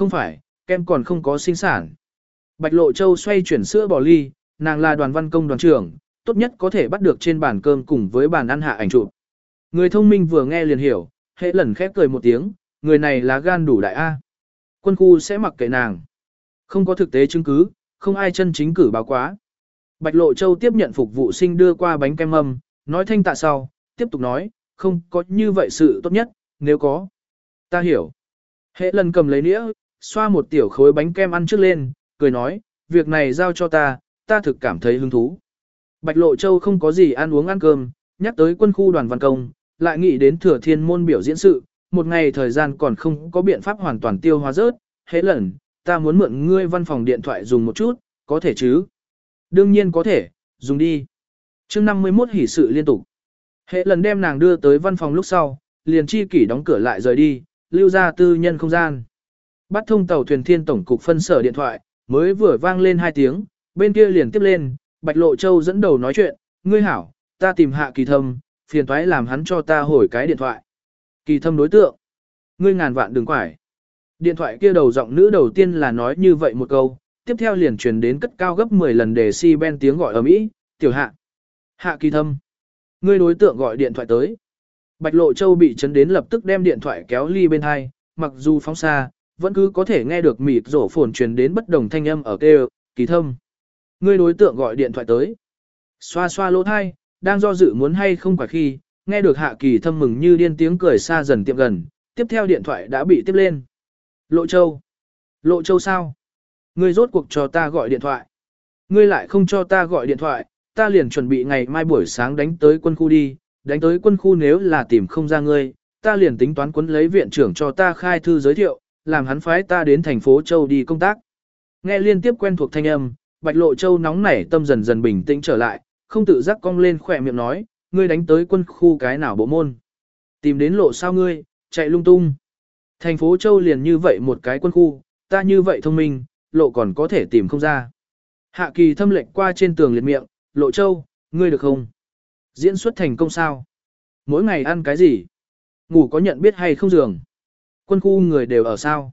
Không phải, kem còn không có sinh sản. Bạch Lộ Châu xoay chuyển sữa bò ly, nàng là đoàn văn công đoàn trưởng, tốt nhất có thể bắt được trên bàn cơm cùng với bàn ăn hạ ảnh chụp. Người thông minh vừa nghe liền hiểu, hệ lần khép cười một tiếng, người này là gan đủ đại A. Quân khu sẽ mặc kệ nàng. Không có thực tế chứng cứ, không ai chân chính cử báo quá. Bạch Lộ Châu tiếp nhận phục vụ sinh đưa qua bánh kem mâm, nói thanh tạ sau, tiếp tục nói, không có như vậy sự tốt nhất, nếu có. Ta hiểu. Hệ lần cầm lấy nĩa, xoa một tiểu khối bánh kem ăn trước lên, cười nói, việc này giao cho ta, ta thực cảm thấy hứng thú. Bạch Lộ Châu không có gì ăn uống ăn cơm, nhắc tới quân khu đoàn văn công, lại nghĩ đến thừa thiên môn biểu diễn sự, một ngày thời gian còn không có biện pháp hoàn toàn tiêu hóa rớt, hễ lần, ta muốn mượn ngươi văn phòng điện thoại dùng một chút, có thể chứ? Đương nhiên có thể, dùng đi. chương 51 hỉ sự liên tục. Hệ lần đem nàng đưa tới văn phòng lúc sau, liền chi kỷ đóng cửa lại rời đi, lưu ra tư nhân không gian. Bắt thông tàu thuyền thiên tổng cục phân sở điện thoại, mới vừa vang lên hai tiếng, bên kia liền tiếp lên, Bạch Lộ Châu dẫn đầu nói chuyện, ngươi hảo, ta tìm hạ kỳ thâm, phiền toái làm hắn cho ta hồi cái điện thoại. Kỳ thâm đối tượng, ngươi ngàn vạn đừng quải. Điện thoại kia đầu giọng nữ đầu tiên là nói như vậy một câu, tiếp theo liền truyền đến cất cao gấp 10 lần để si ben tiếng gọi ở Mỹ, tiểu hạ. Hạ kỳ thâm. Ngươi đối tượng gọi điện thoại tới. Bạch Lộ Châu bị chấn đến lập tức đem điện thoại kéo ly bên hai, mặc dù phóng xa, vẫn cứ có thể nghe được mịt rổ phồn truyền đến bất đồng thanh âm ở kêu, kỳ thâm. người đối tượng gọi điện thoại tới. Xoa xoa lỗ thai, đang do dự muốn hay không phải khi, nghe được hạ kỳ thâm mừng như điên tiếng cười xa dần tiệm gần, tiếp theo điện thoại đã bị tiếp lên. Lộ Châu. Lộ Châu sao? Ngươi rốt cuộc cho ta gọi điện thoại. Ngươi lại không cho ta gọi điện thoại, ta liền chuẩn bị ngày mai buổi sáng đánh tới quân khu đi, đánh tới quân khu nếu là tìm không ra ngươi, ta liền tính toán quấn lấy viện trưởng cho ta khai thư giới thiệu, làm hắn phái ta đến thành phố Châu đi công tác. Nghe liên tiếp quen thuộc thanh âm, Bạch Lộ Châu nóng nảy tâm dần dần bình tĩnh trở lại, không tự giác cong lên khỏe miệng nói, ngươi đánh tới quân khu cái nào bộ môn. Tìm đến lộ sao ngươi, chạy lung tung. Thành phố Châu liền như vậy một cái quân khu, ta như vậy thông minh, lộ còn có thể tìm không ra. Hạ kỳ thâm lệnh qua trên tường liệt miệng, lộ châu, ngươi được không? Diễn xuất thành công sao? Mỗi ngày ăn cái gì? Ngủ có nhận biết hay không giường? Quân khu người đều ở sao?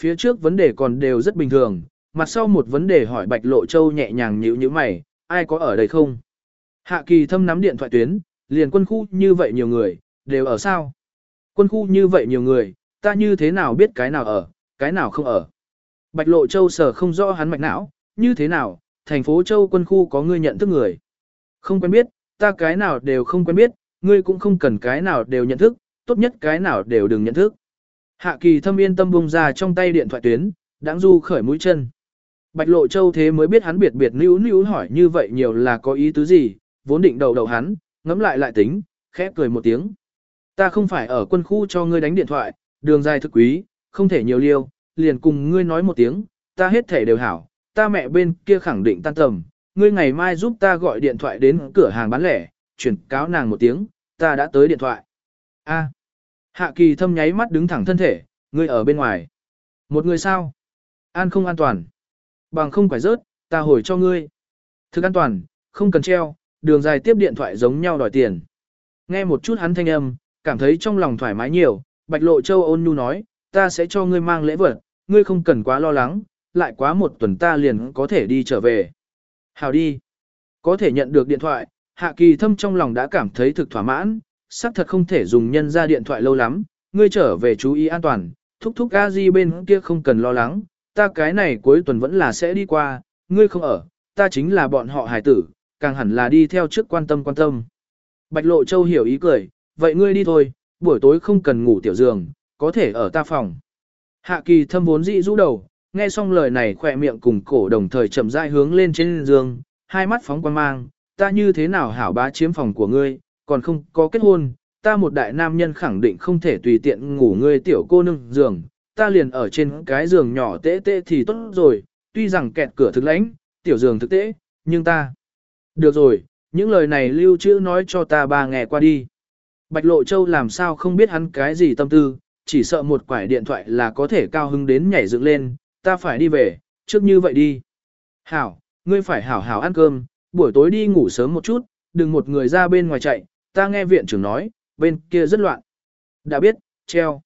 Phía trước vấn đề còn đều rất bình thường, mặt sau một vấn đề hỏi bạch lộ châu nhẹ nhàng nhíu nhíu mày, ai có ở đây không? Hạ kỳ thâm nắm điện thoại tuyến, liền quân khu như vậy nhiều người, đều ở sao? Quân khu như vậy nhiều người, ta như thế nào biết cái nào ở, cái nào không ở? Bạch lộ châu sở không rõ hắn mạch não, như thế nào, thành phố châu quân khu có ngươi nhận thức người. Không quen biết, ta cái nào đều không quen biết, ngươi cũng không cần cái nào đều nhận thức, tốt nhất cái nào đều đừng nhận thức. Hạ kỳ thâm yên tâm bung ra trong tay điện thoại tuyến, đáng du khởi mũi chân. Bạch lộ châu thế mới biết hắn biệt biệt níu níu hỏi như vậy nhiều là có ý tứ gì, vốn định đầu đầu hắn, ngẫm lại lại tính, khẽ cười một tiếng. Ta không phải ở quân khu cho ngươi đánh điện thoại, đường dài thực quý, không thể nhiều liêu, liền cùng ngươi nói một tiếng, ta hết thể đều hảo, ta mẹ bên kia khẳng định tan tầm, ngươi ngày mai giúp ta gọi điện thoại đến cửa hàng bán lẻ, chuyển cáo nàng một tiếng, ta đã tới điện thoại. A. Hạ kỳ thâm nháy mắt đứng thẳng thân thể, ngươi ở bên ngoài. Một người sao? An không an toàn. Bằng không phải rớt, ta hồi cho ngươi. Thực an toàn, không cần treo, đường dài tiếp điện thoại giống nhau đòi tiền. Nghe một chút hắn thanh âm, cảm thấy trong lòng thoải mái nhiều, Bạch Lộ Châu ôn nhu nói, ta sẽ cho ngươi mang lễ vật, ngươi không cần quá lo lắng, lại quá một tuần ta liền có thể đi trở về. Hào đi. Có thể nhận được điện thoại, Hạ Kỳ Thâm trong lòng đã cảm thấy thực thỏa mãn, xác thật không thể dùng nhân ra điện thoại lâu lắm, ngươi trở về chú ý an toàn, thúc thúc a di bên kia không cần lo lắng, ta cái này cuối tuần vẫn là sẽ đi qua, ngươi không ở, ta chính là bọn họ hải tử, càng hẳn là đi theo trước quan tâm quan tâm. Bạch Lộ Châu hiểu ý cười, vậy ngươi đi thôi, buổi tối không cần ngủ tiểu giường, có thể ở ta phòng. Hạ kỳ thâm vốn dị rũ đầu, nghe xong lời này khỏe miệng cùng cổ đồng thời chậm rãi hướng lên trên giường, hai mắt phóng quan mang, ta như thế nào hảo bá chiếm phòng của ngươi, còn không có kết hôn, ta một đại nam nhân khẳng định không thể tùy tiện ngủ ngươi tiểu cô nương giường, ta liền ở trên cái giường nhỏ tễ tễ thì tốt rồi, tuy rằng kẹt cửa thực lãnh, tiểu giường thực tế, nhưng ta... Được rồi, những lời này lưu trữ nói cho ta ba nghe qua đi. Bạch Lộ Châu làm sao không biết hắn cái gì tâm tư, chỉ sợ một quải điện thoại là có thể cao hứng đến nhảy dựng lên, ta phải đi về, trước như vậy đi. Hảo, ngươi phải hảo hảo ăn cơm, buổi tối đi ngủ sớm một chút, đừng một người ra bên ngoài chạy, ta nghe viện trưởng nói, bên kia rất loạn. Đã biết, treo.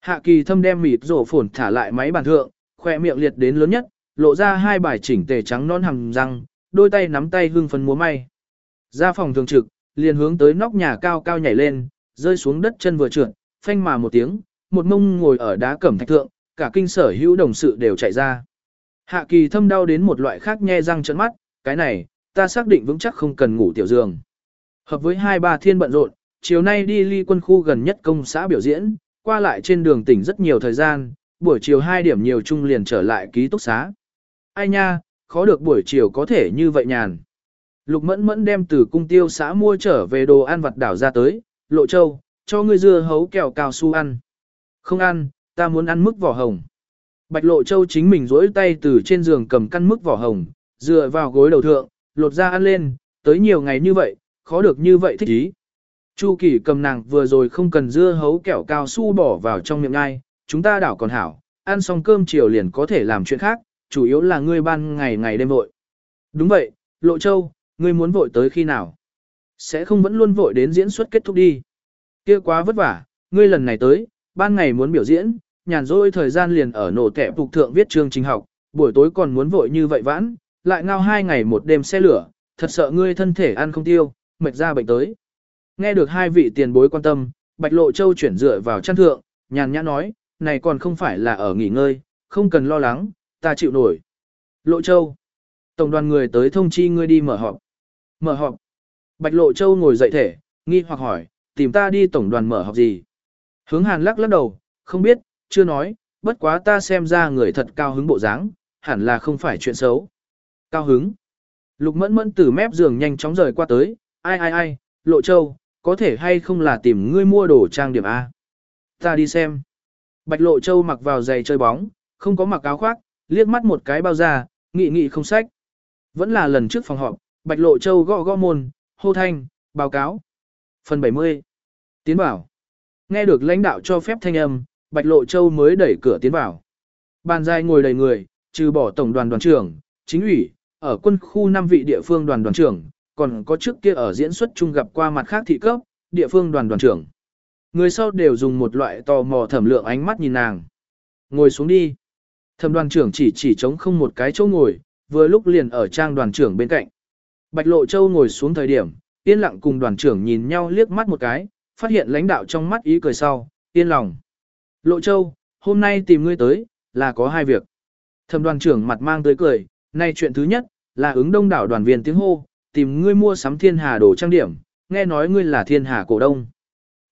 Hạ kỳ thâm đem mịt rổ phổn thả lại máy bàn thượng, khoe miệng liệt đến lớn nhất, lộ ra hai bài chỉnh tề trắng non hằng răng, đôi tay nắm tay hưng phấn múa may. Ra phòng thường trực, liền hướng tới nóc nhà cao cao nhảy lên, rơi xuống đất chân vừa trượt, phanh mà một tiếng, một mông ngồi ở đá cẩm thạch thượng, cả kinh sở hữu đồng sự đều chạy ra. Hạ kỳ thâm đau đến một loại khác nhe răng trợn mắt, cái này, ta xác định vững chắc không cần ngủ tiểu giường. Hợp với hai ba thiên bận rộn, chiều nay đi ly quân khu gần nhất công xã biểu diễn, qua lại trên đường tỉnh rất nhiều thời gian, buổi chiều 2 điểm nhiều chung liền trở lại ký túc xá. Ai nha, khó được buổi chiều có thể như vậy nhàn. Lục mẫn mẫn đem từ cung tiêu xã mua trở về đồ ăn vặt đảo ra tới, lộ châu, cho ngươi dưa hấu kẹo cao su ăn. Không ăn, ta muốn ăn mức vỏ hồng. Bạch lộ châu chính mình rỗi tay từ trên giường cầm căn mức vỏ hồng, dựa vào gối đầu thượng, lột ra ăn lên, tới nhiều ngày như vậy, khó được như vậy thích ý. Chu kỳ cầm nàng vừa rồi không cần dưa hấu kẹo cao su bỏ vào trong miệng ngay, chúng ta đảo còn hảo, ăn xong cơm chiều liền có thể làm chuyện khác, chủ yếu là ngươi ban ngày ngày đêm vội. Đúng vậy, Lộ Châu, ngươi muốn vội tới khi nào? Sẽ không vẫn luôn vội đến diễn xuất kết thúc đi. kia quá vất vả, ngươi lần này tới, ban ngày muốn biểu diễn, nhàn rỗi thời gian liền ở nổ tẹp phục thượng viết chương trình học, buổi tối còn muốn vội như vậy vãn, lại ngao hai ngày một đêm xe lửa, thật sợ ngươi thân thể ăn không tiêu, mệt ra bệnh tới. Nghe được hai vị tiền bối quan tâm, Bạch Lộ Châu chuyển dựa vào chăn thượng, nhàn nhã nói, này còn không phải là ở nghỉ ngơi, không cần lo lắng, ta chịu nổi. Lộ Châu. Tổng đoàn người tới thông chi ngươi đi mở họp. Mở họp. Bạch Lộ Châu ngồi dậy thể, nghi hoặc hỏi, tìm ta đi tổng đoàn mở họp gì? Hướng Hàn lắc lắc đầu, không biết, chưa nói, bất quá ta xem ra người thật cao hứng bộ dáng, hẳn là không phải chuyện xấu. Cao hứng. Lục mẫn mẫn từ mép giường nhanh chóng rời qua tới, ai ai ai, Lộ Châu, có thể hay không là tìm ngươi mua đồ trang điểm A. Ta đi xem. Bạch Lộ Châu mặc vào giày chơi bóng, không có mặc áo khoác, liếc mắt một cái bao ra, nghị nghị không sách. Vẫn là lần trước phòng họp, Bạch Lộ Châu gõ gõ môn, hô thanh, báo cáo. Phần 70. Tiến bảo. Nghe được lãnh đạo cho phép thanh âm, Bạch Lộ Châu mới đẩy cửa tiến vào. Bàn dài ngồi đầy người, trừ bỏ tổng đoàn đoàn trưởng, chính ủy, ở quân khu 5 vị địa phương đoàn đoàn trưởng, còn có trước kia ở diễn xuất chung gặp qua mặt khác thị cấp, địa phương đoàn đoàn trưởng. Người sau đều dùng một loại tò mò thẩm lượng ánh mắt nhìn nàng. Ngồi xuống đi. Thẩm đoàn trưởng chỉ chỉ trống không một cái chỗ ngồi, vừa lúc liền ở trang đoàn trưởng bên cạnh. Bạch Lộ Châu ngồi xuống thời điểm, yên lặng cùng đoàn trưởng nhìn nhau liếc mắt một cái, phát hiện lãnh đạo trong mắt ý cười sau, yên lòng. Lộ Châu, hôm nay tìm ngươi tới, là có hai việc. Thẩm đoàn trưởng mặt mang tới cười, nay chuyện thứ nhất, là ứng đông đảo đoàn viên tiếng hô, tìm ngươi mua sắm thiên hà đồ trang điểm, nghe nói ngươi là thiên hà cổ đông.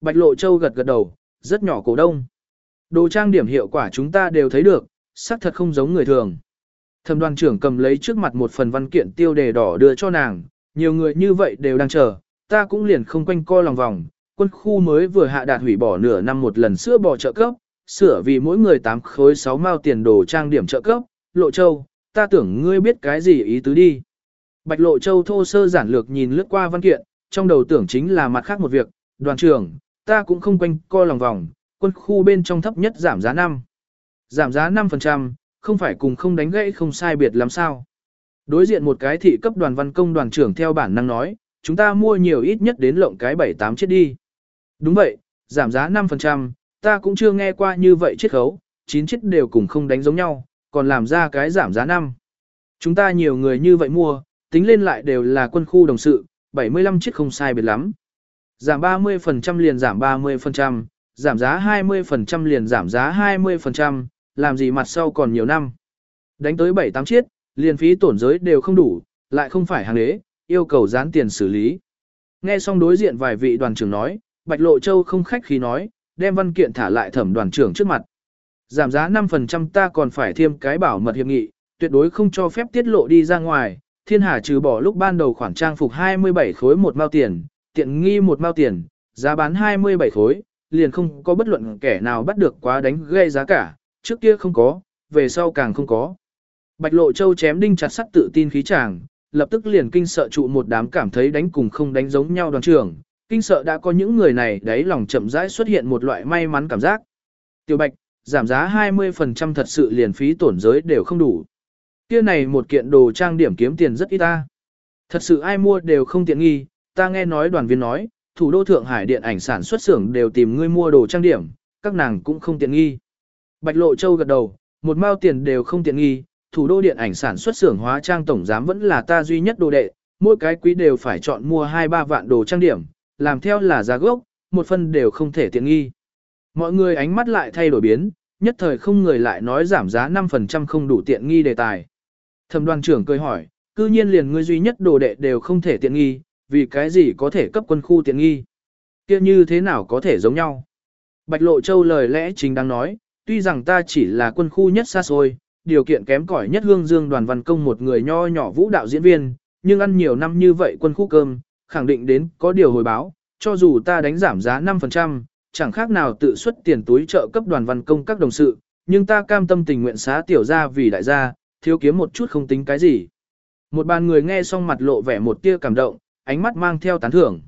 Bạch Lộ Châu gật gật đầu, rất nhỏ cổ đông. Đồ trang điểm hiệu quả chúng ta đều thấy được, xác thật không giống người thường. Thẩm đoàn trưởng cầm lấy trước mặt một phần văn kiện tiêu đề đỏ đưa cho nàng, nhiều người như vậy đều đang chờ, ta cũng liền không quanh co lòng vòng. Quân khu mới vừa hạ đạt hủy bỏ nửa năm một lần sữa bò trợ cấp, sửa vì mỗi người 8 khối 6 mao tiền đồ trang điểm trợ cấp, Lộ Châu, ta tưởng ngươi biết cái gì ý tứ đi. Bạch Lộ Châu thô sơ giản lược nhìn lướt qua văn kiện, trong đầu tưởng chính là mặt khác một việc, đoàn trưởng, ta cũng không quanh co lòng vòng, quân khu bên trong thấp nhất giảm giá 5. Giảm giá 5%, không phải cùng không đánh gãy không sai biệt lắm sao. Đối diện một cái thị cấp đoàn văn công đoàn trưởng theo bản năng nói, chúng ta mua nhiều ít nhất đến lộng cái 7-8 chiếc đi. Đúng vậy, giảm giá 5%, ta cũng chưa nghe qua như vậy chiết khấu, 9 chiếc đều cùng không đánh giống nhau, còn làm ra cái giảm giá 5. Chúng ta nhiều người như vậy mua, tính lên lại đều là quân khu đồng sự, 75 chiếc không sai biệt lắm. Giảm 30% liền giảm 30%, giảm giá 20% liền giảm giá 20%, làm gì mặt sau còn nhiều năm. Đánh tới 7-8 chiếc, liền phí tổn giới đều không đủ, lại không phải hàng đế, yêu cầu gián tiền xử lý. Nghe xong đối diện vài vị đoàn trưởng nói, Bạch Lộ Châu không khách khí nói, đem văn kiện thả lại thẩm đoàn trưởng trước mặt. Giảm giá 5% ta còn phải thêm cái bảo mật hiệp nghị, tuyệt đối không cho phép tiết lộ đi ra ngoài, thiên hà trừ bỏ lúc ban đầu khoản trang phục 27 khối một mao tiền, tiện nghi một mao tiền, giá bán 27 khối, liền không có bất luận kẻ nào bắt được quá đánh gây giá cả, trước kia không có, về sau càng không có. Bạch Lộ Châu chém đinh chặt sắt tự tin khí chàng, lập tức liền kinh sợ trụ một đám cảm thấy đánh cùng không đánh giống nhau đoàn trưởng, kinh sợ đã có những người này đấy lòng chậm rãi xuất hiện một loại may mắn cảm giác. Tiểu Bạch, giảm giá 20% thật sự liền phí tổn giới đều không đủ. Kia này một kiện đồ trang điểm kiếm tiền rất ít ta. Thật sự ai mua đều không tiện nghi, ta nghe nói đoàn viên nói, thủ đô Thượng Hải điện ảnh sản xuất xưởng đều tìm ngươi mua đồ trang điểm, các nàng cũng không tiện nghi. Bạch Lộ Châu gật đầu, một mao tiền đều không tiện nghi, thủ đô điện ảnh sản xuất xưởng hóa trang tổng giám vẫn là ta duy nhất đồ đệ, mỗi cái quý đều phải chọn mua 2-3 vạn đồ trang điểm, làm theo là giá gốc, một phân đều không thể tiện nghi. Mọi người ánh mắt lại thay đổi biến, nhất thời không người lại nói giảm giá 5% không đủ tiện nghi đề tài. Thẩm đoàn trưởng cười hỏi, cư nhiên liền ngươi duy nhất đồ đệ đều không thể tiện nghi, vì cái gì có thể cấp quân khu tiện nghi? kia như thế nào có thể giống nhau? Bạch Lộ Châu lời lẽ chính đang nói, tuy rằng ta chỉ là quân khu nhất xa xôi, điều kiện kém cỏi nhất hương dương đoàn văn công một người nho nhỏ vũ đạo diễn viên, nhưng ăn nhiều năm như vậy quân khu cơm, khẳng định đến có điều hồi báo, cho dù ta đánh giảm giá 5%, chẳng khác nào tự xuất tiền túi trợ cấp đoàn văn công các đồng sự, nhưng ta cam tâm tình nguyện xá tiểu ra vì đại gia, thiếu kiếm một chút không tính cái gì. Một bàn người nghe xong mặt lộ vẻ một tia cảm động, ánh mắt mang theo tán thưởng.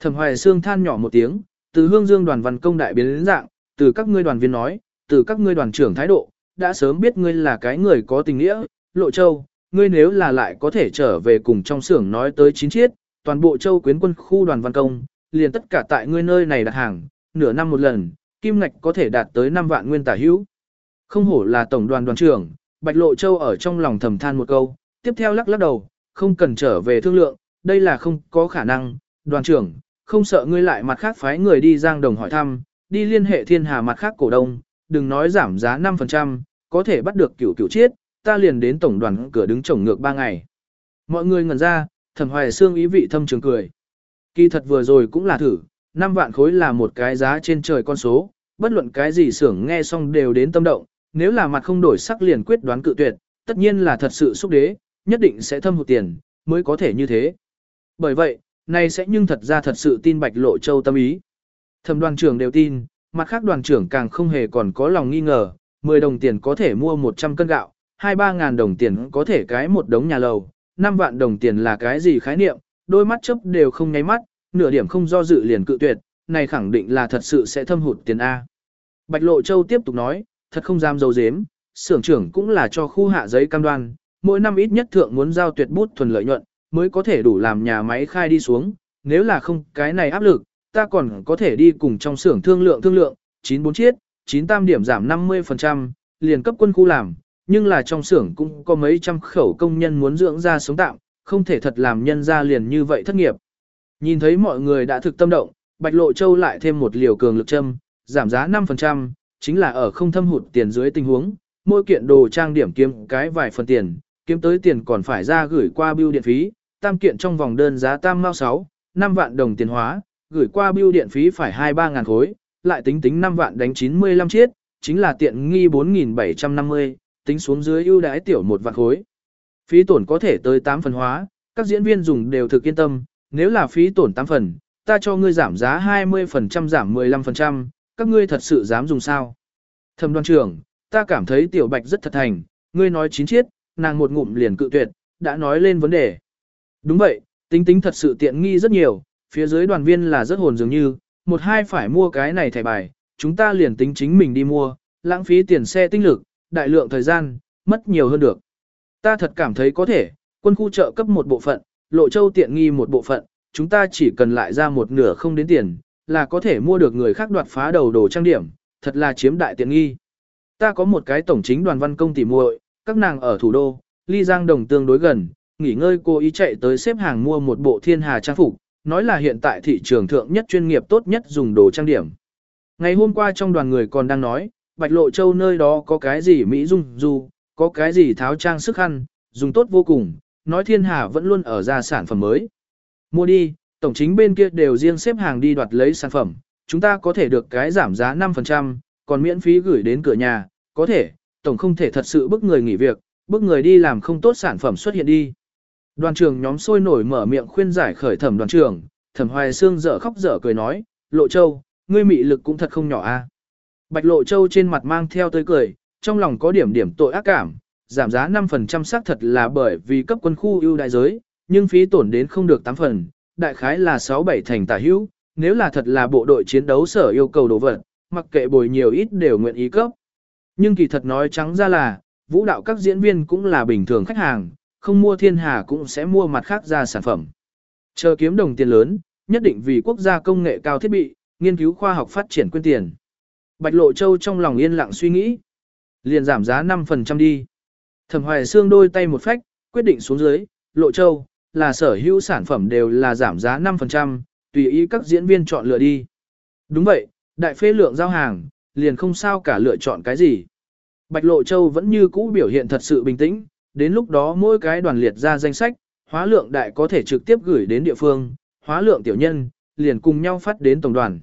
Thẩm Hoài Sương than nhỏ một tiếng, từ Hương Dương đoàn văn công đại biến đến dạng, từ các ngươi đoàn viên nói, từ các ngươi đoàn trưởng thái độ, đã sớm biết ngươi là cái người có tình nghĩa, Lộ Châu, ngươi nếu là lại có thể trở về cùng trong xưởng nói tới chín chiết, toàn bộ châu quyến quân khu đoàn văn công, liền tất cả tại ngươi nơi này đặt hàng, nửa năm một lần, kim ngạch có thể đạt tới 5 vạn nguyên tả hữu. Không hổ là tổng đoàn đoàn trưởng, Bạch Lộ Châu ở trong lòng thầm than một câu, tiếp theo lắc lắc đầu, không cần trở về thương lượng, đây là không có khả năng, đoàn trưởng, không sợ ngươi lại mặt khác phái người đi giang đồng hỏi thăm, đi liên hệ thiên hà mặt khác cổ đông, đừng nói giảm giá 5%, có thể bắt được cửu cửu chiết, ta liền đến tổng đoàn cửa đứng chổng ngược 3 ngày. Mọi người ngẩn ra, thẩm hoài xương ý vị thâm trường cười. Kỳ thật vừa rồi cũng là thử, 5 vạn khối là một cái giá trên trời con số, bất luận cái gì xưởng nghe xong đều đến tâm động, nếu là mặt không đổi sắc liền quyết đoán cự tuyệt, tất nhiên là thật sự xúc đế, nhất định sẽ thâm hụt tiền, mới có thể như thế. Bởi vậy, nay sẽ nhưng thật ra thật sự tin Bạch Lộ Châu tâm ý. Thẩm đoàn trưởng đều tin, mặt khác đoàn trưởng càng không hề còn có lòng nghi ngờ, 10 đồng tiền có thể mua 100 cân gạo, 2-3 ngàn đồng tiền có thể cái một đống nhà lầu, 5 vạn đồng tiền là cái gì khái niệm, đôi mắt chớp đều không nháy mắt, nửa điểm không do dự liền cự tuyệt, này khẳng định là thật sự sẽ thâm hụt tiền A. Bạch Lộ Châu tiếp tục nói, thật không dám dấu dếm, xưởng trưởng cũng là cho khu hạ giấy cam đoan, mỗi năm ít nhất thượng muốn giao tuyệt bút thuần lợi nhuận, mới có thể đủ làm nhà máy khai đi xuống, nếu là không cái này áp lực, ta còn có thể đi cùng trong xưởng thương lượng thương lượng, 94 chiết, 9 tam điểm giảm 50%, liền cấp quân khu làm, nhưng là trong xưởng cũng có mấy trăm khẩu công nhân muốn dưỡng ra sống tạm, không thể thật làm nhân ra liền như vậy thất nghiệp. Nhìn thấy mọi người đã thực tâm động, Bạch Lộ Châu lại thêm một liều cường lực châm, giảm giá 5%, chính là ở không thâm hụt tiền dưới tình huống, mỗi kiện đồ trang điểm kiếm cái vài phần tiền, kiếm tới tiền còn phải ra gửi qua bưu điện phí, tam kiện trong vòng đơn giá tam mao 6, 5 vạn đồng tiền hóa, gửi qua bưu điện phí phải 2-3 ngàn khối, lại tính tính 5 vạn đánh 95 chiết, chính là tiện nghi 4.750, tính xuống dưới ưu đãi tiểu một vạn khối. Phí tổn có thể tới 8 phần hóa, các diễn viên dùng đều thực yên tâm, nếu là phí tổn 8 phần, ta cho ngươi giảm giá 20% giảm 15%, các ngươi thật sự dám dùng sao? Thẩm đoàn trưởng, ta cảm thấy tiểu bạch rất thật thành, ngươi nói chín chiết, nàng một ngụm liền cự tuyệt, đã nói lên vấn đề. Đúng vậy, tính tính thật sự tiện nghi rất nhiều, phía dưới đoàn viên là rất hồn dường như, một hai phải mua cái này thẻ bài, chúng ta liền tính chính mình đi mua, lãng phí tiền xe tinh lực, đại lượng thời gian, mất nhiều hơn được. Ta thật cảm thấy có thể, quân khu trợ cấp một bộ phận, lộ châu tiện nghi một bộ phận, chúng ta chỉ cần lại ra một nửa không đến tiền, là có thể mua được người khác đoạt phá đầu đồ trang điểm, thật là chiếm đại tiện nghi. Ta có một cái tổng chính đoàn văn công tỉ muội, các nàng ở thủ đô, ly giang đồng tương đối gần, nghỉ ngơi cô ý chạy tới xếp hàng mua một bộ thiên hà trang phục, nói là hiện tại thị trường thượng nhất chuyên nghiệp tốt nhất dùng đồ trang điểm. Ngày hôm qua trong đoàn người còn đang nói, Bạch Lộ Châu nơi đó có cái gì Mỹ dung du, có cái gì tháo trang sức khăn, dùng tốt vô cùng, nói thiên hà vẫn luôn ở ra sản phẩm mới. Mua đi, tổng chính bên kia đều riêng xếp hàng đi đoạt lấy sản phẩm, chúng ta có thể được cái giảm giá 5%, còn miễn phí gửi đến cửa nhà, có thể, tổng không thể thật sự bức người nghỉ việc, bức người đi làm không tốt sản phẩm xuất hiện đi. Đoàn trưởng nhóm sôi nổi mở miệng khuyên giải khởi thẩm đoàn trưởng, thẩm hoài xương dở khóc dở cười nói, lộ châu, ngươi mị lực cũng thật không nhỏ a. Bạch lộ châu trên mặt mang theo tươi cười, trong lòng có điểm điểm tội ác cảm, giảm giá 5% xác thật là bởi vì cấp quân khu ưu đại giới, nhưng phí tổn đến không được 8 phần, đại khái là 6-7 thành tả hữu, nếu là thật là bộ đội chiến đấu sở yêu cầu đồ vật, mặc kệ bồi nhiều ít đều nguyện ý cấp. Nhưng kỳ thật nói trắng ra là, vũ đạo các diễn viên cũng là bình thường khách hàng, không mua thiên hà cũng sẽ mua mặt khác ra sản phẩm. Chờ kiếm đồng tiền lớn, nhất định vì quốc gia công nghệ cao thiết bị, nghiên cứu khoa học phát triển quyên tiền. Bạch Lộ Châu trong lòng yên lặng suy nghĩ. Liền giảm giá 5% đi. Thẩm Hoài Sương đôi tay một phách, quyết định xuống dưới, Lộ Châu, là sở hữu sản phẩm đều là giảm giá 5%, tùy ý các diễn viên chọn lựa đi. Đúng vậy, đại phê lượng giao hàng, liền không sao cả lựa chọn cái gì. Bạch Lộ Châu vẫn như cũ biểu hiện thật sự bình tĩnh, đến lúc đó mỗi cái đoàn liệt ra danh sách, hóa lượng đại có thể trực tiếp gửi đến địa phương, hóa lượng tiểu nhân, liền cùng nhau phát đến tổng đoàn.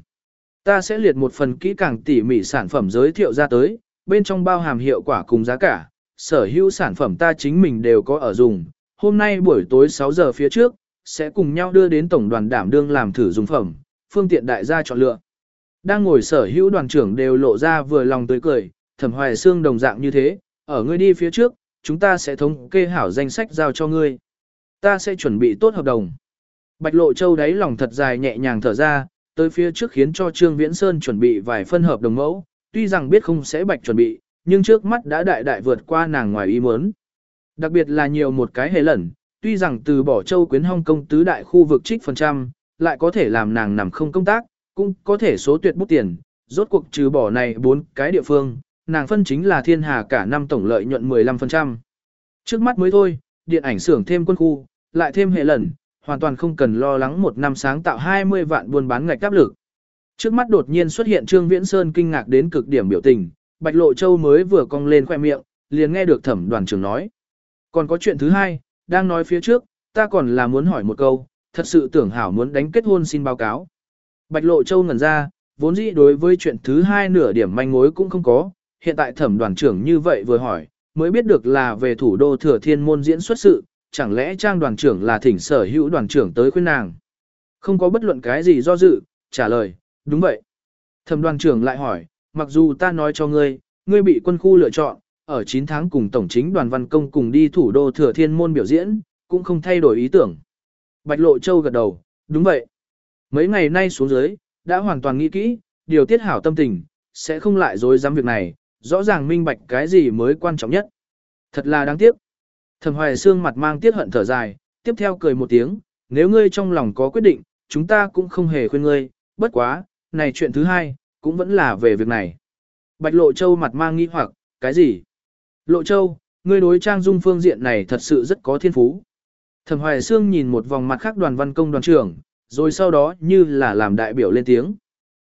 Ta sẽ liệt một phần kỹ càng tỉ mỉ sản phẩm giới thiệu ra tới, bên trong bao hàm hiệu quả cùng giá cả, sở hữu sản phẩm ta chính mình đều có ở dùng. Hôm nay buổi tối 6 giờ phía trước, sẽ cùng nhau đưa đến tổng đoàn đảm đương làm thử dùng phẩm, phương tiện đại gia chọn lựa. Đang ngồi sở hữu đoàn trưởng đều lộ ra vừa lòng tươi cười, thẩm hoài xương đồng dạng như thế, ở ngươi đi phía trước, chúng ta sẽ thống kê hảo danh sách giao cho ngươi. Ta sẽ chuẩn bị tốt hợp đồng. Bạch Lộ Châu đáy lòng thật dài nhẹ nhàng thở ra, tới phía trước khiến cho Trương Viễn Sơn chuẩn bị vài phân hợp đồng mẫu, tuy rằng biết không sẽ bạch chuẩn bị, nhưng trước mắt đã đại đại vượt qua nàng ngoài ý muốn. Đặc biệt là nhiều một cái hề lẩn, tuy rằng từ bỏ châu quyến Hong Kong tứ đại khu vực trích phần trăm, lại có thể làm nàng nằm không công tác, cũng có thể số tuyệt bút tiền, rốt cuộc trừ bỏ này bốn cái địa phương, nàng phân chính là thiên hà cả năm tổng lợi nhuận 15%. Trước mắt mới thôi, điện ảnh xưởng thêm quân khu, lại thêm hệ lần, hoàn toàn không cần lo lắng một năm sáng tạo 20 vạn buôn bán ngạch áp lực. Trước mắt đột nhiên xuất hiện Trương Viễn Sơn kinh ngạc đến cực điểm biểu tình, Bạch Lộ Châu mới vừa cong lên khoe miệng, liền nghe được thẩm đoàn trưởng nói. Còn có chuyện thứ hai, đang nói phía trước, ta còn là muốn hỏi một câu, thật sự tưởng hảo muốn đánh kết hôn xin báo cáo. Bạch Lộ Châu ngẩn ra, vốn dĩ đối với chuyện thứ hai nửa điểm manh mối cũng không có, hiện tại thẩm đoàn trưởng như vậy vừa hỏi, mới biết được là về thủ đô thừa thiên môn diễn xuất sự, chẳng lẽ trang đoàn trưởng là thỉnh sở hữu đoàn trưởng tới khuyên nàng. Không có bất luận cái gì do dự, trả lời, đúng vậy. Thẩm đoàn trưởng lại hỏi, mặc dù ta nói cho ngươi, ngươi bị quân khu lựa chọn, ở 9 tháng cùng tổng chính đoàn văn công cùng đi thủ đô thừa thiên môn biểu diễn, cũng không thay đổi ý tưởng. Bạch Lộ Châu gật đầu, đúng vậy. Mấy ngày nay xuống dưới, đã hoàn toàn nghĩ kỹ, điều tiết hảo tâm tình, sẽ không lại dối dám việc này, rõ ràng minh bạch cái gì mới quan trọng nhất. Thật là đáng tiếc. Thẩm Hoài Sương mặt mang tiếc hận thở dài, tiếp theo cười một tiếng, nếu ngươi trong lòng có quyết định, chúng ta cũng không hề khuyên ngươi, bất quá, này chuyện thứ hai, cũng vẫn là về việc này. Bạch Lộ Châu mặt mang nghi hoặc, cái gì? Lộ Châu, ngươi đối trang dung phương diện này thật sự rất có thiên phú. Thẩm Hoài Sương nhìn một vòng mặt khác đoàn văn công đoàn trưởng, rồi sau đó như là làm đại biểu lên tiếng.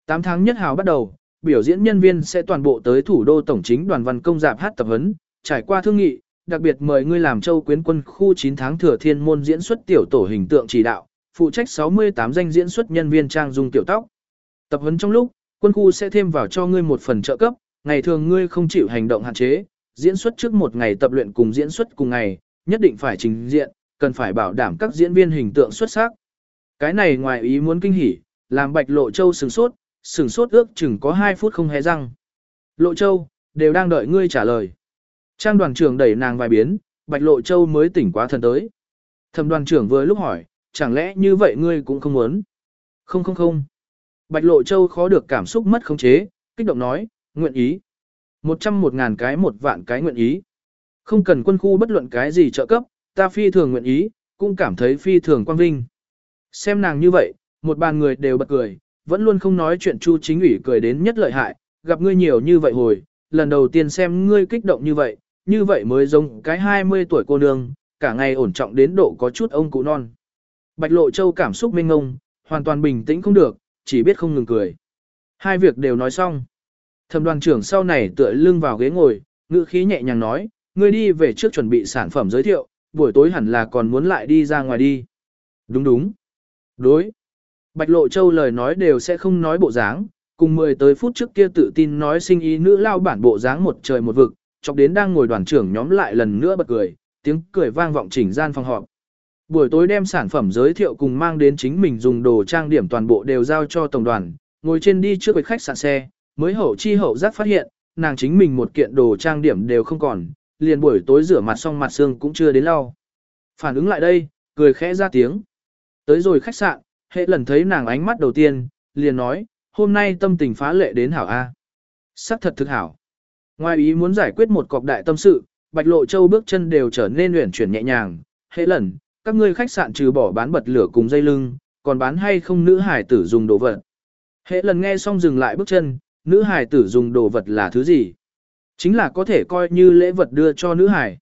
8 tháng nhất hào bắt đầu, biểu diễn nhân viên sẽ toàn bộ tới thủ đô tổng chính đoàn văn công dạp hát tập huấn, trải qua thương nghị, đặc biệt mời ngươi làm châu quyến quân khu 9 tháng thừa thiên môn diễn xuất tiểu tổ hình tượng chỉ đạo, phụ trách 68 danh diễn xuất nhân viên trang dung tiểu tóc. Tập huấn trong lúc, quân khu sẽ thêm vào cho ngươi một phần trợ cấp, ngày thường ngươi không chịu hành động hạn chế, diễn xuất trước một ngày tập luyện cùng diễn xuất cùng ngày, nhất định phải trình diện, cần phải bảo đảm các diễn viên hình tượng xuất sắc. Cái này ngoài ý muốn kinh hỉ, làm Bạch Lộ Châu sửng sốt, sửng sốt ước chừng có 2 phút không hé răng. Lộ Châu, đều đang đợi ngươi trả lời. Trang đoàn trưởng đẩy nàng vài biến, Bạch Lộ Châu mới tỉnh quá thần tới. Thẩm đoàn trưởng vừa lúc hỏi, chẳng lẽ như vậy ngươi cũng không muốn? Không không không. Bạch Lộ Châu khó được cảm xúc mất khống chế, kích động nói, nguyện ý. Một trăm một ngàn cái một vạn cái nguyện ý. Không cần quân khu bất luận cái gì trợ cấp, ta phi thường nguyện ý, cũng cảm thấy phi thường quang vinh. Xem nàng như vậy, một bàn người đều bật cười, vẫn luôn không nói chuyện Chu chính ủy cười đến nhất lợi hại, gặp ngươi nhiều như vậy hồi, lần đầu tiên xem ngươi kích động như vậy, như vậy mới giống cái 20 tuổi cô nương, cả ngày ổn trọng đến độ có chút ông cụ non. Bạch Lộ Châu cảm xúc mênh ngông, hoàn toàn bình tĩnh không được, chỉ biết không ngừng cười. Hai việc đều nói xong. Thẩm đoàn trưởng sau này tựa lưng vào ghế ngồi, ngữ khí nhẹ nhàng nói, ngươi đi về trước chuẩn bị sản phẩm giới thiệu, buổi tối hẳn là còn muốn lại đi ra ngoài đi. Đúng đúng. Đối. Bạch Lộ Châu lời nói đều sẽ không nói bộ dáng, cùng 10 tới phút trước kia tự tin nói sinh ý nữ lao bản bộ dáng một trời một vực, chọc đến đang ngồi đoàn trưởng nhóm lại lần nữa bật cười, tiếng cười vang vọng chỉnh gian phòng họp. Buổi tối đem sản phẩm giới thiệu cùng mang đến chính mình dùng đồ trang điểm toàn bộ đều giao cho tổng đoàn, ngồi trên đi trước với khách sạn xe, mới hậu chi hậu giác phát hiện, nàng chính mình một kiện đồ trang điểm đều không còn, liền buổi tối rửa mặt xong mặt xương cũng chưa đến lau. Phản ứng lại đây, cười khẽ ra tiếng. Tới rồi khách sạn, hệ lần thấy nàng ánh mắt đầu tiên, liền nói, hôm nay tâm tình phá lệ đến hảo A. Sắc thật thực hảo. Ngoài ý muốn giải quyết một cọc đại tâm sự, Bạch Lộ Châu bước chân đều trở nên luyện chuyển nhẹ nhàng. Hệ lần, các ngươi khách sạn trừ bỏ bán bật lửa cùng dây lưng, còn bán hay không nữ hải tử dùng đồ vật. Hệ lần nghe xong dừng lại bước chân, nữ hải tử dùng đồ vật là thứ gì? Chính là có thể coi như lễ vật đưa cho nữ hải.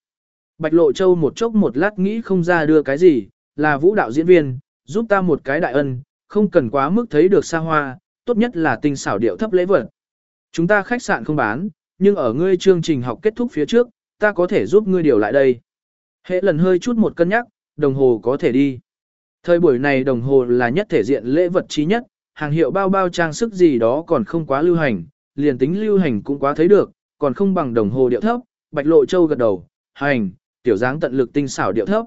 Bạch Lộ Châu một chốc một lát nghĩ không ra đưa cái gì, là vũ đạo diễn viên, giúp ta một cái đại ân, không cần quá mức thấy được xa hoa, tốt nhất là tinh xảo điệu thấp lễ vật. Chúng ta khách sạn không bán, nhưng ở ngươi chương trình học kết thúc phía trước, ta có thể giúp ngươi điều lại đây. Hệ lần hơi chút một cân nhắc, đồng hồ có thể đi. Thời buổi này đồng hồ là nhất thể diện lễ vật trí nhất, hàng hiệu bao bao trang sức gì đó còn không quá lưu hành, liền tính lưu hành cũng quá thấy được, còn không bằng đồng hồ điệu thấp. Bạch Lộ Châu gật đầu, hành, tiểu dáng tận lực tinh xảo điệu thấp.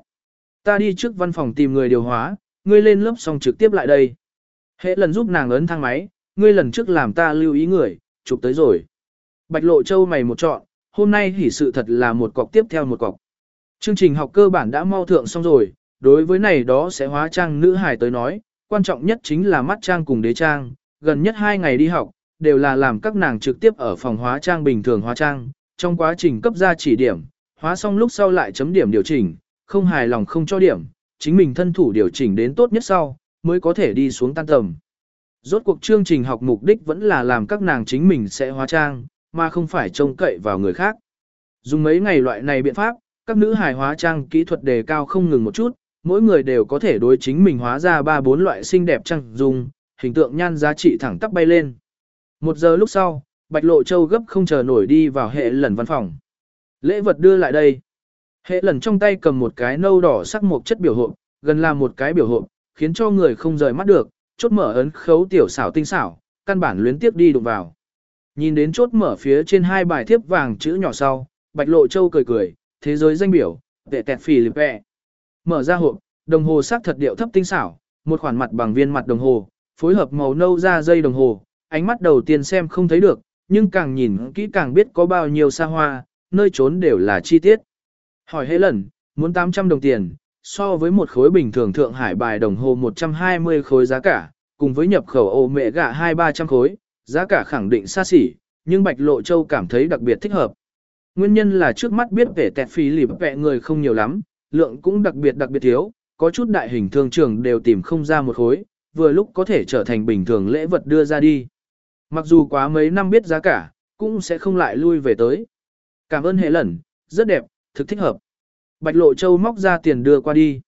Ta đi trước văn phòng tìm người điều hóa, ngươi lên lớp xong trực tiếp lại đây. Hệ lần giúp nàng ấn thang máy, ngươi lần trước làm ta lưu ý người, chụp tới rồi. Bạch Lộ Châu mày một chọn, hôm nay hỉ sự thật là một cọc tiếp theo một cọc. Chương trình học cơ bản đã mau thượng xong rồi, đối với này đó sẽ hóa trang nữ hài tới nói, quan trọng nhất chính là mắt trang cùng đế trang, gần nhất hai ngày đi học, đều là làm các nàng trực tiếp ở phòng hóa trang bình thường hóa trang, trong quá trình cấp ra chỉ điểm, hóa xong lúc sau lại chấm điểm điều chỉnh, không hài lòng không cho điểm, chính mình thân thủ điều chỉnh đến tốt nhất sau, mới có thể đi xuống tan tầm. Rốt cuộc chương trình học mục đích vẫn là làm các nàng chính mình sẽ hóa trang, mà không phải trông cậy vào người khác. Dùng mấy ngày loại này biện pháp, các nữ hài hóa trang kỹ thuật đề cao không ngừng một chút, mỗi người đều có thể đối chính mình hóa ra ba bốn loại xinh đẹp trăng dùng, hình tượng nhan giá trị thẳng tắp bay lên. Một giờ lúc sau, Bạch Lộ Châu gấp không chờ nổi đi vào hệ lần văn phòng. Lễ vật đưa lại đây. Hệ lần trong tay cầm một cái nâu đỏ sắc một chất biểu hộp, gần là một cái biểu hộp, khiến cho người không rời mắt được, chốt mở ấn khấu tiểu xảo tinh xảo, căn bản luyến tiếp đi đụng vào. Nhìn đến chốt mở phía trên hai bài thiếp vàng chữ nhỏ sau, Bạch Lộ Châu cười cười, thế giới danh biểu, tệ tẹt phì lịp vẹ. Mở ra hộp, đồng hồ sắc thật điệu thấp tinh xảo, một khoản mặt bằng viên mặt đồng hồ, phối hợp màu nâu da dây đồng hồ, ánh mắt đầu tiên xem không thấy được, nhưng càng nhìn kỹ càng biết có bao nhiêu xa hoa, nơi trốn đều là chi tiết. Hỏi hết lần, muốn 800 đồng tiền, so với một khối bình thường Thượng Hải bài đồng hồ 120 khối giá cả, cùng với nhập khẩu ô mẹ gạ 2-300 khối, giá cả khẳng định xa xỉ, nhưng Bạch Lộ Châu cảm thấy đặc biệt thích hợp. Nguyên nhân là trước mắt biết về tẹt phí lìp vẹ người không nhiều lắm, lượng cũng đặc biệt đặc biệt thiếu, có chút đại hình thương trường đều tìm không ra một khối, vừa lúc có thể trở thành bình thường lễ vật đưa ra đi. Mặc dù quá mấy năm biết giá cả, cũng sẽ không lại lui về tới. Cảm ơn hệ lẩn, rất đẹp, thực thích hợp. Bạch Lộ Châu móc ra tiền đưa qua đi.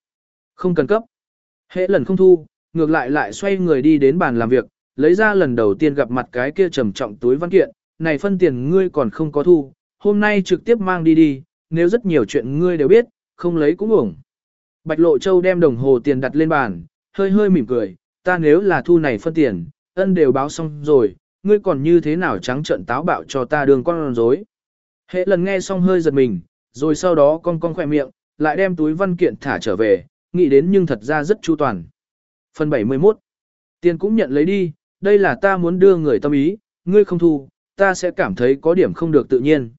Không cần cấp. Hệ lần không thu, ngược lại lại xoay người đi đến bàn làm việc, lấy ra lần đầu tiên gặp mặt cái kia trầm trọng túi văn kiện, này phân tiền ngươi còn không có thu, hôm nay trực tiếp mang đi đi, nếu rất nhiều chuyện ngươi đều biết, không lấy cũng ổng. Bạch Lộ Châu đem đồng hồ tiền đặt lên bàn, hơi hơi mỉm cười, ta nếu là thu này phân tiền, ân đều báo xong rồi, ngươi còn như thế nào trắng trợn táo bạo cho ta đường con rối. Hệ lần nghe xong hơi giật mình, rồi sau đó con con khỏe miệng, lại đem túi văn kiện thả trở về, nghĩ đến nhưng thật ra rất chu toàn. Phần 71 Tiền cũng nhận lấy đi, đây là ta muốn đưa người tâm ý, ngươi không thu, ta sẽ cảm thấy có điểm không được tự nhiên.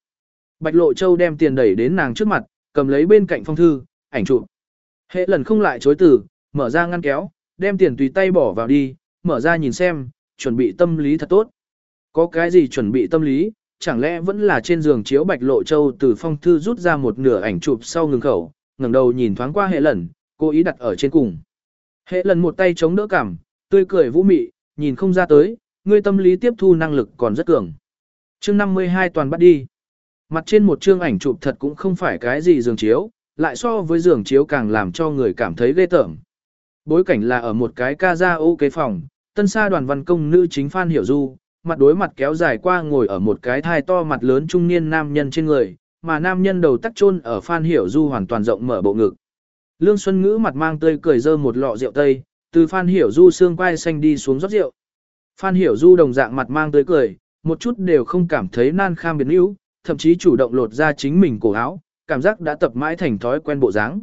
Bạch Lộ Châu đem tiền đẩy đến nàng trước mặt, cầm lấy bên cạnh phong thư, ảnh chụp. Hệ lần không lại chối từ, mở ra ngăn kéo, đem tiền tùy tay bỏ vào đi, mở ra nhìn xem, chuẩn bị tâm lý thật tốt. Có cái gì chuẩn bị tâm lý, chẳng lẽ vẫn là trên giường chiếu Bạch Lộ Châu từ phong thư rút ra một nửa ảnh chụp sau ngừng khẩu, ngẩng đầu nhìn thoáng qua hệ lần, cố ý đặt ở trên cùng. Hệ lần một tay chống đỡ cảm, tươi cười vũ mị, nhìn không ra tới, ngươi tâm lý tiếp thu năng lực còn rất cường. Chương 52 toàn bắt đi. Mặt trên một chương ảnh chụp thật cũng không phải cái gì giường chiếu, lại so với giường chiếu càng làm cho người cảm thấy ghê tởm. Bối cảnh là ở một cái ca ra ô kế phòng, tân sa đoàn văn công nữ chính Phan Hiểu Du, mặt đối mặt kéo dài qua ngồi ở một cái thai to mặt lớn trung niên nam nhân trên người, mà nam nhân đầu tắc chôn ở Phan Hiểu Du hoàn toàn rộng mở bộ ngực. Lương Xuân Ngữ mặt mang tươi cười dơ một lọ rượu tây, từ Phan Hiểu Du xương quai xanh đi xuống rót rượu. Phan Hiểu Du đồng dạng mặt mang tươi cười, một chút đều không cảm thấy nan kham biến yếu, thậm chí chủ động lột ra chính mình cổ áo, cảm giác đã tập mãi thành thói quen bộ dáng.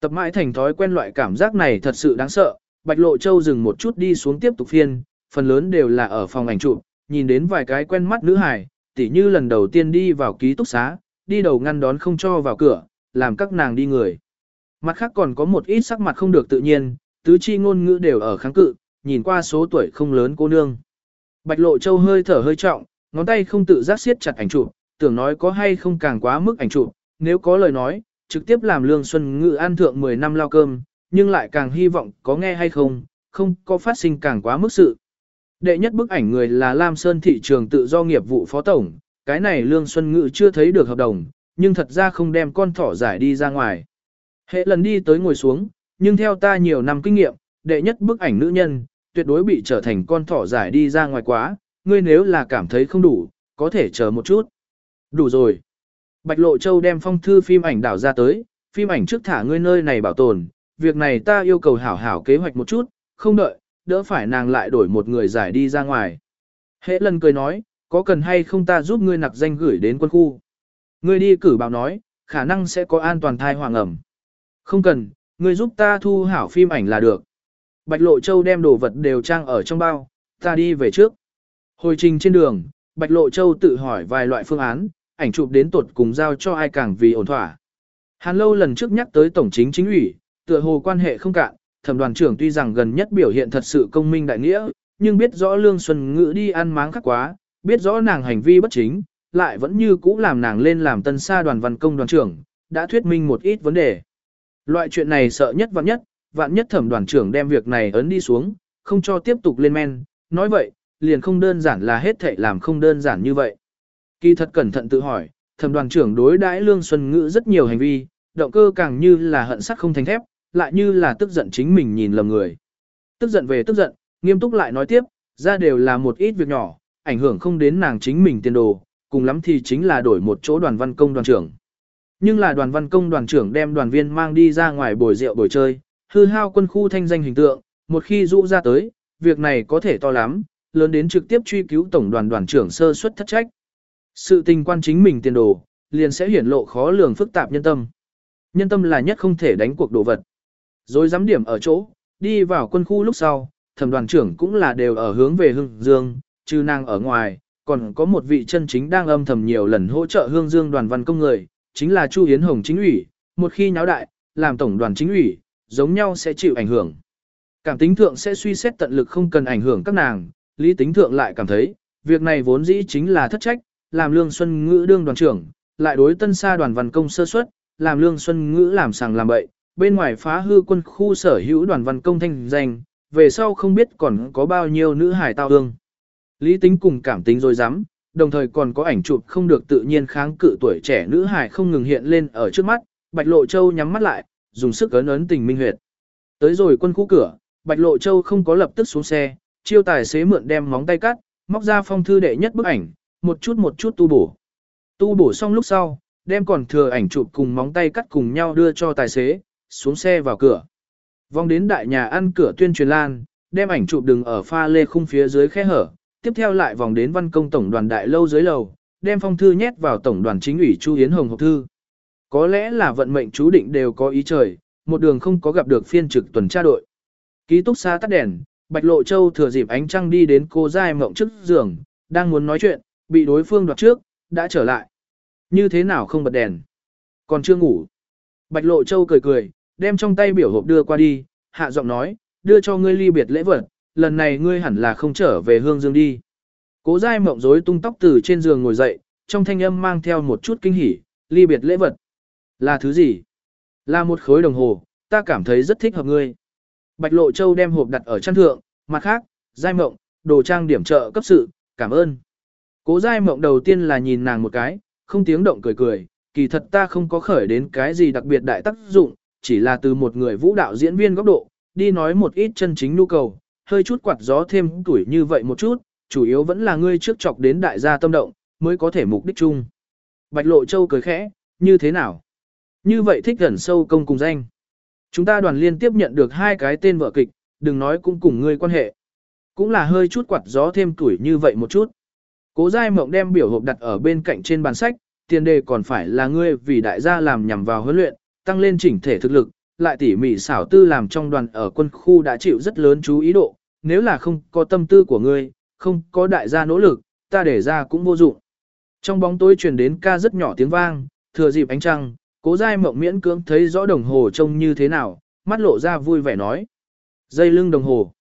Tập mãi thành thói quen loại cảm giác này thật sự đáng sợ, Bạch Lộ Châu dừng một chút đi xuống tiếp tục phiên, phần lớn đều là ở phòng ảnh chụp, nhìn đến vài cái quen mắt nữ hài, tỉ như lần đầu tiên đi vào ký túc xá, đi đầu ngăn đón không cho vào cửa, làm các nàng đi người. Mặt khác còn có một ít sắc mặt không được tự nhiên, tứ chi ngôn ngữ đều ở kháng cự, nhìn qua số tuổi không lớn cô nương. Bạch Lộ Châu hơi thở hơi trọng, ngón tay không tự giác siết chặt ảnh chụp, tưởng nói có hay không càng quá mức ảnh chụp, nếu có lời nói, trực tiếp làm Lương Xuân Ngự an thượng 10 năm lao cơm, nhưng lại càng hy vọng có nghe hay không, không có phát sinh càng quá mức sự. Đệ nhất bức ảnh người là Lam Sơn thị trường tự do nghiệp vụ phó tổng, cái này Lương Xuân Ngự chưa thấy được hợp đồng, nhưng thật ra không đem con thỏ giải đi ra ngoài. Hệ lần đi tới ngồi xuống, nhưng theo ta nhiều năm kinh nghiệm, đệ nhất bức ảnh nữ nhân, tuyệt đối bị trở thành con thỏ giải đi ra ngoài quá, ngươi nếu là cảm thấy không đủ, có thể chờ một chút. Đủ rồi. Bạch Lộ Châu đem phong thư phim ảnh đảo ra tới, phim ảnh trước thả ngươi nơi này bảo tồn, việc này ta yêu cầu hảo hảo kế hoạch một chút, không đợi, đỡ phải nàng lại đổi một người giải đi ra ngoài. Hễ lần cười nói, có cần hay không ta giúp ngươi nặc danh gửi đến quân khu. Ngươi đi cử báo nói, khả năng sẽ có an toàn thai hoàng ẩm. Không cần, ngươi giúp ta thu hảo phim ảnh là được. Bạch Lộ Châu đem đồ vật đều trang ở trong bao, ta đi về trước. Hồi trình trên đường, Bạch Lộ Châu tự hỏi vài loại phương án, ảnh chụp đến tuột cùng giao cho ai càng vì ổn thỏa. Hàn Lâu lần trước nhắc tới tổng chính chính ủy, tựa hồ quan hệ không cạn, thẩm đoàn trưởng tuy rằng gần nhất biểu hiện thật sự công minh đại nghĩa, nhưng biết rõ Lương Xuân Ngữ đi ăn máng khắc quá, biết rõ nàng hành vi bất chính, lại vẫn như cũ làm nàng lên làm tân sa đoàn văn công đoàn trưởng, đã thuyết minh một ít vấn đề. Loại chuyện này sợ nhất vạn nhất, vạn nhất thẩm đoàn trưởng đem việc này ấn đi xuống, không cho tiếp tục lên men, nói vậy, liền không đơn giản là hết thảy làm không đơn giản như vậy. Kỳ thật cẩn thận tự hỏi, thẩm đoàn trưởng đối đãi Lương Xuân Ngữ rất nhiều hành vi, động cơ càng như là hận sắt không thành thép, lại như là tức giận chính mình nhìn lầm người. Tức giận về tức giận, nghiêm túc lại nói tiếp, ra đều là một ít việc nhỏ, ảnh hưởng không đến nàng chính mình tiền đồ, cùng lắm thì chính là đổi một chỗ đoàn văn công đoàn trưởng. Nhưng là đoàn văn công đoàn trưởng đem đoàn viên mang đi ra ngoài bồi rượu bồi chơi, hư hao quân khu thanh danh hình tượng, một khi rũ ra tới, việc này có thể to lắm, lớn đến trực tiếp truy cứu tổng đoàn đoàn trưởng sơ suất thất trách. Sự tình quan chính mình tiền đồ, liền sẽ hiển lộ khó lường phức tạp nhân tâm. Nhân tâm là nhất không thể đánh cuộc đồ vật. Rồi dám điểm ở chỗ, đi vào quân khu lúc sau, thẩm đoàn trưởng cũng là đều ở hướng về Hương Dương, trừ nàng ở ngoài, còn có một vị chân chính đang âm thầm nhiều lần hỗ trợ Hương Dương đoàn văn công người, chính là Chu Hiến Hồng chính ủy, một khi nháo đại, làm tổng đoàn chính ủy, giống nhau sẽ chịu ảnh hưởng. Cảm tính thượng sẽ suy xét tận lực không cần ảnh hưởng các nàng, lý tính thượng lại cảm thấy, việc này vốn dĩ chính là thất trách, làm Lương Xuân Ngữ đương đoàn trưởng, lại đối tân sa đoàn văn công sơ suất, làm Lương Xuân Ngữ làm sàng làm bậy, bên ngoài phá hư quân khu sở hữu đoàn văn công thanh danh, về sau không biết còn có bao nhiêu nữ hải tao ương. Lý tính cùng cảm tính rồi dám, đồng thời còn có ảnh chụp không được tự nhiên kháng cự tuổi trẻ nữ hải không ngừng hiện lên ở trước mắt, Bạch Lộ Châu nhắm mắt lại, dùng sức ấn ấn tình minh huyệt. Tới rồi quân khu cửa, Bạch Lộ Châu không có lập tức xuống xe, chiêu tài xế mượn đem móng tay cắt, móc ra phong thư đệ nhất bức ảnh, một chút một chút tu bổ. Tu bổ xong lúc sau, đem còn thừa ảnh chụp cùng móng tay cắt cùng nhau đưa cho tài xế, xuống xe vào cửa. Vòng đến đại nhà ăn cửa tuyên truyền lan, đem ảnh chụp đừng ở pha lê khung phía dưới khe hở, tiếp theo lại vòng đến văn công tổng đoàn đại lâu dưới lầu, đem phong thư nhét vào tổng đoàn chính ủy Chu yến Hồng hộp thư. Có lẽ là vận mệnh chú định đều có ý trời, một đường không có gặp được phiên trực tuần tra đội. Ký túc xá tắt đèn, Bạch Lộ Châu thừa dịp ánh trăng đi đến cô giai mộng trước giường, đang muốn nói chuyện, bị đối phương đoạt trước, đã trở lại. Như thế nào không bật đèn? Còn chưa ngủ. Bạch Lộ Châu cười cười, đem trong tay biểu hộp đưa qua đi, hạ giọng nói, đưa cho ngươi ly biệt lễ vật, lần này ngươi hẳn là không trở về hương dương đi. Cố giai mộng rối tung tóc từ trên giường ngồi dậy, trong thanh âm mang theo một chút kinh hỉ, ly biệt lễ vật. Là thứ gì? Là một khối đồng hồ, ta cảm thấy rất thích hợp ngươi. Bạch Lộ Châu đem hộp đặt ở chân thượng, mặt khác, giai mộng, đồ trang điểm trợ cấp sự, cảm ơn. Cố giai mộng đầu tiên là nhìn nàng một cái, không tiếng động cười cười, kỳ thật ta không có khởi đến cái gì đặc biệt đại tác dụng, chỉ là từ một người vũ đạo diễn viên góc độ, đi nói một ít chân chính nhu cầu, hơi chút quạt gió thêm tuổi như vậy một chút, chủ yếu vẫn là ngươi trước chọc đến đại gia tâm động, mới có thể mục đích chung. Bạch Lộ Châu cười khẽ, như thế nào? Như vậy thích gần sâu công cùng danh. Chúng ta đoàn liên tiếp nhận được hai cái tên vợ kịch, đừng nói cũng cùng ngươi quan hệ. Cũng là hơi chút quạt gió thêm tuổi như vậy một chút. Cố Giai Mộng đem biểu hộp đặt ở bên cạnh trên bàn sách, tiền đề còn phải là ngươi vì đại gia làm nhằm vào huấn luyện, tăng lên chỉnh thể thực lực, lại tỉ mỉ xảo tư làm trong đoàn ở quân khu đã chịu rất lớn chú ý độ, nếu là không có tâm tư của ngươi, không có đại gia nỗ lực, ta để ra cũng vô dụng. Trong bóng tối truyền đến ca rất nhỏ tiếng vang, thừa dịp ánh trăng, cố giai mộng miễn cưỡng thấy rõ đồng hồ trông như thế nào, mắt lộ ra vui vẻ nói. Dây lưng đồng hồ.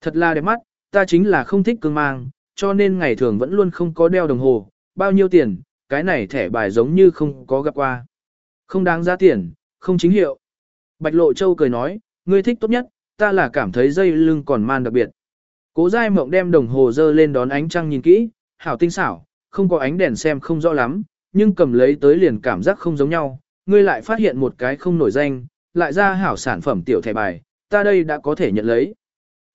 Thật là đẹp mắt, ta chính là không thích cương mang, cho nên ngày thường vẫn luôn không có đeo đồng hồ, bao nhiêu tiền, cái này thẻ bài giống như không có gặp qua. Không đáng giá tiền, không chính hiệu. Bạch Lộ Châu cười nói, ngươi thích tốt nhất, ta là cảm thấy dây lưng còn man đặc biệt. Cố Giai Mộng đem đồng hồ dơ lên đón ánh trăng nhìn kỹ, hảo tinh xảo, không có ánh đèn xem không rõ lắm, nhưng cầm lấy tới liền cảm giác không giống nhau, ngươi lại phát hiện một cái không nổi danh, lại ra hảo sản phẩm tiểu thẻ bài, ta đây đã có thể nhận lấy.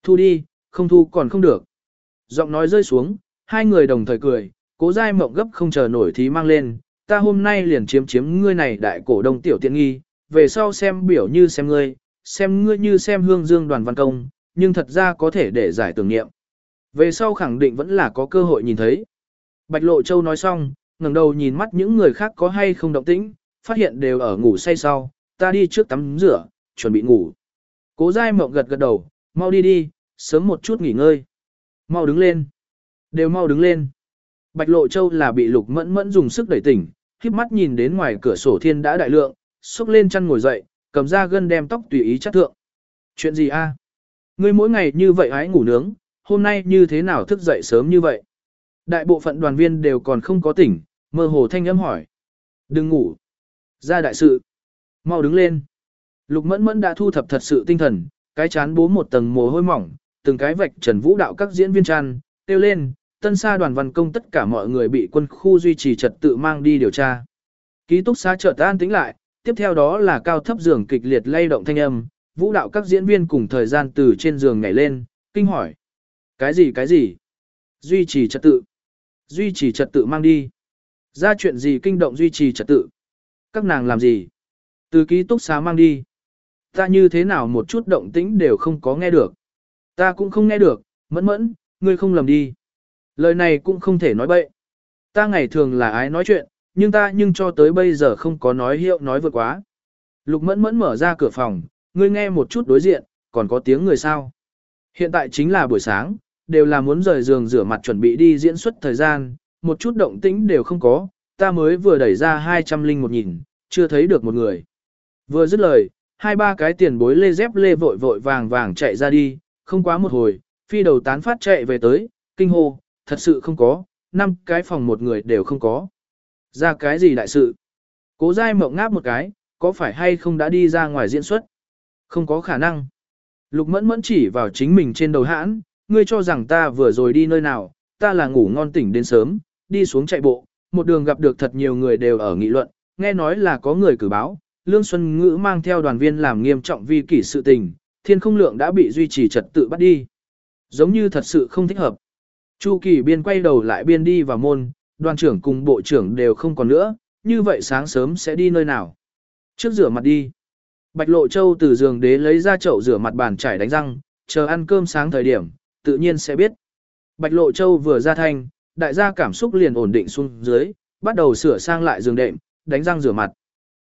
Thu đi, không thu còn không được. Giọng nói rơi xuống, hai người đồng thời cười, cố dai Mộng gấp không chờ nổi thì mang lên, ta hôm nay liền chiếm chiếm ngươi này đại cổ đông tiểu tiện nghi, về sau xem biểu như xem ngươi, xem ngươi như xem hương dương đoàn văn công, nhưng thật ra có thể để giải tưởng niệm. Về sau khẳng định vẫn là có cơ hội nhìn thấy. Bạch Lộ Châu nói xong, ngẩng đầu nhìn mắt những người khác có hay không động tĩnh, phát hiện đều ở ngủ say sau, ta đi trước tắm rửa, chuẩn bị ngủ. Cố Giai Mộng gật gật đầu, mau đi đi, sớm một chút nghỉ ngơi. Mau đứng lên. Đều mau đứng lên. Bạch Lộ Châu là bị Lục Mẫn Mẫn dùng sức đẩy tỉnh, khiếp mắt nhìn đến ngoài cửa sổ thiên đã đại lượng, xúc lên chăn ngồi dậy, cầm ra gân đem tóc tùy ý chắt thượng. Chuyện gì a? À? Ngươi mỗi ngày như vậy hái ngủ nướng, hôm nay như thế nào thức dậy sớm như vậy? Đại bộ phận đoàn viên đều còn không có tỉnh, mơ hồ thanh âm hỏi. Đừng ngủ. Ra đại sự. Mau đứng lên. Lục mẫn mẫn đã thu thập thật sự tinh thần, cái chán bố một tầng mồ hôi mỏng, từng cái vạch trần vũ đạo các diễn viên tràn, tiêu lên, tân sa đoàn văn công tất cả mọi người bị quân khu duy trì trật tự mang đi điều tra. Ký túc xá chợt an tĩnh lại, tiếp theo đó là cao thấp giường kịch liệt lay động thanh âm, vũ đạo các diễn viên cùng thời gian từ trên giường nhảy lên, kinh hỏi. Cái gì cái gì? Duy trì trật tự. Duy trì trật tự mang đi. Ra chuyện gì kinh động duy trì trật tự? Các nàng làm gì? Từ ký túc xá mang đi. Ta như thế nào một chút động tĩnh đều không có nghe được. Ta cũng không nghe được, mẫn mẫn, ngươi không lầm đi. Lời này cũng không thể nói bậy. Ta ngày thường là ái nói chuyện, nhưng ta nhưng cho tới bây giờ không có nói hiệu nói vượt quá. Lục mẫn mẫn mở ra cửa phòng, ngươi nghe một chút đối diện, còn có tiếng người sao. Hiện tại chính là buổi sáng, đều là muốn rời giường rửa mặt chuẩn bị đi diễn xuất thời gian, một chút động tĩnh đều không có, ta mới vừa đẩy ra 200 linh một nhìn, chưa thấy được một người. Vừa dứt lời, hai ba cái tiền bối lê dép lê vội vội vàng vàng chạy ra đi, không quá một hồi, phi đầu tán phát chạy về tới, kinh hô, thật sự không có, năm cái phòng một người đều không có. Ra cái gì đại sự? Cố dai mộng ngáp một cái, có phải hay không đã đi ra ngoài diễn xuất? Không có khả năng. Lục mẫn mẫn chỉ vào chính mình trên đầu hãn, ngươi cho rằng ta vừa rồi đi nơi nào, ta là ngủ ngon tỉnh đến sớm, đi xuống chạy bộ, một đường gặp được thật nhiều người đều ở nghị luận, nghe nói là có người cử báo, Lương Xuân Ngữ mang theo đoàn viên làm nghiêm trọng vi kỷ sự tình, thiên không lượng đã bị duy trì trật tự bắt đi. Giống như thật sự không thích hợp. Chu Kỳ Biên quay đầu lại biên đi vào môn, đoàn trưởng cùng bộ trưởng đều không còn nữa, như vậy sáng sớm sẽ đi nơi nào? Trước rửa mặt đi. Bạch Lộ Châu từ giường đế lấy ra chậu rửa mặt bàn chải đánh răng, chờ ăn cơm sáng thời điểm, tự nhiên sẽ biết. Bạch Lộ Châu vừa ra thanh, đại gia cảm xúc liền ổn định xuống dưới, bắt đầu sửa sang lại giường đệm, đánh răng rửa mặt.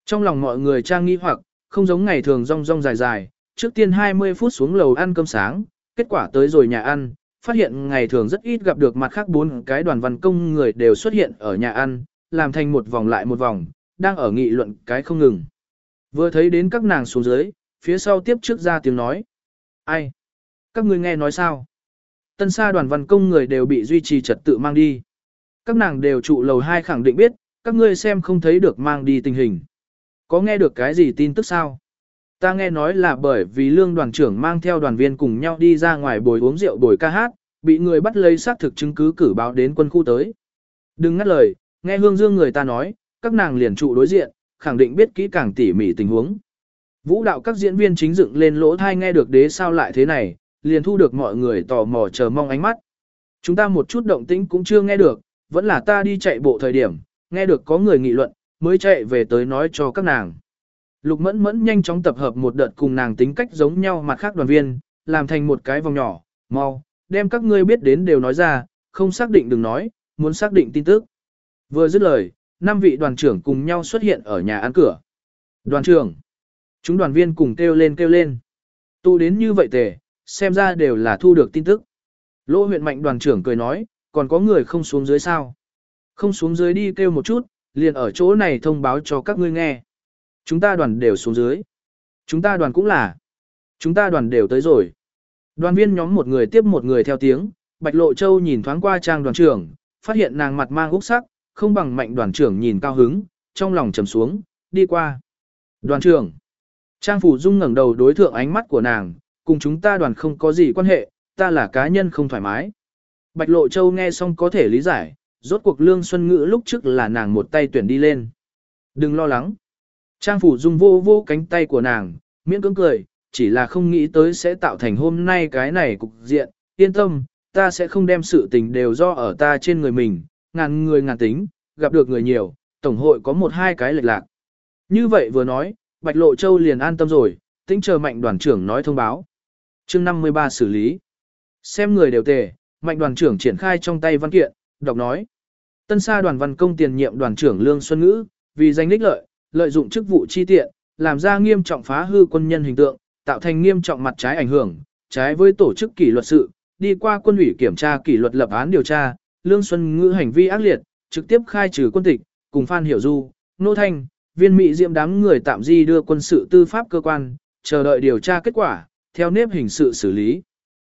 Trong lòng mọi người trang nghi hoặc, không giống ngày thường rong rong dài dài, trước tiên 20 phút xuống lầu ăn cơm sáng, kết quả tới rồi nhà ăn, phát hiện ngày thường rất ít gặp được mặt khác bốn cái đoàn văn công người đều xuất hiện ở nhà ăn, làm thành một vòng lại một vòng, đang ở nghị luận cái không ngừng. Vừa thấy đến các nàng xuống dưới, phía sau tiếp trước ra tiếng nói. Ai? Các ngươi nghe nói sao? Tân sa đoàn văn công người đều bị duy trì trật tự mang đi. Các nàng đều trụ lầu 2 khẳng định biết, các ngươi xem không thấy được mang đi tình hình. Có nghe được cái gì tin tức sao? Ta nghe nói là bởi vì lương đoàn trưởng mang theo đoàn viên cùng nhau đi ra ngoài bồi uống rượu bồi ca hát, bị người bắt lấy xác thực chứng cứ cử báo đến quân khu tới. Đừng ngắt lời, nghe hương dương người ta nói, các nàng liền trụ đối diện, khẳng định biết kỹ càng tỉ mỉ tình huống. Vũ đạo các diễn viên chính dựng lên lỗ thai nghe được đế sao lại thế này, liền thu được mọi người tò mò chờ mong ánh mắt. Chúng ta một chút động tĩnh cũng chưa nghe được, vẫn là ta đi chạy bộ thời điểm, nghe được có người nghị luận, mới chạy về tới nói cho các nàng. Lục mẫn mẫn nhanh chóng tập hợp một đợt cùng nàng tính cách giống nhau mặt khác đoàn viên, làm thành một cái vòng nhỏ, mau, đem các ngươi biết đến đều nói ra, không xác định đừng nói, muốn xác định tin tức. Vừa dứt lời, năm vị đoàn trưởng cùng nhau xuất hiện ở nhà ăn cửa. Đoàn trưởng, chúng đoàn viên cùng kêu lên kêu lên. Tụ đến như vậy tề, xem ra đều là thu được tin tức. Lỗ huyện mạnh đoàn trưởng cười nói, còn có người không xuống dưới sao. Không xuống dưới đi kêu một chút, liền ở chỗ này thông báo cho các ngươi nghe. Chúng ta đoàn đều xuống dưới. Chúng ta đoàn cũng là. Chúng ta đoàn đều tới rồi. Đoàn viên nhóm một người tiếp một người theo tiếng, Bạch Lộ Châu nhìn thoáng qua trang đoàn trưởng, phát hiện nàng mặt mang úc sắc, không bằng mạnh đoàn trưởng nhìn cao hứng, trong lòng trầm xuống, đi qua. Đoàn trưởng. Trang Phủ Dung ngẩng đầu đối thượng ánh mắt của nàng, cùng chúng ta đoàn không có gì quan hệ, ta là cá nhân không thoải mái. Bạch Lộ Châu nghe xong có thể lý giải, rốt cuộc Lương Xuân Ngữ lúc trước là nàng một tay tuyển đi lên. Đừng lo lắng. Trang phủ dung vô vô cánh tay của nàng, miễn cưỡng cười, chỉ là không nghĩ tới sẽ tạo thành hôm nay cái này cục diện, yên tâm, ta sẽ không đem sự tình đều do ở ta trên người mình, ngàn người ngàn tính, gặp được người nhiều, tổng hội có một hai cái lệch lạc. Như vậy vừa nói, Bạch Lộ Châu liền an tâm rồi, tính chờ mạnh đoàn trưởng nói thông báo. chương 53 xử lý. Xem người đều tề, mạnh đoàn trưởng triển khai trong tay văn kiện, đọc nói. Tân sa đoàn văn công tiền nhiệm đoàn trưởng Lương Xuân Ngữ, vì danh đích lợi, lợi dụng chức vụ chi tiện, làm ra nghiêm trọng phá hư quân nhân hình tượng, tạo thành nghiêm trọng mặt trái ảnh hưởng, trái với tổ chức kỷ luật sự, đi qua quân ủy kiểm tra kỷ luật lập án điều tra, Lương Xuân Ngữ hành vi ác liệt, trực tiếp khai trừ quân tịch, cùng Phan Hiểu Du, Nô Thanh, viên mỹ diệm đám người tạm di đưa quân sự tư pháp cơ quan, chờ đợi điều tra kết quả, theo nếp hình sự xử lý.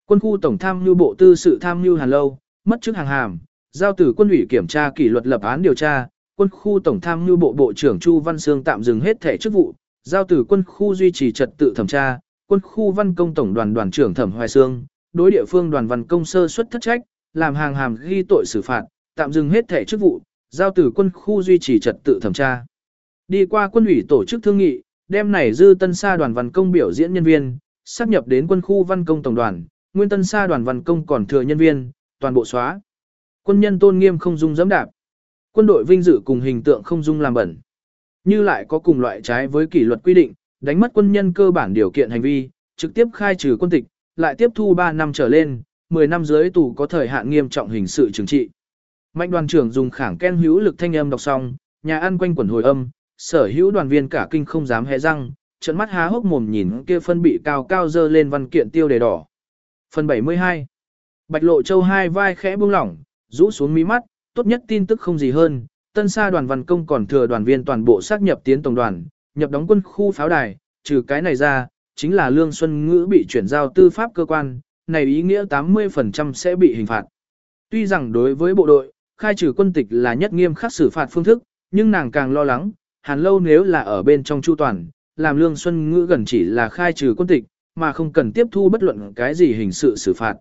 Quân khu tổng tham mưu bộ tư sự tham mưu Hàn Lâu, mất chức hàng hàm, giao từ quân ủy kiểm tra kỷ luật lập án điều tra, quân khu tổng tham mưu bộ bộ trưởng Chu Văn Sương tạm dừng hết thể chức vụ, giao từ quân khu duy trì trật tự thẩm tra, quân khu văn công tổng đoàn đoàn trưởng Thẩm Hoài Sương, đối địa phương đoàn văn công sơ suất thất trách, làm hàng hàm ghi tội xử phạt, tạm dừng hết thể chức vụ, giao từ quân khu duy trì trật tự thẩm tra. Đi qua quân ủy tổ chức thương nghị, đem này dư tân sa đoàn văn công biểu diễn nhân viên, sắp nhập đến quân khu văn công tổng đoàn, nguyên tân sa đoàn văn công còn thừa nhân viên, toàn bộ xóa. Quân nhân tôn nghiêm không dung dẫm đạp. Quân đội vinh dự cùng hình tượng không dung làm bẩn. Như lại có cùng loại trái với kỷ luật quy định, đánh mất quân nhân cơ bản điều kiện hành vi, trực tiếp khai trừ quân tịch, lại tiếp thu 3 năm trở lên, 10 năm dưới tù có thời hạn nghiêm trọng hình sự trừng trị. Mạnh đoàn trưởng dùng khảng ken hữu lực thanh âm đọc xong, nhà ăn quanh quẩn hồi âm, sở hữu đoàn viên cả kinh không dám hé răng, trận mắt há hốc mồm nhìn kia phân bị cao cao dơ lên văn kiện tiêu đề đỏ. Phần 72 Bạch Lộ Châu hai vai khẽ buông lỏng, rũ xuống mí mắt, tốt nhất tin tức không gì hơn, tân sa đoàn văn công còn thừa đoàn viên toàn bộ xác nhập tiến tổng đoàn, nhập đóng quân khu pháo đài, trừ cái này ra, chính là Lương Xuân Ngữ bị chuyển giao tư pháp cơ quan, này ý nghĩa 80% sẽ bị hình phạt. Tuy rằng đối với bộ đội, khai trừ quân tịch là nhất nghiêm khắc xử phạt phương thức, nhưng nàng càng lo lắng, hàn lâu nếu là ở bên trong chu toàn, làm Lương Xuân Ngữ gần chỉ là khai trừ quân tịch, mà không cần tiếp thu bất luận cái gì hình sự xử phạt.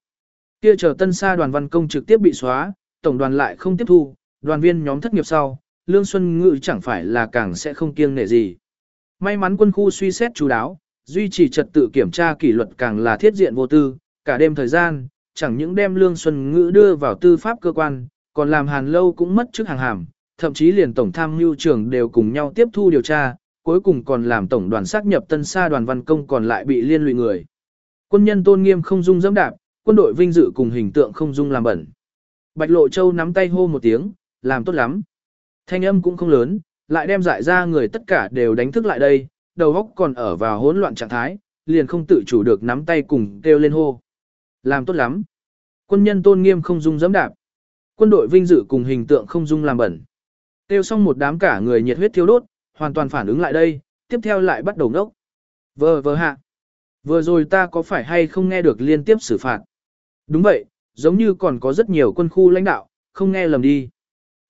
Kia chờ tân sa đoàn văn công trực tiếp bị xóa, tổng đoàn lại không tiếp thu, đoàn viên nhóm thất nghiệp sau, Lương Xuân ngự chẳng phải là càng sẽ không kiêng nể gì. May mắn quân khu suy xét chú đáo, duy trì trật tự kiểm tra kỷ luật càng là thiết diện vô tư, cả đêm thời gian, chẳng những đem Lương Xuân Ngữ đưa vào tư pháp cơ quan, còn làm Hàn Lâu cũng mất chức hàng hàm, thậm chí liền tổng tham mưu trưởng đều cùng nhau tiếp thu điều tra, cuối cùng còn làm tổng đoàn xác nhập tân sa đoàn văn công còn lại bị liên lụy người. Quân nhân tôn nghiêm không dung dẫm đạp, quân đội vinh dự cùng hình tượng không dung làm bẩn. Bạch Lộ Châu nắm tay hô một tiếng, làm tốt lắm. Thanh âm cũng không lớn, lại đem dại ra người tất cả đều đánh thức lại đây, đầu óc còn ở vào hỗn loạn trạng thái, liền không tự chủ được nắm tay cùng kêu lên hô. Làm tốt lắm. Quân nhân tôn nghiêm không dung dẫm đạp. Quân đội vinh dự cùng hình tượng không dung làm bẩn. Tiêu xong một đám cả người nhiệt huyết thiêu đốt, hoàn toàn phản ứng lại đây, tiếp theo lại bắt đầu ngốc. Vờ vờ hạ. Vừa rồi ta có phải hay không nghe được liên tiếp xử phạt? Đúng vậy, giống như còn có rất nhiều quân khu lãnh đạo, không nghe lầm đi.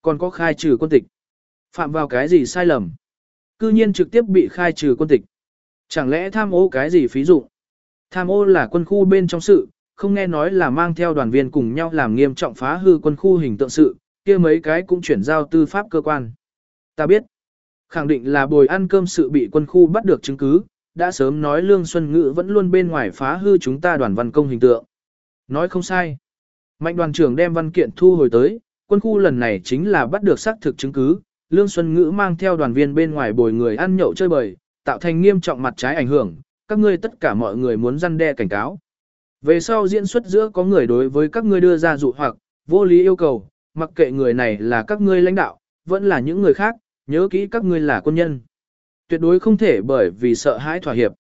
Còn có khai trừ quân tịch. Phạm vào cái gì sai lầm? Cư nhiên trực tiếp bị khai trừ quân tịch. Chẳng lẽ tham ô cái gì phí dụ? Tham ô là quân khu bên trong sự, không nghe nói là mang theo đoàn viên cùng nhau làm nghiêm trọng phá hư quân khu hình tượng sự, kia mấy cái cũng chuyển giao tư pháp cơ quan. Ta biết, khẳng định là bồi ăn cơm sự bị quân khu bắt được chứng cứ, đã sớm nói Lương Xuân Ngữ vẫn luôn bên ngoài phá hư chúng ta đoàn văn công hình tượng. Nói không sai. Mạnh đoàn trưởng đem văn kiện thu hồi tới, quân khu lần này chính là bắt được xác thực chứng cứ, Lương Xuân Ngữ mang theo đoàn viên bên ngoài bồi người ăn nhậu chơi bời, tạo thành nghiêm trọng mặt trái ảnh hưởng, các ngươi tất cả mọi người muốn răn đe cảnh cáo. Về sau diễn xuất giữa có người đối với các ngươi đưa ra dụ hoặc, vô lý yêu cầu, mặc kệ người này là các ngươi lãnh đạo, vẫn là những người khác, nhớ kỹ các ngươi là quân nhân. Tuyệt đối không thể bởi vì sợ hãi thỏa hiệp.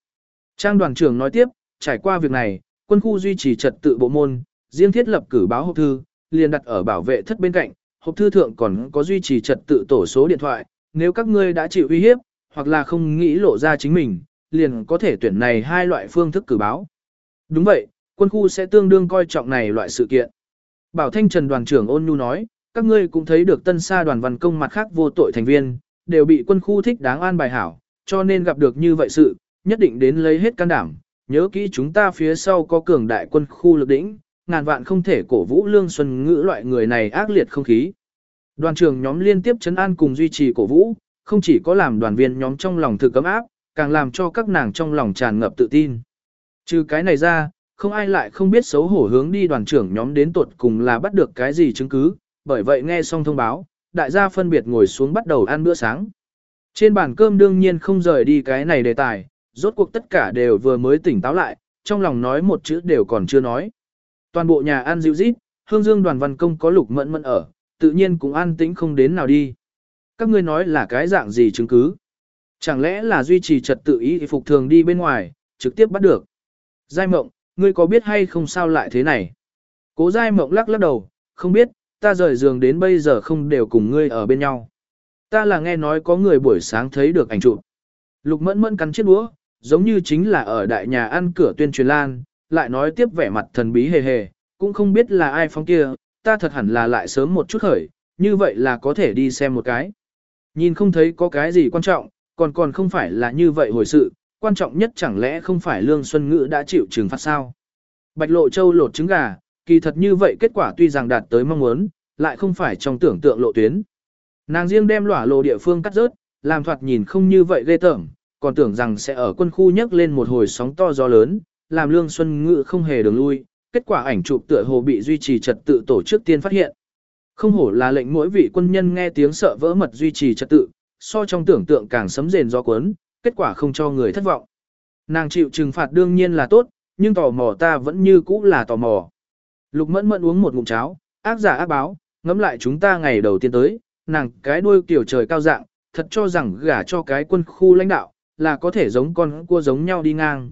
Trang đoàn trưởng nói tiếp, trải qua việc này, quân khu duy trì trật tự bộ môn, riêng thiết lập cử báo hộp thư, liền đặt ở bảo vệ thất bên cạnh, hộp thư thượng còn có duy trì trật tự tổ số điện thoại, nếu các ngươi đã chịu uy hiếp, hoặc là không nghĩ lộ ra chính mình, liền có thể tuyển này hai loại phương thức cử báo. Đúng vậy, quân khu sẽ tương đương coi trọng này loại sự kiện. Bảo Thanh Trần đoàn trưởng ôn nhu nói, các ngươi cũng thấy được tân sa đoàn văn công mặt khác vô tội thành viên, đều bị quân khu thích đáng an bài hảo, cho nên gặp được như vậy sự, nhất định đến lấy hết can đảm, nhớ kỹ chúng ta phía sau có cường đại quân khu lực đỉnh, ngàn vạn không thể cổ vũ lương xuân ngữ loại người này ác liệt không khí. Đoàn trưởng nhóm liên tiếp chấn an cùng duy trì cổ vũ, không chỉ có làm đoàn viên nhóm trong lòng thực cấm áp, càng làm cho các nàng trong lòng tràn ngập tự tin. Trừ cái này ra, không ai lại không biết xấu hổ hướng đi đoàn trưởng nhóm đến tuột cùng là bắt được cái gì chứng cứ, bởi vậy nghe xong thông báo, đại gia phân biệt ngồi xuống bắt đầu ăn bữa sáng. Trên bàn cơm đương nhiên không rời đi cái này đề tài, rốt cuộc tất cả đều vừa mới tỉnh táo lại, trong lòng nói một chữ đều còn chưa nói. Toàn bộ nhà ăn dịu rít, hương dương đoàn văn công có lục mẫn mẫn ở, tự nhiên cũng an tĩnh không đến nào đi. Các ngươi nói là cái dạng gì chứng cứ? Chẳng lẽ là duy trì trật tự ý phục thường đi bên ngoài, trực tiếp bắt được? Giai mộng, ngươi có biết hay không sao lại thế này? Cố giai mộng lắc lắc đầu, không biết, ta rời giường đến bây giờ không đều cùng ngươi ở bên nhau. Ta là nghe nói có người buổi sáng thấy được ảnh chụp. Lục mẫn mẫn cắn chiếc đũa, giống như chính là ở đại nhà ăn cửa tuyên truyền lan, lại nói tiếp vẻ mặt thần bí hề hề, cũng không biết là ai phóng kia, ta thật hẳn là lại sớm một chút khởi, như vậy là có thể đi xem một cái. Nhìn không thấy có cái gì quan trọng, còn còn không phải là như vậy hồi sự, quan trọng nhất chẳng lẽ không phải Lương Xuân Ngữ đã chịu trừng phạt sao. Bạch Lộ Châu lột trứng gà, kỳ thật như vậy kết quả tuy rằng đạt tới mong muốn, lại không phải trong tưởng tượng lộ tuyến. Nàng riêng đem lỏa lộ địa phương cắt rớt, làm thoạt nhìn không như vậy ghê tởm, còn tưởng rằng sẽ ở quân khu nhấc lên một hồi sóng to gió lớn, làm Lương Xuân Ngự không hề đường lui, kết quả ảnh chụp tựa hồ bị duy trì trật tự tổ chức tiên phát hiện. Không hổ là lệnh mỗi vị quân nhân nghe tiếng sợ vỡ mật duy trì trật tự, so trong tưởng tượng càng sấm rền do cuốn, kết quả không cho người thất vọng. Nàng chịu trừng phạt đương nhiên là tốt, nhưng tò mò ta vẫn như cũ là tò mò. Lục mẫn mẫn uống một ngụm cháo, ác giả ác báo, ngẫm lại chúng ta ngày đầu tiên tới, nàng cái đuôi kiểu trời cao dạng, thật cho rằng gả cho cái quân khu lãnh đạo, là có thể giống con cua giống nhau đi ngang.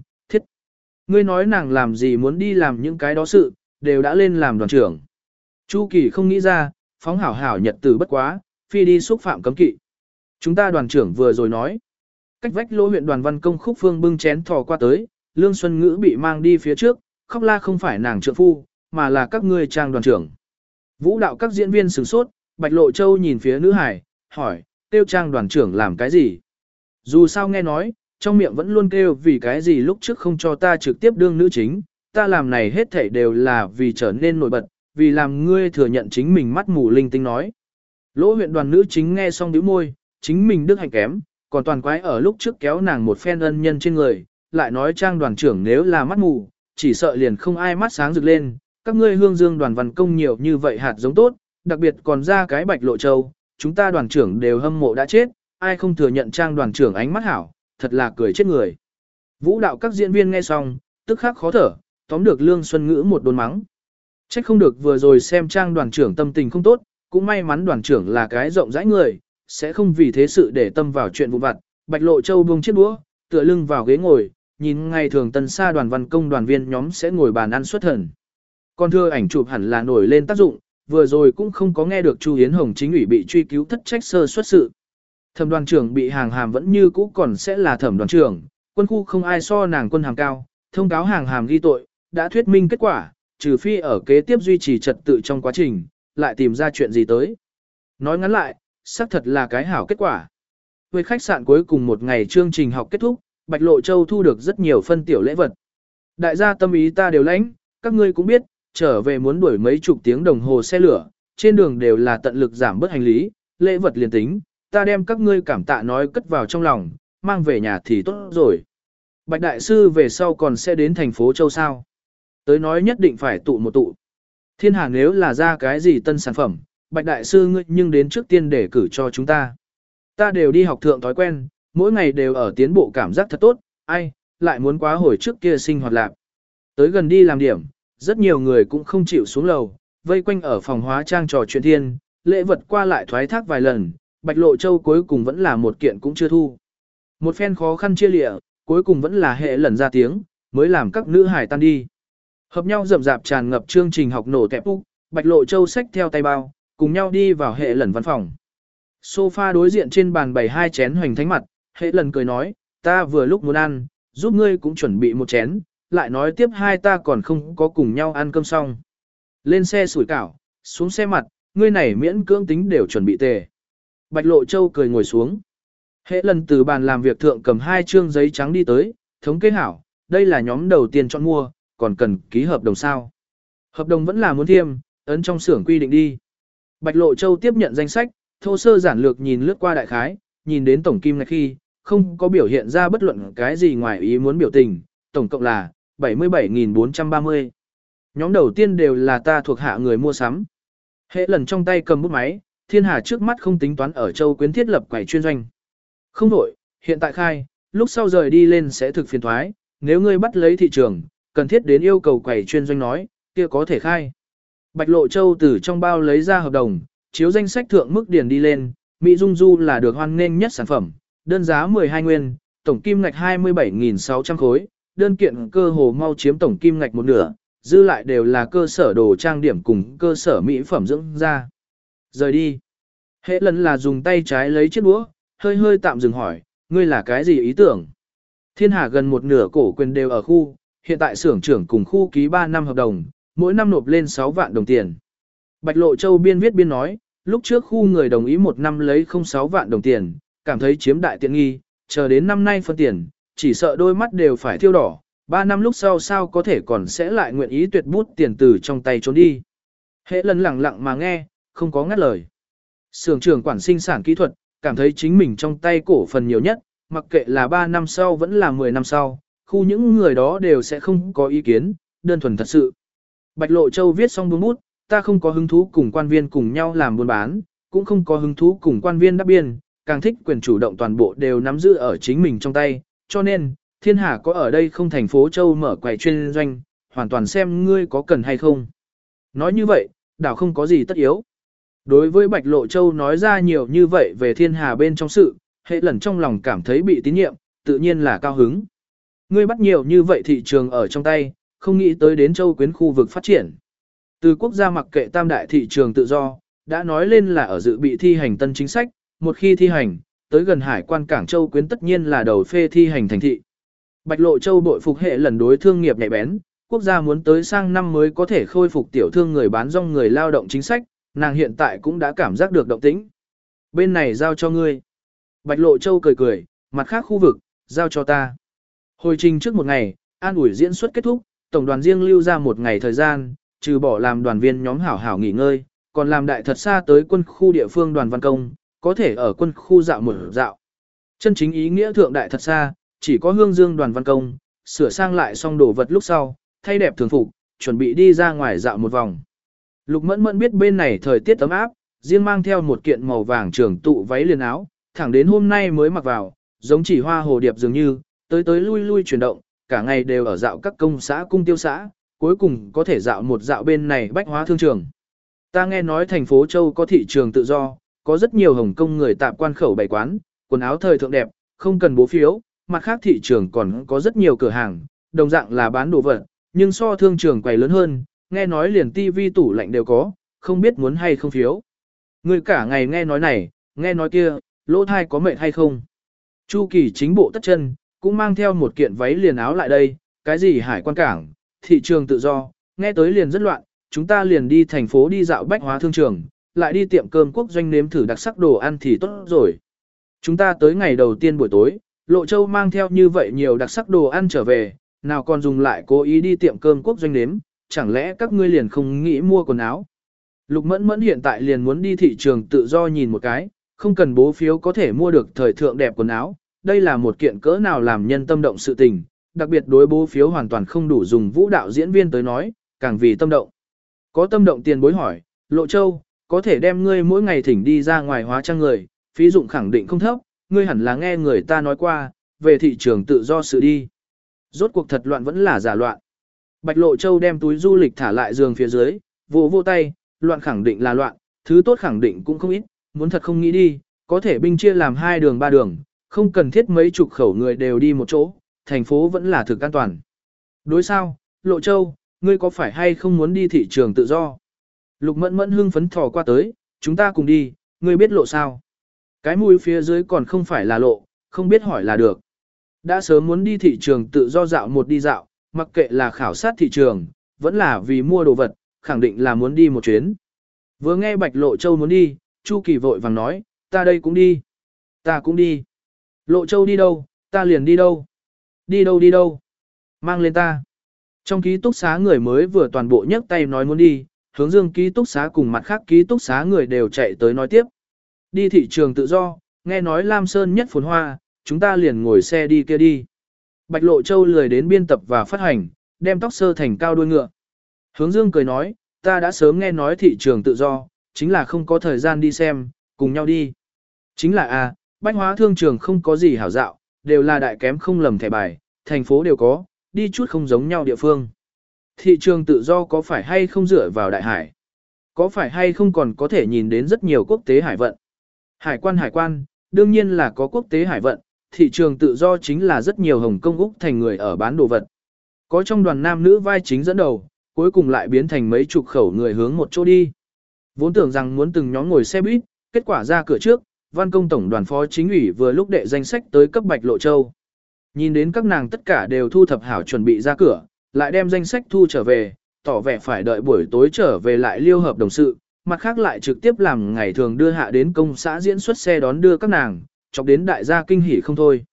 Ngươi nói nàng làm gì muốn đi làm những cái đó sự, đều đã lên làm đoàn trưởng. Chu Kỳ không nghĩ ra, phóng hảo hảo nhật tử bất quá, phi đi xúc phạm cấm kỵ. Chúng ta đoàn trưởng vừa rồi nói. Cách vách lỗ huyện đoàn văn công khúc phương bưng chén thò qua tới, Lương Xuân Ngữ bị mang đi phía trước, khóc la không phải nàng trượng phu, mà là các ngươi trang đoàn trưởng. Vũ đạo các diễn viên sửng sốt, Bạch Lộ Châu nhìn phía nữ hải, hỏi, tiêu trang đoàn trưởng làm cái gì? Dù sao nghe nói, trong miệng vẫn luôn kêu vì cái gì lúc trước không cho ta trực tiếp đương nữ chính, ta làm này hết thảy đều là vì trở nên nổi bật, vì làm ngươi thừa nhận chính mình mắt mù linh tinh nói. Lỗ huyện đoàn nữ chính nghe xong bĩu môi, chính mình đức hạnh kém, còn toàn quái ở lúc trước kéo nàng một phen ân nhân trên người, lại nói trang đoàn trưởng nếu là mắt mù, chỉ sợ liền không ai mắt sáng rực lên, các ngươi hương dương đoàn văn công nhiều như vậy hạt giống tốt, đặc biệt còn ra cái bạch lộ châu, chúng ta đoàn trưởng đều hâm mộ đã chết, ai không thừa nhận trang đoàn trưởng ánh mắt hảo, thật là cười chết người. Vũ đạo các diễn viên nghe xong, tức khắc khó thở, tóm được Lương Xuân Ngữ một đồn mắng. Trách không được vừa rồi xem trang đoàn trưởng tâm tình không tốt, cũng may mắn đoàn trưởng là cái rộng rãi người, sẽ không vì thế sự để tâm vào chuyện vụ vặt. Bạch Lộ Châu buông chiếc đũa, tựa lưng vào ghế ngồi, nhìn ngày thường tân xa đoàn văn công đoàn viên nhóm sẽ ngồi bàn ăn xuất thần. Con thưa ảnh chụp hẳn là nổi lên tác dụng, vừa rồi cũng không có nghe được Chu Hiến Hồng chính ủy bị truy cứu thất trách sơ xuất sự. Thẩm đoàn trưởng bị hàng hàm vẫn như cũ còn sẽ là thẩm đoàn trưởng, quân khu không ai so nàng quân hàm cao, thông cáo hàng hàm ghi tội, đã thuyết minh kết quả, trừ phi ở kế tiếp duy trì trật tự trong quá trình, lại tìm ra chuyện gì tới. Nói ngắn lại, xác thật là cái hảo kết quả. Với khách sạn cuối cùng một ngày chương trình học kết thúc, Bạch Lộ Châu thu được rất nhiều phân tiểu lễ vật. Đại gia tâm ý ta đều lãnh, các ngươi cũng biết, trở về muốn đuổi mấy chục tiếng đồng hồ xe lửa, trên đường đều là tận lực giảm bớt hành lý, lễ vật liền tính, ta đem các ngươi cảm tạ nói cất vào trong lòng, mang về nhà thì tốt rồi. Bạch Đại Sư về sau còn sẽ đến thành phố Châu sao. Tới nói nhất định phải tụ một tụ. Thiên hà nếu là ra cái gì tân sản phẩm, Bạch Đại Sư ngươi nhưng đến trước tiên để cử cho chúng ta. Ta đều đi học thượng thói quen, mỗi ngày đều ở tiến bộ cảm giác thật tốt, ai, lại muốn quá hồi trước kia sinh hoạt lạc. Tới gần đi làm điểm, rất nhiều người cũng không chịu xuống lầu, vây quanh ở phòng hóa trang trò chuyện thiên, lễ vật qua lại thoái thác vài lần, Bạch Lộ Châu cuối cùng vẫn là một kiện cũng chưa thu. Một phen khó khăn chia lịa, cuối cùng vẫn là hệ lần ra tiếng, mới làm các nữ hải tan đi. Hợp nhau rậm rạp tràn ngập chương trình học nổ tẹp úc, Bạch Lộ Châu xách theo tay bao, cùng nhau đi vào hệ lần văn phòng. Sofa đối diện trên bàn bày hai chén hoành thánh mặt, hệ lần cười nói, ta vừa lúc muốn ăn, giúp ngươi cũng chuẩn bị một chén, lại nói tiếp hai ta còn không có cùng nhau ăn cơm xong. Lên xe sủi cảo, xuống xe mặt, ngươi này miễn cưỡng tính đều chuẩn bị tề. Bạch Lộ Châu cười ngồi xuống. Hệ lần từ bàn làm việc thượng cầm hai chương giấy trắng đi tới, thống kế hảo, đây là nhóm đầu tiên chọn mua, còn cần ký hợp đồng sao. Hợp đồng vẫn là muốn thiêm, ấn trong xưởng quy định đi. Bạch Lộ Châu tiếp nhận danh sách, thô sơ giản lược nhìn lướt qua đại khái, nhìn đến tổng kim ngạch khi, không có biểu hiện ra bất luận cái gì ngoài ý muốn biểu tình, tổng cộng là 77.430. Nhóm đầu tiên đều là ta thuộc hạ người mua sắm. Hệ lần trong tay cầm bút máy, thiên hà trước mắt không tính toán ở châu quyến thiết lập quầy chuyên doanh. Không đổi, hiện tại khai, lúc sau rời đi lên sẽ thực phiền thoái, nếu ngươi bắt lấy thị trường, cần thiết đến yêu cầu quầy chuyên doanh nói, kia có thể khai. Bạch Lộ Châu từ trong bao lấy ra hợp đồng, chiếu danh sách thượng mức điền đi lên, Mỹ Dung Du là được hoan nghênh nhất sản phẩm, đơn giá 12 nguyên, tổng kim ngạch 27.600 khối, đơn kiện cơ hồ mau chiếm tổng kim ngạch một nửa, dư lại đều là cơ sở đồ trang điểm cùng cơ sở mỹ phẩm dưỡng da. Rời đi. Hệ lần là dùng tay trái lấy chiếc đũa, hơi hơi tạm dừng hỏi, ngươi là cái gì ý tưởng? Thiên Hà gần một nửa cổ quyền đều ở khu, hiện tại xưởng trưởng cùng khu ký 3 năm hợp đồng, mỗi năm nộp lên 6 vạn đồng tiền. Bạch Lộ Châu biên viết biên nói, lúc trước khu người đồng ý một năm lấy 06 vạn đồng tiền, cảm thấy chiếm đại tiện nghi, chờ đến năm nay phân tiền, chỉ sợ đôi mắt đều phải thiêu đỏ, 3 năm lúc sau sao có thể còn sẽ lại nguyện ý tuyệt bút tiền từ trong tay trốn đi. Hệ lần lặng lặng mà nghe, không có ngắt lời. Sưởng trưởng quản sinh sản kỹ thuật, cảm thấy chính mình trong tay cổ phần nhiều nhất, mặc kệ là 3 năm sau vẫn là 10 năm sau, khu những người đó đều sẽ không có ý kiến, đơn thuần thật sự. Bạch Lộ Châu viết xong buông bút, ta không có hứng thú cùng quan viên cùng nhau làm buôn bán, cũng không có hứng thú cùng quan viên đáp biên, càng thích quyền chủ động toàn bộ đều nắm giữ ở chính mình trong tay, cho nên, thiên hà có ở đây không thành phố Châu mở quầy chuyên doanh, hoàn toàn xem ngươi có cần hay không. Nói như vậy, đảo không có gì tất yếu. Đối với Bạch Lộ Châu nói ra nhiều như vậy về thiên hà bên trong sự, hệ lần trong lòng cảm thấy bị tín nhiệm, tự nhiên là cao hứng. Ngươi bắt nhiều như vậy thị trường ở trong tay, không nghĩ tới đến châu quyến khu vực phát triển. Từ quốc gia mặc kệ tam đại thị trường tự do, đã nói lên là ở dự bị thi hành tân chính sách, một khi thi hành, tới gần hải quan cảng châu quyến tất nhiên là đầu phê thi hành thành thị. Bạch Lộ Châu bội phục hệ lần đối thương nghiệp nhạy bén, quốc gia muốn tới sang năm mới có thể khôi phục tiểu thương người bán rong người lao động chính sách, nàng hiện tại cũng đã cảm giác được động tĩnh. Bên này giao cho ngươi. Bạch Lộ Châu cười cười, mặt khác khu vực, giao cho ta. Hồi trình trước một ngày, an ủi diễn xuất kết thúc, tổng đoàn riêng lưu ra một ngày thời gian, trừ bỏ làm đoàn viên nhóm hảo hảo nghỉ ngơi, còn làm đại thật xa tới quân khu địa phương đoàn văn công, có thể ở quân khu dạo một dạo. Chân chính ý nghĩa thượng đại thật xa, chỉ có hương dương đoàn văn công, sửa sang lại xong đồ vật lúc sau, thay đẹp thường phục, chuẩn bị đi ra ngoài dạo một vòng. Lục mẫn mẫn biết bên này thời tiết ấm áp, riêng mang theo một kiện màu vàng trường tụ váy liền áo, thẳng đến hôm nay mới mặc vào, giống chỉ hoa hồ điệp dường như, tới tới lui lui chuyển động, cả ngày đều ở dạo các công xã cung tiêu xã, cuối cùng có thể dạo một dạo bên này bách hóa thương trường. Ta nghe nói thành phố Châu có thị trường tự do, có rất nhiều Hồng Kông người tạm quan khẩu bày quán, quần áo thời thượng đẹp, không cần bố phiếu, mặt khác thị trường còn có rất nhiều cửa hàng, đồng dạng là bán đồ vật, nhưng so thương trường quầy lớn hơn, nghe nói liền tivi tủ lạnh đều có, không biết muốn hay không phiếu. Người cả ngày nghe nói này, nghe nói kia, lỗ thai có mệt hay không. Chu kỳ chính bộ tất chân, cũng mang theo một kiện váy liền áo lại đây, cái gì hải quan cảng, thị trường tự do, nghe tới liền rất loạn, chúng ta liền đi thành phố đi dạo bách hóa thương trường, lại đi tiệm cơm quốc doanh nếm thử đặc sắc đồ ăn thì tốt rồi. Chúng ta tới ngày đầu tiên buổi tối, Lộ Châu mang theo như vậy nhiều đặc sắc đồ ăn trở về, nào còn dùng lại cố ý đi tiệm cơm quốc doanh nếm, chẳng lẽ các ngươi liền không nghĩ mua quần áo. Lục mẫn mẫn hiện tại liền muốn đi thị trường tự do nhìn một cái, không cần bố phiếu có thể mua được thời thượng đẹp quần áo, đây là một kiện cỡ nào làm nhân tâm động sự tình, đặc biệt đối bố phiếu hoàn toàn không đủ dùng vũ đạo diễn viên tới nói, càng vì tâm động. Có tâm động tiền bối hỏi, Lộ Châu, có thể đem ngươi mỗi ngày thỉnh đi ra ngoài hóa trang người, phí dụng khẳng định không thấp, ngươi hẳn là nghe người ta nói qua, về thị trường tự do sự đi. Rốt cuộc thật loạn vẫn là giả loạn. Bạch Lộ Châu đem túi du lịch thả lại giường phía dưới, vỗ vỗ tay, loạn khẳng định là loạn, thứ tốt khẳng định cũng không ít, muốn thật không nghĩ đi, có thể binh chia làm hai đường ba đường, không cần thiết mấy chục khẩu người đều đi một chỗ, thành phố vẫn là thực an toàn. Đối sao, Lộ Châu, ngươi có phải hay không muốn đi thị trường tự do? Lục mẫn mẫn hưng phấn thò qua tới, chúng ta cùng đi, ngươi biết lộ sao? Cái mũi phía dưới còn không phải là lộ, không biết hỏi là được. Đã sớm muốn đi thị trường tự do dạo một đi dạo, mặc kệ là khảo sát thị trường, vẫn là vì mua đồ vật, khẳng định là muốn đi một chuyến. Vừa nghe Bạch Lộ Châu muốn đi, Chu Kỳ vội vàng nói, ta đây cũng đi. Ta cũng đi. Lộ Châu đi đâu, ta liền đi đâu. Đi đâu đi đâu. Mang lên ta. Trong ký túc xá người mới vừa toàn bộ nhấc tay nói muốn đi, hướng dương ký túc xá cùng mặt khác ký túc xá người đều chạy tới nói tiếp. Đi thị trường tự do, nghe nói Lam Sơn nhất phồn hoa, chúng ta liền ngồi xe đi kia đi. Bạch Lộ Châu lười đến biên tập và phát hành, đem tóc sơ thành cao đuôi ngựa. Hướng Dương cười nói, ta đã sớm nghe nói thị trường tự do, chính là không có thời gian đi xem, cùng nhau đi. Chính là a, à, bách hóa thương trường không có gì hảo dạo, đều là đại kém không lầm thẻ bài, thành phố đều có, đi chút không giống nhau địa phương. Thị trường tự do có phải hay không dựa vào đại hải? Có phải hay không còn có thể nhìn đến rất nhiều quốc tế hải vận? Hải quan hải quan, đương nhiên là có quốc tế hải vận, thị trường tự do chính là rất nhiều Hồng Kông Úc thành người ở bán đồ vật. Có trong đoàn nam nữ vai chính dẫn đầu, cuối cùng lại biến thành mấy chục khẩu người hướng một chỗ đi. Vốn tưởng rằng muốn từng nhóm ngồi xe buýt, kết quả ra cửa trước, văn công tổng đoàn phó chính ủy vừa lúc đệ danh sách tới cấp Bạch Lộ Châu. Nhìn đến các nàng tất cả đều thu thập hảo chuẩn bị ra cửa, lại đem danh sách thu trở về, tỏ vẻ phải đợi buổi tối trở về lại liêu hợp đồng sự, mặt khác lại trực tiếp làm ngày thường đưa hạ đến công xã diễn xuất xe đón đưa các nàng, chọc đến đại gia kinh hỉ không thôi.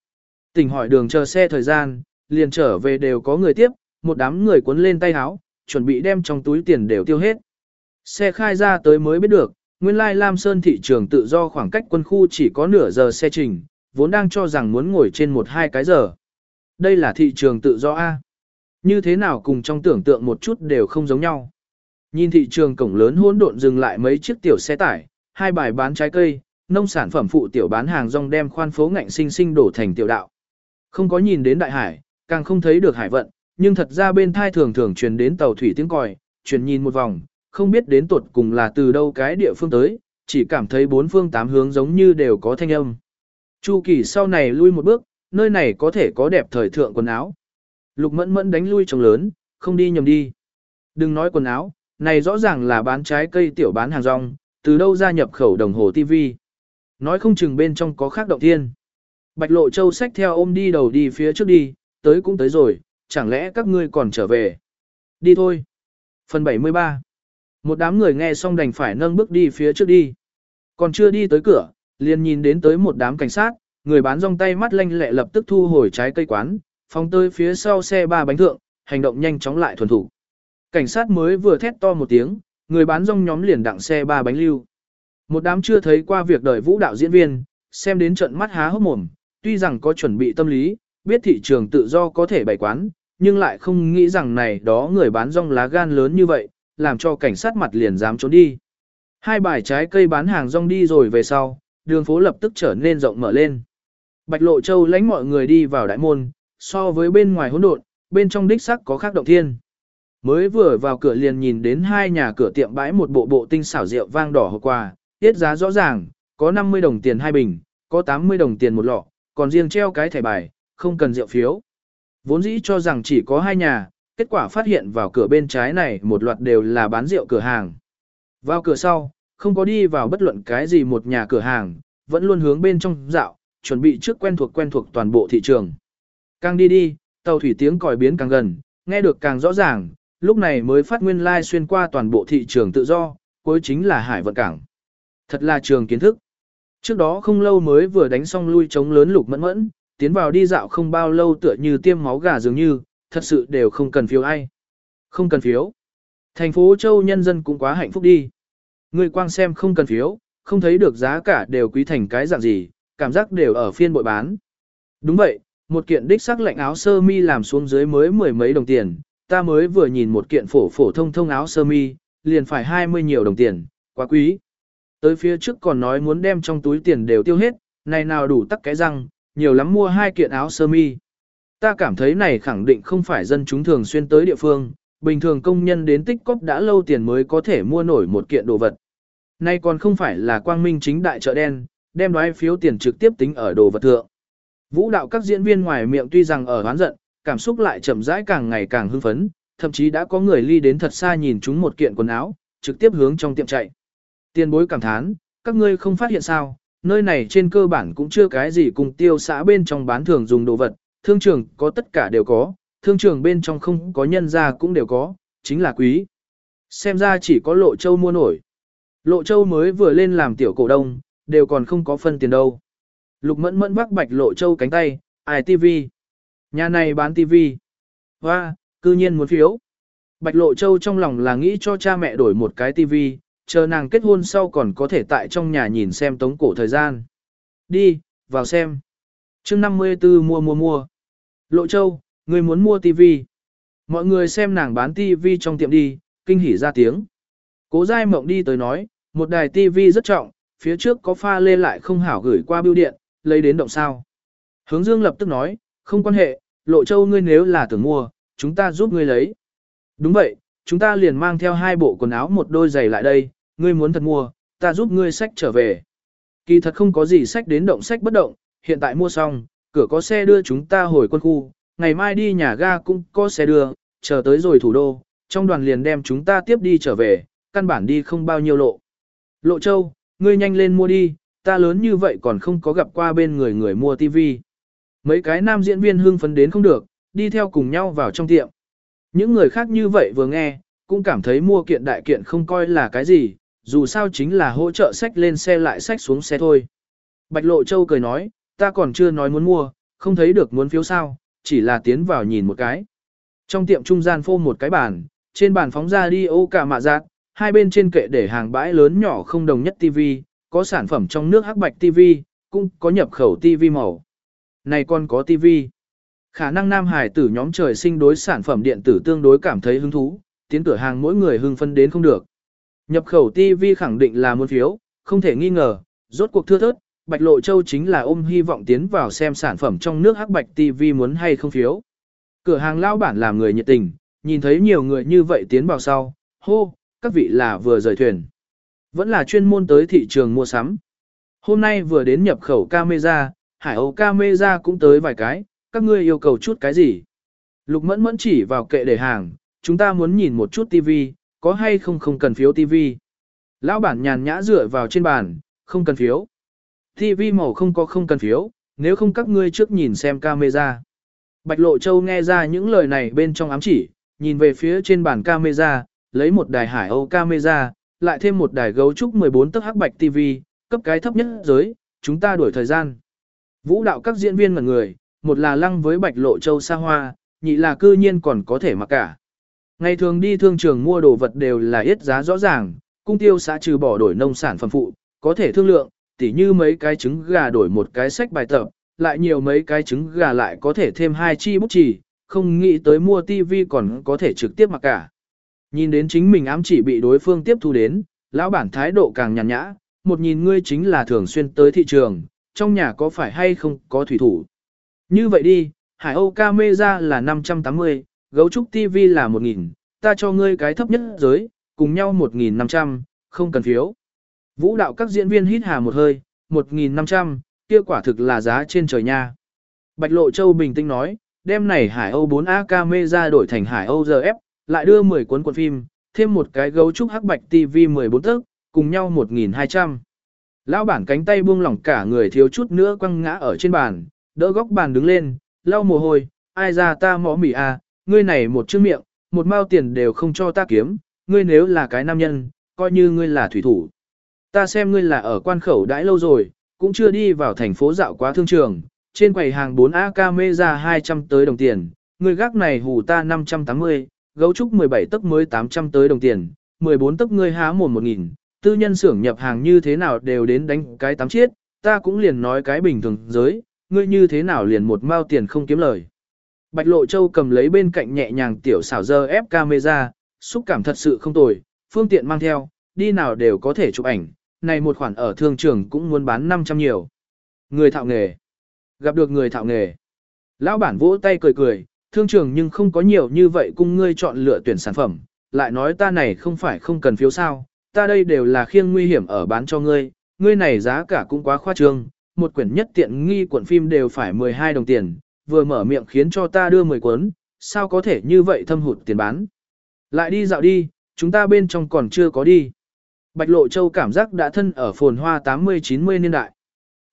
Tỉnh hỏi đường chờ xe thời gian, liền trở về đều có người tiếp, một đám người cuốn lên tay áo, chuẩn bị đem trong túi tiền đều tiêu hết. Xe khai ra tới mới biết được, nguyên lai Lam Sơn thị trường tự do khoảng cách quân khu chỉ có nửa giờ xe trình, vốn đang cho rằng muốn ngồi trên một hai cái giờ. Đây là thị trường tự do A. Như thế nào cùng trong tưởng tượng một chút đều không giống nhau. Nhìn thị trường cổng lớn hỗn độn dừng lại mấy chiếc tiểu xe tải, hai bài bán trái cây, nông sản phẩm phụ tiểu bán hàng rong đem khoan phố ngạnh sinh sinh đổ thành tiểu đạo. Không có nhìn đến đại hải, càng không thấy được hải vận, nhưng thật ra bên thai thường thường truyền đến tàu thủy tiếng còi, truyền nhìn một vòng, không biết đến tuột cùng là từ đâu cái địa phương tới, chỉ cảm thấy bốn phương tám hướng giống như đều có thanh âm. Chu kỳ sau này lui một bước, nơi này có thể có đẹp thời thượng quần áo. Lục mẫn mẫn đánh lui trồng lớn, không đi nhầm đi. Đừng nói quần áo, này rõ ràng là bán trái cây tiểu bán hàng rong, từ đâu ra nhập khẩu đồng hồ TV. Nói không chừng bên trong có khác động thiên. Bạch lộ châu sách theo ôm đi đầu đi phía trước đi, tới cũng tới rồi, chẳng lẽ các ngươi còn trở về. Đi thôi. Phần 73 Một đám người nghe xong đành phải nâng bước đi phía trước đi. Còn chưa đi tới cửa, liền nhìn đến tới một đám cảnh sát, người bán rong tay mắt lanh lẹ lập tức thu hồi trái cây quán, phóng tới phía sau xe ba bánh thượng, hành động nhanh chóng lại thuần thủ. Cảnh sát mới vừa thét to một tiếng, người bán rong nhóm liền đặng xe ba bánh lưu. Một đám chưa thấy qua việc đời vũ đạo diễn viên, xem đến trận mắt há hốc mồm, tuy rằng có chuẩn bị tâm lý, biết thị trường tự do có thể bày quán, nhưng lại không nghĩ rằng này đó người bán rong lá gan lớn như vậy, làm cho cảnh sát mặt liền dám trốn đi. Hai bài trái cây bán hàng rong đi rồi về sau, đường phố lập tức trở nên rộng mở lên. Bạch Lộ Châu lãnh mọi người đi vào đại môn, so với bên ngoài hỗn độn, bên trong đích sắc có khác động thiên. Mới vừa vào cửa liền nhìn đến hai nhà cửa tiệm bãi một bộ bộ tinh xảo rượu vang đỏ hộp quà, tiết giá rõ ràng, có 50 đồng tiền hai bình, có 80 đồng tiền một lọ, còn riêng treo cái thẻ bài, không cần rượu phiếu. Vốn dĩ cho rằng chỉ có hai nhà, kết quả phát hiện vào cửa bên trái này một loạt đều là bán rượu cửa hàng. Vào cửa sau, không có đi vào bất luận cái gì một nhà cửa hàng, vẫn luôn hướng bên trong dạo, chuẩn bị trước quen thuộc quen thuộc toàn bộ thị trường. Càng đi đi, tàu thủy tiếng còi biến càng gần, nghe được càng rõ ràng, lúc này mới phát nguyên lai like xuyên qua toàn bộ thị trường tự do, cuối chính là hải vận cảng. Thật là trường kiến thức. Trước đó không lâu mới vừa đánh xong lui chống lớn lục mẫn mẫn, tiến vào đi dạo không bao lâu tựa như tiêm máu gà dường như, thật sự đều không cần phiếu ai. Không cần phiếu. Thành phố Châu nhân dân cũng quá hạnh phúc đi. Người quang xem không cần phiếu, không thấy được giá cả đều quý thành cái dạng gì, cảm giác đều ở phiên bội bán. Đúng vậy, một kiện đích sắc lạnh áo sơ mi làm xuống dưới mới mười mấy đồng tiền, ta mới vừa nhìn một kiện phổ phổ thông thông áo sơ mi, liền phải 20 nhiều đồng tiền, quá quý. Tới phía trước còn nói muốn đem trong túi tiền đều tiêu hết, này nào đủ tắc cái răng, nhiều lắm mua hai kiện áo sơ mi. Ta cảm thấy này khẳng định không phải dân chúng thường xuyên tới địa phương, bình thường công nhân đến tích cóp đã lâu tiền mới có thể mua nổi một kiện đồ vật. Nay còn không phải là quang minh chính đại chợ đen, đem đoái phiếu tiền trực tiếp tính ở đồ vật thượng. Vũ đạo các diễn viên ngoài miệng tuy rằng ở hoán giận, cảm xúc lại chậm rãi càng ngày càng hưng phấn, thậm chí đã có người ly đến thật xa nhìn chúng một kiện quần áo, trực tiếp hướng trong tiệm chạy. Tiền bối cảm thán, các ngươi không phát hiện sao, nơi này trên cơ bản cũng chưa cái gì cùng tiêu xã bên trong bán thường dùng đồ vật, thương trường có tất cả đều có, thương trường bên trong không có nhân ra cũng đều có, chính là quý. Xem ra chỉ có lộ châu mua nổi. Lộ châu mới vừa lên làm tiểu cổ đông, đều còn không có phân tiền đâu. Lục mẫn mẫn bác bạch lộ châu cánh tay, ai TV, Nhà này bán TV. Hoa, cư nhiên muốn phiếu. Bạch Lộ Châu trong lòng là nghĩ cho cha mẹ đổi một cái TV chờ nàng kết hôn sau còn có thể tại trong nhà nhìn xem tống cổ thời gian. Đi, vào xem. chương 54 mua mua mua. Lộ Châu, người muốn mua tivi. Mọi người xem nàng bán tivi trong tiệm đi, kinh hỉ ra tiếng. Cố Giai Mộng đi tới nói, một đài tivi rất trọng, phía trước có pha lê lại không hảo gửi qua bưu điện, lấy đến động sao. Hướng Dương lập tức nói, không quan hệ, Lộ Châu ngươi nếu là tưởng mua, chúng ta giúp ngươi lấy. Đúng vậy, chúng ta liền mang theo hai bộ quần áo một đôi giày lại đây, ngươi muốn thật mua, ta giúp ngươi sách trở về. Kỳ thật không có gì sách đến động sách bất động, hiện tại mua xong, cửa có xe đưa chúng ta hồi quân khu, ngày mai đi nhà ga cũng có xe đưa, chờ tới rồi thủ đô, trong đoàn liền đem chúng ta tiếp đi trở về, căn bản đi không bao nhiêu lộ. Lộ Châu, ngươi nhanh lên mua đi, ta lớn như vậy còn không có gặp qua bên người người mua tivi. Mấy cái nam diễn viên hưng phấn đến không được, đi theo cùng nhau vào trong tiệm. Những người khác như vậy vừa nghe, cũng cảm thấy mua kiện đại kiện không coi là cái gì, dù sao chính là hỗ trợ sách lên xe lại sách xuống xe thôi. Bạch Lộ Châu cười nói, ta còn chưa nói muốn mua, không thấy được muốn phiếu sao, chỉ là tiến vào nhìn một cái. Trong tiệm trung gian phô một cái bàn, trên bàn phóng ra đi ô cả mạ giác, hai bên trên kệ để hàng bãi lớn nhỏ không đồng nhất TV, có sản phẩm trong nước hắc bạch TV, cũng có nhập khẩu TV màu. Này còn có TV. Khả năng nam hải tử nhóm trời sinh đối sản phẩm điện tử tương đối cảm thấy hứng thú, tiến cửa hàng mỗi người hưng phân đến không được. Nhập khẩu TV khẳng định là muốn phiếu, không thể nghi ngờ, rốt cuộc thưa thớt, Bạch Lộ Châu chính là ôm hy vọng tiến vào xem sản phẩm trong nước hắc bạch TV muốn hay không phiếu. Cửa hàng lao bản làm người nhiệt tình, nhìn thấy nhiều người như vậy tiến vào sau, hô, các vị là vừa rời thuyền. Vẫn là chuyên môn tới thị trường mua sắm. Hôm nay vừa đến nhập khẩu camera, hải âu camera cũng tới vài cái, các ngươi yêu cầu chút cái gì? Lục mẫn mẫn chỉ vào kệ để hàng, chúng ta muốn nhìn một chút TV, có hay không không cần phiếu TV. Lão bản nhàn nhã dựa vào trên bàn, không cần phiếu. TV màu không có không cần phiếu, nếu không các ngươi trước nhìn xem camera. Bạch Lộ Châu nghe ra những lời này bên trong ám chỉ, nhìn về phía trên bàn camera, lấy một đài hải âu camera, lại thêm một đài gấu trúc 14 tấc hắc bạch TV, cấp cái thấp nhất giới, chúng ta đuổi thời gian. Vũ đạo các diễn viên ngẩn người, một là lăng với Bạch Lộ Châu xa hoa, nhị là cư nhiên còn có thể mặc cả. Ngày thường đi thương trường mua đồ vật đều là ít giá rõ ràng, cung tiêu xã trừ bỏ đổi nông sản phẩm phụ, có thể thương lượng, tỉ như mấy cái trứng gà đổi một cái sách bài tập, lại nhiều mấy cái trứng gà lại có thể thêm hai chi bút chỉ, không nghĩ tới mua tivi còn có thể trực tiếp mặc cả. Nhìn đến chính mình ám chỉ bị đối phương tiếp thu đến, lão bản thái độ càng nhàn nhã, một nhìn ngươi chính là thường xuyên tới thị trường, trong nhà có phải hay không có thủy thủ. Như vậy đi, Hải Âu camera là 580, gấu trúc TV là 1.000, ta cho ngươi cái thấp nhất giới, cùng nhau 1.500, không cần phiếu. Vũ đạo các diễn viên hít hà một hơi, 1.500, kia quả thực là giá trên trời nha. Bạch Lộ Châu bình tĩnh nói, đêm này Hải Âu 4A camera đổi thành Hải Âu ZF, lại đưa 10 cuốn cuộn phim, thêm một cái gấu trúc hắc bạch TV 14 tấc, cùng nhau 1.200. Lão bản cánh tay buông lỏng cả người thiếu chút nữa quăng ngã ở trên bàn, đỡ góc bàn đứng lên, lau mồ hôi, ai ra ta mỏ mỉ à, ngươi này một chữ miệng, một mao tiền đều không cho ta kiếm, ngươi nếu là cái nam nhân, coi như ngươi là thủy thủ. Ta xem ngươi là ở quan khẩu đãi lâu rồi, cũng chưa đi vào thành phố dạo quá thương trường, trên quầy hàng 4A mê ra 200 tới đồng tiền, ngươi gác này hù ta 580, gấu trúc 17 tấc mới 800 tới đồng tiền, 14 tấc ngươi há mồm 1000, tư nhân xưởng nhập hàng như thế nào đều đến đánh cái tám chiết, ta cũng liền nói cái bình thường giới, ngươi như thế nào liền một mao tiền không kiếm lời. Bạch Lộ Châu cầm lấy bên cạnh nhẹ nhàng tiểu xảo dơ ép camera, xúc cảm thật sự không tồi, phương tiện mang theo, đi nào đều có thể chụp ảnh, này một khoản ở thương trường cũng muốn bán 500 nhiều. Người thạo nghề. Gặp được người thạo nghề. Lão bản vỗ tay cười cười, thương trường nhưng không có nhiều như vậy cung ngươi chọn lựa tuyển sản phẩm, lại nói ta này không phải không cần phiếu sao, ta đây đều là khiêng nguy hiểm ở bán cho ngươi, ngươi này giá cả cũng quá khoa trương, một quyển nhất tiện nghi cuộn phim đều phải 12 đồng tiền, vừa mở miệng khiến cho ta đưa 10 cuốn, sao có thể như vậy thâm hụt tiền bán. Lại đi dạo đi, chúng ta bên trong còn chưa có đi. Bạch Lộ Châu cảm giác đã thân ở phồn hoa 80-90 niên đại.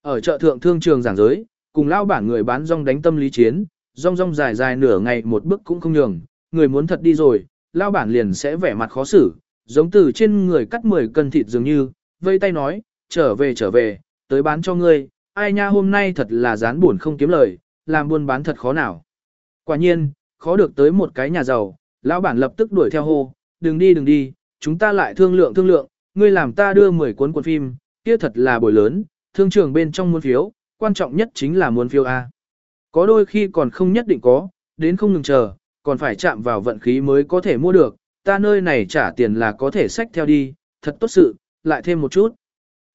Ở chợ thượng thương trường giảng giới, cùng lao bản người bán rong đánh tâm lý chiến, rong rong dài dài nửa ngày một bước cũng không nhường, người muốn thật đi rồi, lao bản liền sẽ vẻ mặt khó xử, giống từ trên người cắt 10 cân thịt dường như, vây tay nói, trở về trở về, tới bán cho ngươi, ai nha hôm nay thật là dán buồn không kiếm lời, làm buôn bán thật khó nào. Quả nhiên, khó được tới một cái nhà giàu, lão bản lập tức đuổi theo hô, đừng đi đừng đi, chúng ta lại thương lượng thương lượng, ngươi làm ta đưa 10 cuốn cuốn phim, kia thật là bồi lớn, thương trường bên trong muốn phiếu, quan trọng nhất chính là muốn phiếu A. Có đôi khi còn không nhất định có, đến không ngừng chờ, còn phải chạm vào vận khí mới có thể mua được, ta nơi này trả tiền là có thể xách theo đi, thật tốt sự, lại thêm một chút.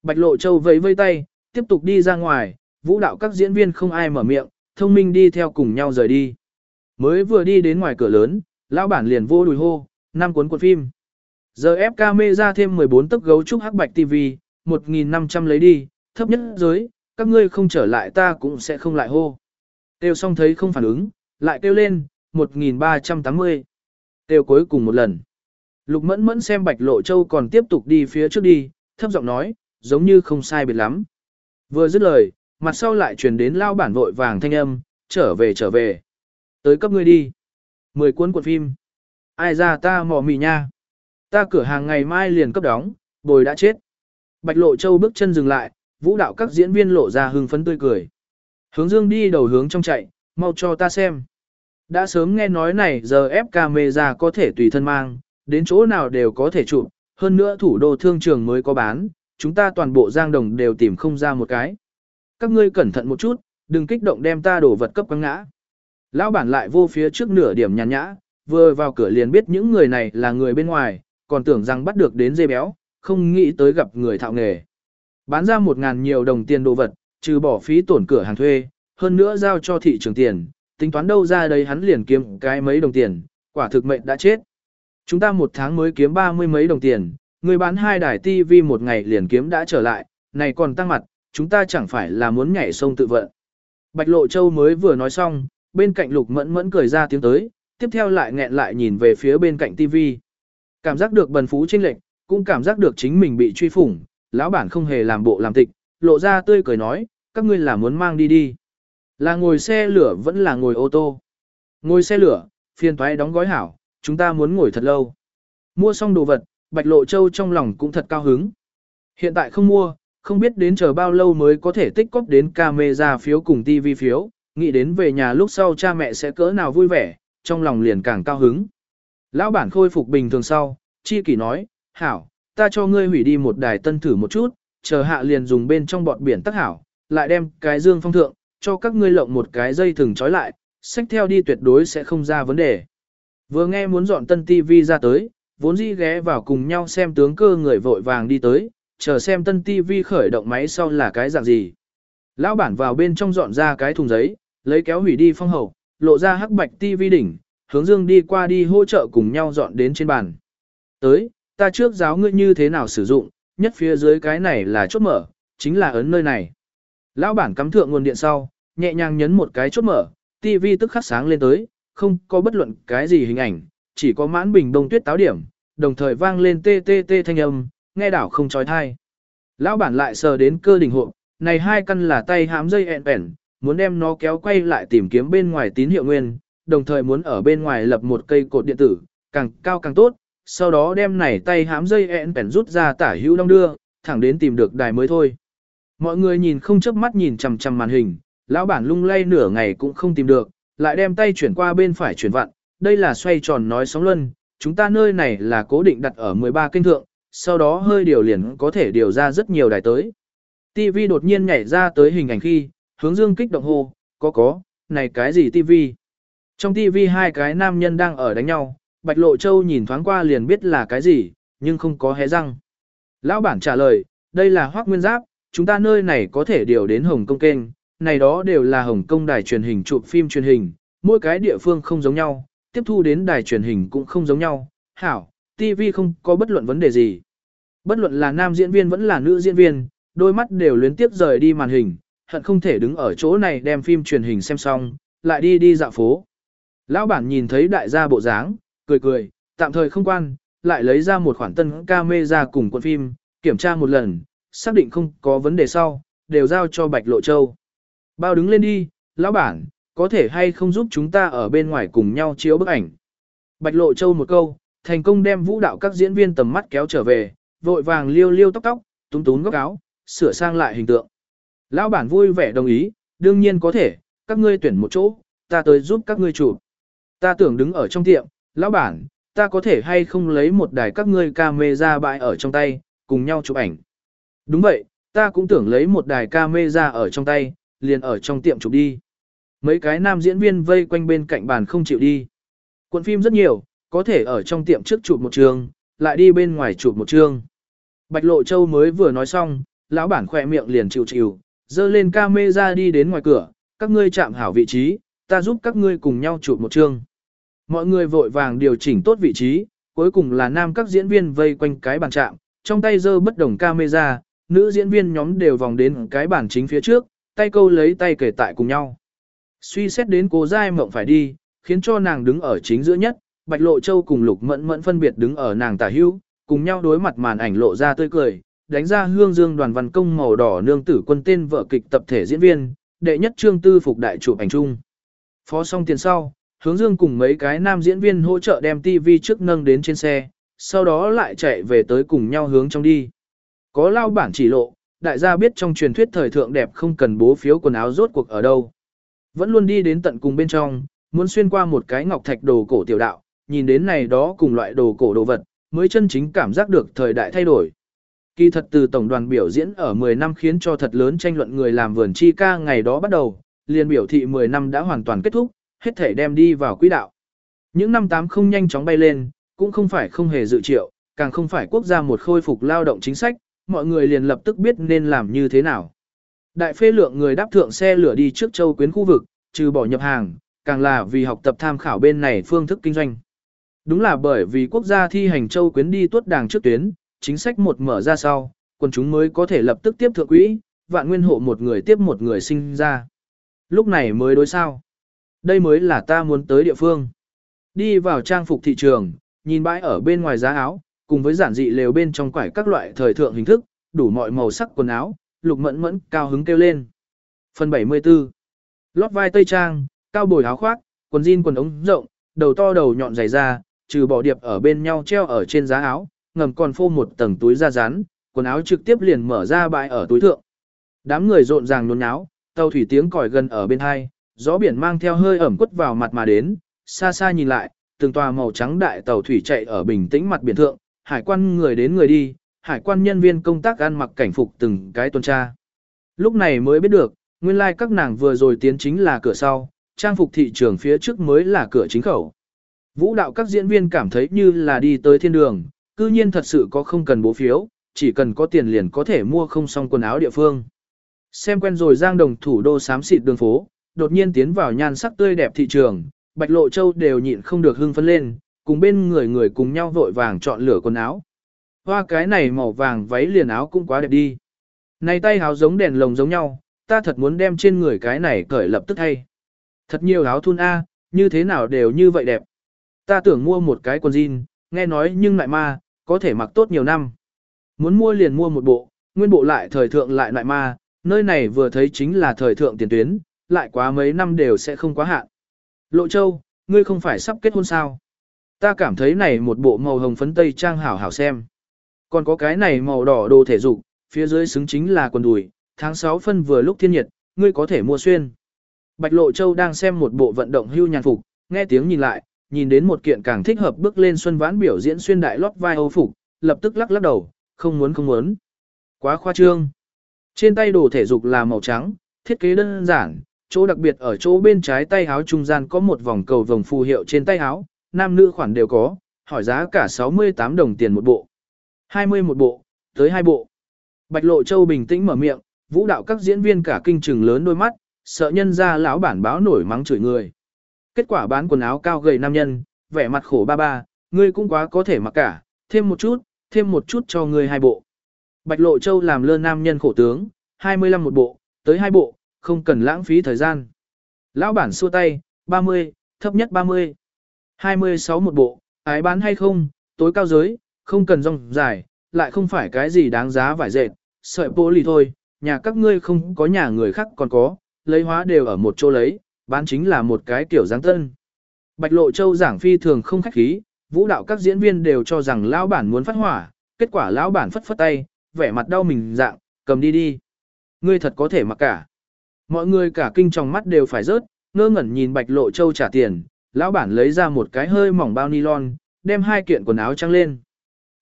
Bạch Lộ Châu vẫy vây tay, tiếp tục đi ra ngoài, vũ đạo các diễn viên không ai mở miệng, thông minh đi theo cùng nhau rời đi. Mới vừa đi đến ngoài cửa lớn, lão bản liền vô đùi hô, năm cuốn cuộn phim. Giờ ép ca mê ra thêm 14 tấc gấu trúc hắc bạch TV, 1.500 lấy đi, thấp nhất giới, các ngươi không trở lại ta cũng sẽ không lại hô. Tiêu xong thấy không phản ứng, lại kêu lên, 1.380. Tiêu cuối cùng một lần. Lục mẫn mẫn xem bạch lộ châu còn tiếp tục đi phía trước đi, thấp giọng nói, giống như không sai biệt lắm. Vừa dứt lời, mặt sau lại truyền đến lao bản vội vàng thanh âm, trở về trở về. Tới cấp ngươi đi. Mười cuốn cuộn phim. Ai ra ta mò mì nha. Ta cửa hàng ngày mai liền cấp đóng, bồi đã chết. Bạch Lộ Châu bước chân dừng lại, vũ đạo các diễn viên lộ ra hưng phấn tươi cười. Hướng dương đi đầu hướng trong chạy, mau cho ta xem. Đã sớm nghe nói này giờ ép camera có thể tùy thân mang, đến chỗ nào đều có thể chụp, hơn nữa thủ đô thương trường mới có bán, chúng ta toàn bộ giang đồng đều tìm không ra một cái. Các ngươi cẩn thận một chút, đừng kích động đem ta đổ vật cấp quăng ngã. Lão bản lại vô phía trước nửa điểm nhàn nhã, vừa vào cửa liền biết những người này là người bên ngoài, còn tưởng rằng bắt được đến dê béo, không nghĩ tới gặp người thạo nghề. Bán ra một ngàn nhiều đồng tiền đồ vật, trừ bỏ phí tổn cửa hàng thuê, hơn nữa giao cho thị trường tiền, tính toán đâu ra đây hắn liền kiếm cái mấy đồng tiền, quả thực mệnh đã chết. Chúng ta một tháng mới kiếm ba mươi mấy đồng tiền, người bán hai đài TV một ngày liền kiếm đã trở lại, này còn tăng mặt, chúng ta chẳng phải là muốn nhảy sông tự vận. Bạch Lộ Châu mới vừa nói xong, bên cạnh Lục Mẫn Mẫn cười ra tiếng tới, tiếp theo lại nghẹn lại nhìn về phía bên cạnh TV. Cảm giác được bần phú chênh lệch, cũng cảm giác được chính mình bị truy phủng, lão bản không hề làm bộ làm tịch, lộ ra tươi cười nói, các ngươi là muốn mang đi đi. Là ngồi xe lửa vẫn là ngồi ô tô. Ngồi xe lửa, phiền toái đóng gói hảo, chúng ta muốn ngồi thật lâu. Mua xong đồ vật, Bạch Lộ Châu trong lòng cũng thật cao hứng. Hiện tại không mua, không biết đến chờ bao lâu mới có thể tích cóp đến camera phiếu cùng TV phiếu, nghĩ đến về nhà lúc sau cha mẹ sẽ cỡ nào vui vẻ, trong lòng liền càng cao hứng. Lão bản khôi phục bình thường sau, chi kỷ nói, hảo, ta cho ngươi hủy đi một đài tân thử một chút, chờ hạ liền dùng bên trong bọt biển tắc hảo, lại đem cái dương phong thượng, cho các ngươi lộng một cái dây thừng trói lại, sách theo đi tuyệt đối sẽ không ra vấn đề. Vừa nghe muốn dọn tân TV ra tới, vốn dĩ ghé vào cùng nhau xem tướng cơ người vội vàng đi tới, chờ xem tân TV khởi động máy sau là cái dạng gì. Lão bản vào bên trong dọn ra cái thùng giấy, lấy kéo hủy đi phong hậu, lộ ra hắc bạch TV đỉnh, hướng dương đi qua đi hỗ trợ cùng nhau dọn đến trên bàn. Tới, ta trước giáo ngươi như thế nào sử dụng, nhất phía dưới cái này là chốt mở, chính là ấn nơi này. Lão bản cắm thượng nguồn điện sau, nhẹ nhàng nhấn một cái chốt mở, TV tức khắc sáng lên tới, không có bất luận cái gì hình ảnh, chỉ có mãn bình đông tuyết táo điểm, đồng thời vang lên tê tê tê thanh âm, nghe đảo không trói thai. Lão bản lại sờ đến cơ đỉnh hộ, này hai căn là tay hãm dây ẹn bẻn, muốn đem nó kéo quay lại tìm kiếm bên ngoài tín hiệu nguyên, đồng thời muốn ở bên ngoài lập một cây cột điện tử, càng cao càng tốt, sau đó đem này tay hãm dây ẹn bẻn rút ra tả hữu đông đưa, thẳng đến tìm được đài mới thôi. Mọi người nhìn không chớp mắt nhìn chằm chằm màn hình, lão bản lung lay nửa ngày cũng không tìm được, lại đem tay chuyển qua bên phải chuyển vặn, đây là xoay tròn nói sóng luân, chúng ta nơi này là cố định đặt ở 13 kênh thượng, sau đó hơi điều liền có thể điều ra rất nhiều đài tới. TV đột nhiên nhảy ra tới hình ảnh khi, hướng dương kích động hô, có có, này cái gì TV? Trong TV hai cái nam nhân đang ở đánh nhau, Bạch Lộ Châu nhìn thoáng qua liền biết là cái gì, nhưng không có hé răng. Lão bản trả lời, đây là Hoác Nguyên Giáp, chúng ta nơi này có thể điều đến Hồng Kông kênh, này đó đều là Hồng Kông đài truyền hình chụp phim truyền hình, mỗi cái địa phương không giống nhau, tiếp thu đến đài truyền hình cũng không giống nhau. Hảo, TV không có bất luận vấn đề gì. Bất luận là nam diễn viên vẫn là nữ diễn viên, đôi mắt đều luyến tiếp rời đi màn hình, hận không thể đứng ở chỗ này đem phim truyền hình xem xong, lại đi đi dạo phố. Lão bản nhìn thấy đại gia bộ dáng, cười cười, tạm thời không quan, lại lấy ra một khoản tân camera cùng cuộn phim, kiểm tra một lần, xác định không có vấn đề sau, đều giao cho Bạch Lộ Châu. Bao đứng lên đi, lão bản, có thể hay không giúp chúng ta ở bên ngoài cùng nhau chiếu bức ảnh. Bạch Lộ Châu một câu, thành công đem vũ đạo các diễn viên tầm mắt kéo trở về, vội vàng liêu liêu tóc tóc, túm túm góc áo, sửa sang lại hình tượng. Lão bản vui vẻ đồng ý, đương nhiên có thể, các ngươi tuyển một chỗ, ta tới giúp các ngươi chụp. Ta tưởng đứng ở trong tiệm, lão bản, ta có thể hay không lấy một đài các ngươi camera bãi ở trong tay, cùng nhau chụp ảnh. Đúng vậy, ta cũng tưởng lấy một đài camera ở trong tay, liền ở trong tiệm chụp đi. Mấy cái nam diễn viên vây quanh bên cạnh bàn không chịu đi. Cuộn phim rất nhiều, có thể ở trong tiệm trước chụp một trường, lại đi bên ngoài chụp một trường. Bạch Lộ Châu mới vừa nói xong, lão bản khỏe miệng liền chịu chịu, dơ lên camera đi đến ngoài cửa, các ngươi chạm hảo vị trí, ta giúp các ngươi cùng nhau chụp một chương. Mọi người vội vàng điều chỉnh tốt vị trí, cuối cùng là nam các diễn viên vây quanh cái bàn chạm, trong tay dơ bất đồng camera, nữ diễn viên nhóm đều vòng đến cái bàn chính phía trước, tay câu lấy tay kể tại cùng nhau. Suy xét đến cố giai mộng phải đi, khiến cho nàng đứng ở chính giữa nhất, Bạch Lộ Châu cùng Lục Mẫn Mẫn phân biệt đứng ở nàng tả hữu, cùng nhau đối mặt màn ảnh lộ ra tươi cười, đánh ra hương dương đoàn văn công màu đỏ nương tử quân tên vợ kịch tập thể diễn viên, đệ nhất trương tư phục đại chụp ảnh chung. Phó xong tiền sau, hướng dương cùng mấy cái nam diễn viên hỗ trợ đem TV trước nâng đến trên xe, sau đó lại chạy về tới cùng nhau hướng trong đi. Có lao bản chỉ lộ, đại gia biết trong truyền thuyết thời thượng đẹp không cần bố phiếu quần áo rốt cuộc ở đâu. Vẫn luôn đi đến tận cùng bên trong, muốn xuyên qua một cái ngọc thạch đồ cổ tiểu đạo, nhìn đến này đó cùng loại đồ cổ đồ vật, mới chân chính cảm giác được thời đại thay đổi. Kỳ thật từ tổng đoàn biểu diễn ở 10 năm khiến cho thật lớn tranh luận người làm vườn chi ca ngày đó bắt đầu, liền biểu thị 10 năm đã hoàn toàn kết thúc, hết thể đem đi vào quỹ đạo. Những năm 8 không nhanh chóng bay lên, cũng không phải không hề dự triệu, càng không phải quốc gia một khôi phục lao động chính sách, mọi người liền lập tức biết nên làm như thế nào. Đại phê lượng người đáp thượng xe lửa đi trước châu quyến khu vực, trừ bỏ nhập hàng, càng là vì học tập tham khảo bên này phương thức kinh doanh. Đúng là bởi vì quốc gia thi hành châu quyến đi tuất đảng trước tuyến, chính sách một mở ra sau, quân chúng mới có thể lập tức tiếp thượng quỹ, vạn nguyên hộ một người tiếp một người sinh ra. Lúc này mới đối sao. Đây mới là ta muốn tới địa phương. Đi vào trang phục thị trường, nhìn bãi ở bên ngoài giá áo, cùng với giản dị lều bên trong quải các loại thời thượng hình thức, đủ mọi màu sắc quần áo, lục mẫn mẫn cao hứng kêu lên. Phần 74 Lót vai tây trang, cao bồi áo khoác, quần jean quần ống rộng, đầu to đầu nhọn dày da, trừ bỏ điệp ở bên nhau treo ở trên giá áo, ngầm còn phô một tầng túi da rán, quần áo trực tiếp liền mở ra bãi ở túi thượng. Đám người rộn ràng nôn náo, tàu thủy tiếng còi gần ở bên hai, gió biển mang theo hơi ẩm quất vào mặt mà đến, xa xa nhìn lại, từng tòa màu trắng đại tàu thủy chạy ở bình tĩnh mặt biển thượng, hải quan người đến người đi, hải quan nhân viên công tác ăn mặc cảnh phục từng cái tuần tra. Lúc này mới biết được, nguyên lai like các nàng vừa rồi tiến chính là cửa sau, trang phục thị trường phía trước mới là cửa chính khẩu. Vũ đạo các diễn viên cảm thấy như là đi tới thiên đường, cư nhiên thật sự có không cần bố phiếu, chỉ cần có tiền liền có thể mua không xong quần áo địa phương. Xem quen rồi giang đồng thủ đô xám xịt đường phố, đột nhiên tiến vào nhan sắc tươi đẹp thị trường, Bạch Lộ Châu đều nhịn không được hưng phấn lên, cùng bên người người cùng nhau vội vàng chọn lựa quần áo. Hoa cái này màu vàng váy liền áo cũng quá đẹp đi. Này tay áo giống đèn lồng giống nhau, ta thật muốn đem trên người cái này cởi lập tức thay. Thật nhiều áo thun A, như thế nào đều như vậy đẹp. Ta tưởng mua một cái quần jean, nghe nói nhưng lại ma, có thể mặc tốt nhiều năm. Muốn mua liền mua một bộ, nguyên bộ lại thời thượng lại lại ma, nơi này vừa thấy chính là thời thượng tiền tuyến, lại quá mấy năm đều sẽ không quá hạn. Lộ Châu, ngươi không phải sắp kết hôn sao? Ta cảm thấy này một bộ màu hồng phấn tây trang hảo hảo xem. Còn có cái này màu đỏ đồ thể dục, phía dưới xứng chính là quần đùi, tháng 6 phân vừa lúc thiên nhiệt, ngươi có thể mua xuyên. Bạch Lộ Châu đang xem một bộ vận động hưu nhàn phục, nghe tiếng nhìn lại, nhìn đến một kiện càng thích hợp bước lên xuân vãn biểu diễn xuyên đại lót vai Âu phục, lập tức lắc lắc đầu, không muốn không muốn. Quá khoa trương. Trên tay đồ thể dục là màu trắng, thiết kế đơn giản, chỗ đặc biệt ở chỗ bên trái tay áo trung gian có một vòng cầu vòng phù hiệu trên tay áo, nam nữ khoản đều có, hỏi giá cả 68 đồng tiền một bộ. 20 một bộ, tới hai bộ. Bạch Lộ Châu bình tĩnh mở miệng, vũ đạo các diễn viên cả kinh trừng lớn đôi mắt, sợ nhân ra lão bản báo nổi mắng chửi người. Kết quả bán quần áo cao gầy nam nhân, vẻ mặt khổ ba ba, ngươi cũng quá có thể mặc cả, thêm một chút, thêm một chút cho ngươi hai bộ. Bạch Lộ Châu làm lơ nam nhân khổ tướng, 25 một bộ, tới hai bộ, không cần lãng phí thời gian. Lão bản xua tay, 30, thấp nhất 30. 26 một bộ, ái bán hay không, tối cao giới, không cần rong dài, lại không phải cái gì đáng giá vải dệt, sợi bố lì thôi, nhà các ngươi không có nhà người khác còn có, lấy hóa đều ở một chỗ lấy, bán chính là một cái kiểu dáng tân. Bạch Lộ Châu giảng phi thường không khách khí, vũ đạo các diễn viên đều cho rằng lão bản muốn phát hỏa, kết quả lão bản phất phất tay, vẻ mặt đau mình dạng, cầm đi đi. Ngươi thật có thể mặc cả. Mọi người cả kinh trong mắt đều phải rớt, ngơ ngẩn nhìn Bạch Lộ Châu trả tiền, lão bản lấy ra một cái hơi mỏng bao nylon, đem hai kiện quần áo trăng lên.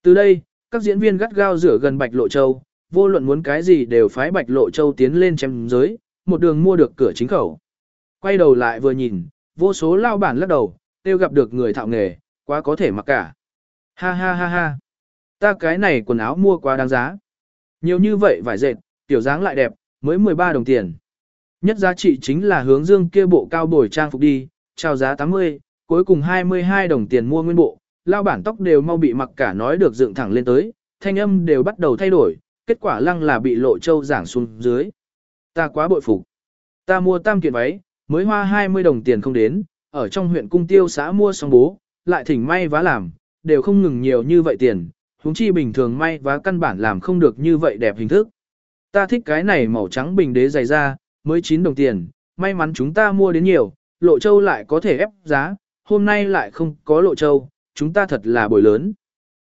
Từ đây, các diễn viên gắt gao rửa gần Bạch Lộ Châu, vô luận muốn cái gì đều phái Bạch Lộ Châu tiến lên chém giới, một đường mua được cửa chính khẩu. Quay đầu lại vừa nhìn, vô số lao bản lắc đầu, tiêu gặp được người thạo nghề, quá có thể mặc cả. Ha ha ha ha. Ta cái này quần áo mua quá đáng giá. Nhiều như vậy vải dệt, tiểu dáng lại đẹp, mới 13 đồng tiền. Nhất giá trị chính là hướng dương kia bộ cao bồi trang phục đi, trao giá 80, cuối cùng 22 đồng tiền mua nguyên bộ, lao bản tóc đều mau bị mặc cả nói được dựng thẳng lên tới, thanh âm đều bắt đầu thay đổi, kết quả lăng là bị lộ châu giảng xuống dưới. Ta quá bội phục. Ta mua tam kiện váy, mới hoa 20 đồng tiền không đến, ở trong huyện cung tiêu xã mua xong bố, lại thỉnh may vá làm, đều không ngừng nhiều như vậy tiền, huống chi bình thường may vá căn bản làm không được như vậy đẹp hình thức. Ta thích cái này màu trắng bình đế dày ra, mới 9 đồng tiền, may mắn chúng ta mua đến nhiều, lộ châu lại có thể ép giá, hôm nay lại không có lộ châu, chúng ta thật là bồi lớn.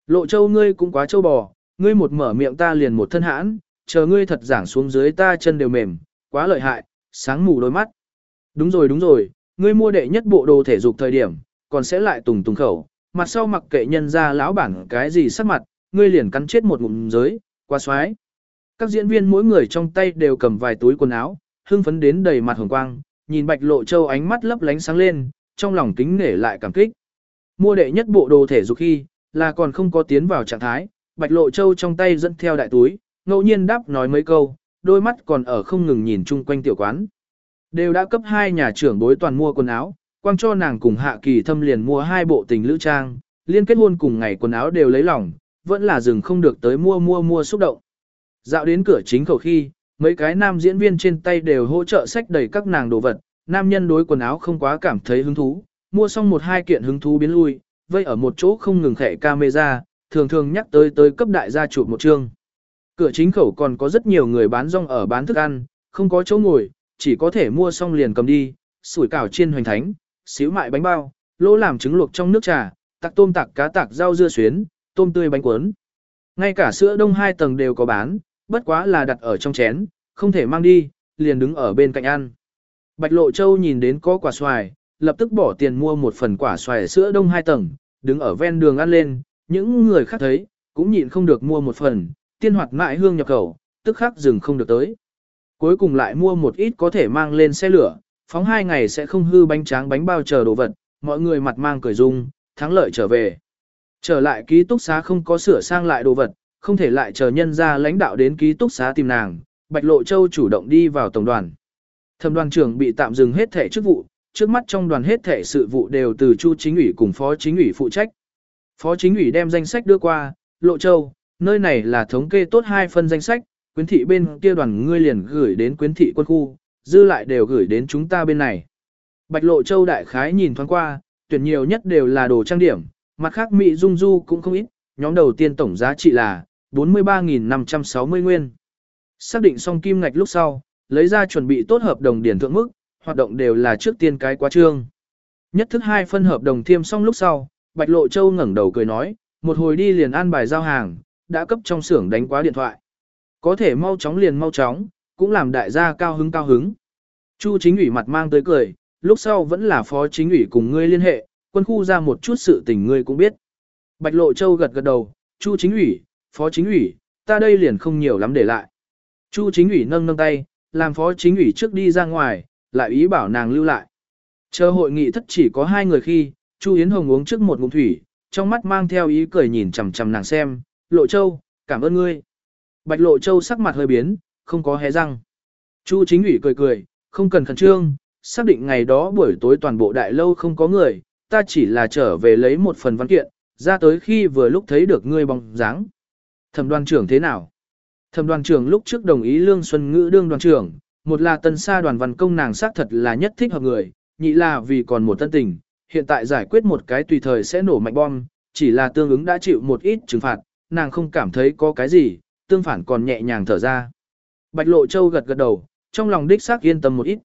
Lộ châu ngươi cũng quá châu bò, ngươi một mở miệng ta liền một thân hãn, chờ ngươi thật giảng xuống dưới ta chân đều mềm, quá lợi hại, sáng mù đôi mắt. Đúng rồi đúng rồi, ngươi mua đệ nhất bộ đồ thể dục thời điểm, còn sẽ lại tùng tùng khẩu, mặt sau mặc kệ nhân ra lão bản cái gì sắc mặt, ngươi liền cắn chết một ngụm giới, quá xoái. Các diễn viên mỗi người trong tay đều cầm vài túi quần áo, hưng phấn đến đầy mặt hồng quang, nhìn Bạch Lộ Châu ánh mắt lấp lánh sáng lên, trong lòng kính nể lại cảm kích. Mua đệ nhất bộ đồ thể dục khi, là còn không có tiến vào trạng thái, Bạch Lộ Châu trong tay dẫn theo đại túi, ngẫu nhiên đáp nói mấy câu, đôi mắt còn ở không ngừng nhìn chung quanh tiểu quán. Đều đã cấp hai nhà trưởng bối toàn mua quần áo, quang cho nàng cùng Hạ Kỳ Thâm liền mua hai bộ tình lữ trang, liên kết hôn cùng ngày quần áo đều lấy lòng, vẫn là dừng không được tới mua mua mua xúc động. Dạo đến cửa chính khẩu khi, mấy cái nam diễn viên trên tay đều hỗ trợ sách đầy các nàng đồ vật, nam nhân đối quần áo không quá cảm thấy hứng thú, mua xong một hai kiện hứng thú biến lui, vây ở một chỗ không ngừng khẽ camera, thường thường nhắc tới tới cấp đại gia chụp một chương. Cửa chính khẩu còn có rất nhiều người bán rong ở bán thức ăn, không có chỗ ngồi, chỉ có thể mua xong liền cầm đi, sủi cảo chiên hoành thánh, xíu mại bánh bao, lỗ làm trứng luộc trong nước trà, tạc tôm tạc cá tạc rau dưa xuyến, tôm tươi bánh cuốn. Ngay cả sữa đông hai tầng đều có bán, bất quá là đặt ở trong chén, không thể mang đi, liền đứng ở bên cạnh ăn. Bạch Lộ Châu nhìn đến có quả xoài, lập tức bỏ tiền mua một phần quả xoài sữa đông hai tầng, đứng ở ven đường ăn lên, những người khác thấy, cũng nhịn không được mua một phần, tiên hoạt mại hương nhập khẩu, tức khắc dừng không được tới. Cuối cùng lại mua một ít có thể mang lên xe lửa, phóng hai ngày sẽ không hư bánh tráng bánh bao chờ đồ vật, mọi người mặt mang cười dung, thắng lợi trở về. Trở lại ký túc xá không có sửa sang lại đồ vật, không thể lại chờ nhân ra lãnh đạo đến ký túc xá tìm nàng, Bạch Lộ Châu chủ động đi vào tổng đoàn. Thẩm đoàn trưởng bị tạm dừng hết thể chức vụ, trước mắt trong đoàn hết thể sự vụ đều từ Chu chính ủy cùng phó chính ủy phụ trách. Phó chính ủy đem danh sách đưa qua, Lộ Châu, nơi này là thống kê tốt hai phân danh sách, quyến thị bên kia đoàn ngươi liền gửi đến quyến thị quân khu, dư lại đều gửi đến chúng ta bên này. Bạch Lộ Châu đại khái nhìn thoáng qua, tuyển nhiều nhất đều là đồ trang điểm, mặt khác Mỹ Dung Du cũng không ít, nhóm đầu tiên tổng giá trị là 43.560 nguyên. Xác định xong kim ngạch lúc sau, lấy ra chuẩn bị tốt hợp đồng điển thượng mức, hoạt động đều là trước tiên cái quá trương. Nhất thức hai phân hợp đồng thiêm xong lúc sau, Bạch Lộ Châu ngẩng đầu cười nói, một hồi đi liền an bài giao hàng, đã cấp trong xưởng đánh quá điện thoại. Có thể mau chóng liền mau chóng, cũng làm đại gia cao hứng cao hứng. Chu chính ủy mặt mang tới cười, lúc sau vẫn là phó chính ủy cùng ngươi liên hệ, quân khu ra một chút sự tình ngươi cũng biết. Bạch Lộ Châu gật gật đầu, Chu chính ủy, phó chính ủy, ta đây liền không nhiều lắm để lại. Chu chính ủy nâng nâng tay, làm phó chính ủy trước đi ra ngoài, lại ý bảo nàng lưu lại. Chờ hội nghị thất chỉ có hai người khi, Chu Yến Hồng uống trước một ngụm thủy, trong mắt mang theo ý cười nhìn chằm chằm nàng xem, Lộ Châu, cảm ơn ngươi. Bạch Lộ Châu sắc mặt hơi biến, không có hé răng. Chu chính ủy cười cười, không cần khẩn trương, xác định ngày đó buổi tối toàn bộ đại lâu không có người, ta chỉ là trở về lấy một phần văn kiện, ra tới khi vừa lúc thấy được ngươi bóng dáng. Thẩm đoàn trưởng thế nào? Thẩm đoàn trưởng lúc trước đồng ý Lương Xuân Ngữ đương đoàn trưởng, một là tân sa đoàn văn công nàng xác thật là nhất thích hợp người, nhị là vì còn một tân tình, hiện tại giải quyết một cái tùy thời sẽ nổ mạnh bom, chỉ là tương ứng đã chịu một ít trừng phạt, nàng không cảm thấy có cái gì, tương phản còn nhẹ nhàng thở ra. Bạch Lộ Châu gật gật đầu, trong lòng đích xác yên tâm một ít.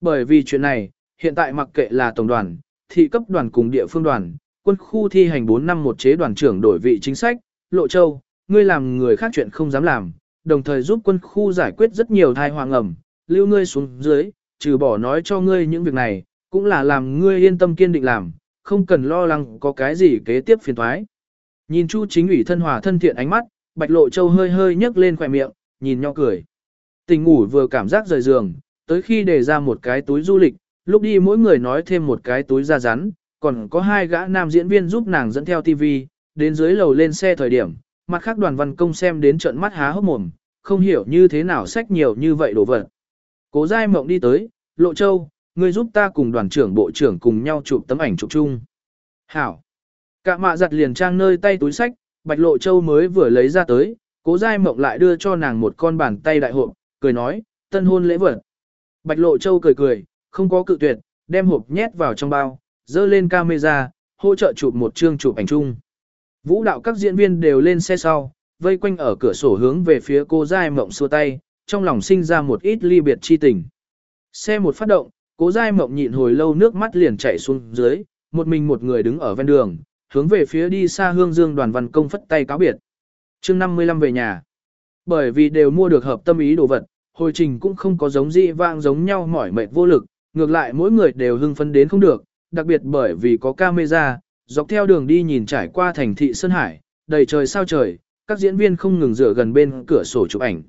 Bởi vì chuyện này, hiện tại mặc kệ là tổng đoàn, thị cấp đoàn cùng địa phương đoàn, quân khu thi hành 4 năm một chế đoàn trưởng đổi vị chính sách, Lộ Châu, ngươi làm người khác chuyện không dám làm, đồng thời giúp quân khu giải quyết rất nhiều thai hoàng ẩm, lưu ngươi xuống dưới, trừ bỏ nói cho ngươi những việc này, cũng là làm ngươi yên tâm kiên định làm, không cần lo lắng có cái gì kế tiếp phiền thoái. Nhìn Chu chính ủy thân hòa thân thiện ánh mắt, Bạch Lộ Châu hơi hơi nhấc lên khỏe miệng, nhìn nhau cười. Tình ngủ vừa cảm giác rời giường, tới khi đề ra một cái túi du lịch, lúc đi mỗi người nói thêm một cái túi da rắn, còn có hai gã nam diễn viên giúp nàng dẫn theo TV, đến dưới lầu lên xe thời điểm, mặt khác đoàn văn công xem đến trận mắt há hốc mồm, không hiểu như thế nào sách nhiều như vậy đồ vật. Cố Giai Mộng đi tới, Lộ Châu, ngươi giúp ta cùng đoàn trưởng bộ trưởng cùng nhau chụp tấm ảnh chụp chung. Hảo. Cả mạ giặt liền trang nơi tay túi sách, Bạch Lộ Châu mới vừa lấy ra tới, Cố Giai Mộng lại đưa cho nàng một con bàn tay đại hộp, cười nói, tân hôn lễ vật. Bạch Lộ Châu cười cười, không có cự tuyệt, đem hộp nhét vào trong bao, dơ lên camera, hỗ trợ chụp một chương chụp ảnh chung. Vũ đạo các diễn viên đều lên xe sau, vây quanh ở cửa sổ hướng về phía cô Giai Mộng xua tay, trong lòng sinh ra một ít ly biệt chi tình. Xe một phát động, cố Giai Mộng nhịn hồi lâu nước mắt liền chảy xuống dưới, một mình một người đứng ở ven đường, hướng về phía đi xa hương dương đoàn văn công phất tay cáo biệt. chương 55 về nhà. Bởi vì đều mua được hợp tâm ý đồ vật, hồi trình cũng không có giống dị vang giống nhau mỏi mệt vô lực, ngược lại mỗi người đều hưng phấn đến không được, đặc biệt bởi vì có camera, dọc theo đường đi nhìn trải qua thành thị Sơn Hải, đầy trời sao trời, các diễn viên không ngừng rửa gần bên cửa sổ chụp ảnh.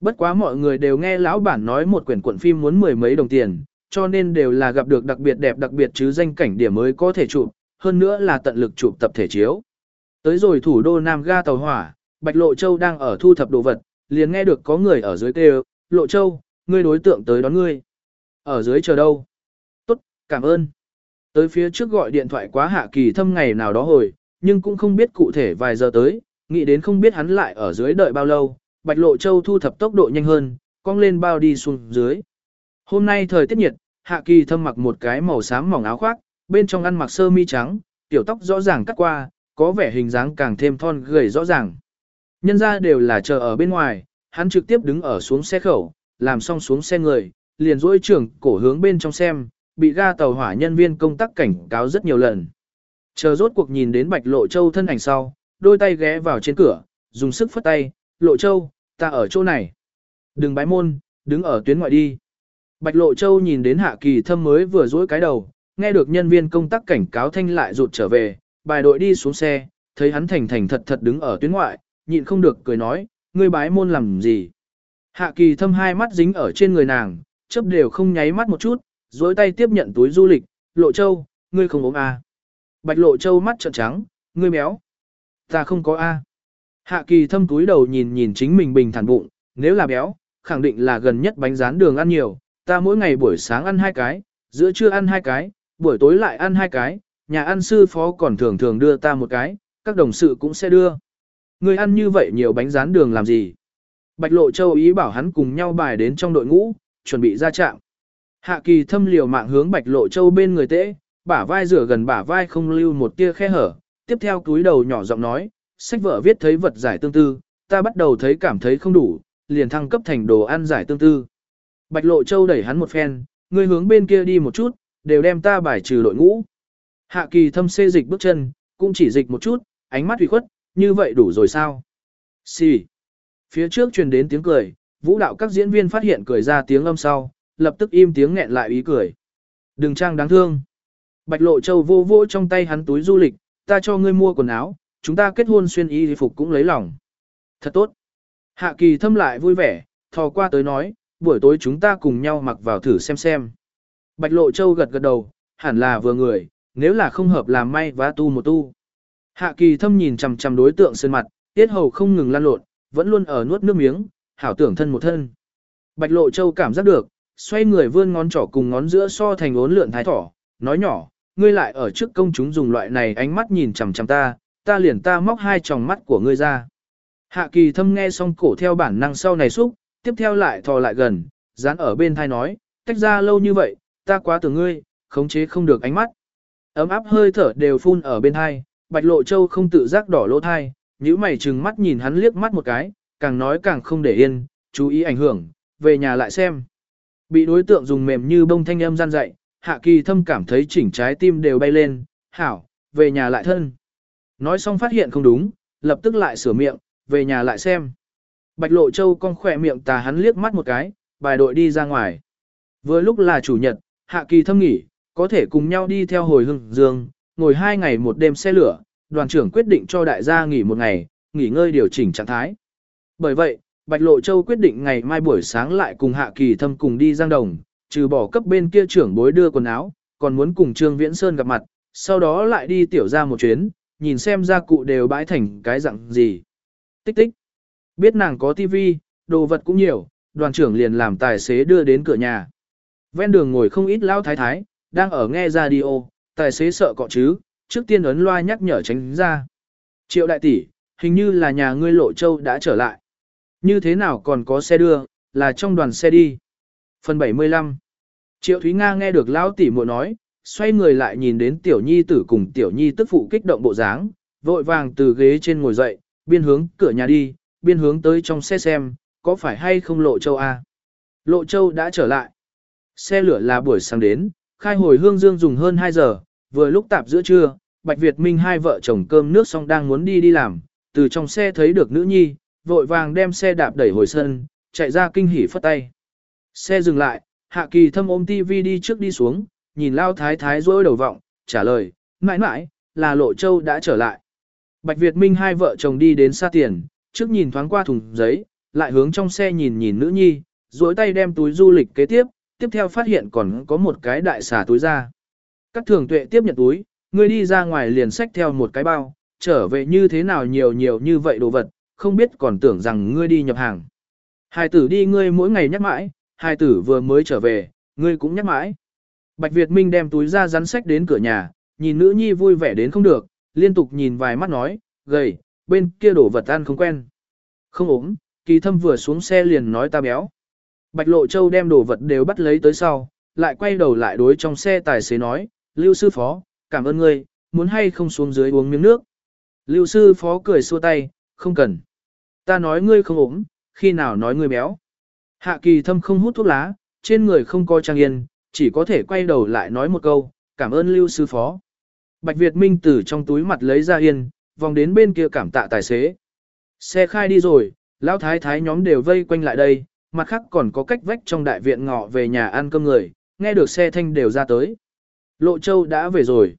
Bất quá mọi người đều nghe lão bản nói một quyển cuộn phim muốn mười mấy đồng tiền, cho nên đều là gặp được đặc biệt đẹp đặc biệt chứ danh cảnh điểm mới có thể chụp, hơn nữa là tận lực chụp tập thể chiếu. Tới rồi thủ đô Nam ga tàu hỏa, Bạch Lộ Châu đang ở thu thập đồ vật, liền nghe được có người ở dưới kêu, Lộ Châu, ngươi đối tượng tới đón ngươi. Ở dưới chờ đâu? Tốt, cảm ơn. Tới phía trước gọi điện thoại quá hạ kỳ thâm ngày nào đó hồi, nhưng cũng không biết cụ thể vài giờ tới, nghĩ đến không biết hắn lại ở dưới đợi bao lâu, Bạch Lộ Châu thu thập tốc độ nhanh hơn, cong lên bao đi xuống dưới. Hôm nay thời tiết nhiệt, Hạ Kỳ thâm mặc một cái màu xám mỏng áo khoác, bên trong ăn mặc sơ mi trắng, tiểu tóc rõ ràng cắt qua, có vẻ hình dáng càng thêm thon gầy rõ ràng. Nhân ra đều là chờ ở bên ngoài, hắn trực tiếp đứng ở xuống xe khẩu, làm xong xuống xe người, liền dỗi trưởng cổ hướng bên trong xem, bị ga tàu hỏa nhân viên công tác cảnh cáo rất nhiều lần. Chờ rốt cuộc nhìn đến Bạch Lộ Châu thân ảnh sau, đôi tay ghé vào trên cửa, dùng sức phất tay, Lộ Châu, ta ở chỗ này. Đừng bái môn, đứng ở tuyến ngoại đi. Bạch Lộ Châu nhìn đến Hạ Kỳ Thâm mới vừa dỗi cái đầu, nghe được nhân viên công tác cảnh cáo thanh lại rụt trở về, bài đội đi xuống xe, thấy hắn thành thành thật thật đứng ở tuyến ngoại, nhịn không được cười nói, ngươi bái môn làm gì. Hạ Kỳ Thâm hai mắt dính ở trên người nàng, chấp đều không nháy mắt một chút, dối tay tiếp nhận túi du lịch, Lộ Châu, ngươi không ốm à. Bạch Lộ Châu mắt trợn trắng, ngươi béo. Ta không có A. Hạ kỳ thâm túi đầu nhìn nhìn chính mình bình thản bụng, nếu là béo, khẳng định là gần nhất bánh rán đường ăn nhiều, ta mỗi ngày buổi sáng ăn hai cái, giữa trưa ăn hai cái, buổi tối lại ăn hai cái, nhà ăn sư phó còn thường thường đưa ta một cái, các đồng sự cũng sẽ đưa. Người ăn như vậy nhiều bánh rán đường làm gì? Bạch Lộ Châu ý bảo hắn cùng nhau bài đến trong đội ngũ, chuẩn bị ra trạm. Hạ kỳ thâm liều mạng hướng Bạch Lộ Châu bên người tễ, bả vai rửa gần bả vai không lưu một tia khe hở, tiếp theo túi đầu nhỏ giọng nói, sách vợ viết thấy vật giải tương tư, ta bắt đầu thấy cảm thấy không đủ, liền thăng cấp thành đồ ăn giải tương tư. Bạch Lộ Châu đẩy hắn một phen, ngươi hướng bên kia đi một chút, đều đem ta bài trừ đội ngũ. Hạ kỳ thâm xê dịch bước chân, cũng chỉ dịch một chút, ánh mắt ủy khuất, như vậy đủ rồi sao? Xì. Sì. Phía trước truyền đến tiếng cười, vũ đạo các diễn viên phát hiện cười ra tiếng âm sau, lập tức im tiếng nghẹn lại ý cười. Đừng trang đáng thương. Bạch Lộ Châu vô vô trong tay hắn túi du lịch, ta cho ngươi mua quần áo, chúng ta kết hôn xuyên y phục cũng lấy lòng. Thật tốt. Hạ kỳ thâm lại vui vẻ, thò qua tới nói, buổi tối chúng ta cùng nhau mặc vào thử xem xem. Bạch Lộ Châu gật gật đầu, hẳn là vừa người, nếu là không hợp làm may vá tu một tu. Hạ kỳ thâm nhìn chằm chằm đối tượng sơn mặt, tiết hầu không ngừng lan lộn, vẫn luôn ở nuốt nước miếng, hảo tưởng thân một thân. Bạch Lộ Châu cảm giác được, xoay người vươn ngón trỏ cùng ngón giữa so thành ốn lượn thái thỏ, nói nhỏ, ngươi lại ở trước công chúng dùng loại này ánh mắt nhìn chằm chằm ta, ta liền ta móc hai tròng mắt của ngươi ra. Hạ kỳ thâm nghe xong cổ theo bản năng sau này xúc, tiếp theo lại thò lại gần, dán ở bên thai nói, tách ra lâu như vậy, ta quá tưởng ngươi, khống chế không được ánh mắt. Ấm áp hơi thở đều phun ở bên thai, bạch lộ châu không tự giác đỏ lỗ thai, nhíu mày trừng mắt nhìn hắn liếc mắt một cái, càng nói càng không để yên, chú ý ảnh hưởng, về nhà lại xem. Bị đối tượng dùng mềm như bông thanh âm gian dạy, hạ kỳ thâm cảm thấy chỉnh trái tim đều bay lên, hảo, về nhà lại thân. Nói xong phát hiện không đúng, lập tức lại sửa miệng, về nhà lại xem. Bạch Lộ Châu con khỏe miệng tà hắn liếc mắt một cái, bài đội đi ra ngoài. Vừa lúc là chủ nhật, hạ kỳ thâm nghỉ, có thể cùng nhau đi theo hồi hương dương, ngồi hai ngày một đêm xe lửa, đoàn trưởng quyết định cho đại gia nghỉ một ngày, nghỉ ngơi điều chỉnh trạng thái. Bởi vậy, Bạch Lộ Châu quyết định ngày mai buổi sáng lại cùng Hạ Kỳ Thâm cùng đi Giang Đồng, trừ bỏ cấp bên kia trưởng bối đưa quần áo, còn muốn cùng Trương Viễn Sơn gặp mặt, sau đó lại đi tiểu ra một chuyến, nhìn xem gia cụ đều bãi thành cái dạng gì. Tích tích. Biết nàng có tivi, đồ vật cũng nhiều, đoàn trưởng liền làm tài xế đưa đến cửa nhà. Ven đường ngồi không ít lao thái thái, đang ở nghe radio, tài xế sợ cọ chứ, trước tiên ấn loa nhắc nhở tránh ra. Triệu đại tỷ, hình như là nhà ngươi lộ châu đã trở lại. Như thế nào còn có xe đưa, là trong đoàn xe đi. Phần 75 Triệu Thúy Nga nghe được lão tỷ muội nói, xoay người lại nhìn đến tiểu nhi tử cùng tiểu nhi tức phụ kích động bộ dáng, vội vàng từ ghế trên ngồi dậy, biên hướng cửa nhà đi, biên hướng tới trong xe xem, có phải hay không lộ châu a? Lộ châu đã trở lại. Xe lửa là buổi sáng đến, khai hồi hương dương dùng hơn 2 giờ, vừa lúc tạp giữa trưa, Bạch Việt Minh hai vợ chồng cơm nước xong đang muốn đi đi làm, từ trong xe thấy được nữ nhi, vội vàng đem xe đạp đẩy hồi sân, chạy ra kinh hỉ phất tay. Xe dừng lại, Hạ Kỳ thâm ôm TV đi trước đi xuống, nhìn Lao Thái Thái rối đầu vọng, trả lời, mãi mãi, là Lộ Châu đã trở lại. Bạch Việt Minh hai vợ chồng đi đến xa tiền, trước nhìn thoáng qua thùng giấy, lại hướng trong xe nhìn nhìn nữ nhi, duỗi tay đem túi du lịch kế tiếp, tiếp theo phát hiện còn có một cái đại xà túi ra. Các thường tuệ tiếp nhận túi, người đi ra ngoài liền xách theo một cái bao, trở về như thế nào nhiều nhiều như vậy đồ vật, không biết còn tưởng rằng ngươi đi nhập hàng. Hai tử đi ngươi mỗi ngày nhắc mãi, hai tử vừa mới trở về, ngươi cũng nhắc mãi. Bạch Việt Minh đem túi ra rắn sách đến cửa nhà, nhìn nữ nhi vui vẻ đến không được, liên tục nhìn vài mắt nói, gầy, bên kia đổ vật ăn không quen. Không ốm, kỳ thâm vừa xuống xe liền nói ta béo. Bạch Lộ Châu đem đồ vật đều bắt lấy tới sau, lại quay đầu lại đối trong xe tài xế nói, Lưu sư phó, cảm ơn ngươi, muốn hay không xuống dưới uống miếng nước. Lưu sư phó cười xua tay, không cần. Ta nói ngươi không ổn, khi nào nói ngươi béo. Hạ kỳ thâm không hút thuốc lá, trên người không có trang yên, chỉ có thể quay đầu lại nói một câu, cảm ơn lưu sư phó. Bạch Việt Minh từ trong túi mặt lấy ra yên, vòng đến bên kia cảm tạ tài xế. Xe khai đi rồi, lão thái thái nhóm đều vây quanh lại đây, mặt khác còn có cách vách trong đại viện ngọ về nhà ăn cơm người, nghe được xe thanh đều ra tới. Lộ Châu đã về rồi.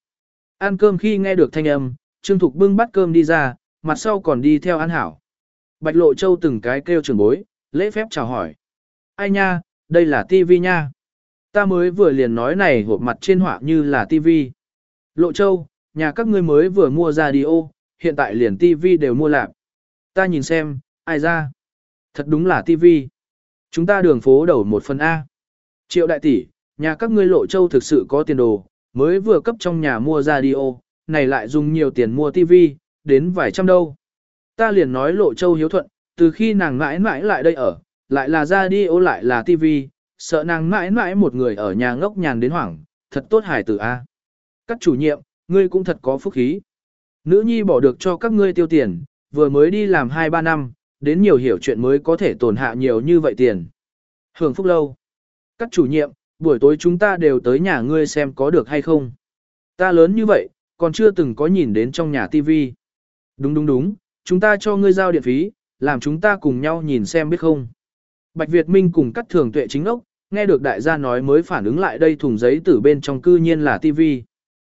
Ăn cơm khi nghe được thanh âm, Trương Thục bưng bát cơm đi ra, mặt sau còn đi theo an hảo. Bạch Lộ Châu từng cái kêu trưởng bối, lễ phép chào hỏi. Ai nha, đây là tivi nha. Ta mới vừa liền nói này hộp mặt trên họa như là tivi. Lộ Châu, nhà các ngươi mới vừa mua radio, hiện tại liền tivi đều mua lạc. Ta nhìn xem, ai ra? Thật đúng là tivi. Chúng ta đường phố đầu một phần A. Triệu đại tỷ, nhà các ngươi Lộ Châu thực sự có tiền đồ, mới vừa cấp trong nhà mua radio, này lại dùng nhiều tiền mua tivi, đến vài trăm đâu. Ta liền nói lộ châu hiếu thuận, từ khi nàng mãi mãi lại đây ở, lại là radio lại là tivi, sợ nàng mãi mãi một người ở nhà ngốc nhàn đến hoảng, thật tốt hài tử a. Các chủ nhiệm, ngươi cũng thật có phúc khí. Nữ nhi bỏ được cho các ngươi tiêu tiền, vừa mới đi làm 2-3 năm, đến nhiều hiểu chuyện mới có thể tổn hạ nhiều như vậy tiền. Hưởng phúc lâu. Các chủ nhiệm, buổi tối chúng ta đều tới nhà ngươi xem có được hay không. Ta lớn như vậy, còn chưa từng có nhìn đến trong nhà tivi. Đúng đúng đúng, chúng ta cho ngươi giao điện phí, làm chúng ta cùng nhau nhìn xem biết không. Bạch Việt Minh cùng cắt thường tuệ chính ốc, nghe được đại gia nói mới phản ứng lại đây thùng giấy từ bên trong cư nhiên là TV.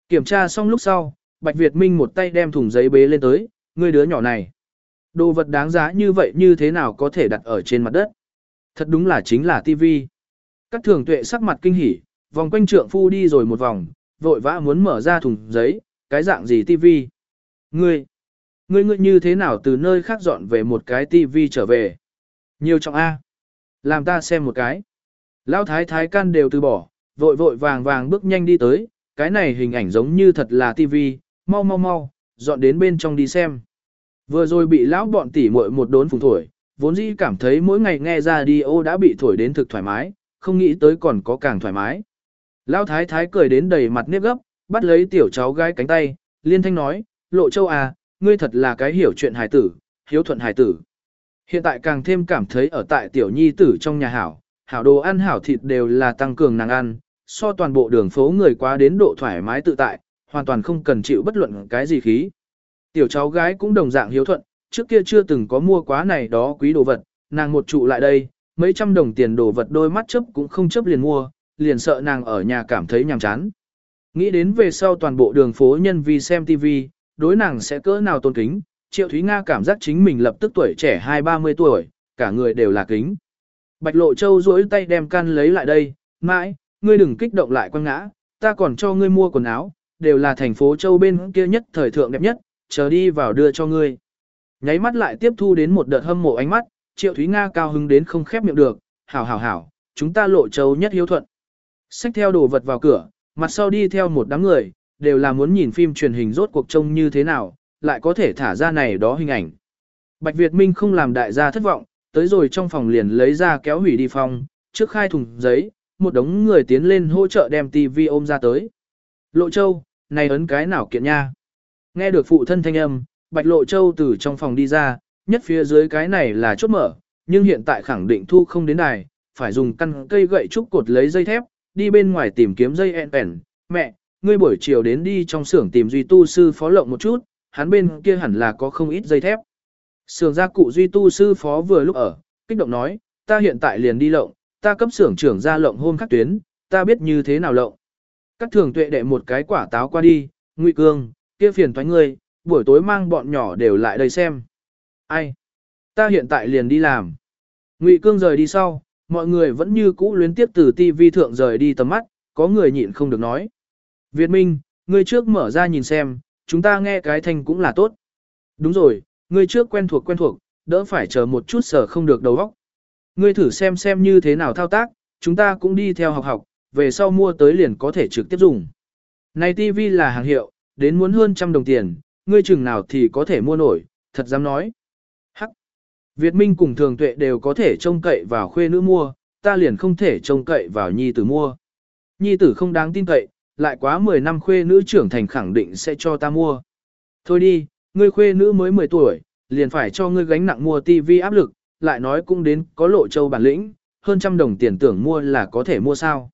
Kiểm tra xong lúc sau, Bạch Việt Minh một tay đem thùng giấy bế lên tới, ngươi đứa nhỏ này. Đồ vật đáng giá như vậy như thế nào có thể đặt ở trên mặt đất? Thật đúng là chính là TV. Các thường tuệ sắc mặt kinh hỉ, vòng quanh trượng phu đi rồi một vòng, vội vã muốn mở ra thùng giấy, cái dạng gì TV? Ngươi, Ngươi ngươi như thế nào từ nơi khác dọn về một cái tivi trở về? Nhiều trọng A. Làm ta xem một cái. Lão thái thái can đều từ bỏ, vội vội vàng vàng bước nhanh đi tới, cái này hình ảnh giống như thật là tivi, mau mau mau, dọn đến bên trong đi xem. Vừa rồi bị lão bọn tỉ muội một đốn phùng thổi, vốn dĩ cảm thấy mỗi ngày nghe ra đi ô đã bị thổi đến thực thoải mái, không nghĩ tới còn có càng thoải mái. Lão thái thái cười đến đầy mặt nếp gấp, bắt lấy tiểu cháu gái cánh tay, liên thanh nói, lộ châu à, ngươi thật là cái hiểu chuyện hài tử, hiếu thuận hài tử. Hiện tại càng thêm cảm thấy ở tại tiểu nhi tử trong nhà hảo, hảo đồ ăn hảo thịt đều là tăng cường nàng ăn, so toàn bộ đường phố người quá đến độ thoải mái tự tại, hoàn toàn không cần chịu bất luận cái gì khí. Tiểu cháu gái cũng đồng dạng hiếu thuận, trước kia chưa từng có mua quá này đó quý đồ vật, nàng một trụ lại đây, mấy trăm đồng tiền đồ vật đôi mắt chấp cũng không chấp liền mua, liền sợ nàng ở nhà cảm thấy nhàm chán, Nghĩ đến về sau toàn bộ đường phố nhân vi xem TV, đối nàng sẽ cỡ nào tôn kính, Triệu Thúy Nga cảm giác chính mình lập tức tuổi trẻ hai ba mươi tuổi, cả người đều là kính. Bạch Lộ Châu duỗi tay đem can lấy lại đây, mãi, ngươi đừng kích động lại quăng ngã, ta còn cho ngươi mua quần áo, đều là thành phố Châu bên kia nhất thời thượng đẹp nhất, chờ đi vào đưa cho ngươi. Nháy mắt lại tiếp thu đến một đợt hâm mộ ánh mắt, Triệu Thúy Nga cao hứng đến không khép miệng được, hảo hảo hảo, chúng ta Lộ Châu nhất hiếu thuận. Xách theo đồ vật vào cửa, mặt sau đi theo một đám người, đều là muốn nhìn phim truyền hình rốt cuộc trông như thế nào, lại có thể thả ra này đó hình ảnh. Bạch Việt Minh không làm đại gia thất vọng, tới rồi trong phòng liền lấy ra kéo hủy đi phòng, trước khai thùng giấy, một đống người tiến lên hỗ trợ đem tivi ôm ra tới. Lộ Châu, này ấn cái nào kiện nha? Nghe được phụ thân thanh âm, Bạch Lộ Châu từ trong phòng đi ra, nhất phía dưới cái này là chốt mở, nhưng hiện tại khẳng định thu không đến đài, phải dùng căn cây gậy trúc cột lấy dây thép, đi bên ngoài tìm kiếm dây ẹn ẻn. Mẹ, ngươi buổi chiều đến đi trong xưởng tìm duy tu sư phó lộng một chút, hắn bên kia hẳn là có không ít dây thép. Sưởng gia cụ duy tu sư phó vừa lúc ở, kích động nói, ta hiện tại liền đi lộng, ta cấp xưởng trưởng ra lộng hôm khắc tuyến, ta biết như thế nào lộng. Các thường tuệ đệ một cái quả táo qua đi, ngụy cương, kia phiền thoái ngươi, buổi tối mang bọn nhỏ đều lại đây xem. Ai? Ta hiện tại liền đi làm. Ngụy cương rời đi sau, mọi người vẫn như cũ luyến tiếp từ TV thượng rời đi tầm mắt, có người nhịn không được nói. Việt Minh, ngươi trước mở ra nhìn xem, chúng ta nghe cái thanh cũng là tốt. Đúng rồi, ngươi trước quen thuộc quen thuộc, đỡ phải chờ một chút sở không được đầu óc. Ngươi thử xem xem như thế nào thao tác, chúng ta cũng đi theo học học, về sau mua tới liền có thể trực tiếp dùng. Này TV là hàng hiệu, đến muốn hơn trăm đồng tiền, ngươi chừng nào thì có thể mua nổi, thật dám nói. Hắc. Việt Minh cùng thường tuệ đều có thể trông cậy vào khuê nữ mua, ta liền không thể trông cậy vào nhi tử mua. Nhi tử không đáng tin cậy, lại quá 10 năm khuê nữ trưởng thành khẳng định sẽ cho ta mua. Thôi đi, ngươi khuê nữ mới 10 tuổi, liền phải cho ngươi gánh nặng mua tivi áp lực, lại nói cũng đến có lộ châu bản lĩnh, hơn trăm đồng tiền tưởng mua là có thể mua sao.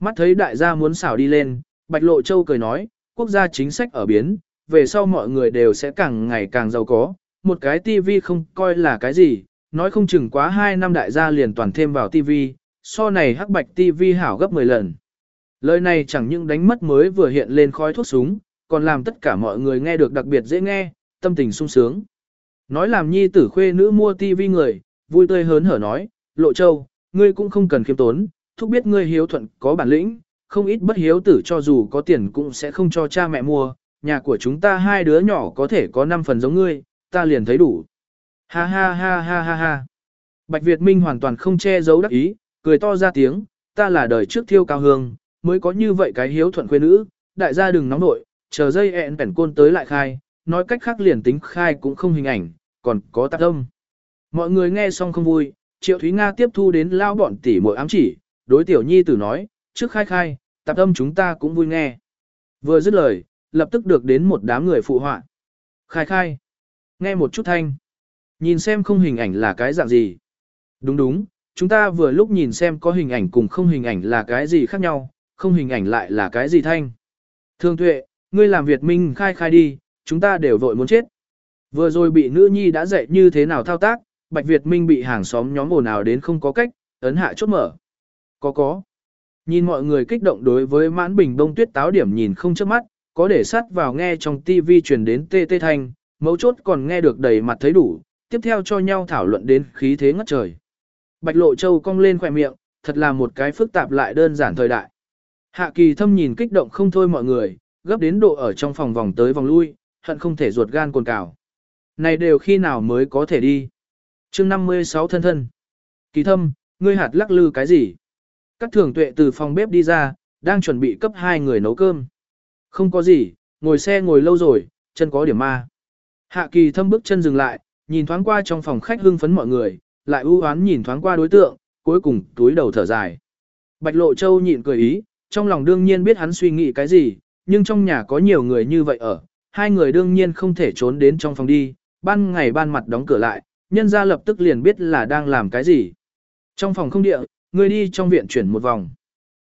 Mắt thấy đại gia muốn xảo đi lên, Bạch Lộ Châu cười nói, quốc gia chính sách ở biến, về sau mọi người đều sẽ càng ngày càng giàu có, một cái TV không coi là cái gì, nói không chừng quá 2 năm đại gia liền toàn thêm vào TV, so này hắc bạch TV hảo gấp 10 lần. Lời này chẳng những đánh mất mới vừa hiện lên khói thuốc súng, còn làm tất cả mọi người nghe được đặc biệt dễ nghe, tâm tình sung sướng. Nói làm nhi tử khuê nữ mua TV người, vui tươi hớn hở nói, Lộ Châu, ngươi cũng không cần khiêm tốn, thúc biết ngươi hiếu thuận có bản lĩnh, không ít bất hiếu tử cho dù có tiền cũng sẽ không cho cha mẹ mua, nhà của chúng ta hai đứa nhỏ có thể có 5 phần giống ngươi, ta liền thấy đủ. Ha ha ha ha ha ha. Bạch Việt Minh hoàn toàn không che giấu đắc ý, cười to ra tiếng, ta là đời trước thiêu cao hương, mới có như vậy cái hiếu thuận quê nữ, đại gia đừng nóng nội, chờ dây ẹn bẻn côn tới lại khai, nói cách khác liền tính khai cũng không hình ảnh, còn có tạp âm. Mọi người nghe xong không vui, Triệu Thúy Nga tiếp thu đến lao bọn tỷ muội ám chỉ, đối tiểu nhi tử nói, trước khai khai, tạp âm chúng ta cũng vui nghe. Vừa dứt lời, lập tức được đến một đám người phụ họa. Khai khai, nghe một chút thanh, nhìn xem không hình ảnh là cái dạng gì. Đúng đúng, chúng ta vừa lúc nhìn xem có hình ảnh cùng không hình ảnh là cái gì khác nhau, không hình ảnh lại là cái gì thanh. Thương tuệ, ngươi làm Việt Minh khai khai đi, chúng ta đều vội muốn chết. Vừa rồi bị nữ nhi đã dạy như thế nào thao tác, Bạch Việt Minh bị hàng xóm nhóm ồn ào đến không có cách, ấn hạ chốt mở. Có có. Nhìn mọi người kích động đối với mãn bình đông tuyết táo điểm nhìn không chớp mắt, có để sát vào nghe trong tivi truyền đến tê tê thanh, mấu chốt còn nghe được đầy mặt thấy đủ, tiếp theo cho nhau thảo luận đến khí thế ngất trời. Bạch Lộ Châu cong lên khỏe miệng, thật là một cái phức tạp lại đơn giản thời đại. Hạ kỳ thâm nhìn kích động không thôi mọi người, gấp đến độ ở trong phòng vòng tới vòng lui, hận không thể ruột gan cồn cào. Này đều khi nào mới có thể đi. chương 56 thân thân. Kỳ thâm, ngươi hạt lắc lư cái gì? Các thường tuệ từ phòng bếp đi ra, đang chuẩn bị cấp hai người nấu cơm. Không có gì, ngồi xe ngồi lâu rồi, chân có điểm ma. Hạ kỳ thâm bước chân dừng lại, nhìn thoáng qua trong phòng khách hưng phấn mọi người, lại ưu oán nhìn thoáng qua đối tượng, cuối cùng túi đầu thở dài. Bạch Lộ Châu nhịn cười ý, trong lòng đương nhiên biết hắn suy nghĩ cái gì, nhưng trong nhà có nhiều người như vậy ở, hai người đương nhiên không thể trốn đến trong phòng đi, ban ngày ban mặt đóng cửa lại, nhân ra lập tức liền biết là đang làm cái gì. Trong phòng không địa, Ngươi đi trong viện chuyển một vòng.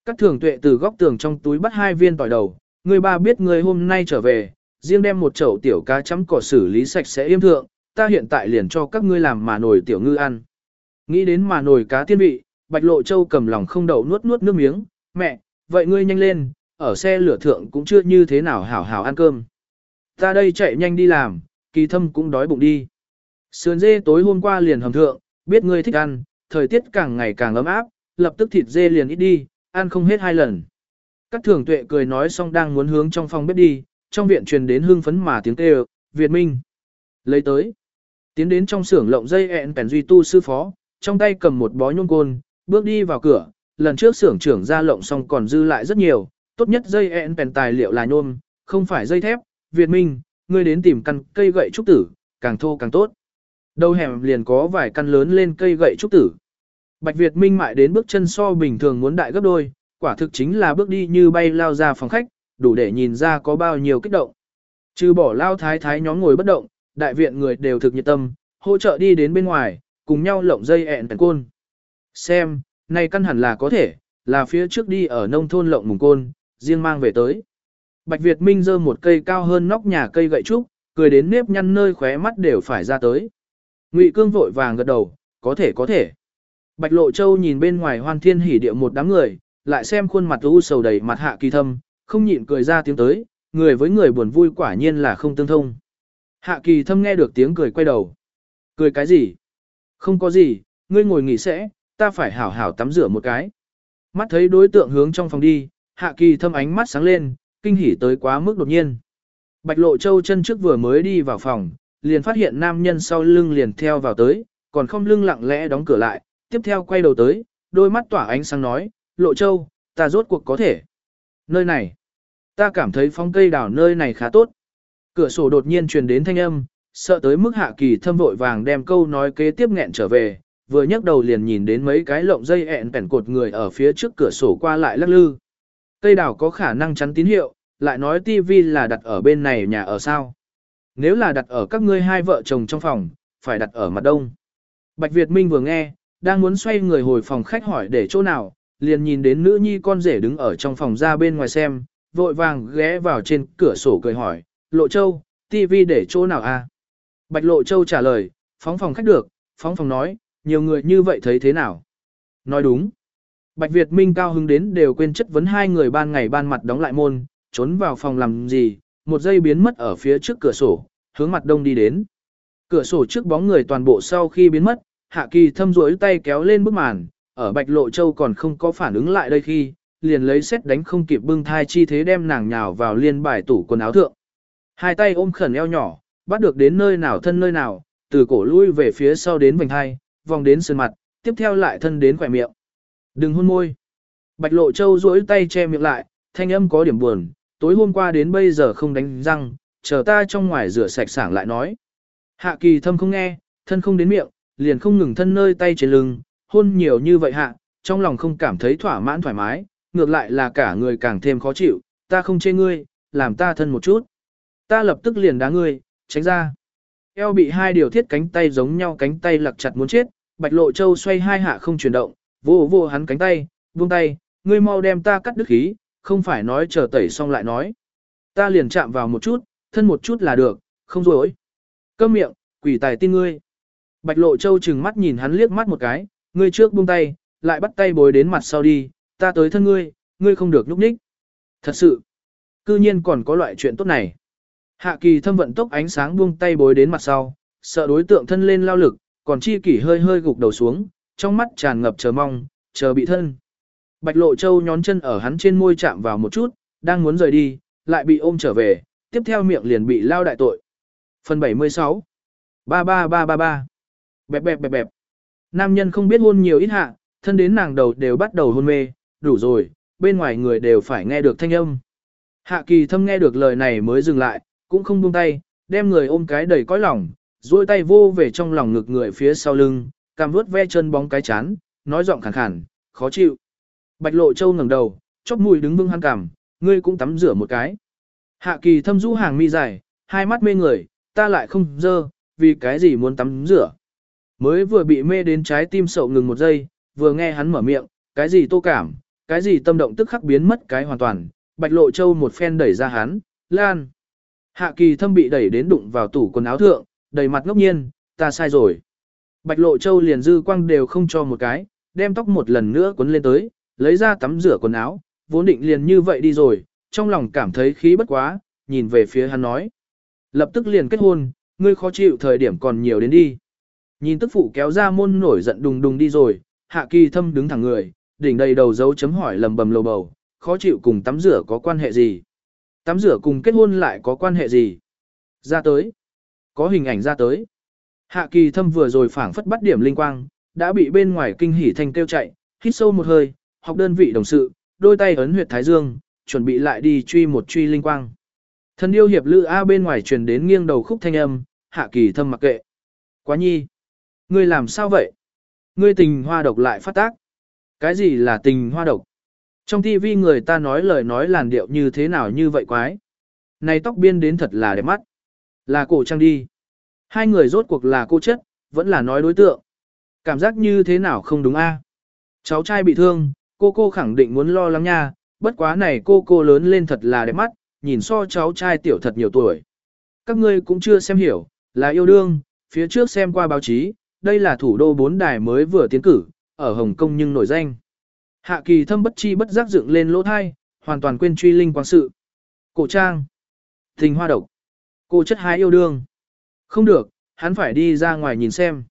Các thường tuệ từ góc tường trong túi bắt hai viên tỏi đầu, người ba biết ngươi hôm nay trở về, riêng đem một chậu tiểu cá chấm cỏ xử lý sạch sẽ yêm thượng, ta hiện tại liền cho các ngươi làm mà nồi tiểu ngư ăn. Nghĩ đến mà nồi cá tiên vị, Bạch Lộ Châu cầm lòng không đậu nuốt nuốt nước miếng, mẹ, vậy ngươi nhanh lên, ở xe lửa thượng cũng chưa như thế nào hảo hảo ăn cơm. Ta đây chạy nhanh đi làm, kỳ thâm cũng đói bụng đi. Sườn dê tối hôm qua liền hầm thượng, biết ngươi thích ăn, thời tiết càng ngày càng ấm áp, lập tức thịt dê liền ít đi, ăn không hết hai lần. Các thường tuệ cười nói xong đang muốn hướng trong phòng bếp đi, trong viện truyền đến hương phấn mà tiếng kêu, Việt Minh. Lấy tới. Tiến đến trong xưởng lộng dây ẹn bèn duy tu sư phó, trong tay cầm một bó nhôm côn, bước đi vào cửa, lần trước xưởng trưởng ra lộng xong còn dư lại rất nhiều, tốt nhất dây ẹn bèn tài liệu là nhôm, không phải dây thép, Việt Minh, ngươi đến tìm căn cây gậy trúc tử, càng thô càng tốt. Đầu hẻm liền có vài căn lớn lên cây gậy trúc tử. Bạch Việt Minh mại đến bước chân so bình thường muốn đại gấp đôi, quả thực chính là bước đi như bay lao ra phòng khách, đủ để nhìn ra có bao nhiêu kích động. Trừ bỏ lao thái thái nhóm ngồi bất động, đại viện người đều thực nhiệt tâm, hỗ trợ đi đến bên ngoài, cùng nhau lộng dây ẹn tần côn. Xem, này căn hẳn là có thể, là phía trước đi ở nông thôn lộng mùng côn, riêng mang về tới. Bạch Việt Minh giơ một cây cao hơn nóc nhà cây gậy trúc, cười đến nếp nhăn nơi khóe mắt đều phải ra tới. Ngụy Cương vội vàng gật đầu, có thể có thể. Bạch Lộ Châu nhìn bên ngoài hoan thiên hỉ địa một đám người, lại xem khuôn mặt u sầu đầy mặt hạ kỳ thâm, không nhịn cười ra tiếng tới, người với người buồn vui quả nhiên là không tương thông. Hạ kỳ thâm nghe được tiếng cười quay đầu. Cười cái gì? Không có gì, ngươi ngồi nghỉ sẽ, ta phải hảo hảo tắm rửa một cái. Mắt thấy đối tượng hướng trong phòng đi, hạ kỳ thâm ánh mắt sáng lên, kinh hỉ tới quá mức đột nhiên. Bạch lộ châu chân trước vừa mới đi vào phòng, liền phát hiện nam nhân sau lưng liền theo vào tới, còn không lưng lặng lẽ đóng cửa lại, tiếp theo quay đầu tới, đôi mắt tỏa ánh sáng nói, lộ châu, ta rốt cuộc có thể. Nơi này, ta cảm thấy phong cây đảo nơi này khá tốt. Cửa sổ đột nhiên truyền đến thanh âm, sợ tới mức hạ kỳ thâm vội vàng đem câu nói kế tiếp nghẹn trở về, vừa nhấc đầu liền nhìn đến mấy cái lộng dây ẹn bẻn cột người ở phía trước cửa sổ qua lại lắc lư. Cây đảo có khả năng chắn tín hiệu, lại nói tivi là đặt ở bên này nhà ở sao. Nếu là đặt ở các ngươi hai vợ chồng trong phòng, phải đặt ở mặt đông. Bạch Việt Minh vừa nghe, đang muốn xoay người hồi phòng khách hỏi để chỗ nào, liền nhìn đến nữ nhi con rể đứng ở trong phòng ra bên ngoài xem, vội vàng ghé vào trên cửa sổ cười hỏi, Lộ Châu, tivi để chỗ nào a? À? Bạch Lộ Châu trả lời, phóng phòng khách được, phóng phòng nói, nhiều người như vậy thấy thế nào? Nói đúng. Bạch Việt Minh cao hứng đến đều quên chất vấn hai người ban ngày ban mặt đóng lại môn, trốn vào phòng làm gì, một giây biến mất ở phía trước cửa sổ, hướng mặt đông đi đến. Cửa sổ trước bóng người toàn bộ sau khi biến mất, Hạ Kỳ thâm rũi tay kéo lên bức màn, ở Bạch Lộ Châu còn không có phản ứng lại đây khi, liền lấy xét đánh không kịp bưng thai chi thế đem nàng nhào vào liên bài tủ quần áo thượng. Hai tay ôm khẩn eo nhỏ, bắt được đến nơi nào thân nơi nào, từ cổ lui về phía sau đến vành hai, vòng đến sườn mặt, tiếp theo lại thân đến khỏe miệng. Đừng hôn môi. Bạch Lộ Châu duỗi tay che miệng lại, thanh âm có điểm buồn, tối hôm qua đến bây giờ không đánh răng, chờ ta trong ngoài rửa sạch sảng lại nói. Hạ kỳ thâm không nghe, thân không đến miệng, liền không ngừng thân nơi tay trên lưng, hôn nhiều như vậy hạ, trong lòng không cảm thấy thỏa mãn thoải mái, ngược lại là cả người càng thêm khó chịu, ta không chê ngươi, làm ta thân một chút. Ta lập tức liền đá ngươi, tránh ra. Eo bị hai điều thiết cánh tay giống nhau cánh tay lặc chặt muốn chết, bạch lộ châu xoay hai hạ không chuyển động, vô vô hắn cánh tay, buông tay, ngươi mau đem ta cắt đứt khí, không phải nói chờ tẩy xong lại nói. Ta liền chạm vào một chút, thân một chút là được, không rồi. Câm miệng, quỷ tài tin ngươi. Bạch lộ châu chừng mắt nhìn hắn liếc mắt một cái, ngươi trước buông tay, lại bắt tay bối đến mặt sau đi, ta tới thân ngươi, ngươi không được nhúc nhích. Thật sự, cư nhiên còn có loại chuyện tốt này. Hạ kỳ thâm vận tốc ánh sáng buông tay bối đến mặt sau, sợ đối tượng thân lên lao lực, còn chi kỷ hơi hơi gục đầu xuống, trong mắt tràn ngập chờ mong, chờ bị thân. Bạch lộ châu nhón chân ở hắn trên môi chạm vào một chút, đang muốn rời đi, lại bị ôm trở về, tiếp theo miệng liền bị lao đại tội. Phần 76 33333 Bẹp bẹp bẹp bẹp Nam nhân không biết hôn nhiều ít hạ, thân đến nàng đầu đều bắt đầu hôn mê, đủ rồi, bên ngoài người đều phải nghe được thanh âm. Hạ kỳ thâm nghe được lời này mới dừng lại, cũng không buông tay, đem người ôm cái đầy cõi lòng, duỗi tay vô về trong lòng ngực người phía sau lưng, cằm vuốt ve chân bóng cái chán, nói giọng khàn khàn, khó chịu. Bạch lộ châu ngẩng đầu, chóp mũi đứng vững hăng cằm, ngươi cũng tắm rửa một cái. Hạ kỳ thâm rũ hàng mi dài, hai mắt mê người, ta lại không dơ, vì cái gì muốn tắm rửa. Mới vừa bị mê đến trái tim sậu ngừng một giây, vừa nghe hắn mở miệng, cái gì tô cảm, cái gì tâm động tức khắc biến mất cái hoàn toàn, bạch lộ châu một phen đẩy ra hắn, lan. Hạ kỳ thâm bị đẩy đến đụng vào tủ quần áo thượng, đầy mặt ngốc nhiên, ta sai rồi. Bạch lộ châu liền dư quang đều không cho một cái, đem tóc một lần nữa quấn lên tới, lấy ra tắm rửa quần áo, vốn định liền như vậy đi rồi, trong lòng cảm thấy khí bất quá, nhìn về phía hắn nói. Lập tức liền kết hôn, ngươi khó chịu thời điểm còn nhiều đến đi. Nhìn tức phụ kéo ra môn nổi giận đùng đùng đi rồi, hạ kỳ thâm đứng thẳng người, đỉnh đầy đầu dấu chấm hỏi lầm bầm lầu bầu, khó chịu cùng tắm rửa có quan hệ gì? Tắm rửa cùng kết hôn lại có quan hệ gì? Ra tới. Có hình ảnh ra tới. Hạ kỳ thâm vừa rồi phảng phất bắt điểm linh quang, đã bị bên ngoài kinh hỉ thành kêu chạy, hít sâu một hơi, học đơn vị đồng sự, đôi tay ấn huyệt thái dương, chuẩn bị lại đi truy một truy linh quang. Thần điêu hiệp lữ A bên ngoài truyền đến nghiêng đầu khúc thanh âm, hạ kỳ thâm mặc kệ. Quá nhi. Ngươi làm sao vậy? Ngươi tình hoa độc lại phát tác. Cái gì là tình hoa độc? Trong TV người ta nói lời nói làn điệu như thế nào như vậy quái. Này tóc biên đến thật là đẹp mắt. Là cổ trang đi. Hai người rốt cuộc là cô chất, vẫn là nói đối tượng. Cảm giác như thế nào không đúng a? Cháu trai bị thương, cô cô khẳng định muốn lo lắng nha, bất quá này cô cô lớn lên thật là đẹp mắt, nhìn so cháu trai tiểu thật nhiều tuổi. Các ngươi cũng chưa xem hiểu, là yêu đương, phía trước xem qua báo chí, đây là thủ đô bốn đài mới vừa tiến cử, ở Hồng Kông nhưng nổi danh. Hạ kỳ thâm bất chi bất giác dựng lên lỗ thai, hoàn toàn quên truy linh quang sự. Cổ trang. Tình hoa độc. Cô chất hái yêu đương. Không được, hắn phải đi ra ngoài nhìn xem.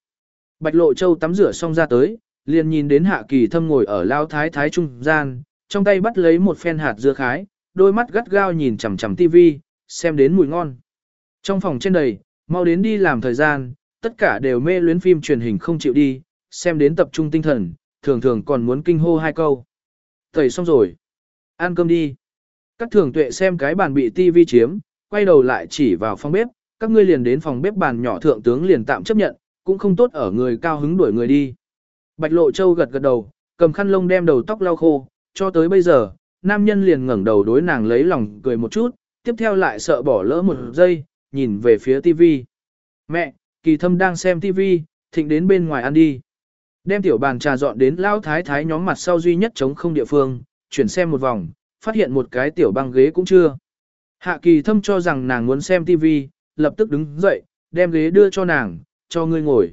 Bạch Lộ Châu tắm rửa xong ra tới, liền nhìn đến Hạ Kỳ Thâm ngồi ở lao thái thái trung gian, trong tay bắt lấy một phen hạt dưa khái, đôi mắt gắt gao nhìn chằm chằm tivi, xem đến mùi ngon. Trong phòng trên đầy, mau đến đi làm thời gian, tất cả đều mê luyến phim truyền hình không chịu đi, xem đến tập trung tinh thần, thường thường còn muốn kinh hô hai câu. Tẩy xong rồi. Ăn cơm đi. Các thường tuệ xem cái bàn bị tivi chiếm, quay đầu lại chỉ vào phòng bếp, các ngươi liền đến phòng bếp bàn nhỏ thượng tướng liền tạm chấp nhận, cũng không tốt ở người cao hứng đuổi người đi. Bạch Lộ Châu gật gật đầu, cầm khăn lông đem đầu tóc lau khô, cho tới bây giờ, nam nhân liền ngẩng đầu đối nàng lấy lòng cười một chút, tiếp theo lại sợ bỏ lỡ một giây, nhìn về phía TV. Mẹ, kỳ thâm đang xem TV, thịnh đến bên ngoài ăn đi. Đem tiểu bàn trà dọn đến lao thái thái nhóm mặt sau duy nhất chống không địa phương, chuyển xem một vòng, phát hiện một cái tiểu băng ghế cũng chưa. Hạ kỳ thâm cho rằng nàng muốn xem TV, lập tức đứng dậy, đem ghế đưa cho nàng, cho ngươi ngồi.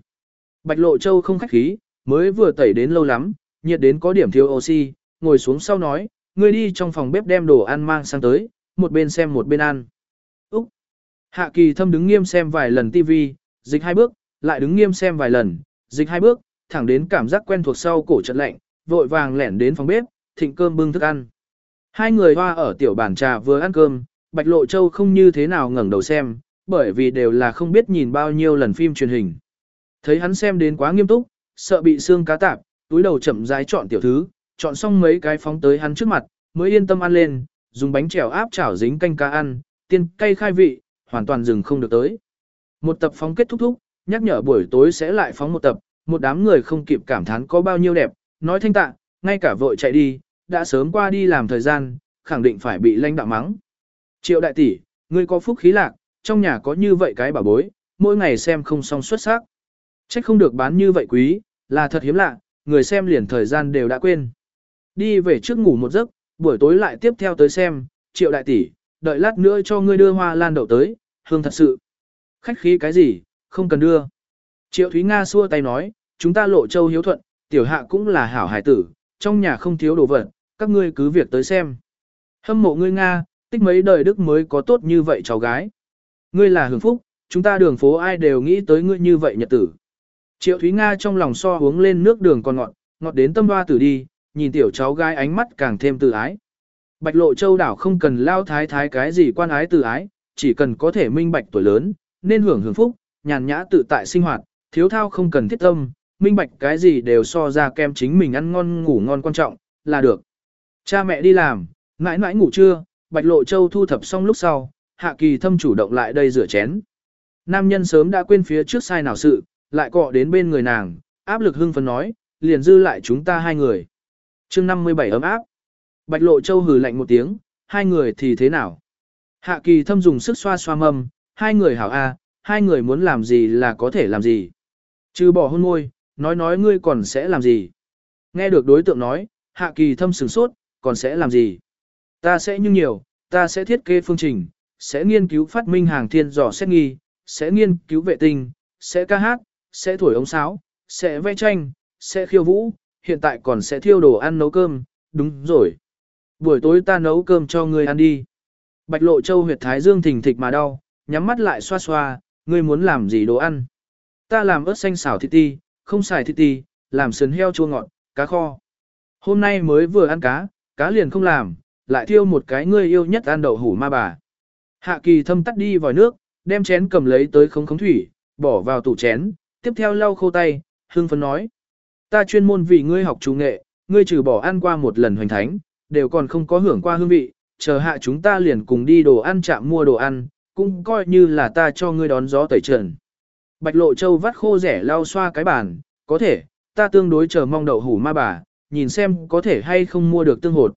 Bạch Lộ Châu không khách khí, mới vừa tẩy đến lâu lắm, nhiệt đến có điểm thiếu oxy, ngồi xuống sau nói, ngươi đi trong phòng bếp đem đồ ăn mang sang tới, một bên xem một bên ăn. Úc! Hạ kỳ thâm đứng nghiêm xem vài lần TV, dịch hai bước, lại đứng nghiêm xem vài lần, dịch hai bước, thẳng đến cảm giác quen thuộc sau cổ trận lạnh, vội vàng lẻn đến phòng bếp, thịnh cơm bưng thức ăn. Hai người hoa ở tiểu bàn trà vừa ăn cơm, Bạch Lộ Châu không như thế nào ngẩng đầu xem, bởi vì đều là không biết nhìn bao nhiêu lần phim truyền hình. Thấy hắn xem đến quá nghiêm túc, sợ bị xương cá tạp, túi đầu chậm rãi chọn tiểu thứ, chọn xong mấy cái phóng tới hắn trước mặt, mới yên tâm ăn lên, dùng bánh chèo áp chảo dính canh cá ăn, tiên cay khai vị, hoàn toàn dừng không được tới. Một tập phóng kết thúc thúc, nhắc nhở buổi tối sẽ lại phóng một tập, một đám người không kịp cảm thán có bao nhiêu đẹp, nói thanh tạ, ngay cả vội chạy đi, đã sớm qua đi làm thời gian, khẳng định phải bị lãnh đạo mắng. Triệu đại tỷ, ngươi có phúc khí lạc, trong nhà có như vậy cái bảo bối, mỗi ngày xem không xong xuất sắc. Trách không được bán như vậy quý, là thật hiếm lạ, người xem liền thời gian đều đã quên. Đi về trước ngủ một giấc, buổi tối lại tiếp theo tới xem, triệu đại tỷ, đợi lát nữa cho ngươi đưa hoa lan đậu tới, hương thật sự. Khách khí cái gì, không cần đưa. Triệu Thúy Nga xua tay nói, chúng ta lộ châu hiếu thuận, tiểu hạ cũng là hảo hải tử, trong nhà không thiếu đồ vật, các ngươi cứ việc tới xem. Hâm mộ ngươi Nga, tích mấy đời đức mới có tốt như vậy cháu gái. Ngươi là hưởng phúc, chúng ta đường phố ai đều nghĩ tới ngươi như vậy nhật tử. Triệu Thúy Nga trong lòng so uống lên nước đường còn ngọt, ngọt đến tâm hoa tử đi, nhìn tiểu cháu gái ánh mắt càng thêm tự ái. Bạch lộ châu đảo không cần lao thái thái cái gì quan ái tự ái, chỉ cần có thể minh bạch tuổi lớn, nên hưởng hưởng phúc, nhàn nhã tự tại sinh hoạt, thiếu thao không cần thiết tâm, minh bạch cái gì đều so ra kem chính mình ăn ngon ngủ ngon quan trọng, là được. Cha mẹ đi làm, mãi mãi ngủ trưa, Bạch Lộ Châu thu thập xong lúc sau, Hạ Kỳ Thâm chủ động lại đây rửa chén. Nam nhân sớm đã quên phía trước sai nào sự, lại cọ đến bên người nàng, áp lực hưng phấn nói, liền dư lại chúng ta hai người chương 57 ấm áp. Bạch Lộ Châu hừ lạnh một tiếng, hai người thì thế nào? Hạ Kỳ Thâm dùng sức xoa xoa mâm, hai người hảo a, hai người muốn làm gì là có thể làm gì. Trừ bỏ hôn môi, nói nói ngươi còn sẽ làm gì. Nghe được đối tượng nói, Hạ Kỳ Thâm sửng sốt, còn sẽ làm gì. Ta sẽ như nhiều, ta sẽ thiết kế phương trình, sẽ nghiên cứu phát minh hàng thiên dò xét nghi, sẽ nghiên cứu vệ tinh, sẽ ca hát, sẽ thổi ống sáo, sẽ vẽ tranh, sẽ khiêu vũ, hiện tại còn sẽ thiêu đồ ăn nấu cơm, đúng rồi. Buổi tối ta nấu cơm cho ngươi ăn đi. Bạch lộ châu huyệt thái dương thình thịch mà đau, nhắm mắt lại xoa xoa, ngươi muốn làm gì đồ ăn. Ta làm ớt xanh xào thịt ti, không xài thịt ti, làm sườn heo chua ngọt, cá kho. Hôm nay mới vừa ăn cá, cá liền không làm, lại thiêu một cái ngươi yêu nhất ăn đậu hủ ma bà. Hạ kỳ thâm tắt đi vòi nước, đem chén cầm lấy tới khống khống thủy, bỏ vào tủ chén, tiếp theo lau khô tay, hương phấn nói. Ta chuyên môn vì ngươi học trung nghệ, ngươi trừ bỏ ăn qua một lần hoành thánh, đều còn không có hưởng qua hương vị, chờ hạ chúng ta liền cùng đi đồ ăn chạm mua đồ ăn, cũng coi như là ta cho ngươi đón gió tẩy trần. Bạch lộ châu vắt khô rẻ lau xoa cái bàn, có thể, ta tương đối chờ mong đậu hủ ma bà, nhìn xem có thể hay không mua được tương hột.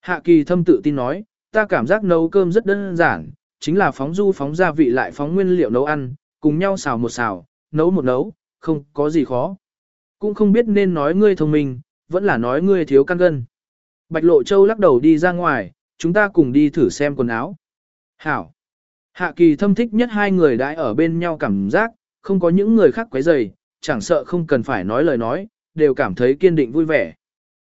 Hạ kỳ thâm tự tin nói, ta cảm giác nấu cơm rất đơn giản, chính là phóng du phóng gia vị lại phóng nguyên liệu nấu ăn, cùng nhau xào một xào, nấu một nấu, không có gì khó. Cũng không biết nên nói ngươi thông minh, vẫn là nói ngươi thiếu căn gân. Bạch Lộ Châu lắc đầu đi ra ngoài, chúng ta cùng đi thử xem quần áo. Hảo. Hạ kỳ thâm thích nhất hai người đã ở bên nhau cảm giác, không có những người khác quấy rầy, chẳng sợ không cần phải nói lời nói, đều cảm thấy kiên định vui vẻ.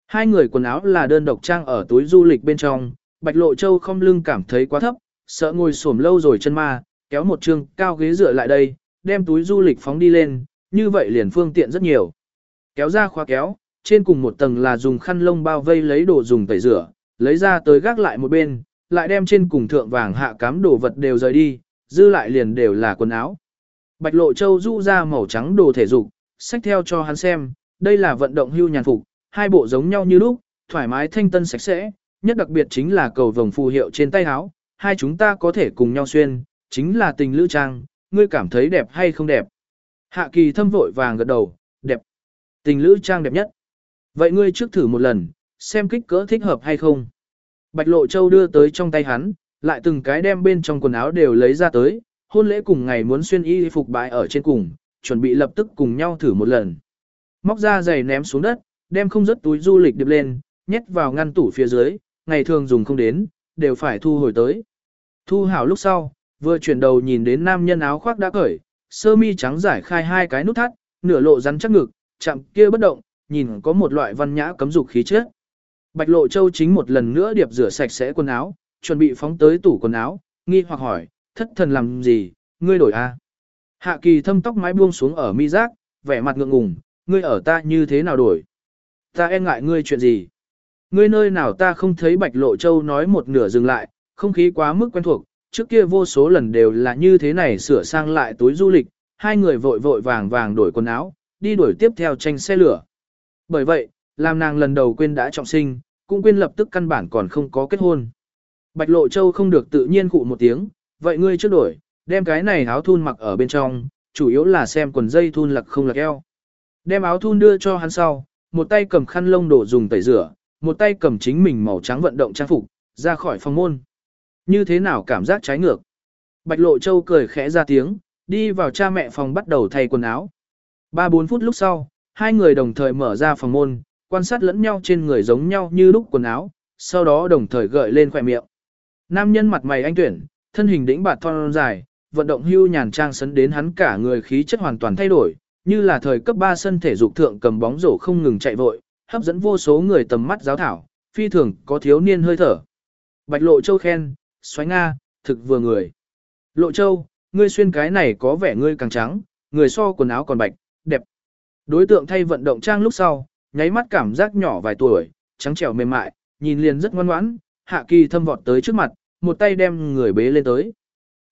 Hai người quần áo là đơn độc trang ở túi du lịch bên trong, Bạch Lộ Châu không lưng cảm thấy quá thấp, sợ ngồi xổm lâu rồi chân ma, kéo một chương cao ghế dựa lại đây, đem túi du lịch phóng đi lên, như vậy liền phương tiện rất nhiều. Kéo ra khóa kéo, trên cùng một tầng là dùng khăn lông bao vây lấy đồ dùng tẩy rửa, lấy ra tới gác lại một bên, lại đem trên cùng thượng vàng hạ cám đồ vật đều rời đi, dư lại liền đều là quần áo. Bạch Lộ Châu rũ ra màu trắng đồ thể dục, xách theo cho hắn xem, đây là vận động hưu nhàn phục, hai bộ giống nhau như lúc, thoải mái thanh tân sạch sẽ, nhất đặc biệt chính là cầu vồng phù hiệu trên tay áo, hai chúng ta có thể cùng nhau xuyên, chính là tình lữ trang, ngươi cảm thấy đẹp hay không đẹp. Hạ kỳ thâm vội vàng gật đầu. Tình lữ trang đẹp nhất. Vậy ngươi trước thử một lần, xem kích cỡ thích hợp hay không. Bạch Lộ Châu đưa tới trong tay hắn, lại từng cái đem bên trong quần áo đều lấy ra tới, hôn lễ cùng ngày muốn xuyên y phục bãi ở trên cùng, chuẩn bị lập tức cùng nhau thử một lần. Móc ra giày ném xuống đất, đem không rớt túi du lịch điệp lên, nhét vào ngăn tủ phía dưới, ngày thường dùng không đến, đều phải thu hồi tới. Thu hảo lúc sau, vừa chuyển đầu nhìn đến nam nhân áo khoác đã cởi, sơ mi trắng giải khai hai cái nút thắt, nửa lộ rắn chắc ngực, chạm kia bất động, nhìn có một loại văn nhã cấm dục khí chất. Bạch Lộ Châu chính một lần nữa điệp rửa sạch sẽ quần áo, chuẩn bị phóng tới tủ quần áo, nghi hoặc hỏi, thất thần làm gì, ngươi đổi a? À? Hạ kỳ thâm tóc mái buông xuống ở mi giác, vẻ mặt ngượng ngùng, ngươi ở ta như thế nào đổi? Ta e ngại ngươi chuyện gì? Ngươi nơi nào ta không thấy Bạch Lộ Châu nói một nửa dừng lại, không khí quá mức quen thuộc, trước kia vô số lần đều là như thế này sửa sang lại túi du lịch, hai người vội vội vàng vàng đổi quần áo, đi đuổi tiếp theo tranh xe lửa. Bởi vậy, làm nàng lần đầu quên đã trọng sinh, cũng quên lập tức căn bản còn không có kết hôn. Bạch Lộ Châu không được tự nhiên cụ một tiếng, vậy ngươi trước đổi, đem cái này áo thun mặc ở bên trong, chủ yếu là xem quần dây thun lặc không lặc eo. Đem áo thun đưa cho hắn sau, một tay cầm khăn lông đổ dùng tẩy rửa, một tay cầm chính mình màu trắng vận động trang phục, ra khỏi phòng môn. Như thế nào cảm giác trái ngược? Bạch Lộ Châu cười khẽ ra tiếng, đi vào cha mẹ phòng bắt đầu thay quần áo. 3-4 phút lúc sau, hai người đồng thời mở ra phòng môn, quan sát lẫn nhau trên người giống nhau như lúc quần áo, sau đó đồng thời gợi lên khỏe miệng. Nam nhân mặt mày anh tuyển, thân hình đĩnh bạt thon dài, vận động hưu nhàn trang sấn đến hắn cả người khí chất hoàn toàn thay đổi, như là thời cấp 3 sân thể dục thượng cầm bóng rổ không ngừng chạy vội, hấp dẫn vô số người tầm mắt giáo thảo, phi thường có thiếu niên hơi thở. Bạch Lộ Châu khen, xoáy Nga, thực vừa người. Lộ Châu, ngươi xuyên cái này có vẻ ngươi càng trắng, người so quần áo còn bạch, đẹp. Đối tượng thay vận động trang lúc sau, nháy mắt cảm giác nhỏ vài tuổi, trắng trẻo mềm mại, nhìn liền rất ngoan ngoãn, hạ kỳ thâm vọt tới trước mặt, một tay đem người bế lên tới.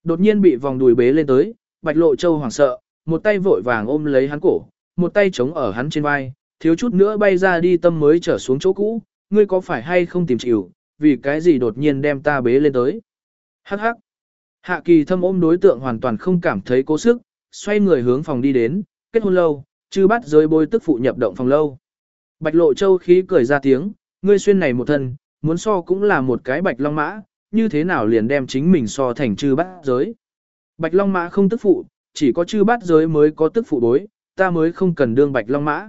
Đột nhiên bị vòng đùi bế lên tới, bạch lộ châu hoảng sợ, một tay vội vàng ôm lấy hắn cổ, một tay chống ở hắn trên vai, thiếu chút nữa bay ra đi tâm mới trở xuống chỗ cũ, ngươi có phải hay không tìm chịu, vì cái gì đột nhiên đem ta bế lên tới. Hắc hắc. Hạ kỳ thâm ôm đối tượng hoàn toàn không cảm thấy cố sức, xoay người hướng phòng đi đến, kết hôn lâu, chư bắt giới bôi tức phụ nhập động phòng lâu. Bạch lộ châu khí cười ra tiếng, ngươi xuyên này một thân, muốn so cũng là một cái bạch long mã, như thế nào liền đem chính mình so thành chư bắt giới. Bạch long mã không tức phụ, chỉ có chư bắt giới mới có tức phụ bối, ta mới không cần đương bạch long mã.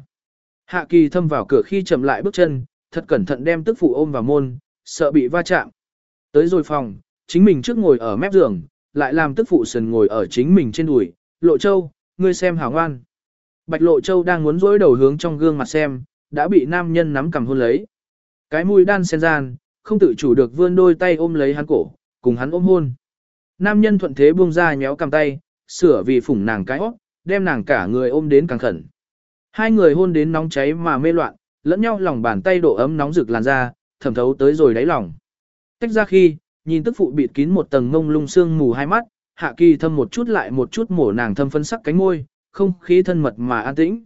Hạ kỳ thâm vào cửa khi chậm lại bước chân, thật cẩn thận đem tức phụ ôm vào môn, sợ bị va chạm. Tới rồi phòng, chính mình trước ngồi ở mép giường, lại làm tức phụ sần ngồi ở chính mình trên đùi, lộ châu, ngươi xem hảo ngoan. Bạch Lộ Châu đang muốn dối đầu hướng trong gương mặt xem, đã bị nam nhân nắm cầm hôn lấy. Cái mũi đan sen gian, không tự chủ được vươn đôi tay ôm lấy hắn cổ, cùng hắn ôm hôn. Nam nhân thuận thế buông ra nhéo cầm tay, sửa vì phủng nàng cái óc, đem nàng cả người ôm đến càng khẩn. Hai người hôn đến nóng cháy mà mê loạn, lẫn nhau lòng bàn tay độ ấm nóng rực làn ra, thẩm thấu tới rồi đáy lòng. Tách ra khi, nhìn tức phụ bịt kín một tầng ngông lung sương mù hai mắt, hạ kỳ thâm một chút lại một chút mổ nàng thâm phân sắc cánh môi, không khí thân mật mà an tĩnh.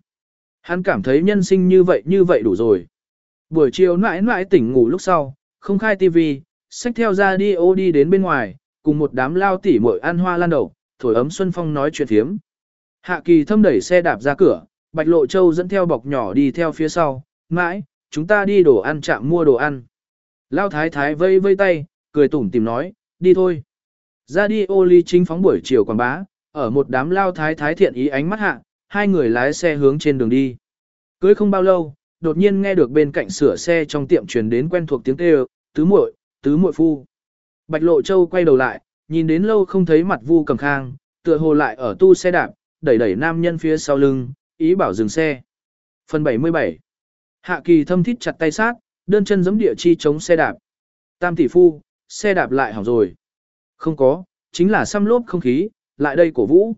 Hắn cảm thấy nhân sinh như vậy như vậy đủ rồi. Buổi chiều mãi mãi tỉnh ngủ lúc sau, không khai tivi, xách theo ra đi ô đi đến bên ngoài, cùng một đám lao tỉ muội ăn hoa lan đầu, thổi ấm xuân phong nói chuyện thiếm. Hạ kỳ thâm đẩy xe đạp ra cửa, Bạch Lộ Châu dẫn theo bọc nhỏ đi theo phía sau, mãi, chúng ta đi đồ ăn chạm mua đồ ăn. Lao thái thái vây vây tay, cười tủm tìm nói, đi thôi. Ra đi ô ly chính phóng buổi chiều quảng bá, ở một đám lao thái thái thiện ý ánh mắt hạ, hai người lái xe hướng trên đường đi. Cưới không bao lâu, đột nhiên nghe được bên cạnh sửa xe trong tiệm truyền đến quen thuộc tiếng kêu, tứ muội, tứ muội phu. Bạch Lộ Châu quay đầu lại, nhìn đến lâu không thấy mặt Vu Cẩm Khang, tựa hồ lại ở tu xe đạp, đẩy đẩy nam nhân phía sau lưng, ý bảo dừng xe. Phần 77 Hạ kỳ thâm thít chặt tay sát, đơn chân giẫm địa chi chống xe đạp. Tam tỷ phu, xe đạp lại hỏng rồi. Không có, chính là xăm lốp không khí, lại đây cổ vũ.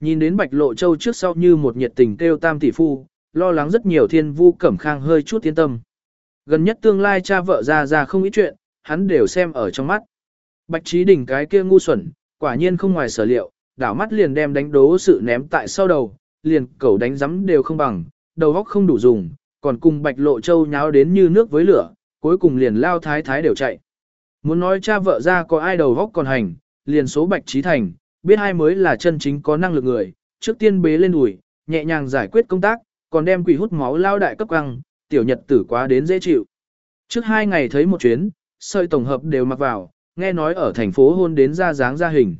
Nhìn đến bạch lộ châu trước sau như một nhiệt tình kêu tam tỷ phu, lo lắng rất nhiều thiên vu cẩm khang hơi chút tiến tâm. Gần nhất tương lai cha vợ ra ra không ít chuyện, hắn đều xem ở trong mắt. Bạch trí đỉnh cái kia ngu xuẩn, quả nhiên không ngoài sở liệu, đảo mắt liền đem đánh đố sự ném tại sau đầu, liền cẩu đánh giấm đều không bằng, đầu óc không đủ dùng, còn cùng bạch lộ châu nháo đến như nước với lửa, cuối cùng liền lao thái thái đều chạy. Muốn nói cha vợ ra có ai đầu óc còn hành, liền số bạch trí thành, biết hai mới là chân chính có năng lực người, trước tiên bế lên đùi, nhẹ nhàng giải quyết công tác, còn đem quỷ hút máu lao đại cấp căng, tiểu nhật tử quá đến dễ chịu. Trước hai ngày thấy một chuyến, sợi tổng hợp đều mặc vào, nghe nói ở thành phố hôn đến ra dáng ra hình.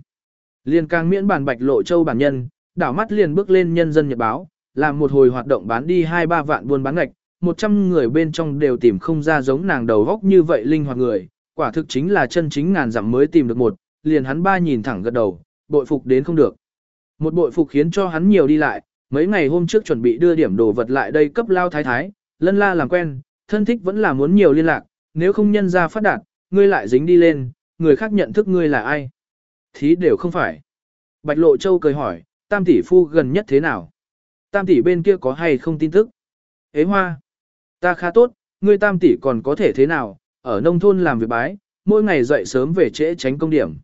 Liên càng miễn bản bạch lộ châu bản nhân, đảo mắt liền bước lên nhân dân nhật báo, làm một hồi hoạt động bán đi 2-3 vạn buôn bán ngạch, 100 người bên trong đều tìm không ra giống nàng đầu góc như vậy linh hoạt người, quả thực chính là chân chính ngàn dặm mới tìm được một, liền hắn ba nhìn thẳng gật đầu, bội phục đến không được. Một bội phục khiến cho hắn nhiều đi lại, mấy ngày hôm trước chuẩn bị đưa điểm đồ vật lại đây cấp lao thái thái, lân la làm quen, thân thích vẫn là muốn nhiều liên lạc, nếu không nhân ra phát đạt, ngươi lại dính đi lên, người khác nhận thức ngươi là ai. Thí đều không phải. Bạch Lộ Châu cười hỏi, tam tỷ phu gần nhất thế nào? Tam tỷ bên kia có hay không tin tức? Ế hoa, ta khá tốt, ngươi tam tỷ còn có thể thế nào, ở nông thôn làm việc bái, mỗi ngày dậy sớm về trễ tránh công điểm.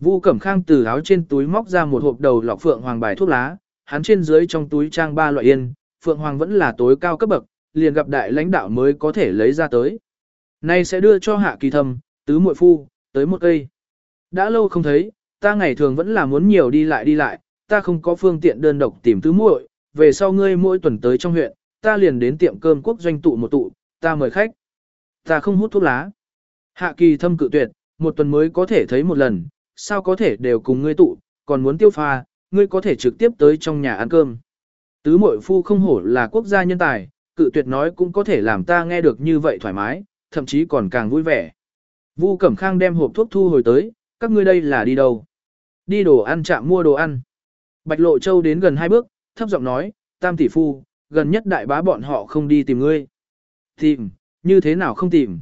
Vu Cẩm Khang từ áo trên túi móc ra một hộp đầu lọc phượng hoàng bài thuốc lá, hắn trên dưới trong túi trang ba loại yên, phượng hoàng vẫn là tối cao cấp bậc, liền gặp đại lãnh đạo mới có thể lấy ra tới. Nay sẽ đưa cho hạ kỳ thâm, tứ muội phu, tới một cây. Đã lâu không thấy, ta ngày thường vẫn là muốn nhiều đi lại đi lại, ta không có phương tiện đơn độc tìm tứ muội, về sau ngươi mỗi tuần tới trong huyện, ta liền đến tiệm cơm quốc doanh tụ một tụ, ta mời khách. Ta không hút thuốc lá. Hạ kỳ thâm cự tuyệt, một tuần mới có thể thấy một lần, sao có thể đều cùng ngươi tụ, còn muốn tiêu pha, ngươi có thể trực tiếp tới trong nhà ăn cơm. Tứ mội phu không hổ là quốc gia nhân tài, cự tuyệt nói cũng có thể làm ta nghe được như vậy thoải mái, thậm chí còn càng vui vẻ. Vu Cẩm Khang đem hộp thuốc thu hồi tới, các ngươi đây là đi đâu? Đi đồ ăn chạm mua đồ ăn. Bạch Lộ Châu đến gần hai bước, thấp giọng nói, tam tỷ phu, gần nhất đại bá bọn họ không đi tìm ngươi. Tìm, như thế nào không tìm?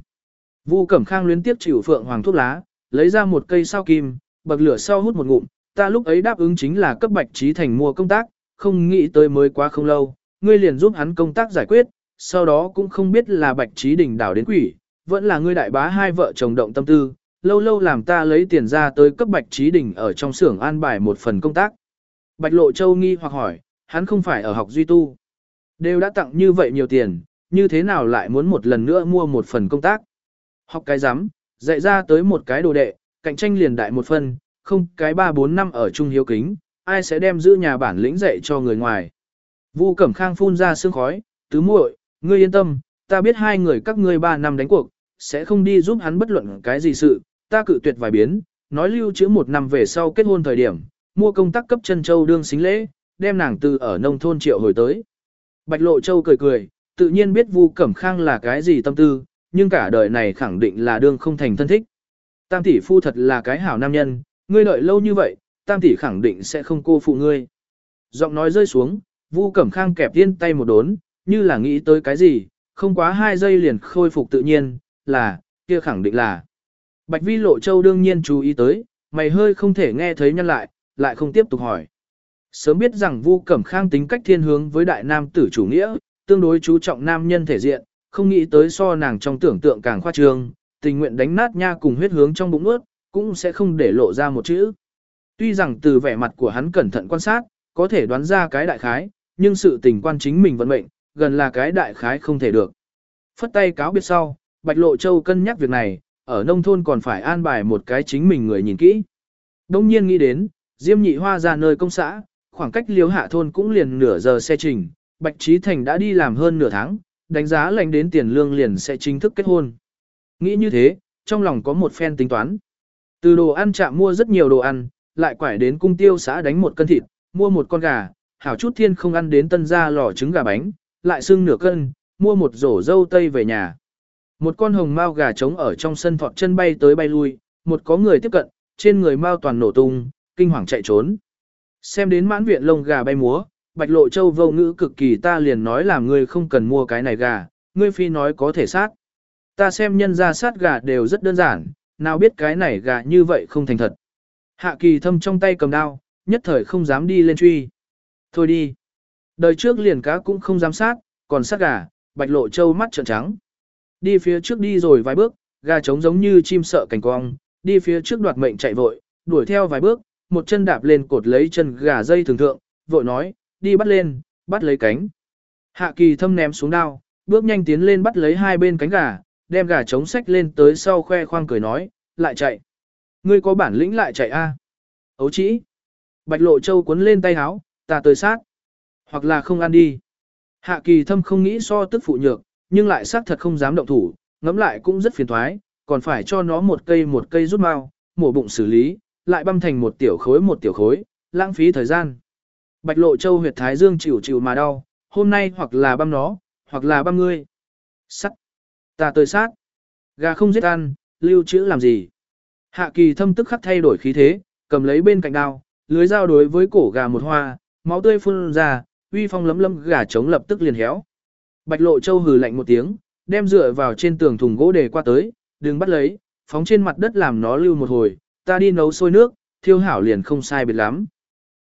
Vu Cẩm Khang luyến tiếp chịu phượng hoàng thuốc lá, lấy ra một cây sao kim, bậc lửa sau hút một ngụm, ta lúc ấy đáp ứng chính là cấp bạch trí thành mua công tác, không nghĩ tới mới quá không lâu, ngươi liền giúp hắn công tác giải quyết, sau đó cũng không biết là bạch trí đỉnh đảo đến quỷ, vẫn là ngươi đại bá hai vợ chồng động tâm tư, lâu lâu làm ta lấy tiền ra tới cấp bạch trí đỉnh ở trong xưởng an bài một phần công tác. Bạch lộ châu nghi hoặc hỏi, hắn không phải ở học duy tu. Đều đã tặng như vậy nhiều tiền, như thế nào lại muốn một lần nữa mua một phần công tác. Học cái rắm dạy ra tới một cái đồ đệ, cạnh tranh liền đại một phần, không cái 3-4 năm ở trung hiếu kính, ai sẽ đem giữ nhà bản lĩnh dạy cho người ngoài. Vu Cẩm Khang phun ra sương khói, tứ muội, ngươi yên tâm, ta biết hai người các ngươi 3 năm đánh cuộc, sẽ không đi giúp hắn bất luận cái gì sự, ta cự tuyệt vài biến, nói lưu trữ một năm về sau kết hôn thời điểm, mua công tác cấp chân châu đương xính lễ, đem nàng từ ở nông thôn triệu hồi tới. Bạch Lộ Châu cười cười, tự nhiên biết Vu Cẩm Khang là cái gì tâm tư, nhưng cả đời này khẳng định là đương không thành thân thích. Tam tỷ phu thật là cái hảo nam nhân, ngươi đợi lâu như vậy, tam tỷ khẳng định sẽ không cô phụ ngươi. Giọng nói rơi xuống, Vu Cẩm Khang kẹp tiên tay một đốn, như là nghĩ tới cái gì, không quá hai giây liền khôi phục tự nhiên, là, kia khẳng định là. Bạch Vi Lộ Châu đương nhiên chú ý tới, mày hơi không thể nghe thấy nhân lại, lại không tiếp tục hỏi. Sớm biết rằng Vu Cẩm Khang tính cách thiên hướng với đại nam tử chủ nghĩa, tương đối chú trọng nam nhân thể diện, không nghĩ tới so nàng trong tưởng tượng càng khoa trương, tình nguyện đánh nát nha cùng huyết hướng trong bụng ướt, cũng sẽ không để lộ ra một chữ. Tuy rằng từ vẻ mặt của hắn cẩn thận quan sát, có thể đoán ra cái đại khái, nhưng sự tình quan chính mình vận mệnh, gần là cái đại khái không thể được. Phất tay cáo biệt sau, Bạch Lộ Châu cân nhắc việc này, ở nông thôn còn phải an bài một cái chính mình người nhìn kỹ. Đông nhiên nghĩ đến, Diêm Nhị Hoa ra nơi công xã, khoảng cách liếu hạ thôn cũng liền nửa giờ xe trình, Bạch Trí Thành đã đi làm hơn nửa tháng, đánh giá lành đến tiền lương liền sẽ chính thức kết hôn. Nghĩ như thế, trong lòng có một phen tính toán. Từ đồ ăn chạm mua rất nhiều đồ ăn, lại quải đến cung tiêu xã đánh một cân thịt, mua một con gà, hảo chút thiên không ăn đến tân gia lò trứng gà bánh, lại xưng nửa cân, mua một rổ dâu tây về nhà. Một con hồng mao gà trống ở trong sân thọt chân bay tới bay lui, một có người tiếp cận, trên người mao toàn nổ tung, kinh hoàng chạy trốn. Xem đến mãn viện lông gà bay múa, bạch lộ châu vô ngữ cực kỳ ta liền nói là ngươi không cần mua cái này gà, ngươi phi nói có thể sát. Ta xem nhân ra sát gà đều rất đơn giản, nào biết cái này gà như vậy không thành thật. Hạ kỳ thâm trong tay cầm đao, nhất thời không dám đi lên truy. Thôi đi. Đời trước liền cá cũng không dám sát, còn sát gà, bạch lộ trâu mắt trợn trắng. Đi phía trước đi rồi vài bước, gà trống giống như chim sợ cảnh cong, đi phía trước đoạt mệnh chạy vội, đuổi theo vài bước, một chân đạp lên cột lấy chân gà dây thường thượng, vội nói, đi bắt lên, bắt lấy cánh. Hạ kỳ thâm ném xuống đao, bước nhanh tiến lên bắt lấy hai bên cánh gà, đem gà trống sách lên tới sau khoe khoang cười nói, lại chạy. Ngươi có bản lĩnh lại chạy a? À? Ấu chỉ. Bạch lộ châu cuốn lên tay háo, ta tới sát. Hoặc là không ăn đi. Hạ kỳ thâm không nghĩ so tức phụ nhược, nhưng lại xác thật không dám động thủ, ngẫm lại cũng rất phiền thoái, còn phải cho nó một cây một cây rút mau, mổ bụng xử lý, lại băm thành một tiểu khối một tiểu khối, lãng phí thời gian. Bạch lộ châu huyệt thái dương chịu chịu mà đau, hôm nay hoặc là băm nó, hoặc là băm ngươi. Sắt. Ta tới sát. Gà không giết ăn, lưu trữ làm gì. Hạ kỳ thâm tức khắc thay đổi khí thế, cầm lấy bên cạnh đao, lưới dao đối với cổ gà một hoa, máu tươi phun ra, uy phong lấm lấm gà trống lập tức liền héo. Bạch lộ châu hừ lạnh một tiếng, đem dựa vào trên tường thùng gỗ để qua tới, đừng bắt lấy, phóng trên mặt đất làm nó lưu một hồi, ta đi nấu sôi nước, thiêu hảo liền không sai biệt lắm.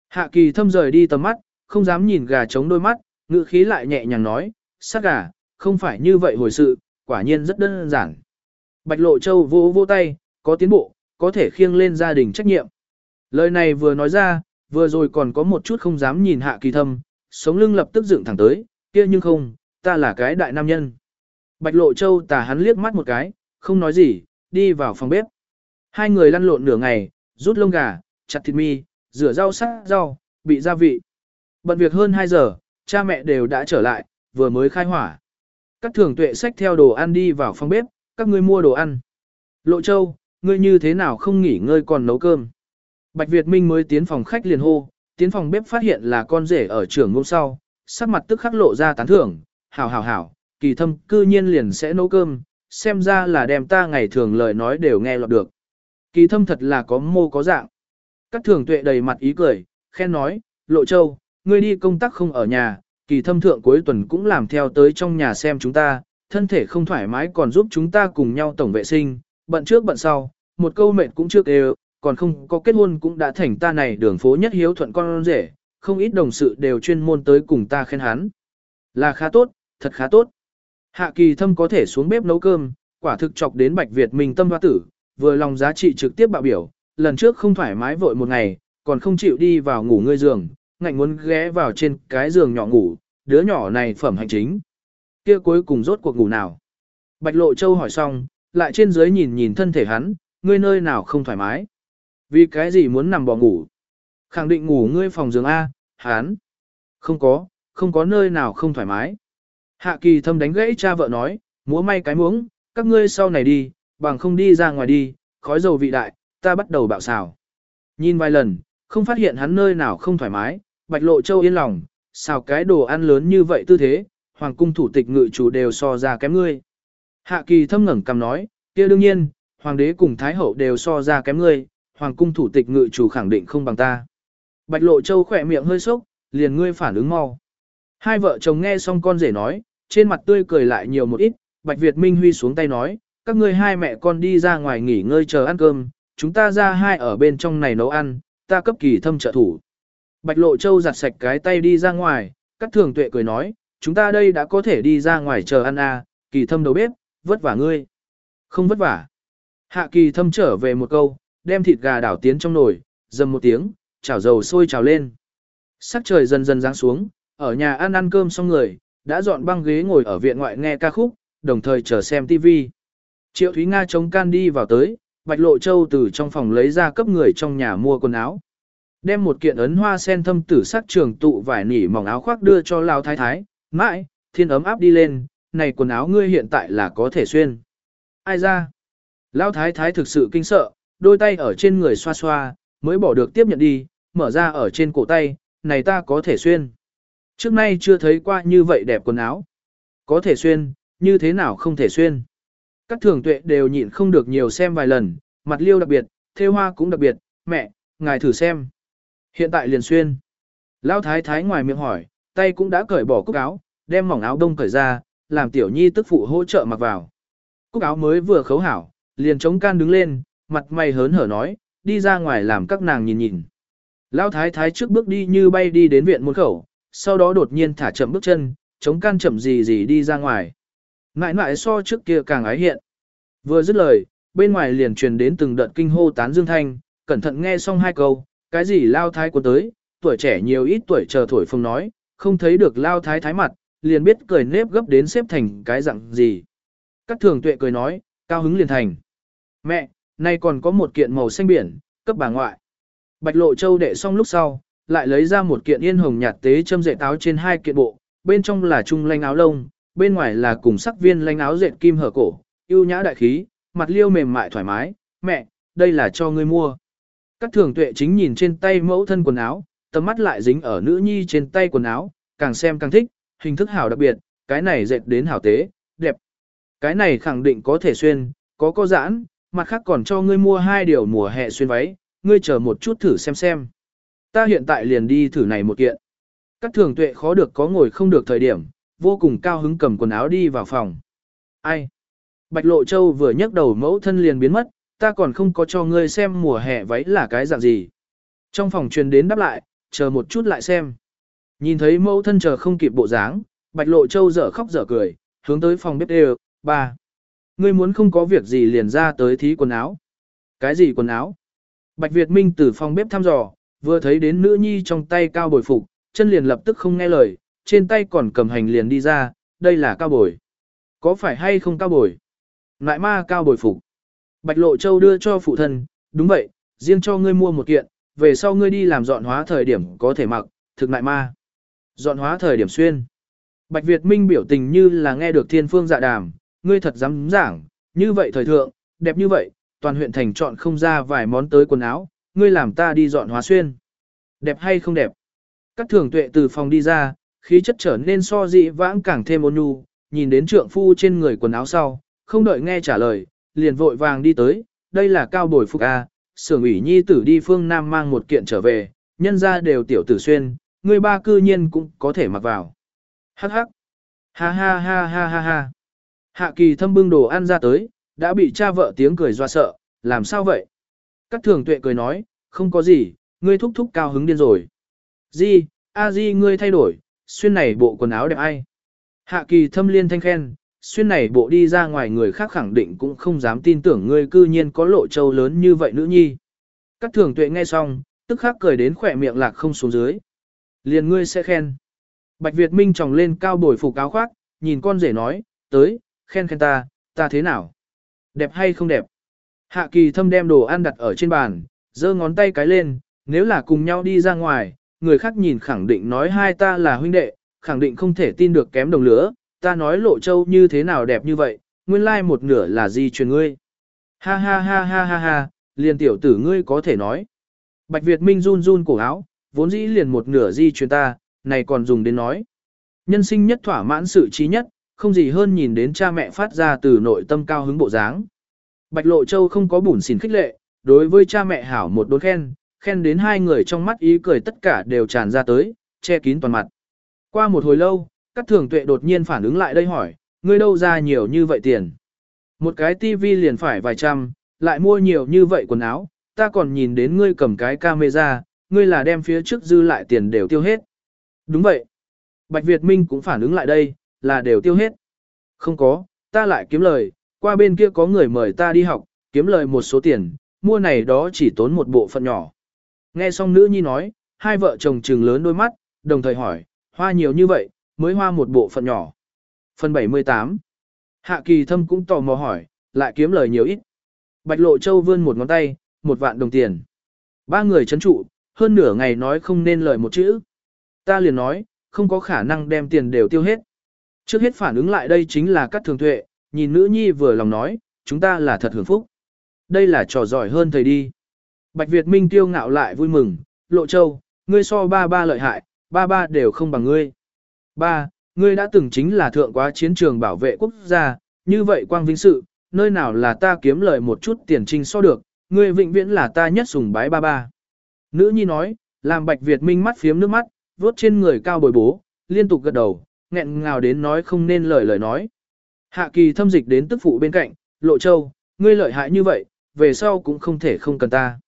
Hạ kỳ thâm rời đi tầm mắt, không dám nhìn gà trống đôi mắt, ngự khí lại nhẹ nhàng nói, sát gà, không phải như vậy hồi sự, quả nhiên rất đơn giản. Bạch lộ châu vô vô tay, có tiến bộ, có thể khiêng lên gia đình trách nhiệm. Lời này vừa nói ra, vừa rồi còn có một chút không dám nhìn hạ kỳ thâm, sống lưng lập tức dựng thẳng tới, kia nhưng không, ta là cái đại nam nhân. Bạch lộ châu tà hắn liếc mắt một cái, không nói gì, đi vào phòng bếp. Hai người lăn lộn nửa ngày, rút lông gà, chặt thịt mi, rửa rau sắc rau, bị gia vị. Bận việc hơn 2 giờ, cha mẹ đều đã trở lại, vừa mới khai hỏa. Các thường tuệ sách theo đồ ăn đi vào phòng bếp, các ngươi mua đồ ăn. Lộ châu, ngươi như thế nào không nghỉ ngơi còn nấu cơm. Bạch Việt Minh mới tiến phòng khách liền hô, tiến phòng bếp phát hiện là con rể ở trưởng ngôn sau, sắc mặt tức khắc lộ ra tán thưởng, hảo hảo hảo, kỳ thâm cư nhiên liền sẽ nấu cơm, xem ra là đem ta ngày thường lời nói đều nghe lọt được. Kỳ thâm thật là có mô có dạng. Các thường tuệ đầy mặt ý cười, khen nói, lộ châu, ngươi đi công tác không ở nhà, kỳ thâm thượng cuối tuần cũng làm theo tới trong nhà xem chúng ta, thân thể không thoải mái còn giúp chúng ta cùng nhau tổng vệ sinh, bận trước bận sau, một câu mệt cũng trước đều, còn không có kết hôn cũng đã thành ta này đường phố nhất hiếu thuận con rể, không ít đồng sự đều chuyên môn tới cùng ta khen hắn. Là khá tốt, thật khá tốt. Hạ kỳ thâm có thể xuống bếp nấu cơm, quả thực chọc đến Bạch Việt mình tâm hoa tử, vừa lòng giá trị trực tiếp bạo biểu, lần trước không thoải mái vội một ngày, còn không chịu đi vào ngủ ngươi giường, ngạnh muốn ghé vào trên cái giường nhỏ ngủ, đứa nhỏ này phẩm hành chính. Kia cuối cùng rốt cuộc ngủ nào. Bạch Lộ Châu hỏi xong, lại trên dưới nhìn nhìn thân thể hắn, ngươi nơi nào không thoải mái. Vì cái gì muốn nằm bò ngủ? Khẳng định ngủ ngươi phòng giường A, hắn. Không có, không có nơi nào không thoải mái. Hạ kỳ thâm đánh gãy cha vợ nói, múa may cái muống, các ngươi sau này đi, bằng không đi ra ngoài đi, khói dầu vị đại, ta bắt đầu bạo xào. Nhìn vài lần, không phát hiện hắn nơi nào không thoải mái, bạch lộ châu yên lòng, xào cái đồ ăn lớn như vậy tư thế, hoàng cung thủ tịch ngự chủ đều so ra kém ngươi. Hạ kỳ thâm ngẩng cầm nói, kia đương nhiên, hoàng đế cùng thái hậu đều so ra kém ngươi, hoàng cung thủ tịch ngự chủ khẳng định không bằng ta. Bạch lộ châu khỏe miệng hơi sốc, liền ngươi phản ứng mau. Hai vợ chồng nghe xong con rể nói, trên mặt tươi cười lại nhiều một ít, Bạch Việt Minh Huy xuống tay nói, các ngươi hai mẹ con đi ra ngoài nghỉ ngơi chờ ăn cơm, chúng ta ra hai ở bên trong này nấu ăn, ta cấp kỳ thâm trợ thủ. Bạch Lộ Châu giặt sạch cái tay đi ra ngoài, Cát thường tuệ cười nói, chúng ta đây đã có thể đi ra ngoài chờ ăn à, kỳ thâm đầu bếp, vất vả ngươi. Không vất vả. Hạ kỳ thâm trở về một câu, đem thịt gà đảo tiến trong nồi, dầm một tiếng, chảo dầu sôi trào lên. Sắc trời dần dần giáng xuống, ở nhà ăn ăn cơm xong người, đã dọn băng ghế ngồi ở viện ngoại nghe ca khúc, đồng thời chờ xem TV. Triệu Thúy Nga chống can đi vào tới, Bạch Lộ Châu từ trong phòng lấy ra cấp người trong nhà mua quần áo. Đem một kiện ấn hoa sen thâm tử sắc trường tụ vải nỉ mỏng áo khoác đưa cho Lao Thái Thái, mãi, thiên ấm áp đi lên, này quần áo ngươi hiện tại là có thể xuyên. Ai ra? Lao Thái Thái thực sự kinh sợ, đôi tay ở trên người xoa xoa, mới bỏ được tiếp nhận đi, mở ra ở trên cổ tay, này ta có thể xuyên. Trước nay chưa thấy qua như vậy đẹp quần áo. Có thể xuyên, như thế nào không thể xuyên. Các thường tuệ đều nhịn không được nhiều xem vài lần, mặt liêu đặc biệt, thêu hoa cũng đặc biệt, mẹ, ngài thử xem. Hiện tại liền xuyên. Lão thái thái ngoài miệng hỏi, tay cũng đã cởi bỏ cúc áo, đem mỏng áo đông cởi ra, làm tiểu nhi tức phụ hỗ trợ mặc vào. Cúc áo mới vừa khấu hảo, liền chống can đứng lên, mặt mày hớn hở nói, đi ra ngoài làm các nàng nhìn nhìn. Lão thái thái trước bước đi như bay đi đến viện môn khẩu, sau đó đột nhiên thả chậm bước chân, chống can chậm gì gì đi ra ngoài. Ngại ngại so trước kia càng ái hiện. Vừa dứt lời, bên ngoài liền truyền đến từng đợt kinh hô tán dương thanh, cẩn thận nghe xong hai câu, cái gì lao thái quân tới, tuổi trẻ nhiều ít tuổi chờ thổi phồng nói, không thấy được lao thái thái mặt, liền biết cười nếp gấp đến xếp thành cái dạng gì. Các thường tuệ cười nói, cao hứng liền thành. Mẹ, nay còn có một kiện màu xanh biển, cấp bà ngoại. Bạch lộ châu đệ xong lúc sau, lại lấy ra một kiện yên hồng nhạt tế châm dệt áo trên hai kiện bộ, bên trong là trung lanh áo lông, bên ngoài là cùng sắc viên lanh áo dệt kim hở cổ, yêu nhã đại khí, mặt liêu mềm mại thoải mái, mẹ, đây là cho ngươi mua. Các thường tuệ chính nhìn trên tay mẫu thân quần áo, tầm mắt lại dính ở nữ nhi trên tay quần áo, càng xem càng thích, hình thức hảo đặc biệt, cái này dệt đến hảo tế, đẹp. Cái này khẳng định có thể xuyên, có có giãn, mặt khác còn cho ngươi mua hai điều mùa hè xuyên váy, ngươi chờ một chút thử xem xem. Ta hiện tại liền đi thử này một kiện. Các thường tuệ khó được có ngồi không được thời điểm, vô cùng cao hứng cầm quần áo đi vào phòng. Ai? Bạch Lộ Châu vừa nhấc đầu mẫu thân liền biến mất, ta còn không có cho ngươi xem mùa hè váy là cái dạng gì. Trong phòng truyền đến đáp lại, chờ một chút lại xem. Nhìn thấy mẫu thân chờ không kịp bộ dáng, Bạch Lộ Châu dở khóc dở cười, hướng tới phòng bếp đều, ba. Ngươi muốn không có việc gì liền ra tới thí quần áo. Cái gì quần áo? Bạch Việt Minh từ phòng bếp thăm dò, vừa thấy đến nữ nhi trong tay cao bồi phục, chân liền lập tức không nghe lời, trên tay còn cầm hành liền đi ra, đây là cao bồi. Có phải hay không cao bồi? Nại ma cao bồi phục. Bạch Lộ Châu đưa cho phụ thân, đúng vậy, riêng cho ngươi mua một kiện, về sau ngươi đi làm dọn hóa thời điểm có thể mặc, thực ngại ma. Dọn hóa thời điểm xuyên. Bạch Việt Minh biểu tình như là nghe được thiên phương dạ đàm, ngươi thật dám giảng, như vậy thời thượng, đẹp như vậy, toàn huyện thành chọn không ra vài món tới quần áo, ngươi làm ta đi dọn hóa xuyên. Đẹp hay không đẹp? Các thường tuệ từ phòng đi ra, khí chất trở nên so dị vãng càng thêm ôn nhu, nhìn đến trượng phu trên người quần áo sau, không đợi nghe trả lời, liền vội vàng đi tới, đây là cao bồi phục A, sưởng ủy nhi tử đi phương Nam mang một kiện trở về, nhân ra đều tiểu tử xuyên, người ba cư nhiên cũng có thể mặc vào. Hắc hắc, ha ha ha ha ha ha. Hạ kỳ thâm bưng đồ ăn ra tới, đã bị cha vợ tiếng cười doa sợ, làm sao vậy? Các thường tuệ cười nói, không có gì, ngươi thúc thúc cao hứng điên rồi. Di, a di ngươi thay đổi, xuyên này bộ quần áo đẹp ai? Hạ kỳ thâm liên thanh khen, xuyên này bộ đi ra ngoài người khác khẳng định cũng không dám tin tưởng ngươi cư nhiên có lộ châu lớn như vậy nữ nhi. Các thường tuệ nghe xong, tức khắc cười đến khỏe miệng lạc không xuống dưới. Liền ngươi sẽ khen. Bạch Việt Minh tròng lên cao bồi phục áo khoác, nhìn con rể nói, tới, khen khen ta, ta thế nào? Đẹp hay không đẹp? Hạ kỳ thâm đem đồ ăn đặt ở trên bàn, giơ ngón tay cái lên, nếu là cùng nhau đi ra ngoài, người khác nhìn khẳng định nói hai ta là huynh đệ, khẳng định không thể tin được kém đồng lửa, ta nói lộ châu như thế nào đẹp như vậy, nguyên lai một nửa là gì truyền ngươi. Ha ha ha ha ha ha, liền tiểu tử ngươi có thể nói. Bạch Việt Minh run run cổ áo, vốn dĩ liền một nửa di truyền ta, này còn dùng đến nói. Nhân sinh nhất thỏa mãn sự trí nhất, không gì hơn nhìn đến cha mẹ phát ra từ nội tâm cao hứng bộ dáng. Bạch Lộ Châu không có bùn xỉn khích lệ, đối với cha mẹ hảo một đốn khen, khen đến hai người trong mắt ý cười tất cả đều tràn ra tới, che kín toàn mặt. Qua một hồi lâu, các thường tuệ đột nhiên phản ứng lại đây hỏi, ngươi đâu ra nhiều như vậy tiền? Một cái tivi liền phải vài trăm, lại mua nhiều như vậy quần áo, ta còn nhìn đến ngươi cầm cái camera, ngươi là đem phía trước dư lại tiền đều tiêu hết. Đúng vậy. Bạch Việt Minh cũng phản ứng lại đây, là đều tiêu hết. Không có, ta lại kiếm lời, qua bên kia có người mời ta đi học, kiếm lời một số tiền, mua này đó chỉ tốn một bộ phận nhỏ. Nghe xong nữ nhi nói, hai vợ chồng trừng lớn đôi mắt, đồng thời hỏi, hoa nhiều như vậy, mới hoa một bộ phận nhỏ. Phần 78 Hạ kỳ thâm cũng tò mò hỏi, lại kiếm lời nhiều ít. Bạch lộ châu vươn một ngón tay, một vạn đồng tiền. Ba người chấn trụ, hơn nửa ngày nói không nên lời một chữ. Ta liền nói, không có khả năng đem tiền đều tiêu hết. Trước hết phản ứng lại đây chính là các thường tuệ, nhìn nữ nhi vừa lòng nói, chúng ta là thật hưởng phúc. Đây là trò giỏi hơn thầy đi. Bạch Việt Minh tiêu ngạo lại vui mừng, lộ châu, ngươi so ba ba lợi hại, ba ba đều không bằng ngươi. Ba, ngươi đã từng chính là thượng quá chiến trường bảo vệ quốc gia, như vậy quang vinh sự, nơi nào là ta kiếm lời một chút tiền trinh so được, ngươi vĩnh viễn là ta nhất sùng bái ba ba. Nữ nhi nói, làm Bạch Việt Minh mắt phiếm nước mắt, vuốt trên người cao bồi bố, liên tục gật đầu, nghẹn ngào đến nói không nên lời lời nói. Hạ kỳ thâm dịch đến tức phụ bên cạnh, lộ châu, ngươi lợi hại như vậy, về sau cũng không thể không cần ta.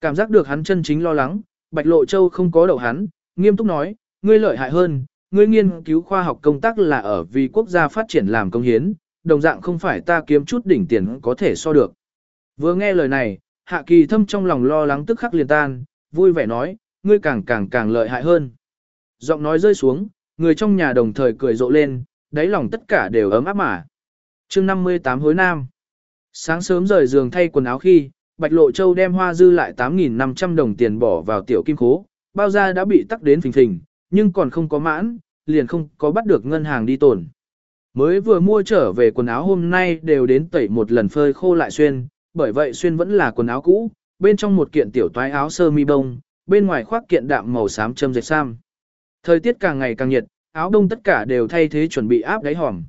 Cảm giác được hắn chân chính lo lắng, Bạch Lộ Châu không có đầu hắn, nghiêm túc nói, ngươi lợi hại hơn, ngươi nghiên cứu khoa học công tác là ở vì quốc gia phát triển làm công hiến, đồng dạng không phải ta kiếm chút đỉnh tiền có thể so được. Vừa nghe lời này, Hạ Kỳ Thâm trong lòng lo lắng tức khắc liền tan, vui vẻ nói, ngươi càng càng càng lợi hại hơn. Giọng nói rơi xuống, người trong nhà đồng thời cười rộ lên, đáy lòng tất cả đều ấm áp mà. chương 58 hối nam. Sáng sớm rời giường thay quần áo khi, Bạch Lộ Châu đem hoa dư lại 8.500 đồng tiền bỏ vào tiểu kim khố, bao ra đã bị tắc đến phình phình, nhưng còn không có mãn, liền không có bắt được ngân hàng đi tổn. Mới vừa mua trở về quần áo hôm nay đều đến tẩy một lần phơi khô lại xuyên, bởi vậy xuyên vẫn là quần áo cũ, bên trong một kiện tiểu toái áo sơ mi bông, bên ngoài khoác kiện đạm màu xám châm dệt sam. Thời tiết càng ngày càng nhiệt, áo đông tất cả đều thay thế chuẩn bị áp đáy hòm.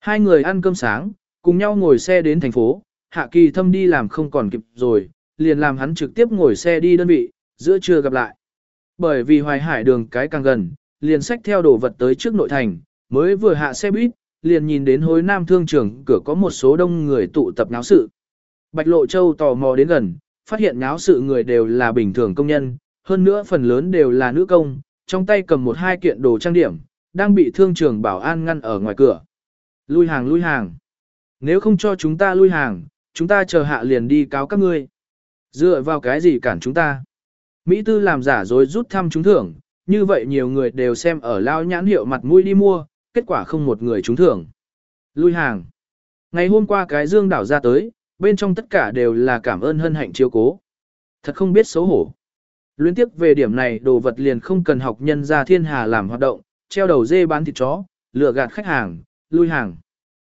Hai người ăn cơm sáng, cùng nhau ngồi xe đến thành phố, Hạ Kỳ Thâm đi làm không còn kịp rồi, liền làm hắn trực tiếp ngồi xe đi đơn vị, giữa trưa gặp lại. Bởi vì hoài hải đường cái càng gần, liền xách theo đồ vật tới trước nội thành, mới vừa hạ xe buýt, liền nhìn đến hối nam thương trường cửa có một số đông người tụ tập náo sự. Bạch Lộ Châu tò mò đến gần, phát hiện náo sự người đều là bình thường công nhân, hơn nữa phần lớn đều là nữ công, trong tay cầm một hai kiện đồ trang điểm, đang bị thương trường bảo an ngăn ở ngoài cửa. Lui hàng lui hàng. Nếu không cho chúng ta lui hàng, chúng ta chờ hạ liền đi cáo các ngươi. Dựa vào cái gì cản chúng ta? Mỹ tư làm giả rồi rút thăm trúng thưởng, như vậy nhiều người đều xem ở lao nhãn hiệu mặt mũi đi mua, kết quả không một người trúng thưởng. Lui hàng. Ngày hôm qua cái dương đảo ra tới, bên trong tất cả đều là cảm ơn hân hạnh chiếu cố. Thật không biết xấu hổ. Luyến tiếp về điểm này đồ vật liền không cần học nhân ra thiên hà làm hoạt động, treo đầu dê bán thịt chó, lừa gạt khách hàng, lui hàng.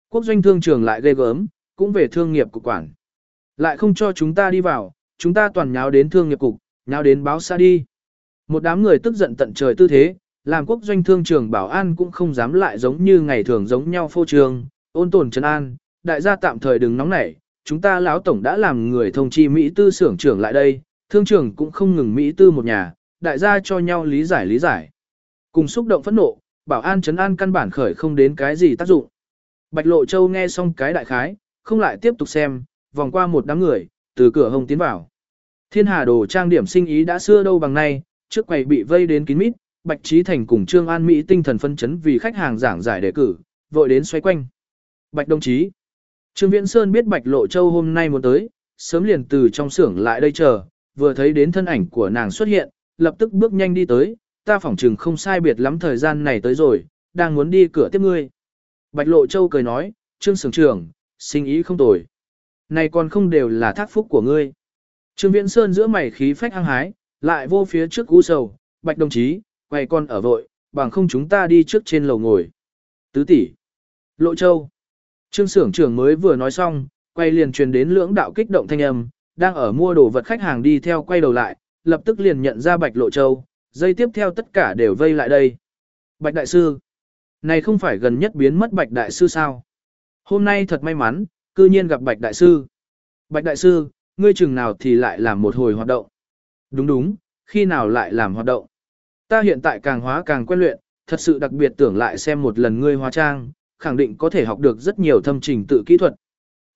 Quốc doanh thương trường lại ghê gớm, cũng về thương nghiệp cục quản. Lại không cho chúng ta đi vào, chúng ta toàn nháo đến thương nghiệp cục, nháo đến báo xa đi. Một đám người tức giận tận trời tư thế, làm quốc doanh thương trường bảo an cũng không dám lại giống như ngày thường giống nhau phô trường, ôn tồn trấn an, đại gia tạm thời đừng nóng nảy, chúng ta lão tổng đã làm người thông chi Mỹ tư xưởng trưởng lại đây, thương trường cũng không ngừng Mỹ tư một nhà, đại gia cho nhau lý giải lý giải. Cùng xúc động phẫn nộ, bảo an trấn an căn bản khởi không đến cái gì tác dụng. Bạch Lộ Châu nghe xong cái đại khái, không lại tiếp tục xem, vòng qua một đám người, từ cửa hông tiến vào. Thiên Hà đồ trang điểm sinh ý đã xưa đâu bằng nay, trước quầy bị vây đến kín mít, Bạch Trí Thành cùng Trương An Mỹ tinh thần phân chấn vì khách hàng giảng giải đề cử, vội đến xoay quanh. Bạch đồng chí. Trương Viễn Sơn biết Bạch Lộ Châu hôm nay muốn tới, sớm liền từ trong xưởng lại đây chờ, vừa thấy đến thân ảnh của nàng xuất hiện, lập tức bước nhanh đi tới, ta phỏng chừng không sai biệt lắm thời gian này tới rồi, đang muốn đi cửa tiếp ngươi. Bạch Lộ Châu cười nói, Trương Sưởng trưởng, sinh ý không tồi. Này còn không đều là thác phúc của ngươi. Trương Viễn Sơn giữa mày khí phách hăng hái, lại vô phía trước cú sầu, Bạch đồng chí, quay con ở vội, bằng không chúng ta đi trước trên lầu ngồi. Tứ tỷ, Lộ Châu. Trương Sưởng trưởng mới vừa nói xong, quay liền truyền đến lưỡng đạo kích động thanh âm, đang ở mua đồ vật khách hàng đi theo quay đầu lại, lập tức liền nhận ra Bạch Lộ Châu, dây tiếp theo tất cả đều vây lại đây. Bạch Đại Sư, này không phải gần nhất biến mất Bạch Đại Sư sao? Hôm nay thật may mắn, cư nhiên gặp Bạch Đại Sư. Bạch Đại Sư, ngươi chừng nào thì lại làm một hồi hoạt động. Đúng đúng, khi nào lại làm hoạt động. Ta hiện tại càng hóa càng quen luyện, thật sự đặc biệt tưởng lại xem một lần ngươi hóa trang, khẳng định có thể học được rất nhiều thâm trình tự kỹ thuật.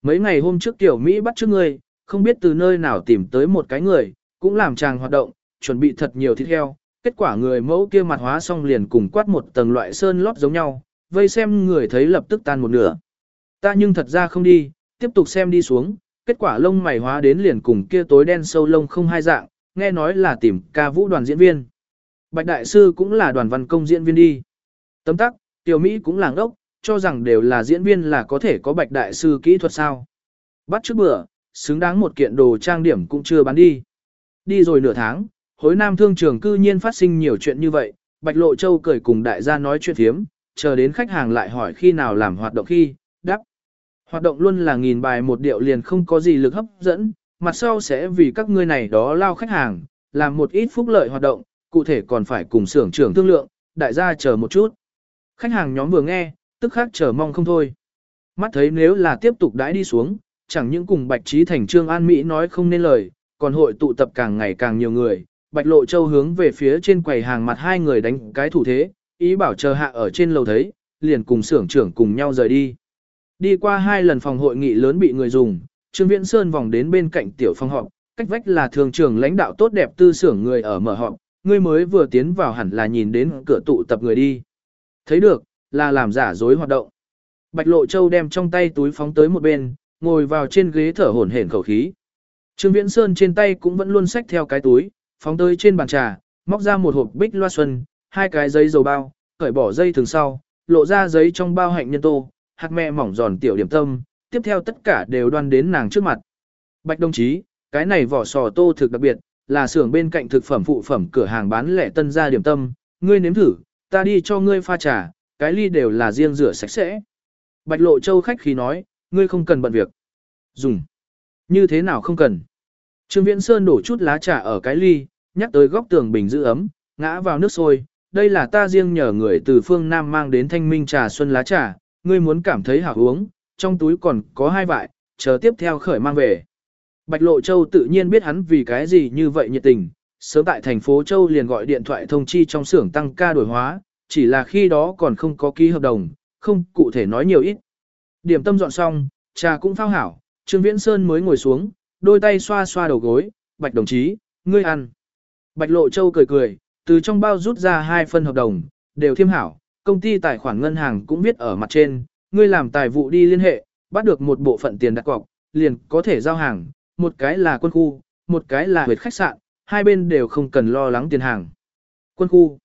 Mấy ngày hôm trước tiểu Mỹ bắt trước ngươi, không biết từ nơi nào tìm tới một cái người, cũng làm chàng hoạt động, chuẩn bị thật nhiều thịt heo, kết quả người mẫu kia mặt hóa xong liền cùng quát một tầng loại sơn lót giống nhau, vây xem người thấy lập tức tan một nửa. Ta nhưng thật ra không đi, tiếp tục xem đi xuống, kết quả lông mày hóa đến liền cùng kia tối đen sâu lông không hai dạng, nghe nói là tìm ca vũ đoàn diễn viên. Bạch Đại Sư cũng là đoàn văn công diễn viên đi. Tấm tắc, Tiểu Mỹ cũng làng ốc, cho rằng đều là diễn viên là có thể có Bạch Đại Sư kỹ thuật sao. Bắt trước bữa, xứng đáng một kiện đồ trang điểm cũng chưa bán đi. Đi rồi nửa tháng, hối nam thương trường cư nhiên phát sinh nhiều chuyện như vậy, Bạch Lộ Châu cười cùng đại gia nói chuyện thiếm, chờ đến khách hàng lại hỏi khi nào làm hoạt động khi. Hoạt động luôn là nghìn bài một điệu liền không có gì lực hấp dẫn, mặt sau sẽ vì các ngươi này đó lao khách hàng, làm một ít phúc lợi hoạt động, cụ thể còn phải cùng xưởng trưởng thương lượng, đại gia chờ một chút. Khách hàng nhóm vừa nghe, tức khắc chờ mong không thôi. Mắt thấy nếu là tiếp tục đãi đi xuống, chẳng những cùng Bạch Trí Thành Trương An Mỹ nói không nên lời, còn hội tụ tập càng ngày càng nhiều người. Bạch Lộ Châu hướng về phía trên quầy hàng mặt hai người đánh cái thủ thế, ý bảo chờ hạ ở trên lầu thấy, liền cùng xưởng trưởng cùng nhau rời đi. Đi qua hai lần phòng hội nghị lớn bị người dùng, Trương Viễn Sơn vòng đến bên cạnh tiểu phòng họp, cách vách là thường trưởng lãnh đạo tốt đẹp tư xưởng người ở mở họp, người mới vừa tiến vào hẳn là nhìn đến cửa tụ tập người đi. Thấy được, là làm giả dối hoạt động. Bạch Lộ Châu đem trong tay túi phóng tới một bên, ngồi vào trên ghế thở hổn hển khẩu khí. Trương Viễn Sơn trên tay cũng vẫn luôn xách theo cái túi, phóng tới trên bàn trà, móc ra một hộp bích loa xuân, hai cái giấy dầu bao, cởi bỏ dây thường sau, lộ ra giấy trong bao hạnh nhân tô, hạt mẹ mỏng giòn tiểu điểm tâm, tiếp theo tất cả đều đoan đến nàng trước mặt. Bạch đồng chí, cái này vỏ sò tô thực đặc biệt, là xưởng bên cạnh thực phẩm phụ phẩm cửa hàng bán lẻ tân gia điểm tâm, ngươi nếm thử, ta đi cho ngươi pha trà, cái ly đều là riêng rửa sạch sẽ. Bạch lộ châu khách khí nói, ngươi không cần bận việc. Dùng. Như thế nào không cần. Trương Viễn Sơn đổ chút lá trà ở cái ly, nhắc tới góc tường bình giữ ấm, ngã vào nước sôi. Đây là ta riêng nhờ người từ phương Nam mang đến thanh minh trà xuân lá trà, ngươi muốn cảm thấy hảo uống, trong túi còn có hai vại, chờ tiếp theo khởi mang về. Bạch Lộ Châu tự nhiên biết hắn vì cái gì như vậy nhiệt tình, sớm tại thành phố Châu liền gọi điện thoại thông chi trong xưởng tăng ca đổi hóa, chỉ là khi đó còn không có ký hợp đồng, không cụ thể nói nhiều ít. Điểm tâm dọn xong, trà cũng phao hảo, Trương Viễn Sơn mới ngồi xuống, đôi tay xoa xoa đầu gối, Bạch đồng chí, ngươi ăn. Bạch Lộ Châu cười cười, từ trong bao rút ra hai phân hợp đồng, đều thiêm hảo, công ty tài khoản ngân hàng cũng viết ở mặt trên, ngươi làm tài vụ đi liên hệ, bắt được một bộ phận tiền đặt cọc, liền có thể giao hàng, một cái là quân khu, một cái là huyệt khách sạn, hai bên đều không cần lo lắng tiền hàng. Quân khu.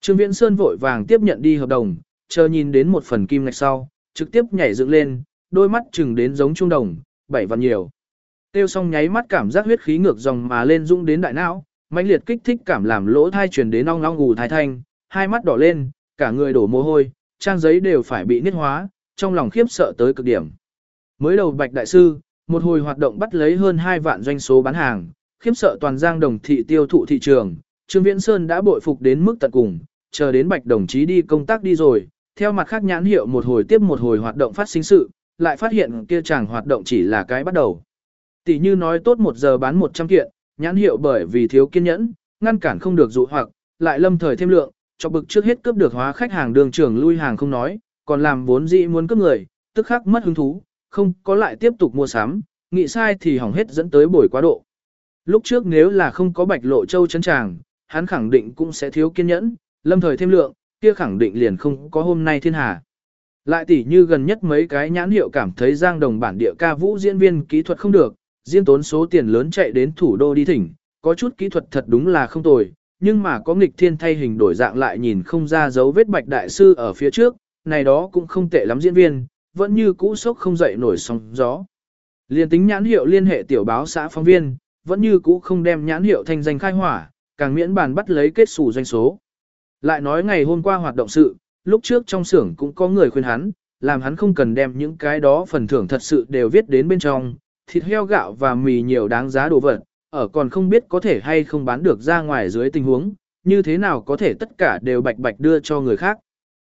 Trương Viễn Sơn vội vàng tiếp nhận đi hợp đồng, chờ nhìn đến một phần kim ngạch sau, trực tiếp nhảy dựng lên, đôi mắt chừng đến giống trung đồng, bảy vạn nhiều. Tiêu xong nháy mắt cảm giác huyết khí ngược dòng mà lên dũng đến đại não, mãnh liệt kích thích cảm làm lỗ thai truyền đến ong ong ngủ thái thanh, hai mắt đỏ lên, cả người đổ mồ hôi, trang giấy đều phải bị niết hóa, trong lòng khiếp sợ tới cực điểm. Mới đầu Bạch Đại Sư, một hồi hoạt động bắt lấy hơn 2 vạn doanh số bán hàng, khiếp sợ toàn giang đồng thị tiêu thụ thị trường, Trương Viễn Sơn đã bội phục đến mức tận cùng, chờ đến Bạch đồng chí đi công tác đi rồi, theo mặt khác nhãn hiệu một hồi tiếp một hồi hoạt động phát sinh sự, lại phát hiện kia chẳng hoạt động chỉ là cái bắt đầu. Tỷ như nói tốt một giờ bán 100 kiện, nhãn hiệu bởi vì thiếu kiên nhẫn, ngăn cản không được dụ hoặc, lại lâm thời thêm lượng, cho bực trước hết cướp được hóa khách hàng đường trưởng lui hàng không nói, còn làm vốn dĩ muốn cướp người, tức khắc mất hứng thú, không có lại tiếp tục mua sắm, nghĩ sai thì hỏng hết dẫn tới bồi quá độ. Lúc trước nếu là không có bạch lộ châu chấn tràng, hắn khẳng định cũng sẽ thiếu kiên nhẫn, lâm thời thêm lượng, kia khẳng định liền không có hôm nay thiên hà. Lại tỉ như gần nhất mấy cái nhãn hiệu cảm thấy giang đồng bản địa ca vũ diễn viên kỹ thuật không được, riêng tốn số tiền lớn chạy đến thủ đô đi thỉnh, có chút kỹ thuật thật đúng là không tồi, nhưng mà có nghịch thiên thay hình đổi dạng lại nhìn không ra dấu vết bạch đại sư ở phía trước, này đó cũng không tệ lắm diễn viên, vẫn như cũ sốc không dậy nổi sóng gió. Liên tính nhãn hiệu liên hệ tiểu báo xã phóng viên, vẫn như cũ không đem nhãn hiệu thành danh khai hỏa, càng miễn bàn bắt lấy kết xù doanh số. Lại nói ngày hôm qua hoạt động sự, lúc trước trong xưởng cũng có người khuyên hắn, làm hắn không cần đem những cái đó phần thưởng thật sự đều viết đến bên trong, thịt heo gạo và mì nhiều đáng giá đồ vật, ở còn không biết có thể hay không bán được ra ngoài dưới tình huống, như thế nào có thể tất cả đều bạch bạch đưa cho người khác.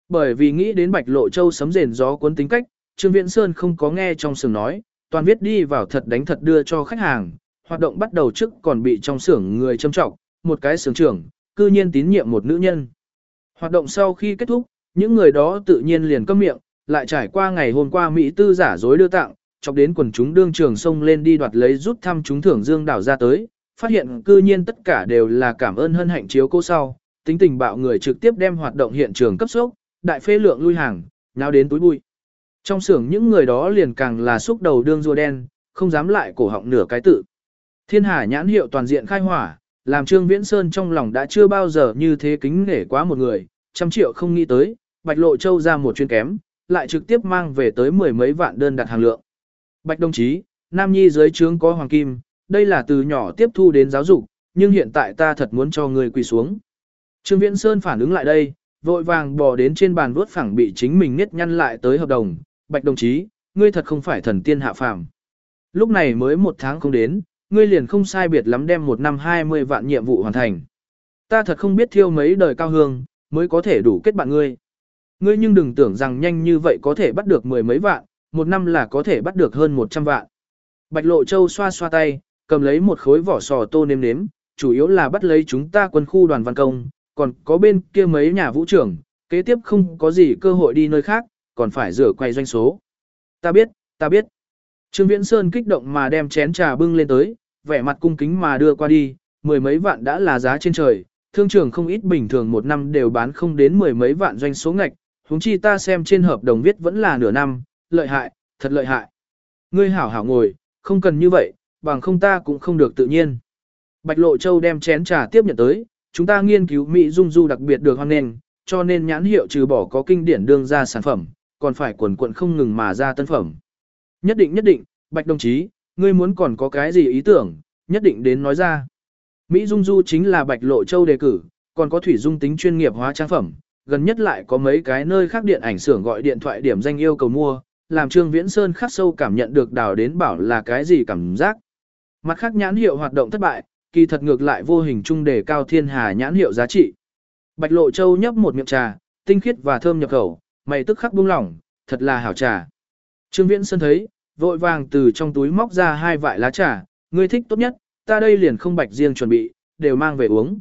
Bởi vì nghĩ đến bạch lộ châu sấm rền gió cuốn tính cách, Trương Viễn Sơn không có nghe trong sừng nói, toàn viết đi vào thật đánh thật đưa cho khách hàng, hoạt động bắt đầu trước còn bị trong xưởng người châm trọng, một cái xưởng trưởng, cư nhiên tín nhiệm một nữ nhân. Hoạt động sau khi kết thúc, những người đó tự nhiên liền câm miệng, lại trải qua ngày hôm qua Mỹ tư giả dối đưa tặng, chọc đến quần chúng đương trường sông lên đi đoạt lấy rút thăm chúng thưởng dương đảo ra tới, phát hiện cư nhiên tất cả đều là cảm ơn hân hạnh chiếu cô sau, tính tình bạo người trực tiếp đem hoạt động hiện trường cấp sốc, đại phê lượng lui hàng, nháo đến túi bụi. Trong xưởng những người đó liền càng là xúc đầu đương rùa đen, không dám lại cổ họng nửa cái tự. Thiên hà nhãn hiệu toàn diện khai hỏa, làm Trương Viễn Sơn trong lòng đã chưa bao giờ như thế kính nể quá một người, trăm triệu không nghĩ tới, Bạch Lộ Châu ra một chuyên kém, lại trực tiếp mang về tới mười mấy vạn đơn đặt hàng lượng. Bạch đồng chí, Nam Nhi dưới trướng có hoàng kim, đây là từ nhỏ tiếp thu đến giáo dục, nhưng hiện tại ta thật muốn cho người quỳ xuống. Trương Viễn Sơn phản ứng lại đây, vội vàng bò đến trên bàn vuốt phẳng bị chính mình niết nhăn lại tới hợp đồng. Bạch đồng chí, ngươi thật không phải thần tiên hạ phàm. Lúc này mới một tháng không đến, ngươi liền không sai biệt lắm đem một năm 20 vạn nhiệm vụ hoàn thành. Ta thật không biết thiêu mấy đời cao hương, mới có thể đủ kết bạn ngươi. Ngươi nhưng đừng tưởng rằng nhanh như vậy có thể bắt được mười mấy vạn, một năm là có thể bắt được hơn 100 vạn. Bạch Lộ Châu xoa xoa tay, cầm lấy một khối vỏ sò tô nêm nếm, chủ yếu là bắt lấy chúng ta quân khu đoàn văn công, còn có bên kia mấy nhà vũ trưởng, kế tiếp không có gì cơ hội đi nơi khác, còn phải rửa quay doanh số. Ta biết, ta biết. Trương Viễn Sơn kích động mà đem chén trà bưng lên tới, vẻ mặt cung kính mà đưa qua đi, mười mấy vạn đã là giá trên trời, thương trường không ít bình thường một năm đều bán không đến mười mấy vạn doanh số ngạch, huống chi ta xem trên hợp đồng viết vẫn là nửa năm, lợi hại, thật lợi hại. Ngươi hảo hảo ngồi, không cần như vậy, bằng không ta cũng không được tự nhiên. Bạch Lộ Châu đem chén trà tiếp nhận tới, chúng ta nghiên cứu Mỹ Dung Du đặc biệt được hoan nghênh, cho nên nhãn hiệu trừ bỏ có kinh điển đương ra sản phẩm, còn phải quần quận không ngừng mà ra tân phẩm. Nhất định nhất định, Bạch đồng chí, ngươi muốn còn có cái gì ý tưởng, nhất định đến nói ra. Mỹ Dung Du chính là Bạch Lộ Châu đề cử, còn có thủy dung tính chuyên nghiệp hóa trang phẩm, gần nhất lại có mấy cái nơi khác điện ảnh xưởng gọi điện thoại điểm danh yêu cầu mua, làm Trương Viễn Sơn khắc sâu cảm nhận được đào đến bảo là cái gì cảm giác. Mặt khác nhãn hiệu hoạt động thất bại, kỳ thật ngược lại vô hình trung đề cao thiên hà nhãn hiệu giá trị. Bạch Lộ Châu nhấp một miệng trà, tinh khiết và thơm nhập khẩu, mày tức khắc buông lỏng, thật là hảo trà. Trương Viễn Sơn thấy, vội vàng từ trong túi móc ra hai vại lá trà, ngươi thích tốt nhất, ta đây liền không bạch riêng chuẩn bị, đều mang về uống.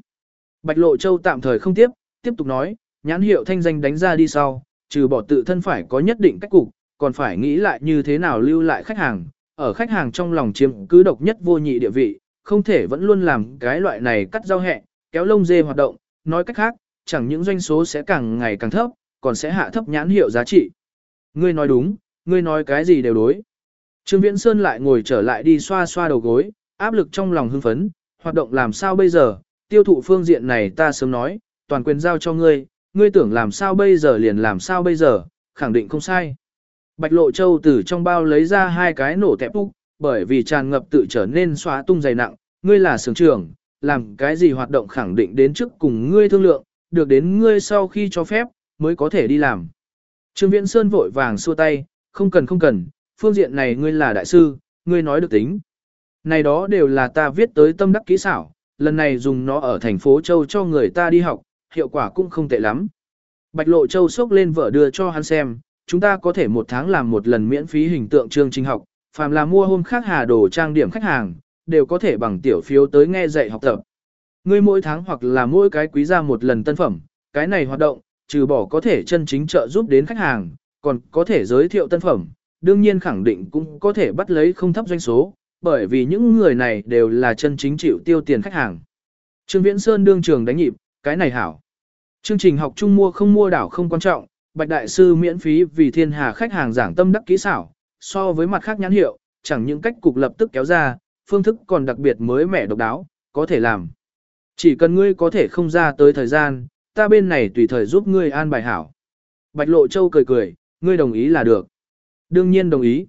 Bạch Lộ Châu tạm thời không tiếp, tiếp tục nói, nhãn hiệu thanh danh đánh ra đi sau, trừ bỏ tự thân phải có nhất định cách cục, còn phải nghĩ lại như thế nào lưu lại khách hàng, ở khách hàng trong lòng chiếm cứ độc nhất vô nhị địa vị, không thể vẫn luôn làm cái loại này cắt rau hẹ, kéo lông dê hoạt động, nói cách khác, chẳng những doanh số sẽ càng ngày càng thấp, còn sẽ hạ thấp nhãn hiệu giá trị. Ngươi nói đúng, ngươi nói cái gì đều đối. Trương Viễn Sơn lại ngồi trở lại đi xoa xoa đầu gối, áp lực trong lòng hưng phấn, hoạt động làm sao bây giờ, tiêu thụ phương diện này ta sớm nói, toàn quyền giao cho ngươi, ngươi tưởng làm sao bây giờ liền làm sao bây giờ, khẳng định không sai. Bạch Lộ Châu từ trong bao lấy ra hai cái nổ tẹp úc, bởi vì tràn ngập tự trở nên xóa tung dày nặng, ngươi là sướng trưởng, làm cái gì hoạt động khẳng định đến trước cùng ngươi thương lượng, được đến ngươi sau khi cho phép, mới có thể đi làm. Trương Viễn Sơn vội vàng xua tay, không cần không cần, phương diện này ngươi là đại sư, ngươi nói được tính. Này đó đều là ta viết tới tâm đắc kỹ xảo, lần này dùng nó ở thành phố Châu cho người ta đi học, hiệu quả cũng không tệ lắm. Bạch Lộ Châu sốc lên vợ đưa cho hắn xem, chúng ta có thể một tháng làm một lần miễn phí hình tượng chương trình học, phàm là mua hôm khác hà đồ trang điểm khách hàng, đều có thể bằng tiểu phiếu tới nghe dạy học tập. Ngươi mỗi tháng hoặc là mỗi cái quý ra một lần tân phẩm, cái này hoạt động, trừ bỏ có thể chân chính trợ giúp đến khách hàng, còn có thể giới thiệu tân phẩm, đương nhiên khẳng định cũng có thể bắt lấy không thấp doanh số, bởi vì những người này đều là chân chính chịu tiêu tiền khách hàng. Trương Viễn Sơn đương trường đánh nhịp, cái này hảo. Chương trình học chung mua không mua đảo không quan trọng, Bạch Đại Sư miễn phí vì thiên hà khách hàng giảng tâm đắc kỹ xảo, so với mặt khác nhãn hiệu, chẳng những cách cục lập tức kéo ra, phương thức còn đặc biệt mới mẻ độc đáo, có thể làm. Chỉ cần ngươi có thể không ra tới thời gian, ta bên này tùy thời giúp ngươi an bài hảo. Bạch Lộ Châu cười cười, ngươi đồng ý là được. Đương nhiên đồng ý.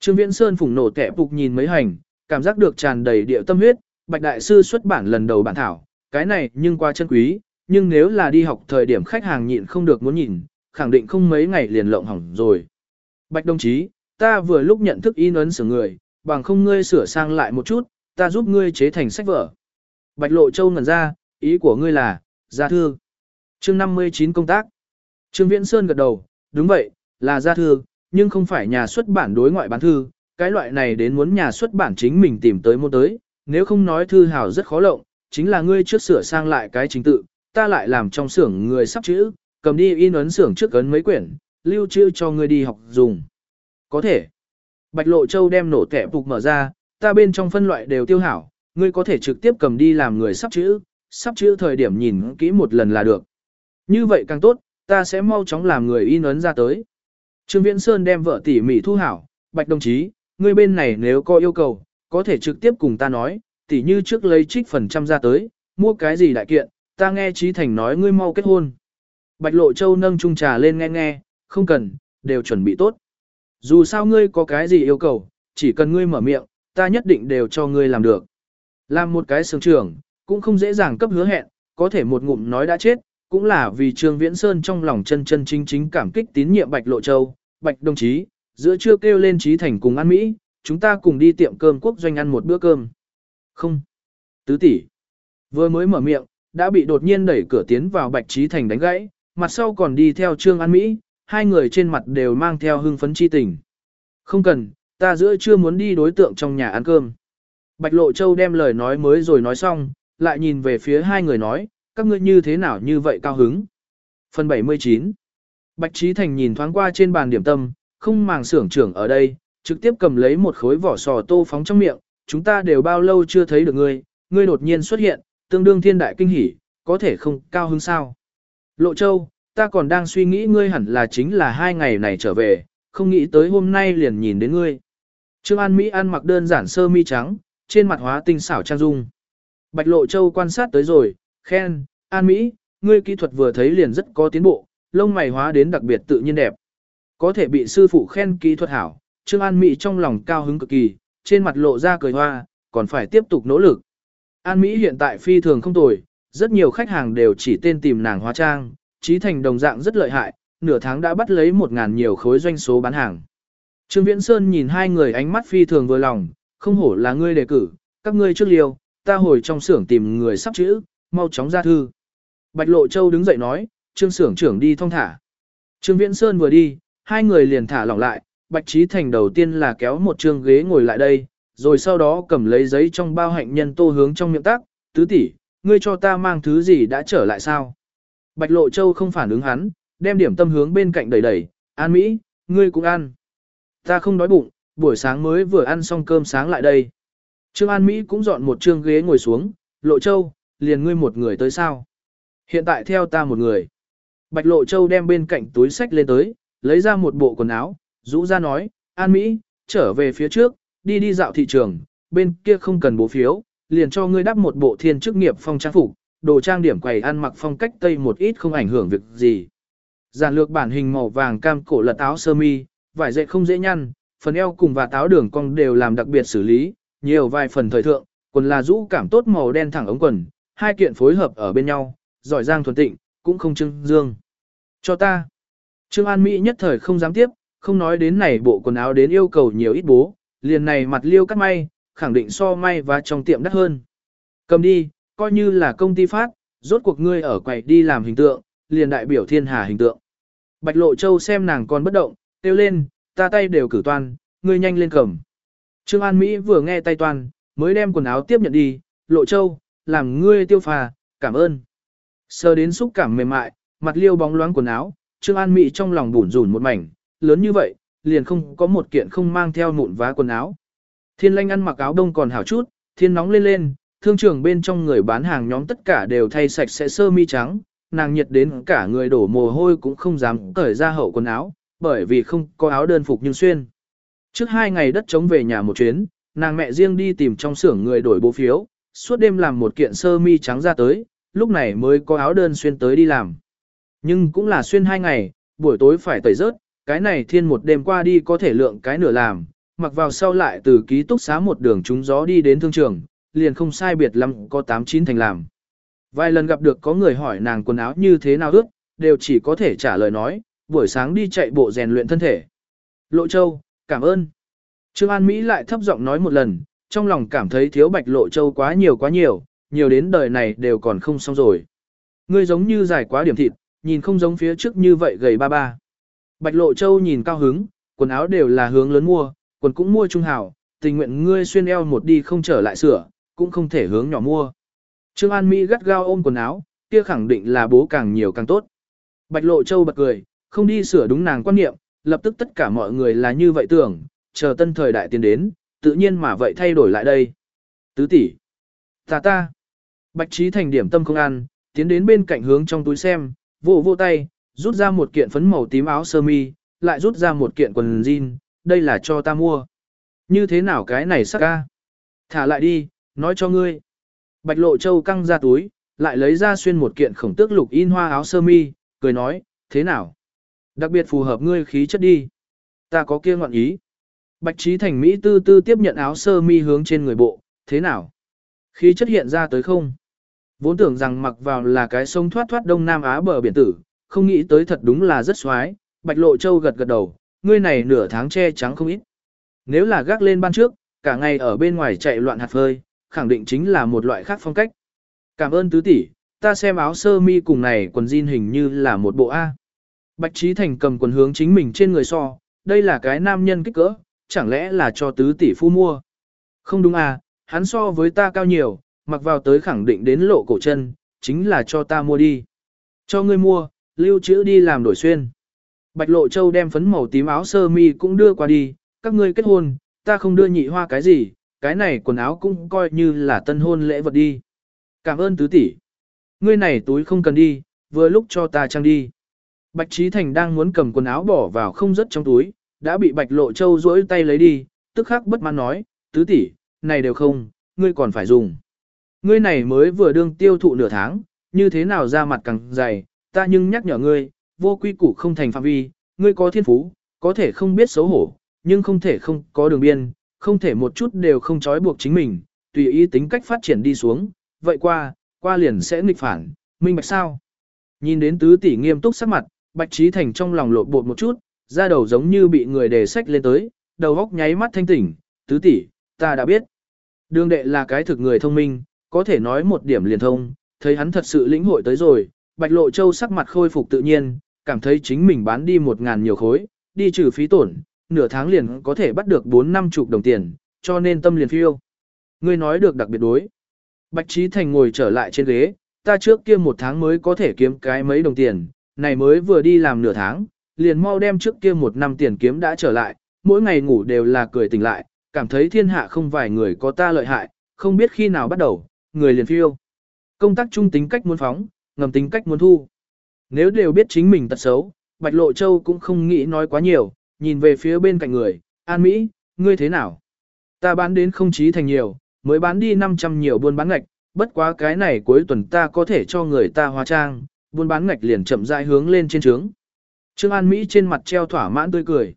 Trương Viễn Sơn phủng nổ kẻ phục nhìn mấy hành, cảm giác được tràn đầy địa tâm huyết, Bạch Đại Sư xuất bản lần đầu bản thảo, cái này nhưng qua chân quý, nhưng nếu là đi học thời điểm khách hàng nhịn không được muốn nhìn, khẳng định không mấy ngày liền lộng hỏng rồi. Bạch đồng chí, ta vừa lúc nhận thức in ấn sửa người, bằng không ngươi sửa sang lại một chút, ta giúp ngươi chế thành sách vở. Bạch Lộ Châu ngẩn ra, ý của ngươi là, gia thư. Chương 59 công tác. Trương Viễn Sơn gật đầu, đúng vậy, là gia thư, nhưng không phải nhà xuất bản đối ngoại bán thư, cái loại này đến muốn nhà xuất bản chính mình tìm tới mua tới, nếu không nói thư hào rất khó lộng, chính là ngươi trước sửa sang lại cái trình tự, ta lại làm trong xưởng người sắp chữ, cầm đi in ấn xưởng trước ấn mấy quyển, lưu trữ cho ngươi đi học dùng. Có thể. Bạch Lộ Châu đem nổ kẹp phục mở ra, ta bên trong phân loại đều tiêu hảo, ngươi có thể trực tiếp cầm đi làm người sắp chữ, sắp chữ thời điểm nhìn kỹ một lần là được. Như vậy càng tốt, ta sẽ mau chóng làm người in ấn ra tới. Trương Viễn Sơn đem vợ tỉ mỉ thu hảo, Bạch đồng chí, ngươi bên này nếu có yêu cầu, có thể trực tiếp cùng ta nói, tỉ như trước lấy trích phần trăm ra tới, mua cái gì đại kiện, ta nghe Trí Thành nói ngươi mau kết hôn. Bạch Lộ Châu nâng chung trà lên nghe nghe, không cần, đều chuẩn bị tốt. Dù sao ngươi có cái gì yêu cầu, chỉ cần ngươi mở miệng, ta nhất định đều cho ngươi làm được. Làm một cái sướng trưởng, cũng không dễ dàng cấp hứa hẹn, có thể một ngụm nói đã chết, cũng là vì Trương Viễn Sơn trong lòng chân chân chính chính cảm kích tín nhiệm Bạch Lộ Châu. Bạch đồng chí, giữa trưa kêu lên Trí Thành cùng ăn Mỹ, chúng ta cùng đi tiệm cơm quốc doanh ăn một bữa cơm. Không. Tứ tỷ Vừa mới mở miệng, đã bị đột nhiên đẩy cửa tiến vào Bạch Trí Thành đánh gãy, mặt sau còn đi theo Trương An Mỹ, hai người trên mặt đều mang theo hưng phấn chi tình. Không cần, ta giữa chưa muốn đi đối tượng trong nhà ăn cơm. Bạch Lộ Châu đem lời nói mới rồi nói xong, lại nhìn về phía hai người nói, các ngươi như thế nào như vậy cao hứng. Phần 79 Bạch Trí Thành nhìn thoáng qua trên bàn điểm tâm, không màng xưởng trưởng ở đây, trực tiếp cầm lấy một khối vỏ sò tô phóng trong miệng, chúng ta đều bao lâu chưa thấy được ngươi, ngươi đột nhiên xuất hiện, tương đương thiên đại kinh hỉ, có thể không cao hứng sao. Lộ Châu, ta còn đang suy nghĩ ngươi hẳn là chính là hai ngày này trở về, không nghĩ tới hôm nay liền nhìn đến ngươi. Trương An Mỹ ăn mặc đơn giản sơ mi trắng, trên mặt hóa tinh xảo trang dung. Bạch Lộ Châu quan sát tới rồi, khen, An Mỹ, ngươi kỹ thuật vừa thấy liền rất có tiến bộ, lông mày hóa đến đặc biệt tự nhiên đẹp. Có thể bị sư phụ khen kỹ thuật hảo, Trương An Mỹ trong lòng cao hứng cực kỳ, trên mặt lộ ra cười hoa, còn phải tiếp tục nỗ lực. An Mỹ hiện tại phi thường không tồi, rất nhiều khách hàng đều chỉ tên tìm nàng hóa trang, trí thành đồng dạng rất lợi hại, nửa tháng đã bắt lấy một ngàn nhiều khối doanh số bán hàng. Trương Viễn Sơn nhìn hai người ánh mắt phi thường vừa lòng, không hổ là ngươi đề cử, các ngươi trước liều, ta hồi trong xưởng tìm người sắp chữ, mau chóng ra thư. Bạch Lộ Châu đứng dậy nói, Trương xưởng trưởng đi thong thả. Trương Viễn Sơn vừa đi, hai người liền thả lỏng lại, Bạch Trí Thành đầu tiên là kéo một trương ghế ngồi lại đây, rồi sau đó cầm lấy giấy trong bao hạnh nhân tô hướng trong miệng tác, tứ tỷ, ngươi cho ta mang thứ gì đã trở lại sao? Bạch Lộ Châu không phản ứng hắn, đem điểm tâm hướng bên cạnh đẩy đẩy, An Mỹ, ngươi cũng ăn. Ta không đói bụng, buổi sáng mới vừa ăn xong cơm sáng lại đây. Trương An Mỹ cũng dọn một trương ghế ngồi xuống, Lộ Châu, liền ngươi một người tới sao? Hiện tại theo ta một người. Bạch Lộ Châu đem bên cạnh túi sách lên tới, lấy ra một bộ quần áo, rũ ra nói, An Mỹ, trở về phía trước, đi đi dạo thị trường, bên kia không cần bố phiếu, liền cho ngươi đắp một bộ thiên chức nghiệp phong trang phục, đồ trang điểm quầy ăn mặc phong cách tây một ít không ảnh hưởng việc gì. Giản lược bản hình màu vàng cam cổ lật áo sơ mi, vải dệt không dễ nhăn, phần eo cùng và táo đường cong đều làm đặc biệt xử lý, nhiều vài phần thời thượng, quần là rũ cảm tốt màu đen thẳng ống quần, hai kiện phối hợp ở bên nhau, giỏi giang thuần tịnh, cũng không trưng dương. Cho ta. Trương An Mỹ nhất thời không dám tiếp, không nói đến này bộ quần áo đến yêu cầu nhiều ít bố, liền này mặt liêu cắt may, khẳng định so may và trong tiệm đắt hơn. Cầm đi, coi như là công ty phát, rốt cuộc ngươi ở quầy đi làm hình tượng, liền đại biểu thiên hà hình tượng. Bạch Lộ Châu xem nàng còn bất động, kêu lên, ta tay đều cử toan, ngươi nhanh lên cầm. Trương An Mỹ vừa nghe tay toan, mới đem quần áo tiếp nhận đi, Lộ Châu, làm ngươi tiêu phà, cảm ơn. Sờ đến xúc cảm mềm mại, mặt liêu bóng loáng quần áo, Trương An Mỹ trong lòng bủn rủn một mảnh, lớn như vậy, liền không có một kiện không mang theo mụn vá quần áo. Thiên lanh ăn mặc áo đông còn hảo chút, thiên nóng lên lên, thương trường bên trong người bán hàng nhóm tất cả đều thay sạch sẽ sơ mi trắng, nàng nhiệt đến cả người đổ mồ hôi cũng không dám cởi ra hậu quần áo, bởi vì không có áo đơn phục nhưng xuyên. Trước hai ngày đất chống về nhà một chuyến, nàng mẹ riêng đi tìm trong xưởng người đổi bố phiếu, suốt đêm làm một kiện sơ mi trắng ra tới, lúc này mới có áo đơn xuyên tới đi làm. Nhưng cũng là xuyên hai ngày, buổi tối phải tẩy rớt, cái này thiên một đêm qua đi có thể lượng cái nửa làm, mặc vào sau lại từ ký túc xá một đường trúng gió đi đến thương trường, liền không sai biệt lắm có 8-9 thành làm. Vài lần gặp được có người hỏi nàng quần áo như thế nào ước, đều chỉ có thể trả lời nói, buổi sáng đi chạy bộ rèn luyện thân thể. Lộ Châu, cảm ơn. Trương An Mỹ lại thấp giọng nói một lần, trong lòng cảm thấy thiếu bạch Lộ Châu quá nhiều quá nhiều, nhiều đến đời này đều còn không xong rồi. Ngươi giống như dài quá điểm thịt, nhìn không giống phía trước như vậy gầy ba ba. Bạch Lộ Châu nhìn cao hứng, quần áo đều là hướng lớn mua, quần cũng mua trung hảo, tình nguyện ngươi xuyên eo một đi không trở lại sửa, cũng không thể hướng nhỏ mua. Trương An Mỹ gắt gao ôm quần áo, kia khẳng định là bố càng nhiều càng tốt. Bạch Lộ Châu bật cười, không đi sửa đúng nàng quan niệm, lập tức tất cả mọi người là như vậy tưởng, chờ tân thời đại tiến đến, tự nhiên mà vậy thay đổi lại đây. Tứ tỷ, ta ta. Bạch Trí Thành điểm tâm không ăn, tiến đến bên cạnh hướng trong túi xem, vỗ vỗ tay, rút ra một kiện phấn màu tím áo sơ mi, lại rút ra một kiện quần jean, đây là cho ta mua. Như thế nào cái này sắc ca? Thả lại đi, nói cho ngươi. Bạch Lộ Châu căng ra túi, lại lấy ra xuyên một kiện khổng tước lục in hoa áo sơ mi, cười nói, thế nào? Đặc biệt phù hợp ngươi khí chất đi. Ta có kia ngọn ý. Bạch Trí Thành Mỹ tư tư tiếp nhận áo sơ mi hướng trên người bộ, thế nào? Khí chất hiện ra tới không? Vốn tưởng rằng mặc vào là cái sông thoát thoát Đông Nam Á bờ biển tử, không nghĩ tới thật đúng là rất xoái. Bạch Lộ Châu gật gật đầu, ngươi này nửa tháng che trắng không ít. Nếu là gác lên ban trước, cả ngày ở bên ngoài chạy loạn hạt phơi, khẳng định chính là một loại khác phong cách. Cảm ơn tứ tỷ, ta xem áo sơ mi cùng này quần jean hình như là một bộ A. Bạch Trí Thành cầm quần hướng chính mình trên người so, đây là cái nam nhân kích cỡ, chẳng lẽ là cho tứ tỷ phu mua. Không đúng à, hắn so với ta cao nhiều, mặc vào tới khẳng định đến lộ cổ chân, chính là cho ta mua đi. Cho ngươi mua, lưu trữ đi làm đổi xuyên. Bạch Lộ Châu đem phấn màu tím áo sơ mi cũng đưa qua đi, các ngươi kết hôn, ta không đưa nhị hoa cái gì, cái này quần áo cũng coi như là tân hôn lễ vật đi. Cảm ơn tứ tỷ. Ngươi này túi không cần đi, vừa lúc cho ta trang đi. Bạch Trí Thành đang muốn cầm quần áo bỏ vào không rất trong túi, đã bị Bạch Lộ Châu duỗi tay lấy đi, tức khắc bất mãn nói, tứ tỷ, này đều không, ngươi còn phải dùng. Ngươi này mới vừa đương tiêu thụ nửa tháng, như thế nào ra mặt càng dày, ta nhưng nhắc nhở ngươi, vô quy củ không thành phạm vi, ngươi có thiên phú, có thể không biết xấu hổ, nhưng không thể không có đường biên, không thể một chút đều không trói buộc chính mình, tùy ý tính cách phát triển đi xuống, vậy qua, qua liền sẽ nghịch phản, minh bạch sao. Nhìn đến tứ tỷ nghiêm túc sắc mặt, Bạch Trí Thành trong lòng lộn bột một chút, da đầu giống như bị người đề sách lên tới, đầu góc nháy mắt thanh tỉnh, tứ tỷ, ta đã biết. Đường đệ là cái thực người thông minh, có thể nói một điểm liền thông, thấy hắn thật sự lĩnh hội tới rồi, Bạch Lộ Châu sắc mặt khôi phục tự nhiên, cảm thấy chính mình bán đi một ngàn nhiều khối, đi trừ phí tổn, nửa tháng liền có thể bắt được bốn năm chục đồng tiền, cho nên tâm liền phiêu. Ngươi nói được đặc biệt đối. Bạch Trí Thành ngồi trở lại trên ghế, ta trước kia một tháng mới có thể kiếm cái mấy đồng tiền, này mới vừa đi làm nửa tháng, liền mau đem trước kia một năm tiền kiếm đã trở lại, mỗi ngày ngủ đều là cười tỉnh lại, cảm thấy thiên hạ không vài người có ta lợi hại, không biết khi nào bắt đầu, người liền phiêu. Công tác trung tính cách muốn phóng, ngầm tính cách muốn thu. Nếu đều biết chính mình tật xấu, Bạch Lộ Châu cũng không nghĩ nói quá nhiều, nhìn về phía bên cạnh người, An Mỹ, ngươi thế nào? Ta bán đến không chí thành nhiều, mới bán đi 500 nhiều buôn bán ngạch, bất quá cái này cuối tuần ta có thể cho người ta hóa trang, buôn bán ngạch liền chậm rãi hướng lên trên trướng. Trương An Mỹ trên mặt treo thỏa mãn tươi cười.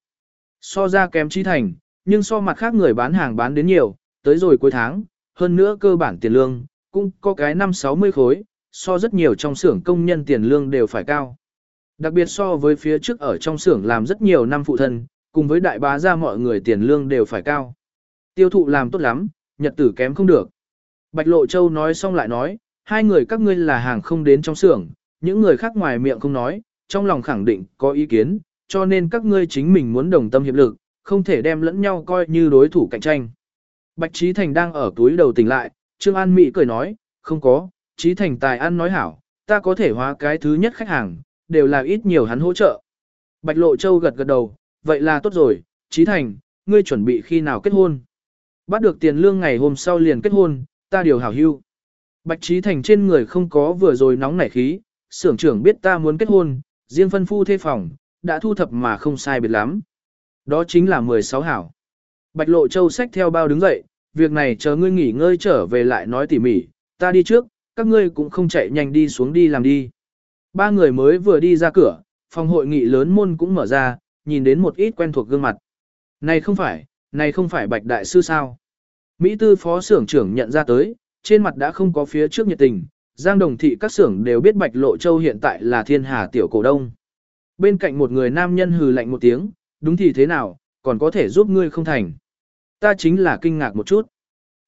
So ra kém chí thành, nhưng so mặt khác người bán hàng bán đến nhiều, tới rồi cuối tháng, hơn nữa cơ bản tiền lương, cũng có cái 5-60 khối, so rất nhiều trong xưởng công nhân tiền lương đều phải cao. Đặc biệt so với phía trước ở trong xưởng làm rất nhiều năm phụ thân, cùng với đại bá ra mọi người tiền lương đều phải cao. Tiêu thụ làm tốt lắm, nhật tử kém không được. Bạch Lộ Châu nói xong lại nói, hai người các ngươi là hàng không đến trong xưởng, những người khác ngoài miệng không nói, trong lòng khẳng định có ý kiến, cho nên các ngươi chính mình muốn đồng tâm hiệp lực, không thể đem lẫn nhau coi như đối thủ cạnh tranh. Bạch Trí Thành đang ở túi đầu tỉnh lại, Trương An Mỹ cười nói, không có, Trí Thành tài ăn nói hảo, ta có thể hóa cái thứ nhất khách hàng, đều là ít nhiều hắn hỗ trợ. Bạch Lộ Châu gật gật đầu, vậy là tốt rồi, Trí Thành, ngươi chuẩn bị khi nào kết hôn. Bắt được tiền lương ngày hôm sau liền kết hôn, ta điều hảo hưu. Bạch Trí Thành trên người không có vừa rồi nóng nảy khí, xưởng trưởng biết ta muốn kết hôn, riêng phân phu thê phòng, đã thu thập mà không sai biệt lắm. Đó chính là 16 hảo. Bạch Lộ Châu xách theo bao đứng dậy, việc này chờ ngươi nghỉ ngơi trở về lại nói tỉ mỉ, ta đi trước, các ngươi cũng không chạy nhanh đi xuống đi làm đi. Ba người mới vừa đi ra cửa, phòng hội nghị lớn môn cũng mở ra, nhìn đến một ít quen thuộc gương mặt. Này không phải, này không phải Bạch Đại Sư sao? Mỹ tư phó xưởng trưởng nhận ra tới, trên mặt đã không có phía trước nhiệt tình, Giang Đồng Thị các xưởng đều biết Bạch Lộ Châu hiện tại là thiên hà tiểu cổ đông. Bên cạnh một người nam nhân hừ lạnh một tiếng, đúng thì thế nào, còn có thể giúp ngươi không thành. Ta chính là kinh ngạc một chút.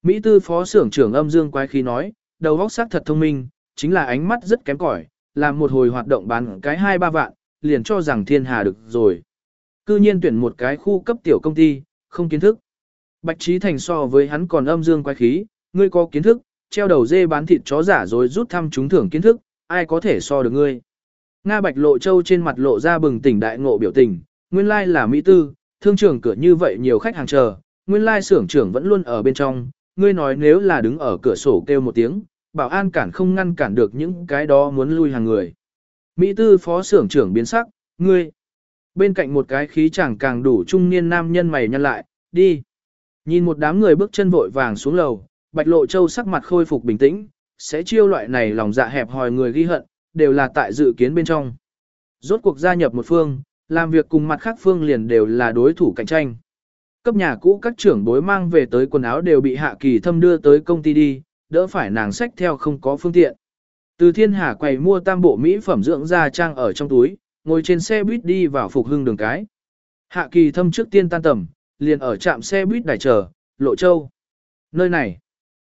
Mỹ tư phó xưởng trưởng âm dương quái khí nói, đầu óc sắc thật thông minh, chính là ánh mắt rất kém cỏi, làm một hồi hoạt động bán cái hai ba vạn, liền cho rằng thiên hà được rồi. Cư nhiên tuyển một cái khu cấp tiểu công ty, không kiến thức. Bạch Trí Thành so với hắn còn âm dương quái khí, ngươi có kiến thức, treo đầu dê bán thịt chó giả rồi rút thăm trúng thưởng kiến thức, ai có thể so được ngươi. Nga Bạch Lộ Châu trên mặt lộ ra bừng tỉnh đại ngộ biểu tình, nguyên lai là Mỹ Tư, thương trưởng cửa như vậy nhiều khách hàng chờ, nguyên lai xưởng trưởng vẫn luôn ở bên trong, ngươi nói nếu là đứng ở cửa sổ kêu một tiếng, bảo an cản không ngăn cản được những cái đó muốn lui hàng người. Mỹ tư phó xưởng trưởng biến sắc, ngươi. Bên cạnh một cái khí chẳng càng đủ trung niên nam nhân mày nhăn lại, đi. Nhìn một đám người bước chân vội vàng xuống lầu, Bạch Lộ Châu sắc mặt khôi phục bình tĩnh, sẽ chiêu loại này lòng dạ hẹp hòi người ghi hận, đều là tại dự kiến bên trong. Rốt cuộc gia nhập một phương, làm việc cùng mặt khác phương liền đều là đối thủ cạnh tranh. Cấp nhà cũ các trưởng bối mang về tới quần áo đều bị hạ kỳ thâm đưa tới công ty đi, đỡ phải nàng sách theo không có phương tiện. Từ thiên hà quầy mua tam bộ mỹ phẩm dưỡng da trang ở trong túi, ngồi trên xe buýt đi vào phục hưng đường cái. Hạ kỳ thâm trước tiên tan tầm, liền ở trạm xe buýt đài chờ, Lộ Châu. Nơi này,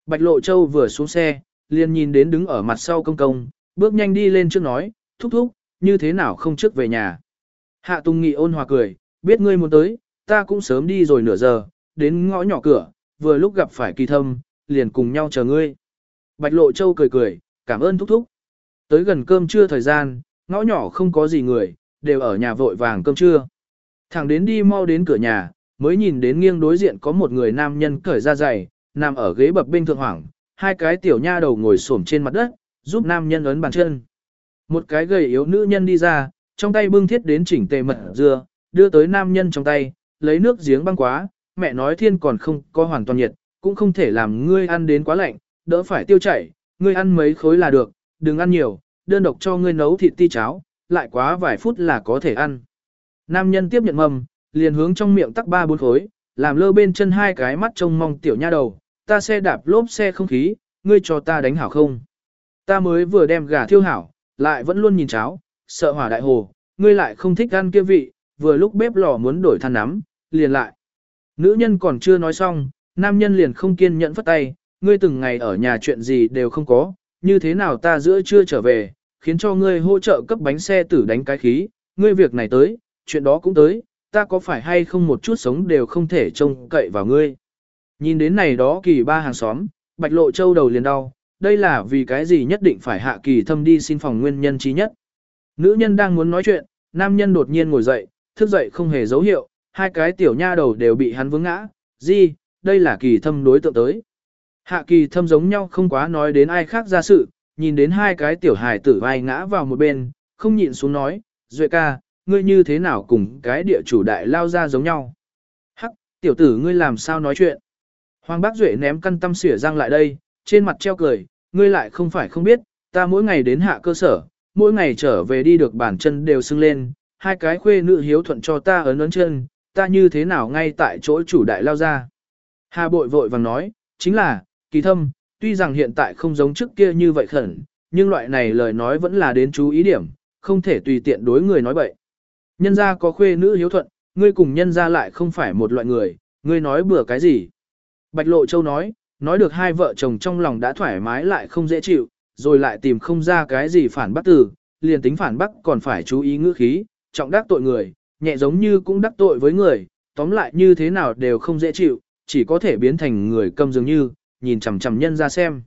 Bạch Lộ Châu vừa xuống xe, liền nhìn đến đứng ở mặt sau công công, bước nhanh đi lên trước nói, thúc thúc, như thế nào không trước về nhà. Hạ Tùng Nghị ôn hòa cười, biết ngươi muốn tới, ta cũng sớm đi rồi nửa giờ, đến ngõ nhỏ cửa, vừa lúc gặp phải kỳ thâm, liền cùng nhau chờ ngươi. Bạch Lộ Châu cười cười, cảm ơn thúc thúc. Tới gần cơm trưa thời gian, ngõ nhỏ không có gì người, đều ở nhà vội vàng cơm trưa. Thẳng đến đi mau đến cửa nhà, mới nhìn đến nghiêng đối diện có một người nam nhân cởi ra giày, nằm ở ghế bập bên thượng hoảng, hai cái tiểu nha đầu ngồi xổm trên mặt đất, giúp nam nhân ấn bàn chân. Một cái gầy yếu nữ nhân đi ra, trong tay bưng thiết đến chỉnh tề mật dưa, đưa tới nam nhân trong tay, lấy nước giếng băng quá, mẹ nói thiên còn không có hoàn toàn nhiệt, cũng không thể làm ngươi ăn đến quá lạnh, đỡ phải tiêu chảy, ngươi ăn mấy khối là được, đừng ăn nhiều, đơn độc cho ngươi nấu thịt ti cháo, lại quá vài phút là có thể ăn. Nam nhân tiếp nhận mầm, liền hướng trong miệng tắc ba bốn khối, làm lơ bên chân hai cái mắt trông mong tiểu nha đầu, ta xe đạp lốp xe không khí, ngươi cho ta đánh hảo không? Ta mới vừa đem gà thiêu hảo, lại vẫn luôn nhìn cháo, sợ hỏa đại hồ, ngươi lại không thích ăn kia vị, vừa lúc bếp lò muốn đổi than nắm, liền lại. Nữ nhân còn chưa nói xong, nam nhân liền không kiên nhẫn phất tay, ngươi từng ngày ở nhà chuyện gì đều không có, như thế nào ta giữa chưa trở về, khiến cho ngươi hỗ trợ cấp bánh xe tử đánh cái khí, ngươi việc này tới, chuyện đó cũng tới, ta có phải hay không một chút sống đều không thể trông cậy vào ngươi. Nhìn đến này đó kỳ ba hàng xóm, bạch lộ châu đầu liền đau, đây là vì cái gì nhất định phải hạ kỳ thâm đi xin phòng nguyên nhân trí nhất. Nữ nhân đang muốn nói chuyện, nam nhân đột nhiên ngồi dậy, thức dậy không hề dấu hiệu, hai cái tiểu nha đầu đều bị hắn vướng ngã, gì, đây là kỳ thâm đối tượng tới. Hạ kỳ thâm giống nhau không quá nói đến ai khác ra sự, nhìn đến hai cái tiểu hài tử vai ngã vào một bên, không nhịn xuống nói, Duệ ca, ngươi như thế nào cùng cái địa chủ đại lao ra giống nhau. Hắc, tiểu tử ngươi làm sao nói chuyện. Hoàng bác Duệ ném căn tâm xỉa răng lại đây, trên mặt treo cười, ngươi lại không phải không biết, ta mỗi ngày đến hạ cơ sở, mỗi ngày trở về đi được bản chân đều sưng lên, hai cái khuê nữ hiếu thuận cho ta ấn ấn chân, ta như thế nào ngay tại chỗ chủ đại lao ra. Hà bội vội vàng nói, chính là, kỳ thâm, tuy rằng hiện tại không giống trước kia như vậy khẩn, nhưng loại này lời nói vẫn là đến chú ý điểm, không thể tùy tiện đối người nói bậy. Nhân gia có khuê nữ hiếu thuận, ngươi cùng nhân gia lại không phải một loại người, ngươi nói bừa cái gì. Bạch Lộ Châu nói, nói được hai vợ chồng trong lòng đã thoải mái lại không dễ chịu, rồi lại tìm không ra cái gì phản bác từ, liền tính phản bác còn phải chú ý ngữ khí, trọng đắc tội người, nhẹ giống như cũng đắc tội với người, tóm lại như thế nào đều không dễ chịu, chỉ có thể biến thành người câm dường như, nhìn chằm chằm nhân ra xem.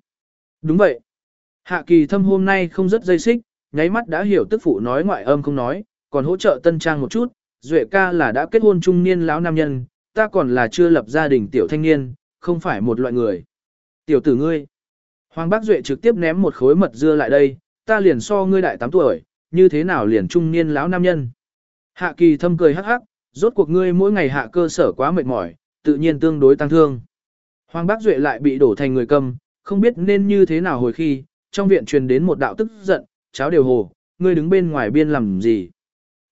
Đúng vậy. Hạ kỳ thâm hôm nay không rất dây xích, nháy mắt đã hiểu tức phụ nói ngoại âm không nói, còn hỗ trợ tân trang một chút, Duệ ca là đã kết hôn trung niên lão nam nhân, ta còn là chưa lập gia đình tiểu thanh niên, không phải một loại người. Tiểu tử ngươi. Hoàng Bác Duệ trực tiếp ném một khối mật dưa lại đây, ta liền so ngươi đại 8 tuổi, như thế nào liền trung niên lão nam nhân. Hạ kỳ thâm cười hắc hắc, rốt cuộc ngươi mỗi ngày hạ cơ sở quá mệt mỏi, tự nhiên tương đối tăng thương. Hoàng Bác Duệ lại bị đổ thành người cầm, không biết nên như thế nào hồi khi, trong viện truyền đến một đạo tức giận, cháo đều hồ, ngươi đứng bên ngoài biên làm gì.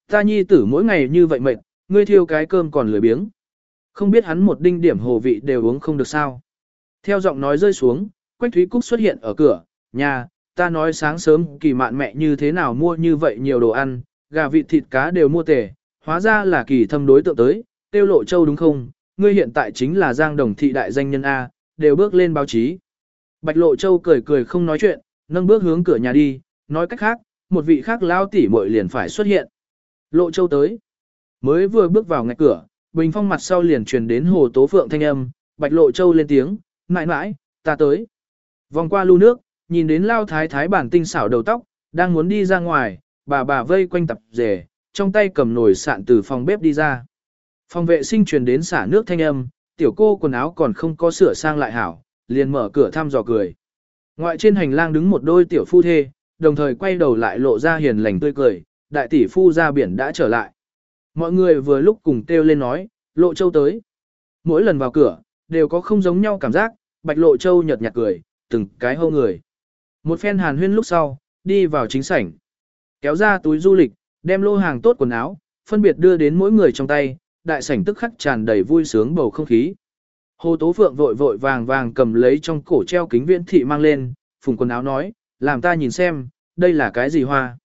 Ta nhi tử mỗi ngày như vậy mệt, ngươi thiêu cái cơm còn lười biếng. Không biết hắn một đinh điểm hồ vị đều uống không được sao. Theo giọng nói rơi xuống, Quách Thúy Cúc xuất hiện ở cửa, nhà, ta nói sáng sớm kỳ mạn mẹ như thế nào mua như vậy nhiều đồ ăn, gà vịt thịt cá đều mua tề, hóa ra là kỳ thâm đối tượng tới, tiêu lộ châu đúng không, ngươi hiện tại chính là giang đồng thị đại danh nhân A, đều bước lên báo chí. Bạch lộ châu cười cười không nói chuyện, nâng bước hướng cửa nhà đi, nói cách khác, một vị khác lao tỉ muội liền phải xuất hiện. Lộ châu tới, mới vừa bước vào ngạch cửa, bình phong mặt sau liền truyền đến hồ tố phượng thanh âm, bạch lộ châu lên tiếng, mãi mãi, ta tới. Vòng qua lưu nước, nhìn đến lao thái thái bản tinh xảo đầu tóc, đang muốn đi ra ngoài, bà bà vây quanh tập rể, trong tay cầm nồi sạn từ phòng bếp đi ra. Phòng vệ sinh truyền đến xả nước thanh âm, tiểu cô quần áo còn không có sửa sang lại hảo, liền mở cửa thăm dò cười. Ngoại trên hành lang đứng một đôi tiểu phu thê, đồng thời quay đầu lại lộ ra hiền lành tươi cười, đại tỷ phu ra biển đã trở lại. Mọi người vừa lúc cùng kêu lên nói, lộ châu tới. Mỗi lần vào cửa, đều có không giống nhau cảm giác, bạch lộ châu nhợt nhạt cười, từng cái hô người. Một phen hàn huyên lúc sau, đi vào chính sảnh. Kéo ra túi du lịch, đem lô hàng tốt quần áo, phân biệt đưa đến mỗi người trong tay, đại sảnh tức khắc tràn đầy vui sướng bầu không khí. Hồ Tố Phượng vội vội vàng vàng cầm lấy trong cổ treo kính viễn thị mang lên, phùng quần áo nói, làm ta nhìn xem, đây là cái gì hoa.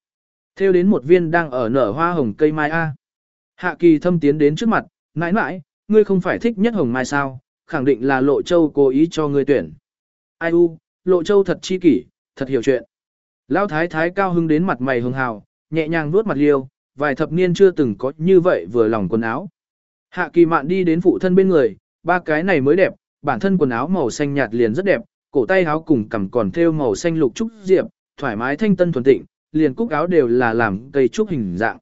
Theo đến một viên đang ở nở hoa hồng cây mai A. Hạ kỳ thâm tiến đến trước mặt, mãi mãi, ngươi không phải thích nhất hồng mai sao, khẳng định là lộ châu cố ý cho ngươi tuyển. Ai u, lộ châu thật chi kỷ, thật hiểu chuyện. Lão thái thái cao hưng đến mặt mày hưng hào, nhẹ nhàng vuốt mặt liêu, vài thập niên chưa từng có như vậy vừa lòng quần áo. Hạ kỳ mạn đi đến phụ thân bên người, ba cái này mới đẹp, bản thân quần áo màu xanh nhạt liền rất đẹp, cổ tay áo cùng cằm còn thêu màu xanh lục trúc diệp, thoải mái thanh tân thuần tịnh, liền cúc áo đều là làm cây trúc hình dạng.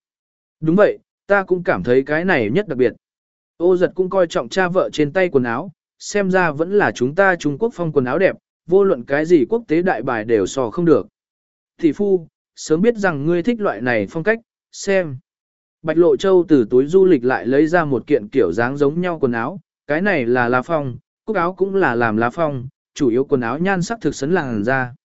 Đúng vậy, ta cũng cảm thấy cái này nhất đặc biệt. Ô giật cũng coi trọng cha vợ trên tay quần áo, xem ra vẫn là chúng ta Trung Quốc phong quần áo đẹp, vô luận cái gì quốc tế đại bài đều sò không được. Thị phu, sớm biết rằng ngươi thích loại này phong cách, xem. Bạch Lộ Châu từ túi du lịch lại lấy ra một kiện kiểu dáng giống nhau quần áo, cái này là lá phong, cúc áo cũng là làm lá phong, chủ yếu quần áo nhan sắc thực sấn làng ra.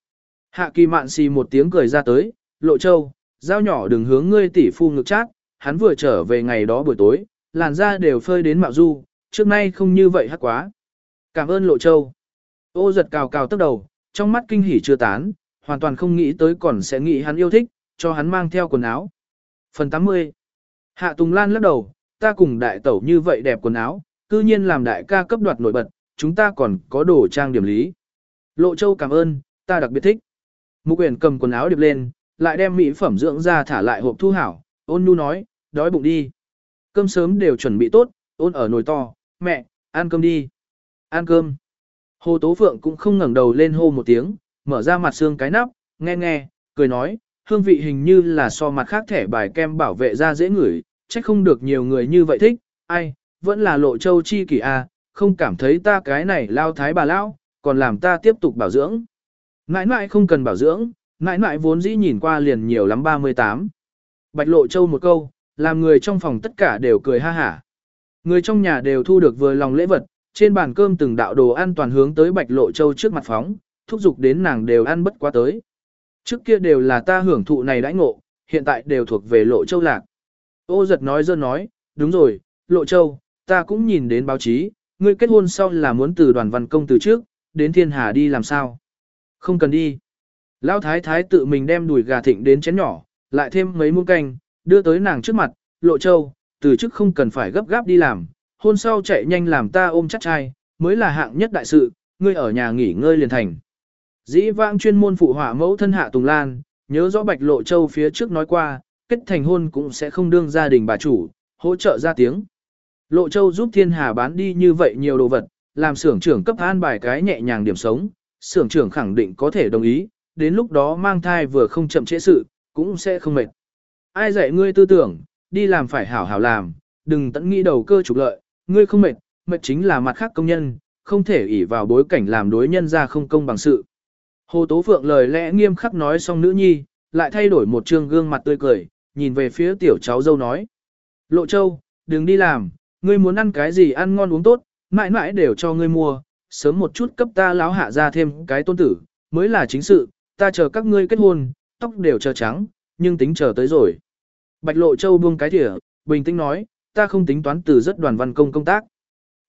Hạ kỳ mạn xì một tiếng cười ra tới, Lộ Châu, dao nhỏ đừng hướng ngươi tỷ phu ngực chát, hắn vừa trở về ngày đó buổi tối, làn da đều phơi đến mạo du, trước nay không như vậy hắc quá. Cảm ơn Lộ Châu. Ô giật cào cào tức đầu, trong mắt kinh hỉ chưa tán, hoàn toàn không nghĩ tới còn sẽ nghĩ hắn yêu thích, cho hắn mang theo quần áo. Phần 80 Hạ Tùng Lan lắc đầu, ta cùng đại tẩu như vậy đẹp quần áo, cư nhiên làm đại ca cấp đoạt nổi bật, chúng ta còn có đồ trang điểm lý. Lộ Châu cảm ơn, ta đặc biệt thích. Mục quyền cầm quần áo điệp lên, lại đem mỹ phẩm dưỡng ra thả lại hộp thu hảo, ôn nhu nói, đói bụng đi. Cơm sớm đều chuẩn bị tốt, ôn ở nồi to, mẹ, ăn cơm đi. Ăn cơm. Hồ Tố Phượng cũng không ngẩng đầu lên hô một tiếng, mở ra mặt xương cái nắp, nghe nghe, cười nói, hương vị hình như là so mặt khác thẻ bài kem bảo vệ da dễ ngửi, chắc không được nhiều người như vậy thích, ai, vẫn là lộ châu chi kỷ a, à, không cảm thấy ta cái này lao thái bà lão, còn làm ta tiếp tục bảo dưỡng. nãi nãi không cần bảo dưỡng, nãi nãi vốn dĩ nhìn qua liền nhiều lắm 38. Bạch lộ châu một câu, làm người trong phòng tất cả đều cười ha hả. Người trong nhà đều thu được vừa lòng lễ vật, trên bàn cơm từng đạo đồ ăn toàn hướng tới bạch lộ châu trước mặt phóng, thúc giục đến nàng đều ăn bất quá tới. Trước kia đều là ta hưởng thụ này đãi ngộ, hiện tại đều thuộc về lộ châu lạc. Ô giật nói dơ nói, đúng rồi, lộ châu, ta cũng nhìn đến báo chí, ngươi kết hôn sau là muốn từ đoàn văn công từ trước, đến thiên hà đi làm sao. Không cần đi. Lão thái thái tự mình đem đùi gà thịnh đến chén nhỏ, lại thêm mấy muỗng canh, đưa tới nàng trước mặt, lộ châu, từ trước không cần phải gấp gáp đi làm, hôn sau chạy nhanh làm ta ôm chắc trai, mới là hạng nhất đại sự, ngươi ở nhà nghỉ ngơi liền thành. Dĩ vãng chuyên môn phụ họa mẫu thân hạ Tùng Lan, nhớ rõ Bạch Lộ Châu phía trước nói qua, kết thành hôn cũng sẽ không đương gia đình bà chủ, hỗ trợ ra tiếng. Lộ Châu giúp Thiên Hà bán đi như vậy nhiều đồ vật, làm xưởng trưởng cấp an bài cái nhẹ nhàng điểm sống, xưởng trưởng khẳng định có thể đồng ý, đến lúc đó mang thai vừa không chậm trễ sự, cũng sẽ không mệt. Ai dạy ngươi tư tưởng, đi làm phải hảo hảo làm, đừng tận nghĩ đầu cơ trục lợi, ngươi không mệt, mệt chính là mặt khác công nhân, không thể ỷ vào bối cảnh làm đối nhân ra không công bằng sự. Hồ Tố Phượng lời lẽ nghiêm khắc nói xong nữ nhi, lại thay đổi một trương gương mặt tươi cười, nhìn về phía tiểu cháu dâu nói. Lộ Châu, đừng đi làm, ngươi muốn ăn cái gì ăn ngon uống tốt, mãi mãi đều cho ngươi mua, sớm một chút cấp ta láo hạ ra thêm cái tôn tử, mới là chính sự, ta chờ các ngươi kết hôn, tóc đều chờ trắng, nhưng tính chờ tới rồi. Bạch Lộ Châu buông cái thỉa, bình tĩnh nói, ta không tính toán từ rất đoàn văn công công tác.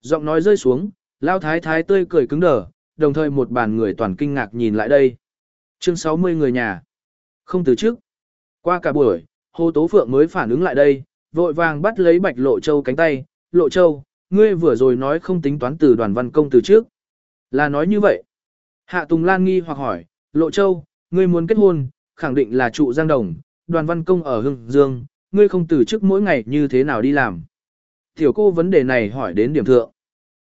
Giọng nói rơi xuống, lao thái thái tươi cười cứng đờ, đồng thời một bàn người toàn kinh ngạc nhìn lại đây. Chương 60 người nhà. Không từ trước. Qua cả buổi, Hồ Tố Phượng mới phản ứng lại đây, vội vàng bắt lấy Bạch Lộ Châu cánh tay. Lộ Châu, ngươi vừa rồi nói không tính toán từ đoàn văn công từ trước. Là nói như vậy. Hạ Tùng Lan nghi hoặc hỏi, Lộ Châu, ngươi muốn kết hôn, khẳng định là trụ Giang Đồng, đoàn văn công ở Hưng Dương, ngươi không từ chức mỗi ngày như thế nào đi làm. Tiểu cô vấn đề này hỏi đến điểm thượng.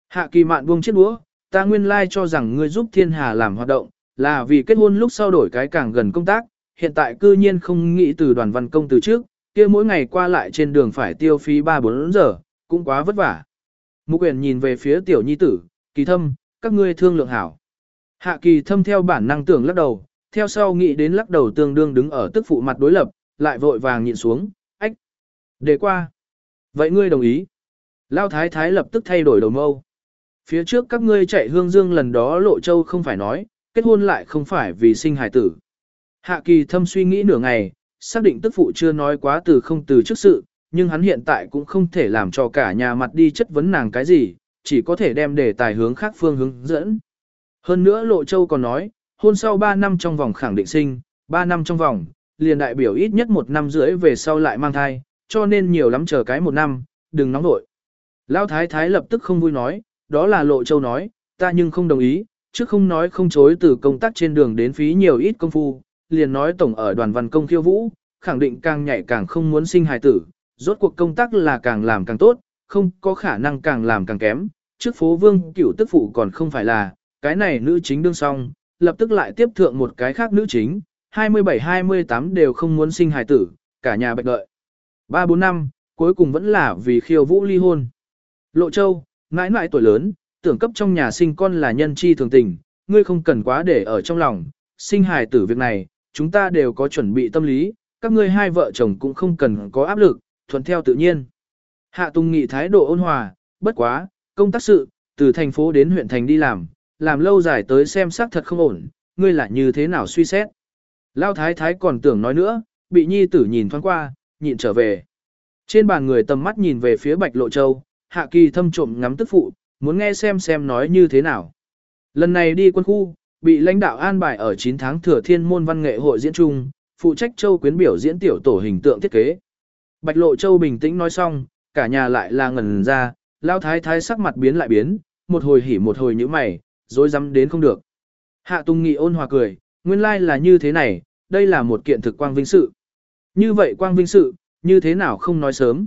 Hạ kỳ mạn buông chiếc đũa, ta nguyên lai cho rằng ngươi giúp thiên hà làm hoạt động, là vì kết hôn lúc sau đổi cái càng gần công tác, hiện tại cư nhiên không nghĩ từ đoàn văn công từ trước, kia mỗi ngày qua lại trên đường phải tiêu phí 3-4 giờ, cũng quá vất vả. Mục Uyển nhìn về phía tiểu nhi tử, kỳ thâm, các ngươi thương lượng hảo. Hạ kỳ thâm theo bản năng tưởng lắc đầu, theo sau nghĩ đến lắc đầu tương đương đứng ở tức phụ mặt đối lập, lại vội vàng nhịn xuống, ách. Để qua. Vậy ngươi đồng ý. Lao thái thái lập tức thay đổi đầu mâu. Phía trước các ngươi chạy hương dương lần đó lộ châu không phải nói, kết hôn lại không phải vì sinh hài tử. Hạ kỳ thâm suy nghĩ nửa ngày, xác định tức phụ chưa nói quá từ không từ trước sự, nhưng hắn hiện tại cũng không thể làm cho cả nhà mặt đi chất vấn nàng cái gì, chỉ có thể đem đề tài hướng khác phương hướng dẫn. Hơn nữa Lộ Châu còn nói, hôn sau 3 năm trong vòng khẳng định sinh, 3 năm trong vòng, liền đại biểu ít nhất một năm rưỡi về sau lại mang thai, cho nên nhiều lắm chờ cái một năm, đừng nóng nội. Lão Thái Thái lập tức không vui nói, đó là Lộ Châu nói, ta nhưng không đồng ý, chứ không nói không chối từ công tác trên đường đến phí nhiều ít công phu, liền nói tổng ở đoàn văn công khiêu vũ, khẳng định càng nhảy càng không muốn sinh hài tử, rốt cuộc công tác là càng làm càng tốt, không có khả năng càng làm càng kém. Trước phố vương cửu tức phụ còn không phải là, cái này nữ chính đương xong, lập tức lại tiếp thượng một cái khác nữ chính, 27-28 đều không muốn sinh hài tử, cả nhà bạch đợi. 3-4 năm, cuối cùng vẫn là vì khiêu vũ ly hôn. Lộ Châu, mãi mãi tuổi lớn, tưởng cấp trong nhà sinh con là nhân chi thường tình, ngươi không cần quá để ở trong lòng, sinh hài tử việc này, chúng ta đều có chuẩn bị tâm lý, các ngươi hai vợ chồng cũng không cần có áp lực, thuận theo tự nhiên. Hạ Tùng Nghị thái độ ôn hòa, bất quá, công tác sự, từ thành phố đến huyện thành đi làm, làm lâu dài tới xem xác thật không ổn, ngươi là như thế nào suy xét. Lao thái thái còn tưởng nói nữa, bị nhi tử nhìn thoáng qua, nhịn trở về. Trên bàn người tầm mắt nhìn về phía Bạch Lộ Châu, Hạ Kỳ thâm trộm ngắm tức phụ, muốn nghe xem xem nói như thế nào. Lần này đi quân khu, bị lãnh đạo an bài ở 9 tháng thừa thiên môn văn nghệ hội diễn trung, phụ trách Châu quyến biểu diễn tiểu tổ hình tượng thiết kế. Bạch Lộ Châu bình tĩnh nói xong, cả nhà lại là ngẩn ra, lao thái thái sắc mặt biến lại biến, một hồi hỉ một hồi như mày, dối rắm đến không được. Hạ Tung Nghị ôn hòa cười, nguyên lai là như thế này, đây là một kiện thực quang vinh sự. Như vậy quang vinh sự, như thế nào không nói sớm.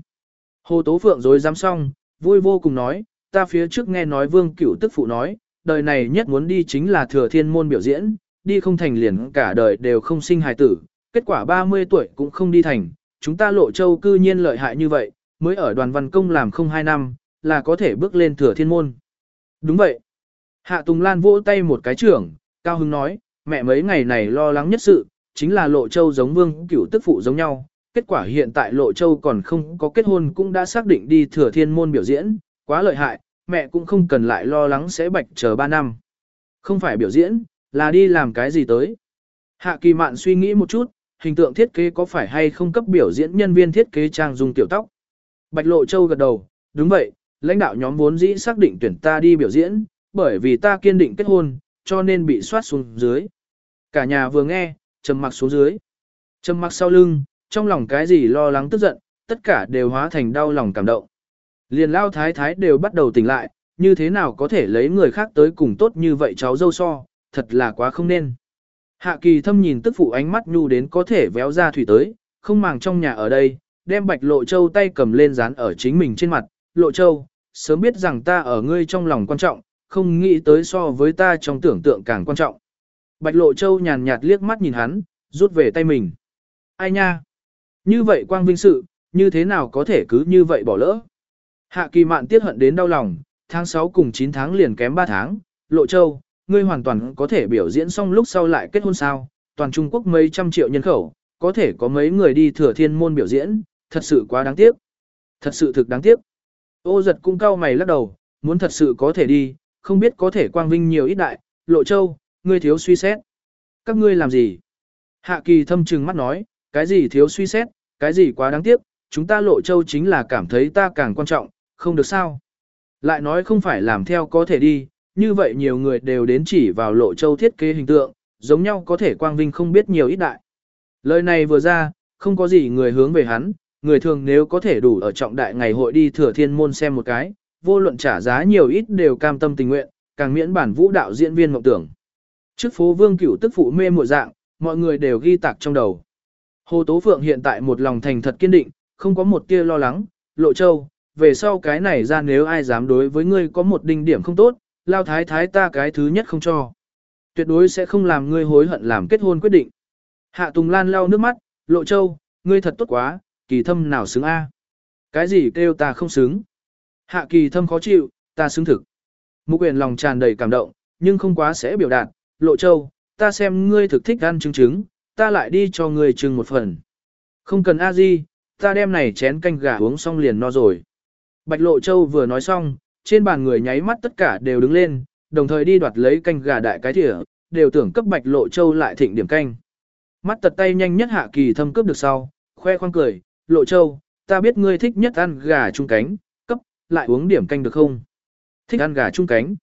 Hồ Tố Phượng dối dám xong, vui vô cùng nói, ta phía trước nghe nói vương cửu tức phụ nói, đời này nhất muốn đi chính là thừa thiên môn biểu diễn, đi không thành liền cả đời đều không sinh hài tử, kết quả 30 tuổi cũng không đi thành, chúng ta lộ châu cư nhiên lợi hại như vậy, mới ở đoàn văn công làm không hai năm, là có thể bước lên thừa thiên môn. Đúng vậy. Hạ Tùng Lan vỗ tay một cái trưởng, Cao Hưng nói, mẹ mấy ngày này lo lắng nhất sự, chính là lộ châu giống vương cửu tức phụ giống nhau. Kết quả hiện tại lộ châu còn không có kết hôn cũng đã xác định đi thừa thiên môn biểu diễn, quá lợi hại, mẹ cũng không cần lại lo lắng sẽ bạch chờ 3 năm. Không phải biểu diễn, là đi làm cái gì tới. Hạ kỳ mạn suy nghĩ một chút, hình tượng thiết kế có phải hay không cấp biểu diễn nhân viên thiết kế trang dung tiểu tóc. Bạch Lộ Châu gật đầu, đúng vậy, lãnh đạo nhóm vốn dĩ xác định tuyển ta đi biểu diễn, bởi vì ta kiên định kết hôn, cho nên bị soát xuống dưới. Cả nhà vừa nghe, trầm mặc xuống dưới. Trầm mặc sau lưng, trong lòng cái gì lo lắng tức giận, tất cả đều hóa thành đau lòng cảm động. Liền lao thái thái đều bắt đầu tỉnh lại, như thế nào có thể lấy người khác tới cùng tốt như vậy cháu dâu so, thật là quá không nên. Hạ kỳ thâm nhìn tức phụ ánh mắt nhu đến có thể véo ra thủy tới, không màng trong nhà ở đây, đem bạch lộ châu tay cầm lên dán ở chính mình trên mặt, lộ châu, sớm biết rằng ta ở ngươi trong lòng quan trọng, không nghĩ tới so với ta trong tưởng tượng càng quan trọng. Bạch lộ châu nhàn nhạt liếc mắt nhìn hắn, rút về tay mình. Ai nha? Như vậy quang vinh sự, như thế nào có thể cứ như vậy bỏ lỡ? Hạ kỳ mạn tiết hận đến đau lòng, tháng 6 cùng 9 tháng liền kém 3 tháng, lộ châu, ngươi hoàn toàn có thể biểu diễn xong lúc sau lại kết hôn sao, toàn Trung Quốc mấy trăm triệu nhân khẩu, có thể có mấy người đi thừa thiên môn biểu diễn, thật sự quá đáng tiếc. Thật sự thực đáng tiếc. Ô giật cũng cao mày lắc đầu, muốn thật sự có thể đi, không biết có thể quang vinh nhiều ít đại, lộ châu, ngươi thiếu suy xét. Các ngươi làm gì? Hạ kỳ thâm trừng mắt nói, cái gì thiếu suy xét, cái gì quá đáng tiếc, chúng ta lộ châu chính là cảm thấy ta càng quan trọng, không được sao. Lại nói không phải làm theo có thể đi, như vậy nhiều người đều đến chỉ vào lộ châu thiết kế hình tượng, giống nhau có thể quang vinh không biết nhiều ít đại. Lời này vừa ra, không có gì người hướng về hắn, người thường nếu có thể đủ ở trọng đại ngày hội đi thừa thiên môn xem một cái, vô luận trả giá nhiều ít đều cam tâm tình nguyện, càng miễn bản vũ đạo diễn viên mộng tưởng. Trước phố vương cửu tức phụ mê mội dạng, mọi người đều ghi tạc trong đầu. Hồ Tố Phượng hiện tại một lòng thành thật kiên định, không có một tia lo lắng, lộ châu, về sau cái này ra nếu ai dám đối với ngươi có một đinh điểm không tốt, lao thái thái ta cái thứ nhất không cho. Tuyệt đối sẽ không làm ngươi hối hận làm kết hôn quyết định. Hạ Tùng Lan lau nước mắt, lộ châu, ngươi thật tốt quá, kỳ thâm nào xứng a? Cái gì kêu ta không xứng? Hạ kỳ thâm khó chịu, ta xứng thực. Mục quyền lòng tràn đầy cảm động, nhưng không quá sẽ biểu đạt, lộ châu, ta xem ngươi thực thích ăn trứng trứng, ta lại đi cho ngươi chừng một phần. Không cần a di, ta đem này chén canh gà uống xong liền no rồi. Bạch lộ châu vừa nói xong, trên bàn người nháy mắt tất cả đều đứng lên, đồng thời đi đoạt lấy canh gà đại cái thỉa, đều tưởng cấp bạch lộ châu lại thịnh điểm canh. Mắt tật tay nhanh nhất hạ kỳ thâm cướp được sau, khoe khoang cười, lộ châu, ta biết ngươi thích nhất ăn gà trung cánh, cấp, lại uống điểm canh được không? Thích ăn gà trung cánh.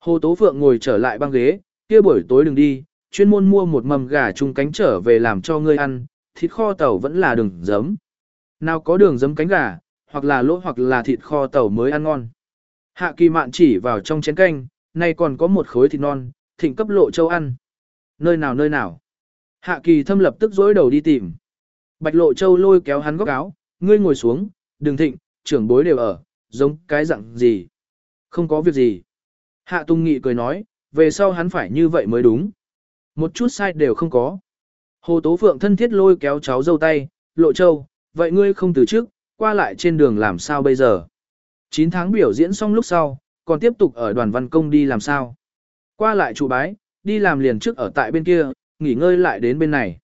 Hồ Tố Phượng ngồi trở lại băng ghế, kia buổi tối đừng đi, chuyên môn mua một mầm gà trung cánh trở về làm cho ngươi ăn, thịt kho tàu vẫn là đường giấm. Nào có đường giấm cánh gà, hoặc là lỗ hoặc là thịt kho tàu mới ăn ngon. Hạ kỳ mạn chỉ vào trong chén canh, nay còn có một khối thịt non, thịnh cấp lộ châu ăn. Nơi nào nơi nào. Hạ kỳ thâm lập tức dối đầu đi tìm. Bạch lộ châu lôi kéo hắn góc áo, ngươi ngồi xuống, đừng thịnh, trưởng bối đều ở, giống cái dạng gì. Không có việc gì. Hạ tung nghị cười nói, về sau hắn phải như vậy mới đúng. Một chút sai đều không có. Hồ Tố Phượng thân thiết lôi kéo cháu dâu tay, lộ châu, vậy ngươi không từ trước, qua lại trên đường làm sao bây giờ? 9 tháng biểu diễn xong lúc sau, còn tiếp tục ở đoàn văn công đi làm sao? Qua lại trụ bái, đi làm liền trước ở tại bên kia, nghỉ ngơi lại đến bên này.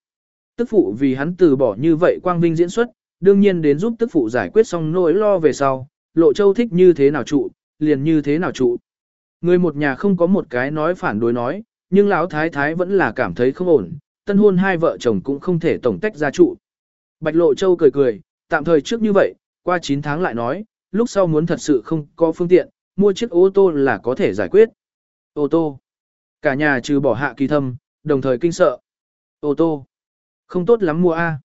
Tức phụ vì hắn từ bỏ như vậy quang vinh diễn xuất, đương nhiên đến giúp tức phụ giải quyết xong nỗi lo về sau, lộ châu thích như thế nào trụ, liền như thế nào trụ. Người một nhà không có một cái nói phản đối nói, nhưng lão thái thái vẫn là cảm thấy không ổn, tân hôn hai vợ chồng cũng không thể tổng tách ra trụ. Bạch lộ châu cười cười, tạm thời trước như vậy, qua 9 tháng lại nói, lúc sau muốn thật sự không có phương tiện, mua chiếc ô tô là có thể giải quyết. Ô tô. Cả nhà trừ bỏ hạ kỳ thâm, đồng thời kinh sợ. Ô tô. Không tốt lắm mua A.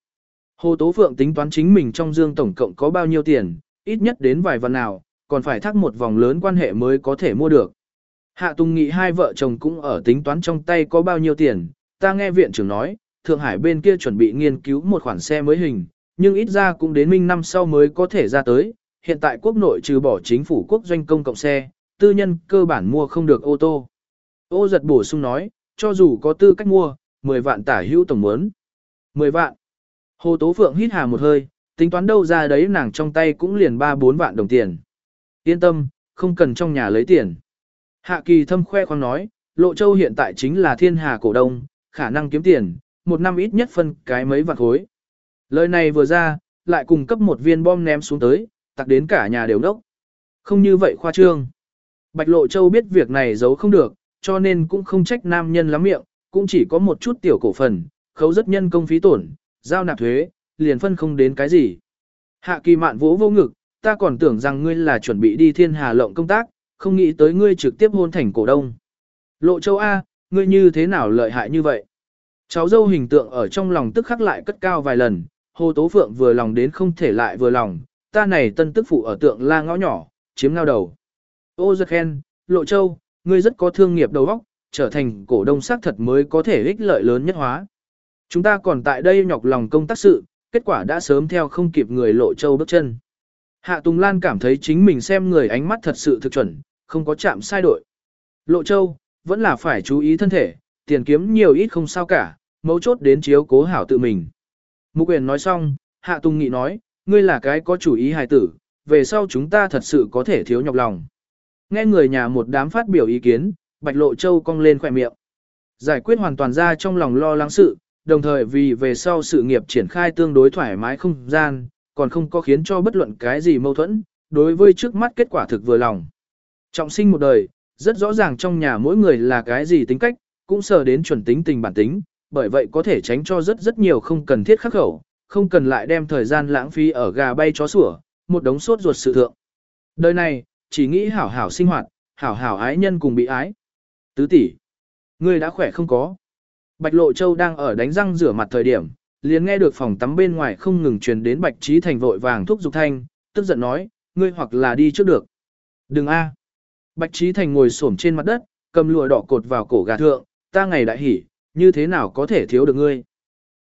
Hồ Tố Phượng tính toán chính mình trong dương tổng cộng có bao nhiêu tiền, ít nhất đến vài vạn nào, còn phải thắc một vòng lớn quan hệ mới có thể mua được. Hạ Tùng Nghị hai vợ chồng cũng ở tính toán trong tay có bao nhiêu tiền, ta nghe viện trưởng nói, Thượng Hải bên kia chuẩn bị nghiên cứu một khoản xe mới hình, nhưng ít ra cũng đến minh năm sau mới có thể ra tới. Hiện tại quốc nội trừ bỏ chính phủ quốc doanh công cộng xe, tư nhân cơ bản mua không được ô tô. Ô giật bổ sung nói, cho dù có tư cách mua, 10 vạn tả hữu tổng muốn. 10 vạn. Hồ Tố Phượng hít hà một hơi, tính toán đâu ra đấy nàng trong tay cũng liền 3-4 vạn đồng tiền. Yên tâm, không cần trong nhà lấy tiền. Hạ kỳ thâm khoe khoang nói, Lộ Châu hiện tại chính là thiên hà cổ đông, khả năng kiếm tiền, một năm ít nhất phân cái mấy vạn khối. Lời này vừa ra, lại cùng cấp một viên bom ném xuống tới, tặc đến cả nhà đều đốc. Không như vậy khoa trương. Bạch Lộ Châu biết việc này giấu không được, cho nên cũng không trách nam nhân lắm miệng, cũng chỉ có một chút tiểu cổ phần, khấu rất nhân công phí tổn, giao nạp thuế, liền phân không đến cái gì. Hạ kỳ mạn vỗ vô ngực, ta còn tưởng rằng ngươi là chuẩn bị đi thiên hà lộng công tác, không nghĩ tới ngươi trực tiếp hôn thành cổ đông. Lộ châu A, ngươi như thế nào lợi hại như vậy? Cháu dâu hình tượng ở trong lòng tức khắc lại cất cao vài lần, Hồ Tố Phượng vừa lòng đến không thể lại vừa lòng, ta này tân tức phụ ở tượng la ngõ nhỏ, chiếm ngao đầu. Ô giật khen, Lộ Châu, ngươi rất có thương nghiệp đầu óc, trở thành cổ đông xác thật mới có thể ích lợi lớn nhất hóa. Chúng ta còn tại đây nhọc lòng công tác sự, kết quả đã sớm theo không kịp người Lộ Châu bước chân. Hạ Tùng Lan cảm thấy chính mình xem người ánh mắt thật sự thực chuẩn, không có chạm sai đội. Lộ Châu, vẫn là phải chú ý thân thể, tiền kiếm nhiều ít không sao cả, mấu chốt đến chiếu cố hảo tự mình. Mục quyền nói xong, Hạ Tùng Nghị nói, ngươi là cái có chủ ý hài tử, về sau chúng ta thật sự có thể thiếu nhọc lòng. Nghe người nhà một đám phát biểu ý kiến, Bạch Lộ Châu cong lên khỏe miệng. Giải quyết hoàn toàn ra trong lòng lo lắng sự, đồng thời vì về sau sự nghiệp triển khai tương đối thoải mái không gian, còn không có khiến cho bất luận cái gì mâu thuẫn, đối với trước mắt kết quả thực vừa lòng. Trọng sinh một đời, rất rõ ràng trong nhà mỗi người là cái gì tính cách, cũng sờ đến chuẩn tính tình bản tính, bởi vậy có thể tránh cho rất rất nhiều không cần thiết khắc khẩu, không cần lại đem thời gian lãng phí ở gà bay chó sủa, một đống sốt ruột sự thượng. Đời này, chỉ nghĩ hảo hảo sinh hoạt, hảo hảo ái nhân cùng bị ái. Tứ tỷ, ngươi đã khỏe không có. Bạch Lộ Châu đang ở đánh răng rửa mặt thời điểm, liền nghe được phòng tắm bên ngoài không ngừng truyền đến Bạch Trí Thành vội vàng thúc giục thanh, tức giận nói, ngươi hoặc là đi trước được. Đừng a. Bạch Trí Thành ngồi xổm trên mặt đất, cầm lụa đỏ cột vào cổ gà thượng, ta ngày đại hỉ, như thế nào có thể thiếu được ngươi.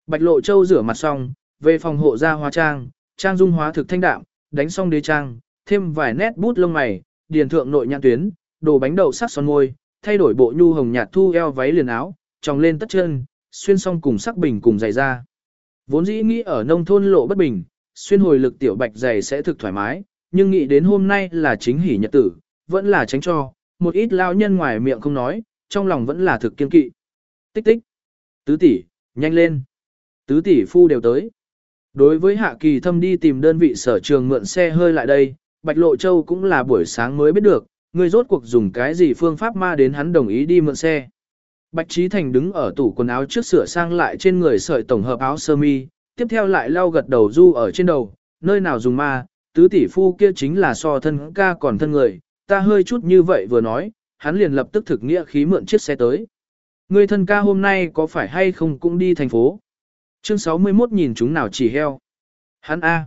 Bạch Lộ Châu rửa mặt xong, về phòng hộ ra hóa trang, trang dung hóa thực thanh đạm, đánh xong đế trang, thêm vài nét bút lông mày, điền thượng nội nhãn tuyến, đồ bánh đậu sắc son môi, thay đổi bộ nhu hồng nhạt thu eo váy liền áo, tròng lên tất chân, xuyên xong cùng sắc bình cùng giày ra. Vốn dĩ nghĩ ở nông thôn lộ bất bình, xuyên hồi lực tiểu bạch giày sẽ thực thoải mái, nhưng nghĩ đến hôm nay là chính hỉ nhật tử, vẫn là tránh cho, một ít lao nhân ngoài miệng không nói, trong lòng vẫn là thực kiên kỵ. Tích tích. Tứ tỷ, nhanh lên. Tứ tỷ phu đều tới. Đối với Hạ Kỳ Thâm đi tìm đơn vị sở trường mượn xe hơi lại đây, Bạch Lộ Châu cũng là buổi sáng mới biết được, người rốt cuộc dùng cái gì phương pháp ma đến hắn đồng ý đi mượn xe. Bạch Trí Thành đứng ở tủ quần áo trước sửa sang lại trên người sợi tổng hợp áo sơ mi, tiếp theo lại lau gật đầu du ở trên đầu, nơi nào dùng ma, tứ tỷ phu kia chính là so thân ca còn thân người, ta hơi chút như vậy vừa nói, hắn liền lập tức thực nghĩa khí mượn chiếc xe tới. Người thân ca hôm nay có phải hay không cũng đi thành phố? Chương 61 nhìn chúng nào chỉ heo. Hắn A.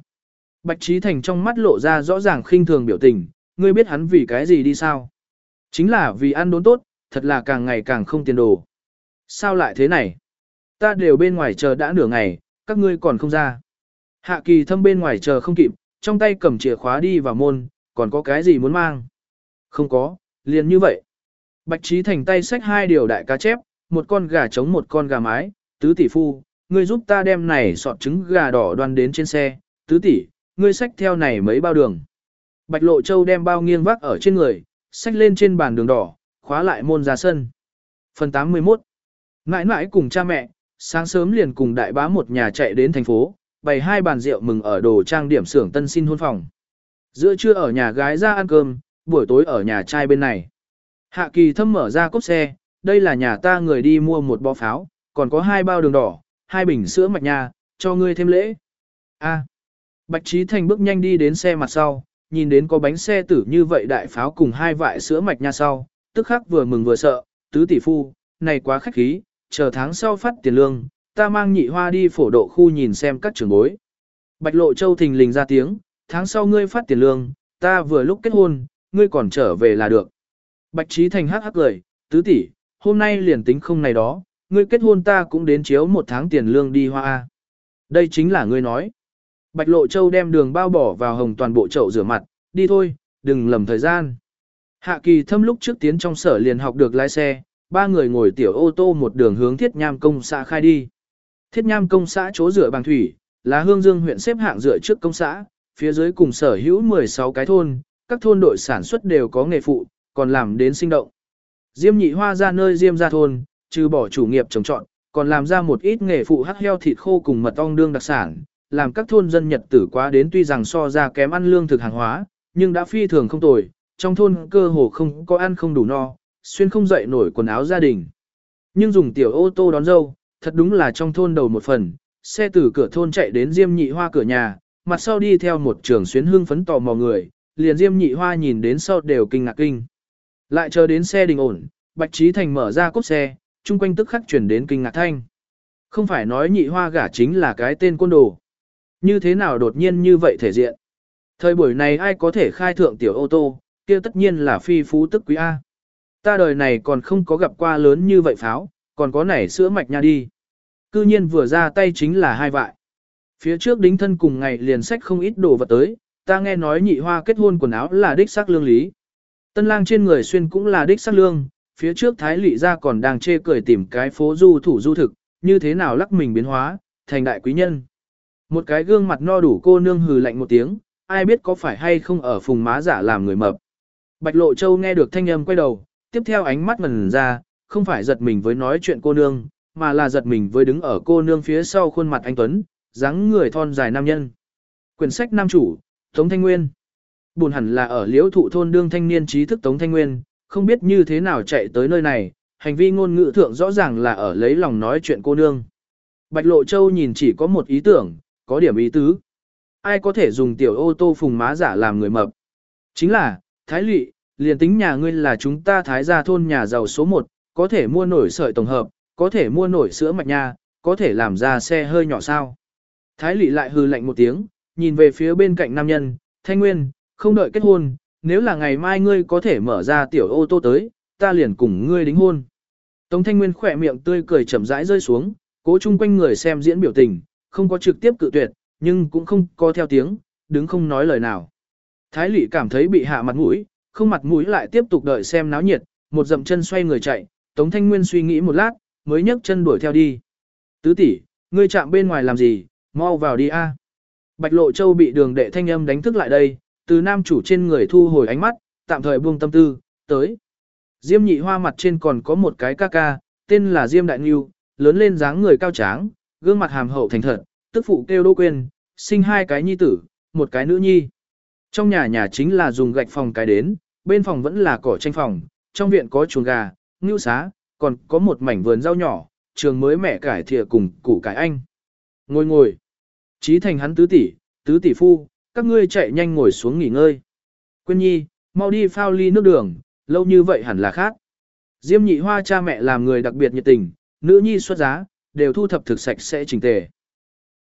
Bạch Trí Thành trong mắt lộ ra rõ ràng khinh thường biểu tình, ngươi biết hắn vì cái gì đi sao? Chính là vì ăn đốn tốt, thật là càng ngày càng không tiền đồ. Sao lại thế này? Ta đều bên ngoài chờ đã nửa ngày, các ngươi còn không ra. Hạ kỳ thâm bên ngoài chờ không kịp, trong tay cầm chìa khóa đi vào môn, còn có cái gì muốn mang? Không có, liền như vậy. Bạch Trí Thành tay xách hai điều đại cá chép, một con gà trống một con gà mái, tứ tỷ phu, ngươi giúp ta đem này sọt trứng gà đỏ đoan đến trên xe, tứ tỷ, ngươi xách theo này mấy bao đường. Bạch Lộ Châu đem bao nghiêng vác ở trên người, xách lên trên bàn đường đỏ, khóa lại môn ra sân. Phần 81 Mãi mãi cùng cha mẹ, sáng sớm liền cùng đại bá một nhà chạy đến thành phố, bày hai bàn rượu mừng ở đồ trang điểm xưởng tân xin hôn phòng. Giữa trưa ở nhà gái ra ăn cơm, buổi tối ở nhà trai bên này. Hạ kỳ thâm mở ra cốp xe, đây là nhà ta người đi mua một bó pháo, còn có hai bao đường đỏ, hai bình sữa mạch nha, cho ngươi thêm lễ. A. Bạch Trí Thành bước nhanh đi đến xe mặt sau, nhìn đến có bánh xe tử như vậy đại pháo cùng hai vại sữa mạch nha sau, tức khắc vừa mừng vừa sợ, tứ tỷ phu, này quá khách khí, chờ tháng sau phát tiền lương, ta mang nhị hoa đi phổ độ khu nhìn xem các trường bối. Bạch Lộ Châu thình lình ra tiếng, tháng sau ngươi phát tiền lương, ta vừa lúc kết hôn, ngươi còn trở về là được. Bạch Trí Thành hắc hắc cười, tứ tỷ, hôm nay liền tính không này đó, ngươi kết hôn ta cũng đến chiếu một tháng tiền lương đi hoa. Đây chính là ngươi nói. Bạch Lộ Châu đem đường bao bỏ vào hồng toàn bộ chậu rửa mặt, đi thôi, đừng lầm thời gian. Hạ kỳ thâm lúc trước tiến trong sở liền học được lái xe, ba người ngồi tiểu ô tô một đường hướng thiết nham công xã khai đi. Thiết nham công xã chỗ rửa bằng thủy, là hương dương huyện xếp hạng rửa trước công xã, phía dưới cùng sở hữu 16 cái thôn, các thôn đội sản xuất đều có nghề phụ, còn làm đến sinh động. Diêm nhị hoa ra nơi diêm ra thôn, trừ bỏ chủ nghiệp trồng trọt, còn làm ra một ít nghề phụ hắc heo thịt khô cùng mật ong đương đặc sản, làm các thôn dân nhật tử quá đến tuy rằng so ra kém ăn lương thực hàng hóa, nhưng đã phi thường không tồi, trong thôn cơ hồ không có ăn không đủ no, xuyên không dậy nổi quần áo gia đình. Nhưng dùng tiểu ô tô đón dâu, thật đúng là trong thôn đầu một phần, xe từ cửa thôn chạy đến Diêm Nhị Hoa cửa nhà, mặt sau đi theo một trường xuyến hương phấn tò mò người, liền Diêm Nhị Hoa nhìn đến sau đều kinh ngạc kinh. Lại chờ đến xe đình ổn, Bạch Trí Thành mở ra cốp xe, chung quanh tức khắc chuyển đến kinh ngạc thanh. Không phải nói Nhị Hoa gả chính là cái tên côn đồ. Như thế nào đột nhiên như vậy thể diện? Thời buổi này ai có thể khai thượng tiểu ô tô, kia tất nhiên là phi phú tức quý A. Ta đời này còn không có gặp qua lớn như vậy pháo, còn có nảy sữa mạch nha đi. Cư nhiên vừa ra tay chính là hai vại. Phía trước đính thân cùng ngày liền sách không ít đồ vật tới, ta nghe nói nhị hoa kết hôn quần áo là đích xác lương lý. Tân lang trên người xuyên cũng là đích xác lương, phía trước thái lị ra còn đang chê cười tìm cái phố du thủ du thực, như thế nào lắc mình biến hóa, thành đại quý nhân. Một cái gương mặt no đủ cô nương hừ lạnh một tiếng, ai biết có phải hay không ở phùng má giả làm người mập. Bạch Lộ Châu nghe được thanh âm quay đầu, tiếp theo ánh mắt ngần ra, không phải giật mình với nói chuyện cô nương, mà là giật mình với đứng ở cô nương phía sau khuôn mặt anh Tuấn, dáng người thon dài nam nhân. Quyển sách nam chủ, Tống Thanh Nguyên. Buồn hẳn là ở liễu thụ thôn đương thanh niên trí thức Tống Thanh Nguyên, không biết như thế nào chạy tới nơi này, hành vi ngôn ngữ thượng rõ ràng là ở lấy lòng nói chuyện cô nương. Bạch Lộ Châu nhìn chỉ có một ý tưởng, có điểm ý tứ. Ai có thể dùng tiểu ô tô phùng má giả làm người mập? Chính là, Thái Lị, liền tính nhà ngươi là chúng ta Thái gia thôn nhà giàu số 1, có thể mua nổi sợi tổng hợp, có thể mua nổi sữa mạch nha, có thể làm ra xe hơi nhỏ sao. Thái Lị lại hư lạnh một tiếng, nhìn về phía bên cạnh nam nhân, Thanh Nguyên, không đợi kết hôn, nếu là ngày mai ngươi có thể mở ra tiểu ô tô tới, ta liền cùng ngươi đính hôn. Tống Thanh Nguyên khỏe miệng tươi cười chậm rãi rơi xuống, cố chung quanh người xem diễn biểu tình, không có trực tiếp cự tuyệt, nhưng cũng không có theo tiếng, đứng không nói lời nào. Thái Lị cảm thấy bị hạ mặt mũi, không mặt mũi lại tiếp tục đợi xem náo nhiệt, một dậm chân xoay người chạy, Tống Thanh Nguyên suy nghĩ một lát, mới nhấc chân đuổi theo đi. Tứ tỷ, ngươi chạm bên ngoài làm gì, mau vào đi a. Bạch Lộ Châu bị đường đệ thanh âm đánh thức lại đây, từ nam chủ trên người thu hồi ánh mắt, tạm thời buông tâm tư, tới. Diêm nhị hoa mặt trên còn có một cái ca ca, tên là Diêm Đại Nghiêu, lớn lên dáng người cao tráng, gương mặt hàm hậu thành thật, tức phụ kêu đô quên, sinh hai cái nhi tử, một cái nữ nhi. Trong nhà nhà chính là dùng gạch phòng cái đến, bên phòng vẫn là cỏ tranh phòng, trong viện có chuồng gà, ngưu xá, còn có một mảnh vườn rau nhỏ, trường mới mẹ cải thìa cùng củ cải anh. Ngồi ngồi. Chí thành hắn tứ tỷ, tứ tỷ phu, các ngươi chạy nhanh ngồi xuống nghỉ ngơi. Quyên nhi, mau đi phao ly nước đường, lâu như vậy hẳn là khác. Diêm nhị hoa cha mẹ làm người đặc biệt nhiệt tình, nữ nhi xuất giá, đều thu thập thực sạch sẽ chỉnh tề.